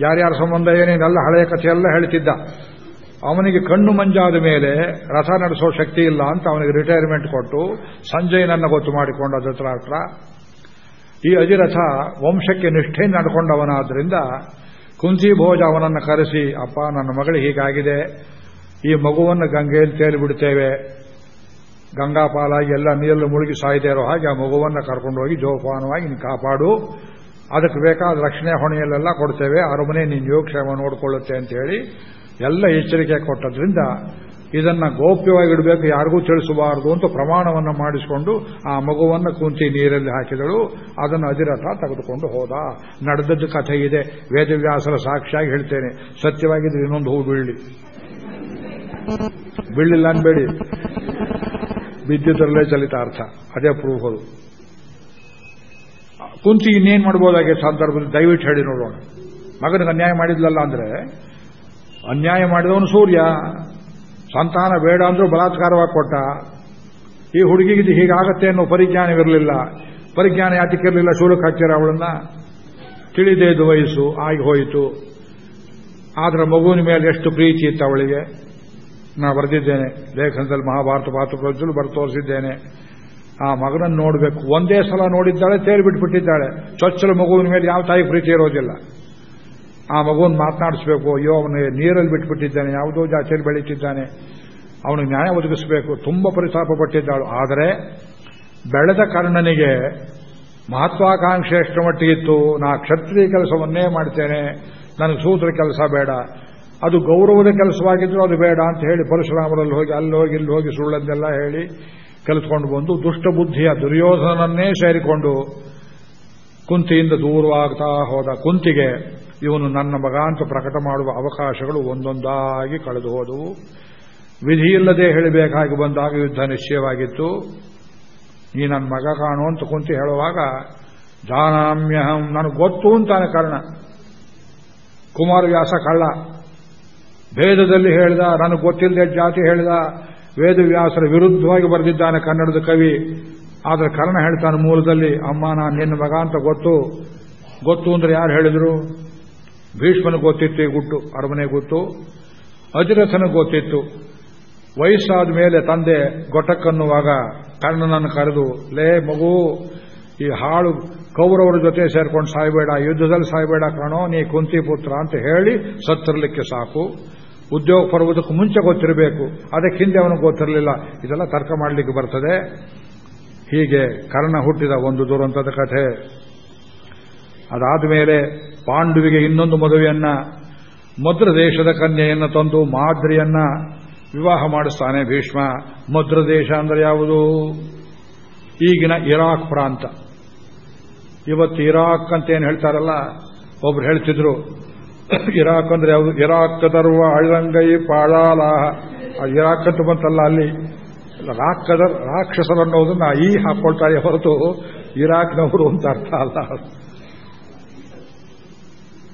ಯಾರ್ಯಾರ ಸಂಬಂಧ ಏನೇನೆಲ್ಲ ಹಳೆಯ ಕಥೆಯೆಲ್ಲ ಹೇಳ್ತಿದ್ದ. ಅವನಿಗೆ ಕಣ್ಣು ಮಂಜಾದ ಮೇಲೆ ರಥ ನಡೆಸೋ ಶಕ್ತಿ ಇಲ್ಲ ಅಂತ ಅವನಿಗೆ ರಿಟೈರ್ಮೆಂಟ್ ಕೊಟ್ಟು ಸಂಜಯನನ್ನ ಗೊತ್ತು ಮಾಡಿಕೊಂಡ ಧೃತರಾಷ್ಟ್ರ ಈ ಅಜಿರಥ ವಂಶಕ್ಕೆ ನಿಷ್ಠೆ ನಡ್ಕೊಂಡವನಾದ್ರಿಂದ ಕುಂತಿ ಭೋಜ ಅವನನ್ನು ಕರೆಸಿ, ಅಪ್ಪ, ನನ್ನ ಮಗಳಿಗೆ ಹೀಗಾಗಿದೆ. ಈ ಮಗುವನ್ನು ಗಂಗೆಯಲ್ಲಿ ತೇಲಿ ಬಿಡುತ್ತೇವೆ ಗಂಗಾಪಾಲಾಗಿ ಎಲ್ಲ ನೀರಲ್ಲಿ ಮುಳುಗಿ ಸಾಯ್ತಾ ಇರೋ ಹಾಗೆ ಆ ಮಗುವನ್ನು ಕರ್ಕೊಂಡೋಗಿ ಜೋಪಾನವಾಗಿ ನೀನು ಕಾಪಾಡು. ಅದಕ್ಕೆ ಬೇಕಾದ ರಕ್ಷಣೆ ಹೊಣೆಯಲ್ಲೆಲ್ಲ ಕೊಡ್ತೇವೆ. ಅರಮನೆ ನೀನು ಯೋಗಕ್ಷೇಮ ನೋಡಿಕೊಳ್ಳುತ್ತೆ ಅಂತ ಹೇಳಿ ಎಲ್ಲ ಎಚ್ಚರಿಕೆ ಕೊಟ್ಟದ್ರಿಂದ ಇದನ್ನ ಗೋಪ್ಯವಾಗಿ ಇಡಬೇಕು, ಯಾರಿಗೂ ತಿಳಿಸಬಾರದು ಅಂತ ಪ್ರಮಾಣವನ್ನು ಮಾಡಿಸಿಕೊಂಡು ಆ ಮಗುವನ್ನು ಕುಂತಿ ನೀರಲ್ಲಿ ಹಾಕಿದಳು. ಅದನ್ನು ಅಧಿರಥ ತೆಗೆದುಕೊಂಡು ಹೋದ. ನಡೆದದ್ದು ಕಥೆ ಇದೆ. ವೇದವ್ಯಾಸರ ಸಾಕ್ಷಿಯಾಗಿ ಹೇಳ್ತೇನೆ. ಸತ್ಯವಾಗಿದ್ರೆ ಇನ್ನೊಂದು ಹೂ ಬೀಳಿ ಬೀಳಿಲ್ಲ ಅನ್ಬೇಡಿ. ಬಿದ್ದಿದ್ದರಲ್ಲೇ ಚಲಿತಾರ್ಥ ಅದೇ ಪ್ರೂಫ್ ಅದು. ಕುಂತಿ ಇನ್ನೇನ್ ಮಾಡ್ಬೋದಾಗೆ ಸಂದರ್ಭದಲ್ಲಿ ದಯವಿಟ್ಟು ಹೇಳಿ ನೋಡೋಣ. ಮಗನಿಗೆ ಅನ್ಯಾಯ ಮಾಡಿದ್ಲಲ್ಲ ಅಂದ್ರೆ, ಅನ್ಯಾಯ ಮಾಡಿದವನು ಸೂರ್ಯ. ಸಂತಾನ ಬೇಡ ಅಂದ್ರೂ ಬಲಾತ್ಕಾರವಾಗಿ ಕೊಟ್ಟ. ಈ ಹುಡುಗಿಗೆ ಹೀಗಾಗತ್ತೆ ಅನ್ನೋ ಪರಿಜ್ಞಾನವಿರಲಿಲ್ಲ. ಪರಿಜ್ಞಾನ ಯಾತಿಕ್ಕಿರಲಿಲ್ಲ ಶೂಲಕ್ಕೆ ಹಾಕ್ತೀರ ಅವಳನ್ನ? ತಿಳಿದೇದು ವಯಸ್ಸು, ಆಗಿ ಹೋಯಿತು. ಆದ್ರೆ ಮಗುವಿನ ಮೇಲೆ ಎಷ್ಟು ಪ್ರೀತಿ ಇತ್ತು ಅವಳಿಗೆ? ನಾ ಬರೆದಿದ್ದೇನೆ. ಲೇಖನದಲ್ಲಿ ಮಹಾಭಾರತ ಪಾತ್ರದಲ್ಲಿ ಬರ್ ತೋರಿಸಿದ್ದೇನೆ. ಆ ಮಗನನ್ನು ನೋಡಬೇಕು. ಒಂದೇ ಸಲ ನೋಡಿದ್ದಾಳೆ ತೇರಿ ಬಿಟ್ಬಿಟ್ಟಿದ್ದಾಳೆ ಚೊಚ್ಚಲ ಮಗುವಿನ ಮೇಲೆ ಯಾವ ತಾಯಿ ಪ್ರೀತಿ ಇರೋದಿಲ್ಲ. ಆ ಮಗುವನ್ನು ಮಾತನಾಡಿಸ್ಬೇಕು. ಅಯ್ಯೋ, ಅವನು ನೀರಲ್ಲಿ ಬಿಟ್ಬಿಟ್ಟಿದ್ದಾನೆ, ಯಾವುದೋ ಜಾತಿಯಲ್ಲಿ ಬೆಳೀತಿದ್ದಾನೆ. ಅವನಿಗೆ ನ್ಯಾಯ ಒದಗಿಸಬೇಕು. ತುಂಬ ಪರಿತಾಪ ಪಟ್ಟಿದ್ದಾಳು. ಆದರೆ, ಬೆಳೆದ ಕರ್ಣನಿಗೆ ಮಹತ್ವಾಕಾಂಕ್ಷೆ ಎಷ್ಟು ಮಟ್ಟಿಗಿತ್ತು ನಾ ಕ್ಷತ್ರಿಯ ಕೆಲಸವನ್ನೇ ಮಾಡ್ತೇನೆ. ನನಗೆ ಸೂತ್ರ ಕೆಲಸ ಬೇಡ. ಅದು ಗೌರವದ ಕೆಲಸವಾಗಿದ್ರು ಅದು ಬೇಡ ಅಂತ ಹೇಳಿ ಪರಶುರಾಮರಲ್ಲಿ ಹೋಗಿ, ಅಲ್ಲಿ ಹೋಗಿ, ಇಲ್ಲಿ ಹೋಗಿ ಸುಳ್ಳನ್ನೆಲ್ಲ ಹೇಳಿ ಕಲಿಸ್ಕೊಂಡು ಬಂದು ದುಷ್ಟ ಬುದ್ಧಿಯ ದುರ್ಯೋಧನನ್ನೇ ಸೇರಿಕೊಂಡು ಕುಂತಿಯಿಂದ ದೂರವಾಗ್ತಾ ಹೋದ ಕುಂತಿಗೆ ಇವನು ನನ್ನ ಮಗ ಅಂತ ಪ್ರಕಟ ಮಾಡುವ ಅವಕಾಶಗಳು ಒಂದೊಂದಾಗಿ ಕಳೆದು ಹೋದವು. ವಿಧಿಯಿಲ್ಲದೆ ಹೇಳಬೇಕಾಗಿ ಬಂದಾಗ ಯುದ್ಧ ನಿಶ್ಚಯವಾಗಿತ್ತು. ನೀ ನನ್ನ ಮಗ ಕಾಣು ಅಂತ ಕುಂತಿ ಹೇಳುವಾಗ, ಜಾನಾಮ್ಯಹಂ, ನನಗೆ ಗೊತ್ತು ಅಂತಾನೆ ಕಾರಣ. ಕುಮಾರವ್ಯಾಸ ಕಳ್ಳ ಭೇದದಲ್ಲಿ ಹೇಳಿದ, ನನಗೆ ಗೊತ್ತಿಲ್ಲದೆ ಜಾತಿ ಹೇಳಿದ, ವೇದವ್ಯಾಸರ ವಿರುದ್ಧವಾಗಿ ಬರೆದಿದ್ದಾನೆ ಕನ್ನಡದ ಕವಿ. ಆದರೆ ಕರ್ಣ ಹೇಳ್ತಾನೆ ಮೂಲದಲ್ಲಿ, ಅಮ್ಮ, ನಾನು ನಿನ್ನ ಮಗ ಅಂತ ಗೊತ್ತು. ಗೊತ್ತು ಅಂದ್ರೆ ಯಾರು ಹೇಳಿದ್ರು? ಭೀಷ್ಮನ ಗೊತ್ತಿತ್ತು ಈ ಗುಟ್ಟು ಅರಮನೆ ಗೊತ್ತು. ಅಜಿರಥನಿಗೆ ಗೊತ್ತಿತ್ತು. ವಯಸ್ಸಾದ ಮೇಲೆ ತಂದೆ ಗೊಟಕ್ಕನ್ನುವಾಗ ಕರ್ಣನನ್ನು ಕರೆದು, ಲೇ ಮಗು, ಈ ಹಾಳು ಕೌರವರ ಜೊತೆ ಸೇರ್ಕೊಂಡು ಸಾಯ್ಬೇಡ, ಯುದ್ಧದಲ್ಲಿ ಸಾಯ್ಬೇಡ ಕಾಣೋ, ನೀ ಕುಂತಿ ಪುತ್ರ ಅಂತ ಹೇಳಿ ಸತ್ತಿರಲಿಕ್ಕೆ ಸಾಕು. ಉದ್ಯೋಗ ಪರ್ವದಕ್ಕೂ ಮುಂಚೆ ಗೊತ್ತಿರಬೇಕು. ಅದಕ್ಕೆ ಹಿಂದೆ ಅವನಿಗೆ ಗೊತ್ತಿರಲಿಲ್ಲ. ಇದೆಲ್ಲ ತರ್ಕ ಮಾಡಲಿಕ್ಕೆ ಬರ್ತದೆ. ಹೀಗೆ ಕರ್ಣ ಹುಟ್ಟಿದ ಒಂದು ದುರಂತದ ಕಥೆ. ಅದಾದ ಮೇಲೆ ಪಾಂಡುವಿಗೆ ಇನ್ನೊಂದು ಮದುವೆಯನ್ನ, ಮದ್ರ ದೇಶದ ಕನ್ಯೆಯನ್ನು ತಂದು ಮಾದ್ರಿಯನ್ನ ವಿವಾಹ ಮಾಡಿಸ್ತಾನೆ ಭೀಷ್ಮ. ಮದ್ರ ದೇಶ ಅಂದ್ರೆ ಯಾವುದು? ಈಗಿನ ಇರಾಕ್ ಪ್ರಾಂತ. ಇವತ್ತು ಇರಾಕ್ ಅಂತ ಏನು ಹೇಳ್ತಾರಲ್ಲ? ಒಬ್ರು ಹೇಳ್ತಿದ್ರು [COUGHS] ಇರಾಕ್ ಅಂದ್ರೆ ಯಾವುದು? ಇರಾಕ್ ತರುವ ಅಳಂಗೈ ಪಾಳಾಲಾಹ. ಇರಾಕ್ ಅಂತ ಬಂತಲ್ಲ ಅಲ್ಲಿ. ರಾಕ್ಕದರ್ ರಾಕ್ಷಸರನ್ನೋದನ್ನ ಈ ಹಾಕೊಳ್ತಾರೆ ಹೊರತು ಇರಾಕ್ನವರು ಅಂತ ಅರ್ಥ ಅಲ್ಲ.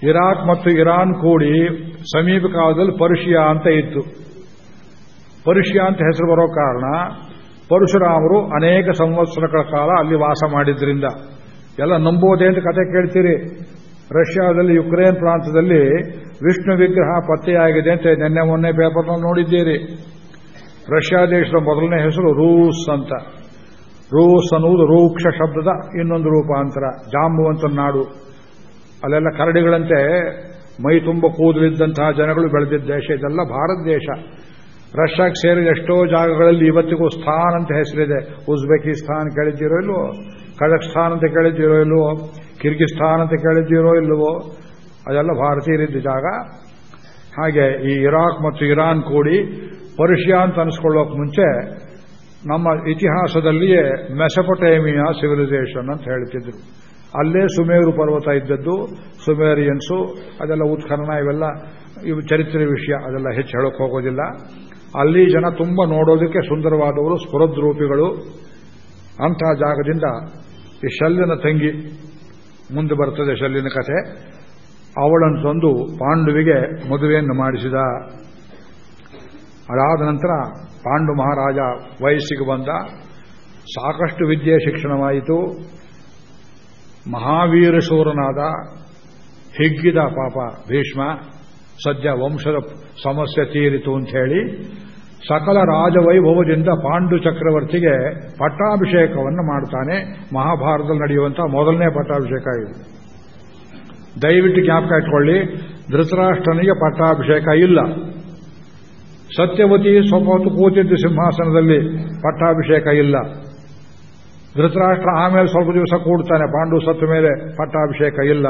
ಇರಾಕ್ ಮತ್ತು ಇರಾನ್ ಕೂಡಿ ಸಮೀಪ ಕಾಲದಲ್ಲಿ ಪರ್ಷಿಯಾ ಅಂತ ಇತ್ತು. ಪರ್ಷಿಯಾ ಅಂತ ಹೆಸರು ಬರೋ ಕಾರಣ ಪರಶುರಾಮರು ಅನೇಕ ಸಂವತ್ಸರಗಳ ಕಾಲ ಅಲ್ಲಿ ವಾಸ ಮಾಡಿದ್ರಿಂದ. ಎಲ್ಲ ನಂಬೋದೇ ಅಂತ ಕತೆ ಕೇಳ್ತೀರಿ. ರಷ್ಯಾದಲ್ಲಿ, ಯುಕ್ರೇನ್ ಪ್ರಾಂತದಲ್ಲಿ ವಿಷ್ಣು ವಿಗ್ರಹ ಪತ್ತೆಯಾಗಿದೆ ಅಂತ ನಿನ್ನೆ ಮೊನ್ನೆ ಪೇಪರ್ನಲ್ಲಿ ನೋಡಿದ್ದೀರಿ. ರಷ್ಯಾ ದೇಶದ ಮೊದಲನೇ ಹೆಸರು ರೂಸ್ ಅಂತ. ರೂಸ್ ಅನ್ನುವುದು ರೂಕ್ಷ ಶಬ್ದದ ಇನ್ನೊಂದು ರೂಪಾಂತರ ಜಾಂಬುವಂತ ನಾಡು. ಅಲ್ಲೆಲ್ಲ ಕರಡಿಗಳಂತೆ ಮೈ ತುಂಬ ಕೂದಲಿದ್ದಂತಹ ಜನಗಳು ಬೆಳೆದಿದ್ದ ದೇಶ. ಇದೆಲ್ಲ ಭಾರತ ದೇಶ. ರಷ್ಯಾಕ್ಕೆ ಸೇರಿದ ಎಷ್ಟೋ ಜಾಗಗಳಲ್ಲಿ ಇವತ್ತಿಗೂ ಸ್ಥಾನ್ ಅಂತ ಹೆಸರಿದೆ. ಉಜ್ಬೇಕಿಸ್ತಾನ್ ಕೇಳಿದ್ದೀರೋ ಇಲ್ವೋ? ಕಜಕ್ಸ್ತಾನ್ ಅಂತ ಕೇಳಿದ್ದೀರೋ ಇಲ್ವೋ? ಕಿರ್ಗಿಸ್ತಾನ್ ಅಂತ ಕೇಳಿದ್ದೀರೋ ಇಲ್ಲವೋ, ಅದೆಲ್ಲ ಭಾರತೀಯರಿದ್ದ ಜಾಗ. ಹಾಗೆ ಈ ಇರಾಕ್ ಮತ್ತು ಇರಾನ್ ಕೂಡಿ ಪರ್ಷಿಯಾ ಅಂತ ಅನಿಸ್ಕೊಳ್ಳೋಕೆ ಮುಂಚೆ ನಮ್ಮ ಇತಿಹಾಸದಲ್ಲಿಯೇ ಮೆಸಪೊಟೇಮಿಯಾ ಸಿವಿಲೈಸೇಷನ್ ಅಂತ ಹೇಳ್ತಿದ್ರು. ಅಲ್ಲೇ ಸುಮೇರು ಪರ್ವತ ಇದ್ದದ್ದು, ಸುಮೇರಿಯನ್ಸು, ಅದೆಲ್ಲ ಉತ್ಖನನ ಇವೆಲ್ಲ, ಇವು ಚರಿತ್ರೆ ವಿಷಯ, ಅದೆಲ್ಲ ಹೆಚ್ಚು ಹೇಳೋಕೆ ಹೋಗೋದಿಲ್ಲ. ಅಲ್ಲಿ ಜನ ತುಂಬ ನೋಡೋದಕ್ಕೆ ಸುಂದರವಾದವರು, ಸ್ಫುರದ್ರೂಪಿಗಳು. ಅಂತಹ ಜಾಗದಿಂದ ಈ ಶಲ್ಯನ ತಂಗಿ ಮುಂದೆ ಬರ್ತದೆ ಶಲ್ಯನ ಕಥೆ. ಅವಳನ್ನು ತಂದು ಪಾಂಡುವಿಗೆ ಮದುವೆಯನ್ನು ಮಾಡಿಸಿದ. ಅದಾದ ನಂತರ ಪಾಂಡು ಮಹಾರಾಜ ವಯಸ್ಸಿಗೆ ಬಂದ. ಸಾಕಷ್ಟು ವಿದ್ಯೆ ಶಿಕ್ಷಣವಾಯಿತು. ಮಹಾವೀರಶೂರನಾದ ಹಿಗ್ಗಿದ ಪಾಪ ಭೀಷ್ಮ ಸದ್ಯ ವಂಶದ ಸಮಸ್ಯೆ ತೀರಿತು ಅಂತ ಹೇಳಿ ಸಕಲ ರಾಜವೈಭವದಿಂದ ಪಾಂಡು ಚಕ್ರವರ್ತಿಗೆ ಪಟ್ಟಾಭಿಷೇಕವನ್ನು ಮಾಡ್ತಾನೆ ಮಹಾಭಾರತದಲ್ಲಿ ನಡೆಯುವಂತಹ ಮೊದಲನೇ ಪಟ್ಟಾಭಿಷೇಕ ಇದು. ದಯವಿಟ್ಟು ಜ್ಞಾಪಕ ಇಟ್ಕೊಳ್ಳಿ, ಧೃತರಾಷ್ಟ್ರನಿಗೆ ಪಟ್ಟಾಭಿಷೇಕ ಇಲ್ಲ. ಸತ್ಯವತಿ ಸ್ವಲ್ಪ ಹೊತ್ತು ಕೂತಿದ್ದು ಸಿಂಹಾಸನದಲ್ಲಿ ಪಟ್ಟಾಭಿಷೇಕ ಇಲ್ಲ. ಧೃತರಾಷ್ಟ್ರ ಆಮೇಲೆ ಸ್ವಲ್ಪ ದಿವಸ ಕೂಡ್ತಾನೆ ಪಾಂಡು ಸತ್ತ ಮೇಲೆ ಪಟ್ಟಾಭಿಷೇಕ ಇಲ್ಲ.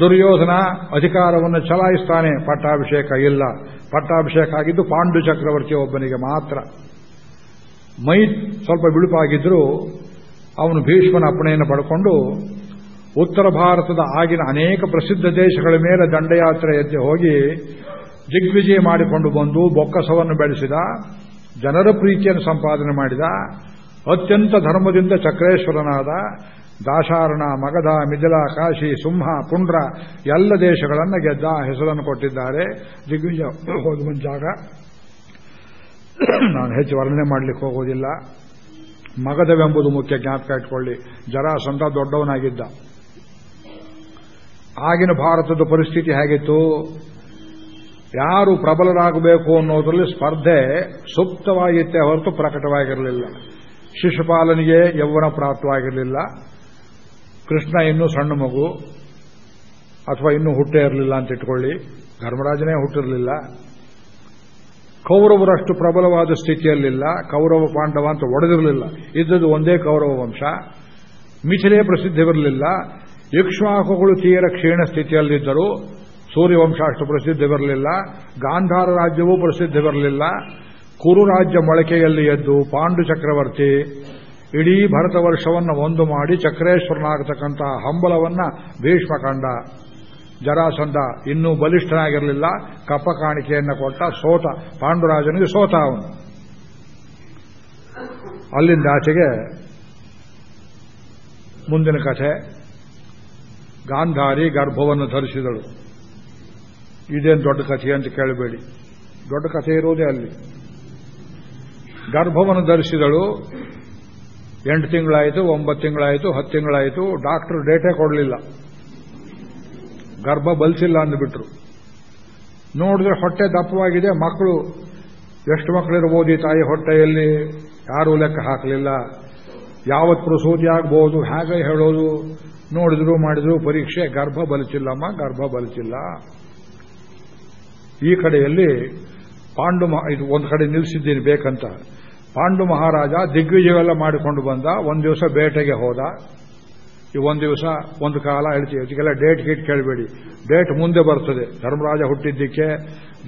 ದುರ್ಯೋಧನ ಅಧಿಕಾರವನ್ನು ಚಲಾಯಿಸ್ತಾನೆ. ಪಟ್ಟಾಭಿಷೇಕ ಇಲ್ಲ. ಪಟ್ಟಾಭಿಷೇಕ ಆಗಿದ್ದು ಪಾಂಡು ಚಕ್ರವರ್ತಿ ಒಬ್ಬನಿಗೆ ಮಾತ್ರ. ಮೈ ಸ್ವಲ್ಪ ಬಿಳುಪಾಗಿದ್ದರೂ ಅವನು ಭೀಷ್ಮನ ಅಪ್ಪಣೆಯನ್ನು ಪಡ್ಕೊಂಡು ಉತ್ತರ ಭಾರತದ ಆಗಿನ ಅನೇಕ ಪ್ರಸಿದ್ಧ ದೇಶಗಳ ಮೇಲೆ ದಂಡಯಾತ್ರೆ ಎದ್ದು ಹೋಗಿ ದಿಗ್ವಿಜಯ ಮಾಡಿಕೊಂಡು ಬಂದು ಬೊಕ್ಕಸವನ್ನು ಬೆಳೆಸಿದ, ಜನರ ಪ್ರೀತಿಯನ್ನು ಸಂಪಾದನೆ ಮಾಡಿದ, ಅತ್ಯಂತ ಧರ್ಮದಿಂದ ಚಕ್ರೇಶ್ವರನಾದ ದಾಶಾರಣ, ಮಗಧ, ಮಿಥಿಲ, ಕಾಶಿ, ಸಿಂಹ, ಪುಂಡ್ರ ಎಲ್ಲ ದೇಶಗಳನ್ನು ಗೆದ್ದ ಹೆಸರನ್ನು ಕೊಟ್ಟಿದ್ದಾರೆ. ದಿಗ್ವಿಜಯ ಹೋದ ಜಾಗ ನಾನು ಹೆಚ್ಚು ವರ್ಣನೆ ಮಾಡಲಿಕ್ಕೆ ಹೋಗೋದಿಲ್ಲ. ಮಗಧವೆಂಬುದು ಮುಖ್ಯ ಜ್ಞಾಪಕ ಇಟ್ಕೊಳ್ಳಿ. ಜರಾಸಂಧ ದೊಡ್ಡವನಾಗಿದ್ದ. ಆಗಿನ ಭಾರತದ ಪರಿಸ್ಥಿತಿ ಹೇಗಿತ್ತು? ಯಾರು ಪ್ರಬಲರಾಗಬೇಕು ಅನ್ನೋದರಲ್ಲಿ ಸ್ಪರ್ಧೆ ಸೂಕ್ತವಾಗಿತ್ತೇ ಹೊರತು ಪ್ರಕಟವಾಗಿರಲಿಲ್ಲ. ಶಿಶುಪಾಲನಿಗೆ ಯೌವನ ಪ್ರಾಪ್ತವಾಗಿರಲಿಲ್ಲ. ಕೃಷ್ಣ ಇನ್ನೂ ಸಣ್ಣ ಮಗು ಅಥವಾ ಇನ್ನೂ ಹುಟ್ಟೇ ಇರಲಿಲ್ಲ ಅಂತ ಇಟ್ಕೊಳ್ಳಿ. ಧರ್ಮರಾಜನೇ ಹುಟ್ಟಿರಲಿಲ್ಲ. ಕೌರವರಷ್ಟು ಪ್ರಬಲವಾದ ಸ್ಥಿತಿಯಲ್ಲಿಲ್ಲ. ಕೌರವ ಪಾಂಡವ ಅಂತ ಒಡೆದಿರಲಿಲ್ಲ. ಇದ್ದದ್ದು ಒಂದೇ ಕೌರವ ವಂಶ. ಮಿಥಿಲೆ ಪ್ರಸಿದ್ಧವಿರಲಿಲ್ಲ ಇಕ್ಷ್ವಾಕುಗಳು ತೀರ ಕ್ಷೀಣ ಸ್ಥಿತಿಯಲ್ಲಿದ್ದರು ಸೂರ್ಯವಂಶ ಅಷ್ಟು ಪ್ರಸಿದ್ಧವಿರಲಿಲ್ಲ ಗಾಂಧಾರ ರಾಜ್ಯವೂ ಪ್ರಸಿದ್ಧವಿರಲಿಲ್ಲ ಕುರು ರಾಜ್ಯ ಮೊಳಕೆಯಲ್ಲಿ ಎದ್ದು ಪಾಂಡು ಚಕ್ರವರ್ತಿ ಇಡೀ ಭರತವರ್ಷವನ್ನು ಒಂದು ಮಾಡಿ ಚಕ್ರೇಶ್ವರನಾಗತಕ್ಕಂತಹ ಹಂಬಲವನ್ನ ಭೀಷ್ಮ ಕಂಡ ಜರಾಸಂಧ, ಇನ್ನೂ ಬಲಿಷ್ಠನಾಗಿರಲಿಲ್ಲ. ಕಪ್ಪ ಕಾಣಿಕೆಯನ್ನು ಕೊಟ್ಟ ಸೋತ, ಪಾಂಡುರಾಜನಿಗೆ ಸೋತ ಅವನು. ಅಲ್ಲಿಂದ ಆಚೆಗೆ ಮುಂದಿನ ಕಥೆ. ಗಾಂಧಾರಿ ಗರ್ಭವನ್ನು ಧರಿಸಿದಳು. ಇದೇನು ದೊಡ್ಡ ಕಥೆ ಅಂತ ಕೇಳಬೇಡಿ. ದೊಡ್ಡ ಕಥೆ ಇರೋದೇ ಅಲ್ಲಿ. ಗರ್ಭವನ್ನು ಧರಿಸಿದಳು. ಎಂಟು ತಿಂಗಳಾಯಿತು, ಒಂಬತ್ತು ತಿಂಗಳಾಯಿತು, ಹತ್ತು ತಿಂಗಳಾಯಿತು, ಡಾಕ್ಟರ್ ಡೇಟೆ ಕೊಡಲಿಲ್ಲ. ಗರ್ಭ ಬಲಿಸಿಲ್ಲ ಅಂದ್ಬಿಟ್ರು. ನೋಡಿದ್ರೆ ಹೊಟ್ಟೆ ದಪ್ಪವಾಗಿದೆ, ಮಕ್ಕಳು ಎಷ್ಟು ಮಕ್ಕಳಿರ್ಬೋದು ಈ ತಾಯಿ ಹೊಟ್ಟೆಯಲ್ಲಿ ಯಾರೂ ಲೆಕ್ಕ ಹಾಕಲಿಲ್ಲ. ಯಾವತ್ತು ಪ್ರಸೂತಿ ಆಗ್ಬೋದು, ಹೇಗೆ ಹೇಳೋದು, ನೋಡಿದ್ರು ಮಾಡಿದ್ರು, ಪರೀಕ್ಷೆ, ಗರ್ಭ ಬಲಿಸಿಲ್ಲಮ್ಮ, ಗರ್ಭ ಬಲಿಸಿಲ್ಲ. ಈ ಕಡೆಯಲ್ಲಿ ಪಾಂಡು ಇದು ಒಂದು ಕಡೆ ನಿಲ್ಲಿಸಿದ್ದೀನಿ ಬೇಕಂತ. ಪಾಂಡು ಮಹಾರಾಜ ದಿಗ್ವಿಜಯವೆಲ್ಲ ಮಾಡಿಕೊಂಡು ಬಂದ. ಒಂದು ದಿವಸ ಬೇಟೆಗೆ ಹೋದ. ಈ ಒಂದು ದಿವಸ ಒಂದು ಕಾಲ ಹೇಳ್ತೀವಿ. ಇದಕ್ಕೆಲ್ಲ ಡೇಟ್ ಗೀಟ್ ಕೇಳಬೇಡಿ. ಡೇಟ್ ಮುಂದೆ ಬರ್ತದೆ. ಧರ್ಮರಾಜ ಹುಟ್ಟಿದ್ದಕ್ಕೆ,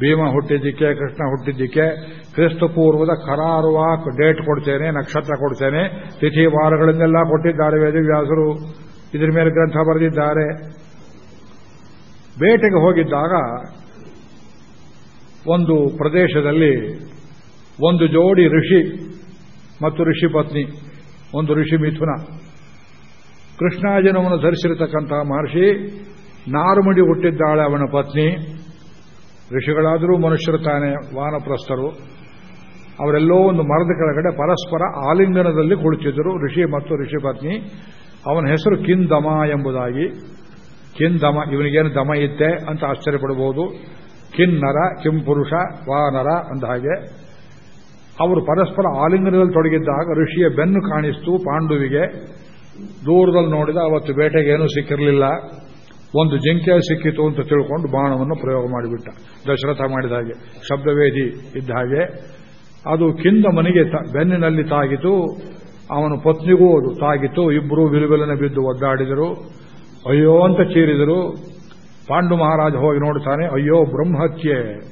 ಭೀಮ ಹುಟ್ಟಿದ್ದಕ್ಕೆ, ಕೃಷ್ಣ ಹುಟ್ಟಿದ್ದಕ್ಕೆ ಕ್ರಿಸ್ತ ಪೂರ್ವದ ಕರಾರುವಾಕ್ ಡೇಟ್ ಕೊಡ್ತೇನೆ, ನಕ್ಷತ್ರ ಕೊಡ್ತೇನೆ. ತಿಥಿ ವಾರಗಳನ್ನೆಲ್ಲ ಕೊಟ್ಟಿದ್ದಾರೆ ವೇದವ್ಯಾಸರು. ಇದ್ರ ಮೇಲೆ ಗ್ರಂಥ ಬರೆದಿದ್ದಾರೆ. ಬೇಟೆಗೆ ಹೋಗಿದ್ದಾಗ ಒಂದು ಪ್ರದೇಶದಲ್ಲಿ ಒಂದು ಜೋಡಿ ಋಷಿ ಮತ್ತು ಋಷಿ ಪತ್ನಿ, ಒಂದು ಋಷಿ ಮಿಥುನ. ಕೃಷ್ಣಾಜನವನ್ನು ಧರಿಸಿರತಕ್ಕಂತಹ ಮಹರ್ಷಿ ನಾರುಮಡಿ ಹುಟ್ಟಿದ್ದಾಳೆ ಅವನ ಪತ್ನಿ. ಋಷಿಗಳಾದರೂ ಮನುಷ್ಯರು ತಾನೇ, ವಾನಪ್ರಸ್ಥರು. ಅವರೆಲ್ಲೋ ಒಂದು ಮರದ ಕೆಳಗಡೆ ಪರಸ್ಪರ ಆಲಿಂಗನದಲ್ಲಿ ಕುಳಿತಿದ್ದರು, ಋಷಿ ಮತ್ತು ಋಷಿ ಪತ್ನಿ. ಅವನ ಹೆಸರು ಕಿಂದಮ ಎಂಬುದಾಗಿ. ಕಿಂದಮ, ಇವನಿಗೇನು ದಮ ಇತ್ತೆ ಅಂತ ಆಶ್ಚರ್ಯಪಡಬಹುದು. ಕಿನ್ನರ, ಕಿಂಪುರುಷ, ವಾನರ ಅಂದ ಹಾಗೆ. ಅವರು ಪರಸ್ಪರ ಆಲಿಂಗನದಲ್ಲಿ ತೊಡಗಿದ್ದಾಗ ಋಷಿಯ ಬೆನ್ನು ಕಾಣಿಸ್ತು, ಪಾಂಡುವಿಗೆ. ದೂರದಲ್ಲಿ ನೋಡಿದ ಅವತ್ತು ಬೇಟೆಗೆ ಏನೂ ಸಿಕ್ಕಿರಲಿಲ್ಲ. ಒಂದು ಜಿಂಕೆ ಸಿಕ್ಕಿತು ಅಂತ ತಿಳ್ಕೊಂಡು ಬಾಣವನ್ನು ಪ್ರಯೋಗ ಮಾಡಿಬಿಟ್ಟ. ದಶರಥ ಮಾಡಿದ ಹಾಗೆ. ಶಬ್ದವೇದಿ ಇದ್ದ ಹಾಗೆ. ಅದು ಕಿಂದ ಮನೆಗೆ ಬೆನ್ನಿನಲ್ಲಿ ತಾಗಿತು. ಅವನ ಪತ್ನಿಗೂ ಅದು ತಾಗಿತು. ಇಬ್ಬರು ವಿಲುವಿಲನೆ ಬಿದ್ದು ಒದ್ದಾಡಿದರು. ಅಯ್ಯೋ ಅಂತ ಚೀರಿದರು. ಪಾಂಡು ಮಹಾರಾಜ ಹೋಗಿ ನೋಡ್ತಾನೆ, ಅಯ್ಯೋ ಬ್ರಹ್ಮಹತ್ಯೆ.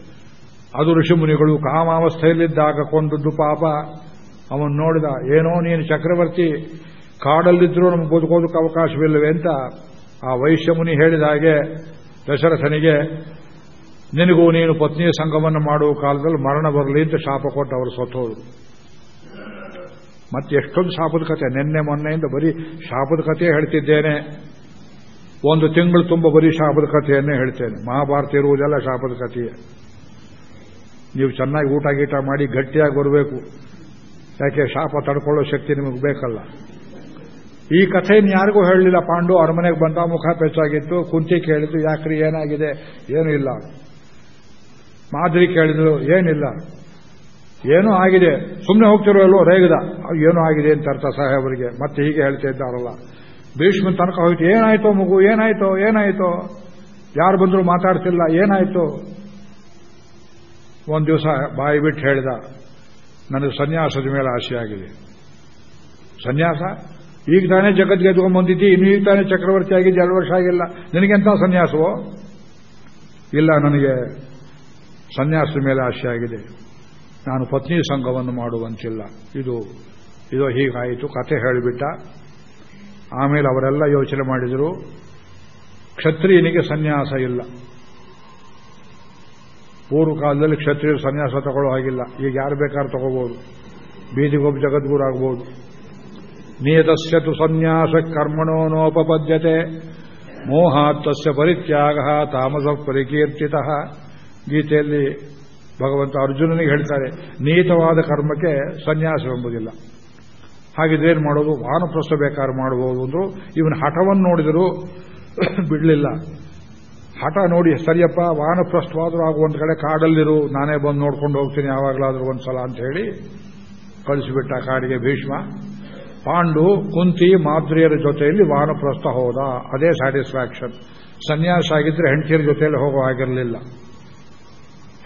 ಅದು ಋಷಿಮುನಿಗಳು ಕಾಮಾವಸ್ಥೆಯಲ್ಲಿದ್ದಾಗ ಕೊಂದದ್ದು ಪಾಪ. ಅವನು ನೋಡಿದ, ಏನೋ ನೀನು ಚಕ್ರವರ್ತಿ, ಕಾಡಲ್ಲಿದ್ರೂ ನಮ್ಗೆ ಬದುಕೋದಕ್ಕೆ ಅವಕಾಶವಿಲ್ಲವೆ ಅಂತ ಆ ವೈಶ್ಯಮುನಿ ಹೇಳಿದ ಹಾಗೆ ದಶರಥನಿಗೆ, ನಿನಗೂ ನೀನು ಪತ್ನಿಯ ಸಂಘವನ್ನು ಮಾಡುವ ಕಾಲದಲ್ಲಿ ಮರಣ ಬರಲಿ ಅಂತ ಶಾಪ ಕೊಟ್ಟು ಅವರು ಸೊತ್ತೋರು. ಮತ್ತೆ ಎಷ್ಟೊಂದು ಶಾಪದ ಕಥೆ ನಿನ್ನೆ ಮೊನ್ನೆಯಿಂದ ಬರೀ ಶಾಪದ ಕಥೆ ಹೇಳ್ತಿದ್ದೇನೆ. ಒಂದು ತಿಂಗಳು ತುಂಬ ಬರೀ ಶಾಪದ ಕಥೆಯನ್ನೇ ಹೇಳ್ತೇನೆ. ಮಹಾಭಾರತ ಇರುವುದೆಲ್ಲ ಶಾಪದ ಕಥೆಯೇ. ನೀವು ಚೆನ್ನಾಗಿ ಊಟ ಗೀಟ ಮಾಡಿ ಗಟ್ಟಿಯಾಗಿ ಬರಬೇಕು. ಯಾಕೆ? ಶಾಪ ತಡ್ಕೊಳ್ಳೋ ಶಕ್ತಿ ನಿಮಗೆ ಬೇಕಲ್ಲ. ಈ ಕಥೆಯನ್ನು ಯಾರಿಗೂ ಹೇಳಲಿಲ್ಲ. ಪಾಂಡು ಅರಮನೆಗೆ ಬಂದ ಮುಖ ಪೆಚ್ಚಾಗಿತ್ತು. ಕುಂತಿ ಕೇಳಿದ್ದು, ಯಾಕ್ರಿ, ಏನಾಗಿದೆ? ಏನೂ ಇಲ್ಲ. ಮಾದರಿ ಕೇಳಿದ್ರು ಏನಿಲ್ಲ. ಏನೂ ಆಗಿದೆ? ಸುಮ್ಮನೆ ಹೋಗ್ತಿರೋಲ್ಲೋ ರೇಗದ. ಏನೂ ಆಗಿದೆ ಅಂತ ಅರ್ಥ ಸಾಹೇಬರಿಗೆ ಮತ್ತೆ ಹೀಗೆ ಹೇಳ್ತಾ ಇದ್ದಾರಲ್ಲ. ಭೀಷ್ಮ ತನಕ ಹೋಯ್ತು. ಏನಾಯ್ತೋ ಮಗು? ಏನಾಯ್ತೋ? ಏನಾಯ್ತೋ? ಯಾರು ಬಂದರೂ ಮಾತಾಡ್ತಿಲ್ಲ. ಏನಾಯ್ತು? ಒಂದು ದಿವಸ ಬಾಯಿ ಬಿಟ್ಟು ಹೇಳಿದ, ನನಗೆ ಸನ್ಯಾಸದ ಮೇಲೆ ಆಸೆಯಾಗಿದೆ ಸನ್ಯಾಸ? ಈಗ ತಾನೇ ಜಗತ್ಗೆ ಎದ್ಕೊಂಡ್ಬಂದಿದ್ದಿ ಇನ್ನು ಈಗ ತಾನೇ ಚಕ್ರವರ್ತಿ ಆಗಿದ್ದು, ಎರಡು ವರ್ಷ ಆಗಿಲ್ಲ. ನಿನಗೆಂತ ಸನ್ಯಾಸವೋ? ಇಲ್ಲ, ನನಗೆ ಸನ್ಯಾಸದ ಮೇಲೆ ಆಸೆಯಾಗಿದೆ ನಾನು ಪತ್ನಿ ಸಂಘವನ್ನು ಮಾಡುವಂತಿಲ್ಲ. ಇದು ಇದು ಹೀಗಾಯಿತು. ಕತೆ ಹೇಳಿಬಿಟ್ಟ. ಆಮೇಲೆ ಅವರೆಲ್ಲ ಯೋಚನೆ ಮಾಡಿದರು, ಕ್ಷತ್ರಿಯನಿಗೆ ಸನ್ಯಾಸ ಇಲ್ಲ. ಪೂರ್ವ ಕಾಲದಲ್ಲಿ ಕ್ಷತ್ರಿಯರು ಸನ್ಯಾಸ ತಗೊಳ್ಳೋ ಹಾಗಿಲ್ಲ. ಈಗ ಯಾರು ಬೇಕಾದ್ರೂ ತಗೋಬಹುದು ಬೀದಿಗೊಬ್ಬ ಜಗದ್ಗುರು ಆಗ್ಬೋದು. ನಿಯತಸ್ಯ ತು ಸನ್ಯಾಸ ಕರ್ಮಣೋ ನೋಪಪದ್ಯತೆ. ಮೋಹಾತ್ತಸ್ಯ ಪರಿತ್ಯಾಗ ತಾಮಸ ಪರಿಕೀರ್ತಿತ. ಗೀತೆಯಲ್ಲಿ ಭಗವಂತ ಅರ್ಜುನನಿಗೆ ಹೇಳ್ತಾರೆ ನಿಯತವಾದ ಕರ್ಮಕ್ಕೆ ಸನ್ಯಾಸವೆಂಬುದಿಲ್ಲ. ಹಾಗಿದ್ರೇನು ಮಾಡೋದು? ವಾನಪ್ರಸ್ಥ ಬೇಕಾದ್ರೆ ಮಾಡಬಹುದು ಅಂದ್ರು, ಇವನ ಹಠವನ್ನು ನೋಡಿದರೂ ಬಿಡಲಿಲ್ಲ. ಹಠ ನೋಡಿ, ಸರಿಯಪ್ಪ, ವಾನಪ್ರಸ್ಥವಾದರೂ ಆಗುವ ಒಂದು ಕಡೆ ಕಾಡಲ್ಲಿರು, ನಾನೇ ಬಂದು ನೋಡ್ಕೊಂಡು ಹೋಗ್ತೀನಿ ಯಾವಾಗಲಾದರೂ ಒಂದ್ಸಲ ಅಂತ ಹೇಳಿ ಕಳಿಸಿಬಿಟ್ಟ ಕಾಡಿಗೆ ಭೀಷ್ಮ. ಪಾಂಡು, ಕುಂತಿ, ಮಾದ್ರಿಯರ ಜೊತೆಯಲ್ಲಿ ವಾನಪ್ರಸ್ಥ ಹೋದ. ಅದೇ ಸ್ಯಾಟಿಸ್ಫ್ಯಾಕ್ಷನ್. ಸನ್ಯಾಸ ಆಗಿದ್ರೆ ಹೆಂಡತಿಯರ ಜೊತೆಯಲ್ಲಿ ಹೋಗೋ ಆಗಿರಲಿಲ್ಲ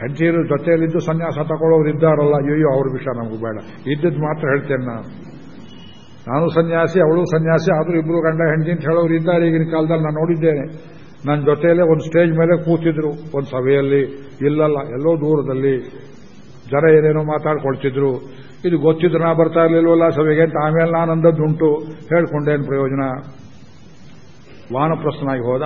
ಹೆಂಡತಿಯರ ಜೊತೆಯಲ್ಲಿದ್ದು ಸನ್ಯಾಸ ತಗೊಳ್ಳೋರು ಇದ್ದಾರಲ್ಲ ಅಯ್ಯೋ ಅವ್ರ ವಿಷಯ ನಮಗೂ ಬೇಡ. ಇದ್ದದ್ದು ಮಾತ್ರ ಹೇಳ್ತೇನೆ ನಾನು. ನಾನು ಸನ್ಯಾಸಿ, ಅವಳು ಸನ್ಯಾಸಿ, ಆದರೂ ಇಬ್ಬರು ಗಂಡ ಹೆಂಡತಿ ಅಂತ ಹೇಳೋರು ಇದ್ದಾರೆ ಈಗಿನ ಕಾಲದಲ್ಲಿ, ನಾನು ನೋಡಿದ್ದೇನೆ. ನನ್ನ ಜೊತೆಯಲ್ಲೇ ಒಂದು ಸ್ಟೇಜ್ ಮೇಲೆ ಕೂತಿದ್ರು. ಒಂದು ಸಭೆಯಲ್ಲಿ ಇಲ್ಲಲ್ಲ, ಎಲ್ಲೋ ದೂರದಲ್ಲಿ ಜನ ಏನೇನೋ ಮಾತಾಡ್ಕೊಳ್ತಿದ್ರು. ಇದು ಗೊತ್ತಿದ್ರು ನಾ ಬರ್ತಾ ಇರಲಿಲ್ವಲ್ಲ ಸಭೆಗೆ ಅಂತ ಆಮೇಲೆ ನಾನು ಅಂದದ್ದುಂಟು ಹೇಳ್ಕೊಂಡೇನು ಪ್ರಯೋಜನ? ವಾನಪ್ರಸ್ಥನಾಗಿ ಹೋದ.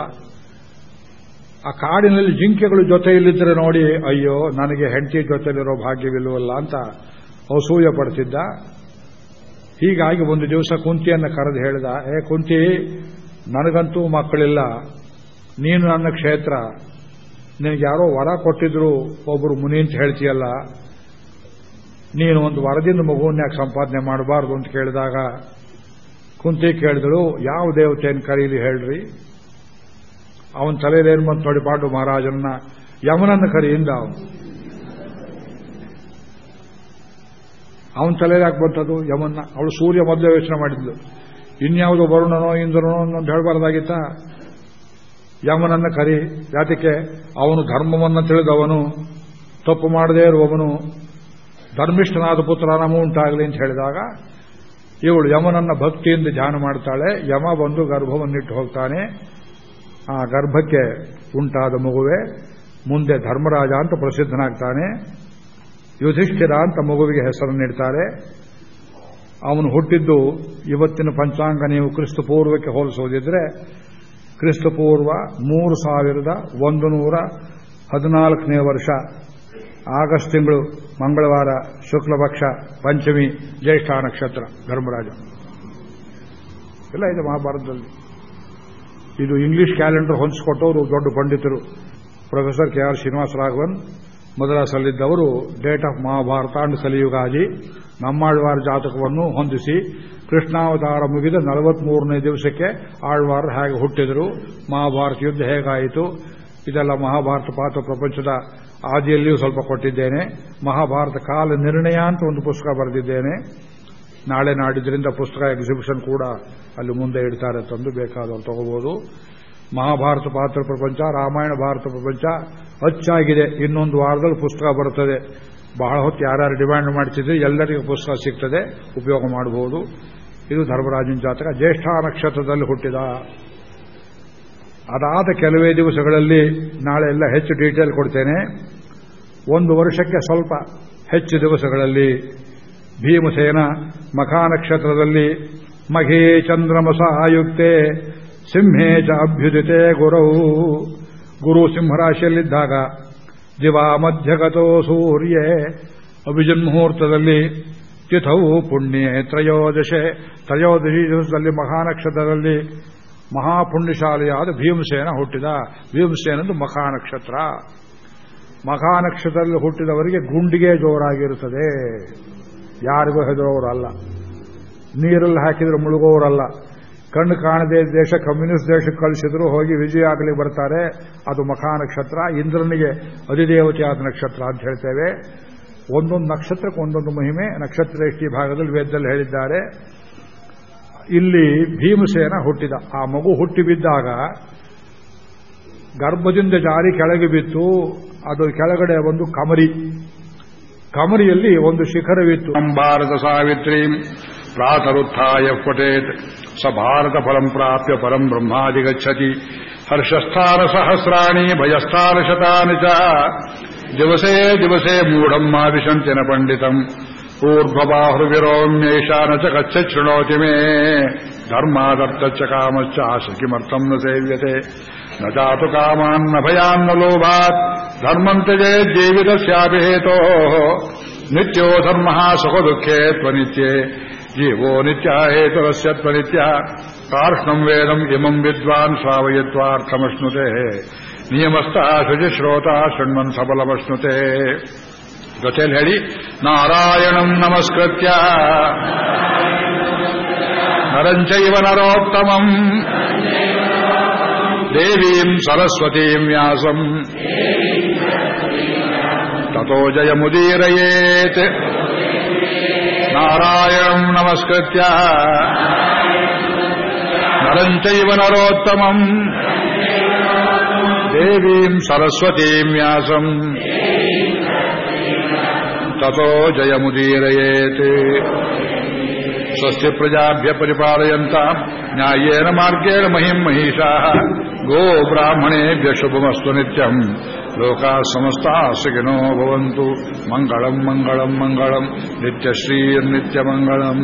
ಆ ಕಾಡಿನಲ್ಲಿ ಜಿಂಕೆಗಳು ಜೊತೆಯಲ್ಲಿದ್ದರೆ ನೋಡಿ, ಅಯ್ಯೋ, ನನಗೆ ಹೆಂಡತಿ ಜೊತೆಲಿರೋ ಭಾಗ್ಯವಿಲ್ಲವಲ್ಲ ಅಂತ ಅಸೂಯ ಪಡ್ತಿದ್ದ. ಹೀಗಾಗಿ ಒಂದು ದಿವಸ ಕುಂತಿಯನ್ನು ಕರೆದು ಹೇಳಿದ, ಏ ಕುಂತಿ, ನನಗಂತೂ ಮಕ್ಕಳಿಲ್ಲ. ನೀನು ನನ್ನ ಕ್ಷೇತ್ರ. ನಿನಗೆ ಯಾರೋ ವರ ಕೊಟ್ಟಿದ್ರು ಒಬ್ಬರು ಮುನಿ ಅಂತ ಹೇಳ್ತೀಯಲ್ಲ. ನೀನು ಒಂದು ವರದಿಂದ ಮಗುವನ್ನ ಯಾಕೆ ಸಂಪಾದನೆ ಮಾಡಬಾರ್ದು ಅಂತ ಕೇಳಿದಾಗ, ಕುಂತಿ ಕೇಳಿದಳು, ಯಾವ ದೇವತೆಯನ್ನು ಕರೀಲಿ ಹೇಳ್ರಿ? ಅವನ ತಲೆಯಲ್ಲೇನು ಬಂತು ನೋಡಿ ಪಾಡು ಮಹಾರಾಜನ ಯಮನನ್ನು ಕರಿಯಿಂದ ಅವನು. ಅವನ ತಲೆಯಲ್ಲಿ ಯಾಕೆ ಬಂತದು? ಯಮನ್ನ. ಅವಳು ಸೂರ್ಯ ಮೊದಲೇ ಯೋಚನೆ ಮಾಡಿದ್ಲು. ಇನ್ಯಾವುದು ವರುಣನೋ ಇಂದ್ರನೋ ಅಂತ ಹೇಳಬಾರ್ದಾಗಿತ್ತ? ಯಮನನ್ನ ಕರಿ. ಯಾತಕ್ಕೆ ಅವನು ಧರ್ಮವನ್ನು ತಿಳಿದವನು, ತಪ್ಪು ಮಾಡದೇ ಇರುವವನು, ಧರ್ಮಿಷ್ಠನಾದ ಪುತ್ರ ನಮೂ ಉಂಟಾಗಲಿ ಅಂತ ಹೇಳಿದಾಗ, ಇವಳು ಯಮನನ್ನ ಭಕ್ತಿಯಿಂದ ಧ್ಯಾನ ಮಾಡ್ತಾಳೆ. ಯಮ ಬಂದು ಗರ್ಭವನ್ನಿಟ್ಟು ಹೋಗ್ತಾನೆ. ಆ ಗರ್ಭಕ್ಕೆ ಉಂಟಾದ ಮಗುವೆ ಮುಂದೆ ಧರ್ಮರಾಜ ಅಂತ ಪ್ರಸಿದ್ಧನಾಗ್ತಾನೆ. ಯುಧಿಷ್ಠಿರ ಅಂತ ಮಗುವಿಗೆ ಹೆಸರನ್ನು ನೀಡ್ತಾರೆ ಅವನು ಹುಟ್ಟಿದ್ದು ಇವತ್ತಿನ ಪಂಚಾಂಗ ನೀವು ಕ್ರಿಸ್ತ ಪೂರ್ವಕ್ಕೆ ಹೋಲಿಸೋದಿದ್ರೆ ಕ್ರಿಸ್ತ ಪೂರ್ವ ಮೂರು ಸಾವಿರದ ಒಂದು ನೂರ ಹದಿನಾಲ್ಕನೇ ವರ್ಷ. ಆಗಸ್ಟ್ ತಿಂಗಳು ಮಂಗಳವಾರ ಶುಕ್ಲಪಕ್ಷ ಪಂಚಮಿ ಜ್ಯೇಷ್ಠ ನಕ್ಷತ್ರ ಧರ್ಮರಾಜ. ಎಲ್ಲ ಇದೆ ಮಹಾಭಾರತದಲ್ಲಿ. ಇದು ಇಂಗ್ಲಿಷ್ ಕ್ಯಾಲೆಂಡರ್ ಹೊಂದಿಸಿಕೊಟ್ಟವರು ದೊಡ್ಡ ಪಂಡಿತರು. Professor K R Srinivasa Raghavan ಮದ್ರಾಸಲ್ಲಿದ್ದವರು date of Mahabharata and ನಮ್ಮಾಳ್ವಾರ ಜಾತಕವನ್ನು ಹೊಂದಿಸಿ ಕೃಷ್ಣಾವತಾರ ಮುಗಿದ ನಲವತ್ಮೂರನೇ ದಿವಸಕ್ಕೆ ಆಳ್ವಾರ ಹೇಗೆ ಹುಟ್ಟಿದರು. ಮಹಾಭಾರತ ಯುದ್ಧ ಹೇಗಾಯಿತು? ಇದೆಲ್ಲ ಮಹಾಭಾರತ ಪಾತ್ರ ಪ್ರಪಂಚದ ಆದಿಯಲ್ಲಿಯೂ ಸ್ವಲ್ಪ ಕೊಟ್ಟಿದ್ದೇನೆ. ಮಹಾಭಾರತ ಕಾಲ ನಿರ್ಣಯ ಅಂತ ಒಂದು ಪುಸ್ತಕ ಬರೆದಿದ್ದೇನೆ. ನಾಳೆ ನಾಡಿದ್ರಿಂದ ಪುಸ್ತಕ ಎಕ್ಸಿಬಿಷನ್ ಕೂಡ ಅಲ್ಲಿ ಮುಂದೆ ಇಡ್ತಾರೆ ತಂದು ಬೇಕಾದವರು ತಗೋಬಹುದು ಮಹಾಭಾರತ ಪಾತ್ರ ಪ್ರಪಂಚ, ರಾಮಾಯಣ ಭಾರತ ಪ್ರಪಂಚ ಅಚ್ಚಾಗಿದೆ ಇನ್ನೊಂದು ವಾರದಲ್ಲಿ ಪುಸ್ತಕ ಬರುತ್ತದೆ ಬಹಳ ಹೊತ್ತು ಯಾರ್ಯಾರು ಡಿಮ್ಯಾಂಡ್ ಮಾಡ್ತಿದ್ರು ಎಲ್ಲರಿಗೂ ಪುಸ್ತಕ ಸಿಗ್ತದೆ. ಉಪಯೋಗ ಮಾಡಬಹುದು ಇದು ಧರ್ಮರಾಜನ ಜಾತಕ. ಜ್ಯೇಷ್ಠ ನಕ್ಷತ್ರದಲ್ಲಿ ಹುಟ್ಟಿದ. ಅದಾದ ಕೆಲವೇ ದಿವಸಗಳಲ್ಲಿ ನಾಳೆ ಎಲ್ಲ ಹೆಚ್ಚು ಡೀಟೇಲ್ ಕೊಡ್ತೇನೆ. ಒಂದು ವರ್ಷಕ್ಕೆ ಸ್ವಲ್ಪ ಹೆಚ್ಚು ದಿವಸಗಳಲ್ಲಿ ಭೀಮಸೇನ ಮಖಾ ನಕ್ಷತ್ರದಲ್ಲಿ ಮಘೇ ಚಂದ್ರಮಸ ಆಯುಕ್ತೆ, ಸಿಂಹೇ ಚ ಅಭ್ಯುದಿತೆ ಗುರೌ. ಗುರು ಸಿಂಹರಾಶಿಯಲ್ಲಿದ್ದಾಗ, ದಿವಾ ಮಧ್ಯಗತೋ ಸೂರ್ಯೇ. ಅಭಿಜನ್ ಮುಹೂರ್ತದಲ್ಲಿ ತಿಥವು ಪುಣ್ಯೆ ತ್ರಯೋದಶೆ. ತ್ರಯೋದಶಿ ದಿವಸದಲ್ಲಿ ಮಹಾನಕ್ಷತ್ರದಲ್ಲಿ ಮಹಾಪುಣ್ಯಶಾಲಿಯಾದ ಭೀಮಸೇನ ಹುಟ್ಟಿದ. ಭೀಮಸೇನ ಮಹಾನಕ್ಷತ್ರ. ಮಹಾನಕ್ಷತ್ರದಲ್ಲಿ ಹುಟ್ಟಿದವರಿಗೆ ಗುಂಡಿಗೆ ಜೋರಾಗಿರುತ್ತದೆ. ಯಾರಿಗೂ ಹೆದರೋರಲ್ಲ. ನೀರಲ್ಲಿ ಹಾಕಿದ್ರೆ ಮುಳುಗೋರಲ್ಲ. ಕಣ್ಣು ಕಾಣದೆ ದೇಶ, ಕಮ್ಯುನಿಸ್ಟ್ ದೇಶಕ್ಕೆ ಕಳಿಸಿದ್ರು ಹೋಗಿ ವಿಜಯ ಆಗಲಿ ಬರ್ತಾರೆ. ಅದು ಮಹಾನಕ್ಷತ್ರ. ಇಂದ್ರನಿಗೆ ಅಧಿದೇವತೆಯಾದ ನಕ್ಷತ್ರ ಅಂತ ಹೇಳ್ತೇವೆ. ಒಂದೊಂದು ನಕ್ಷತ್ರಕ್ಕೆ ಒಂದೊಂದು ಮಹಿಮೆ ನಕ್ಷತ್ರ ಇಷ್ಟಿ ಭಾಗದಲ್ಲಿ ವೇದದಲ್ಲಿ ಹೇಳಿದ್ದಾರೆ. ಇಲ್ಲಿ ಭೀಮಸೇನ ಹುಟ್ಟಿದ. ಆ ಮಗು ಹುಟ್ಟಿ ಬಿದ್ದಾಗ ಗರ್ಭದಿಂದ ಜಾರಿ ಕೆಳಗೆ ಬಿತ್ತು. ಅದು ಕೆಳಗಡೆ ಒಂದು ಕಮರಿ. ಕಮರಿಯಲ್ಲಿ ಒಂದು ಶಿಖರವಿತ್ತು. ಭಾರತ ಸಾವಿತ್ರಿ, ಪ್ರಾತರುತ್ಥಾಯ ಪಟೇತ್, ಸ ಭಾರತ ಫಲಂ ಪ್ರಾಪ್ಯ ಪರಂ ಬ್ರಹ್ಮಾದಿಗಚ್ಚತಿ ಹರ್ಷಸ್ಥಾನ ಸಹಸ್ರಾಣಿ, ಭಯಸ್ಥಾನ ಶತಾನಿ ಚ दिवसे दिवसे മൂഢം ആദിശം ചിന പണ്ഡിതം न ച കച്ച ശൃണോതി മേ ധർമാദർത്തച്ച കാമശ്ച ആശ കിമർത്ഥം ന സേവ്യത്തെ न चातु कामान्न भयान्न लोभात्। धर्मम् त्यजेत् जीवितस्यापि हेतोः। नित्यो धर्मः सुखदुःखे त्वनित्ये। जीवो नित्या हेतुरस्य त्वनित्या। कार्ष्णम् वेदम् इमम् विद्वान् श्रावयित्वार्थमश्नुते। ನಿಯಮಸ್ಥಃ ಶುಚಿಶ್ರೋತ ಶೃಣ್ವನ್ ಸಬಲ ವಷ್ಣುತೆ ಜೊತೆಯಲ್ಲಿ ಹೇಳಿ ನಾರಾಯಣಂ ನಮಸ್ಕೃತ್ಯ. ನರಂಚೈವ ನರೋತ್ತಮಂ. ದೇವೀಂ ಸರಸ್ವತೀಂ ವ್ಯಾಸಂ. ತಥೋ ಜಯಮುದೀರಯೇತ್. ನಾರಾಯಣಂ ನಮಸ್ಕೃತ್ಯ. ನರಂಚೈವ ನರೋತ್ತಮಂ. ದೇವೀಂ ಸರಸ್ವತೀಂ ವ್ಯಾಸಂ ತಥೋ ಜಯಮುದೀರಯೇತ್ ಸ್ವಸ್ತಿ ಪ್ರಜಾಭ್ಯ ಪರಿಪಾಲಯಂತ ನ್ಯಾಯೇನ ಮಾರ್ಗೇಣ ಮಹಿಂ ಮಹಿಷಾ ಗೋ ಬ್ರಾಹ್ಮಣೇಭ್ಯ ಶುಭಮಸ್ತು ನಿತ್ಯಂ ಲೋಕಾ ಸಮಸ್ತಾ ಸುಖಿನೋ ಭವಂತು ಮಂಗಳಂ ಮಂಗಳಂ ಮಂಗಳಂ ನಿತ್ಯಶ್ರೀರ್ನಿತ್ಯಮಂಗಳಂ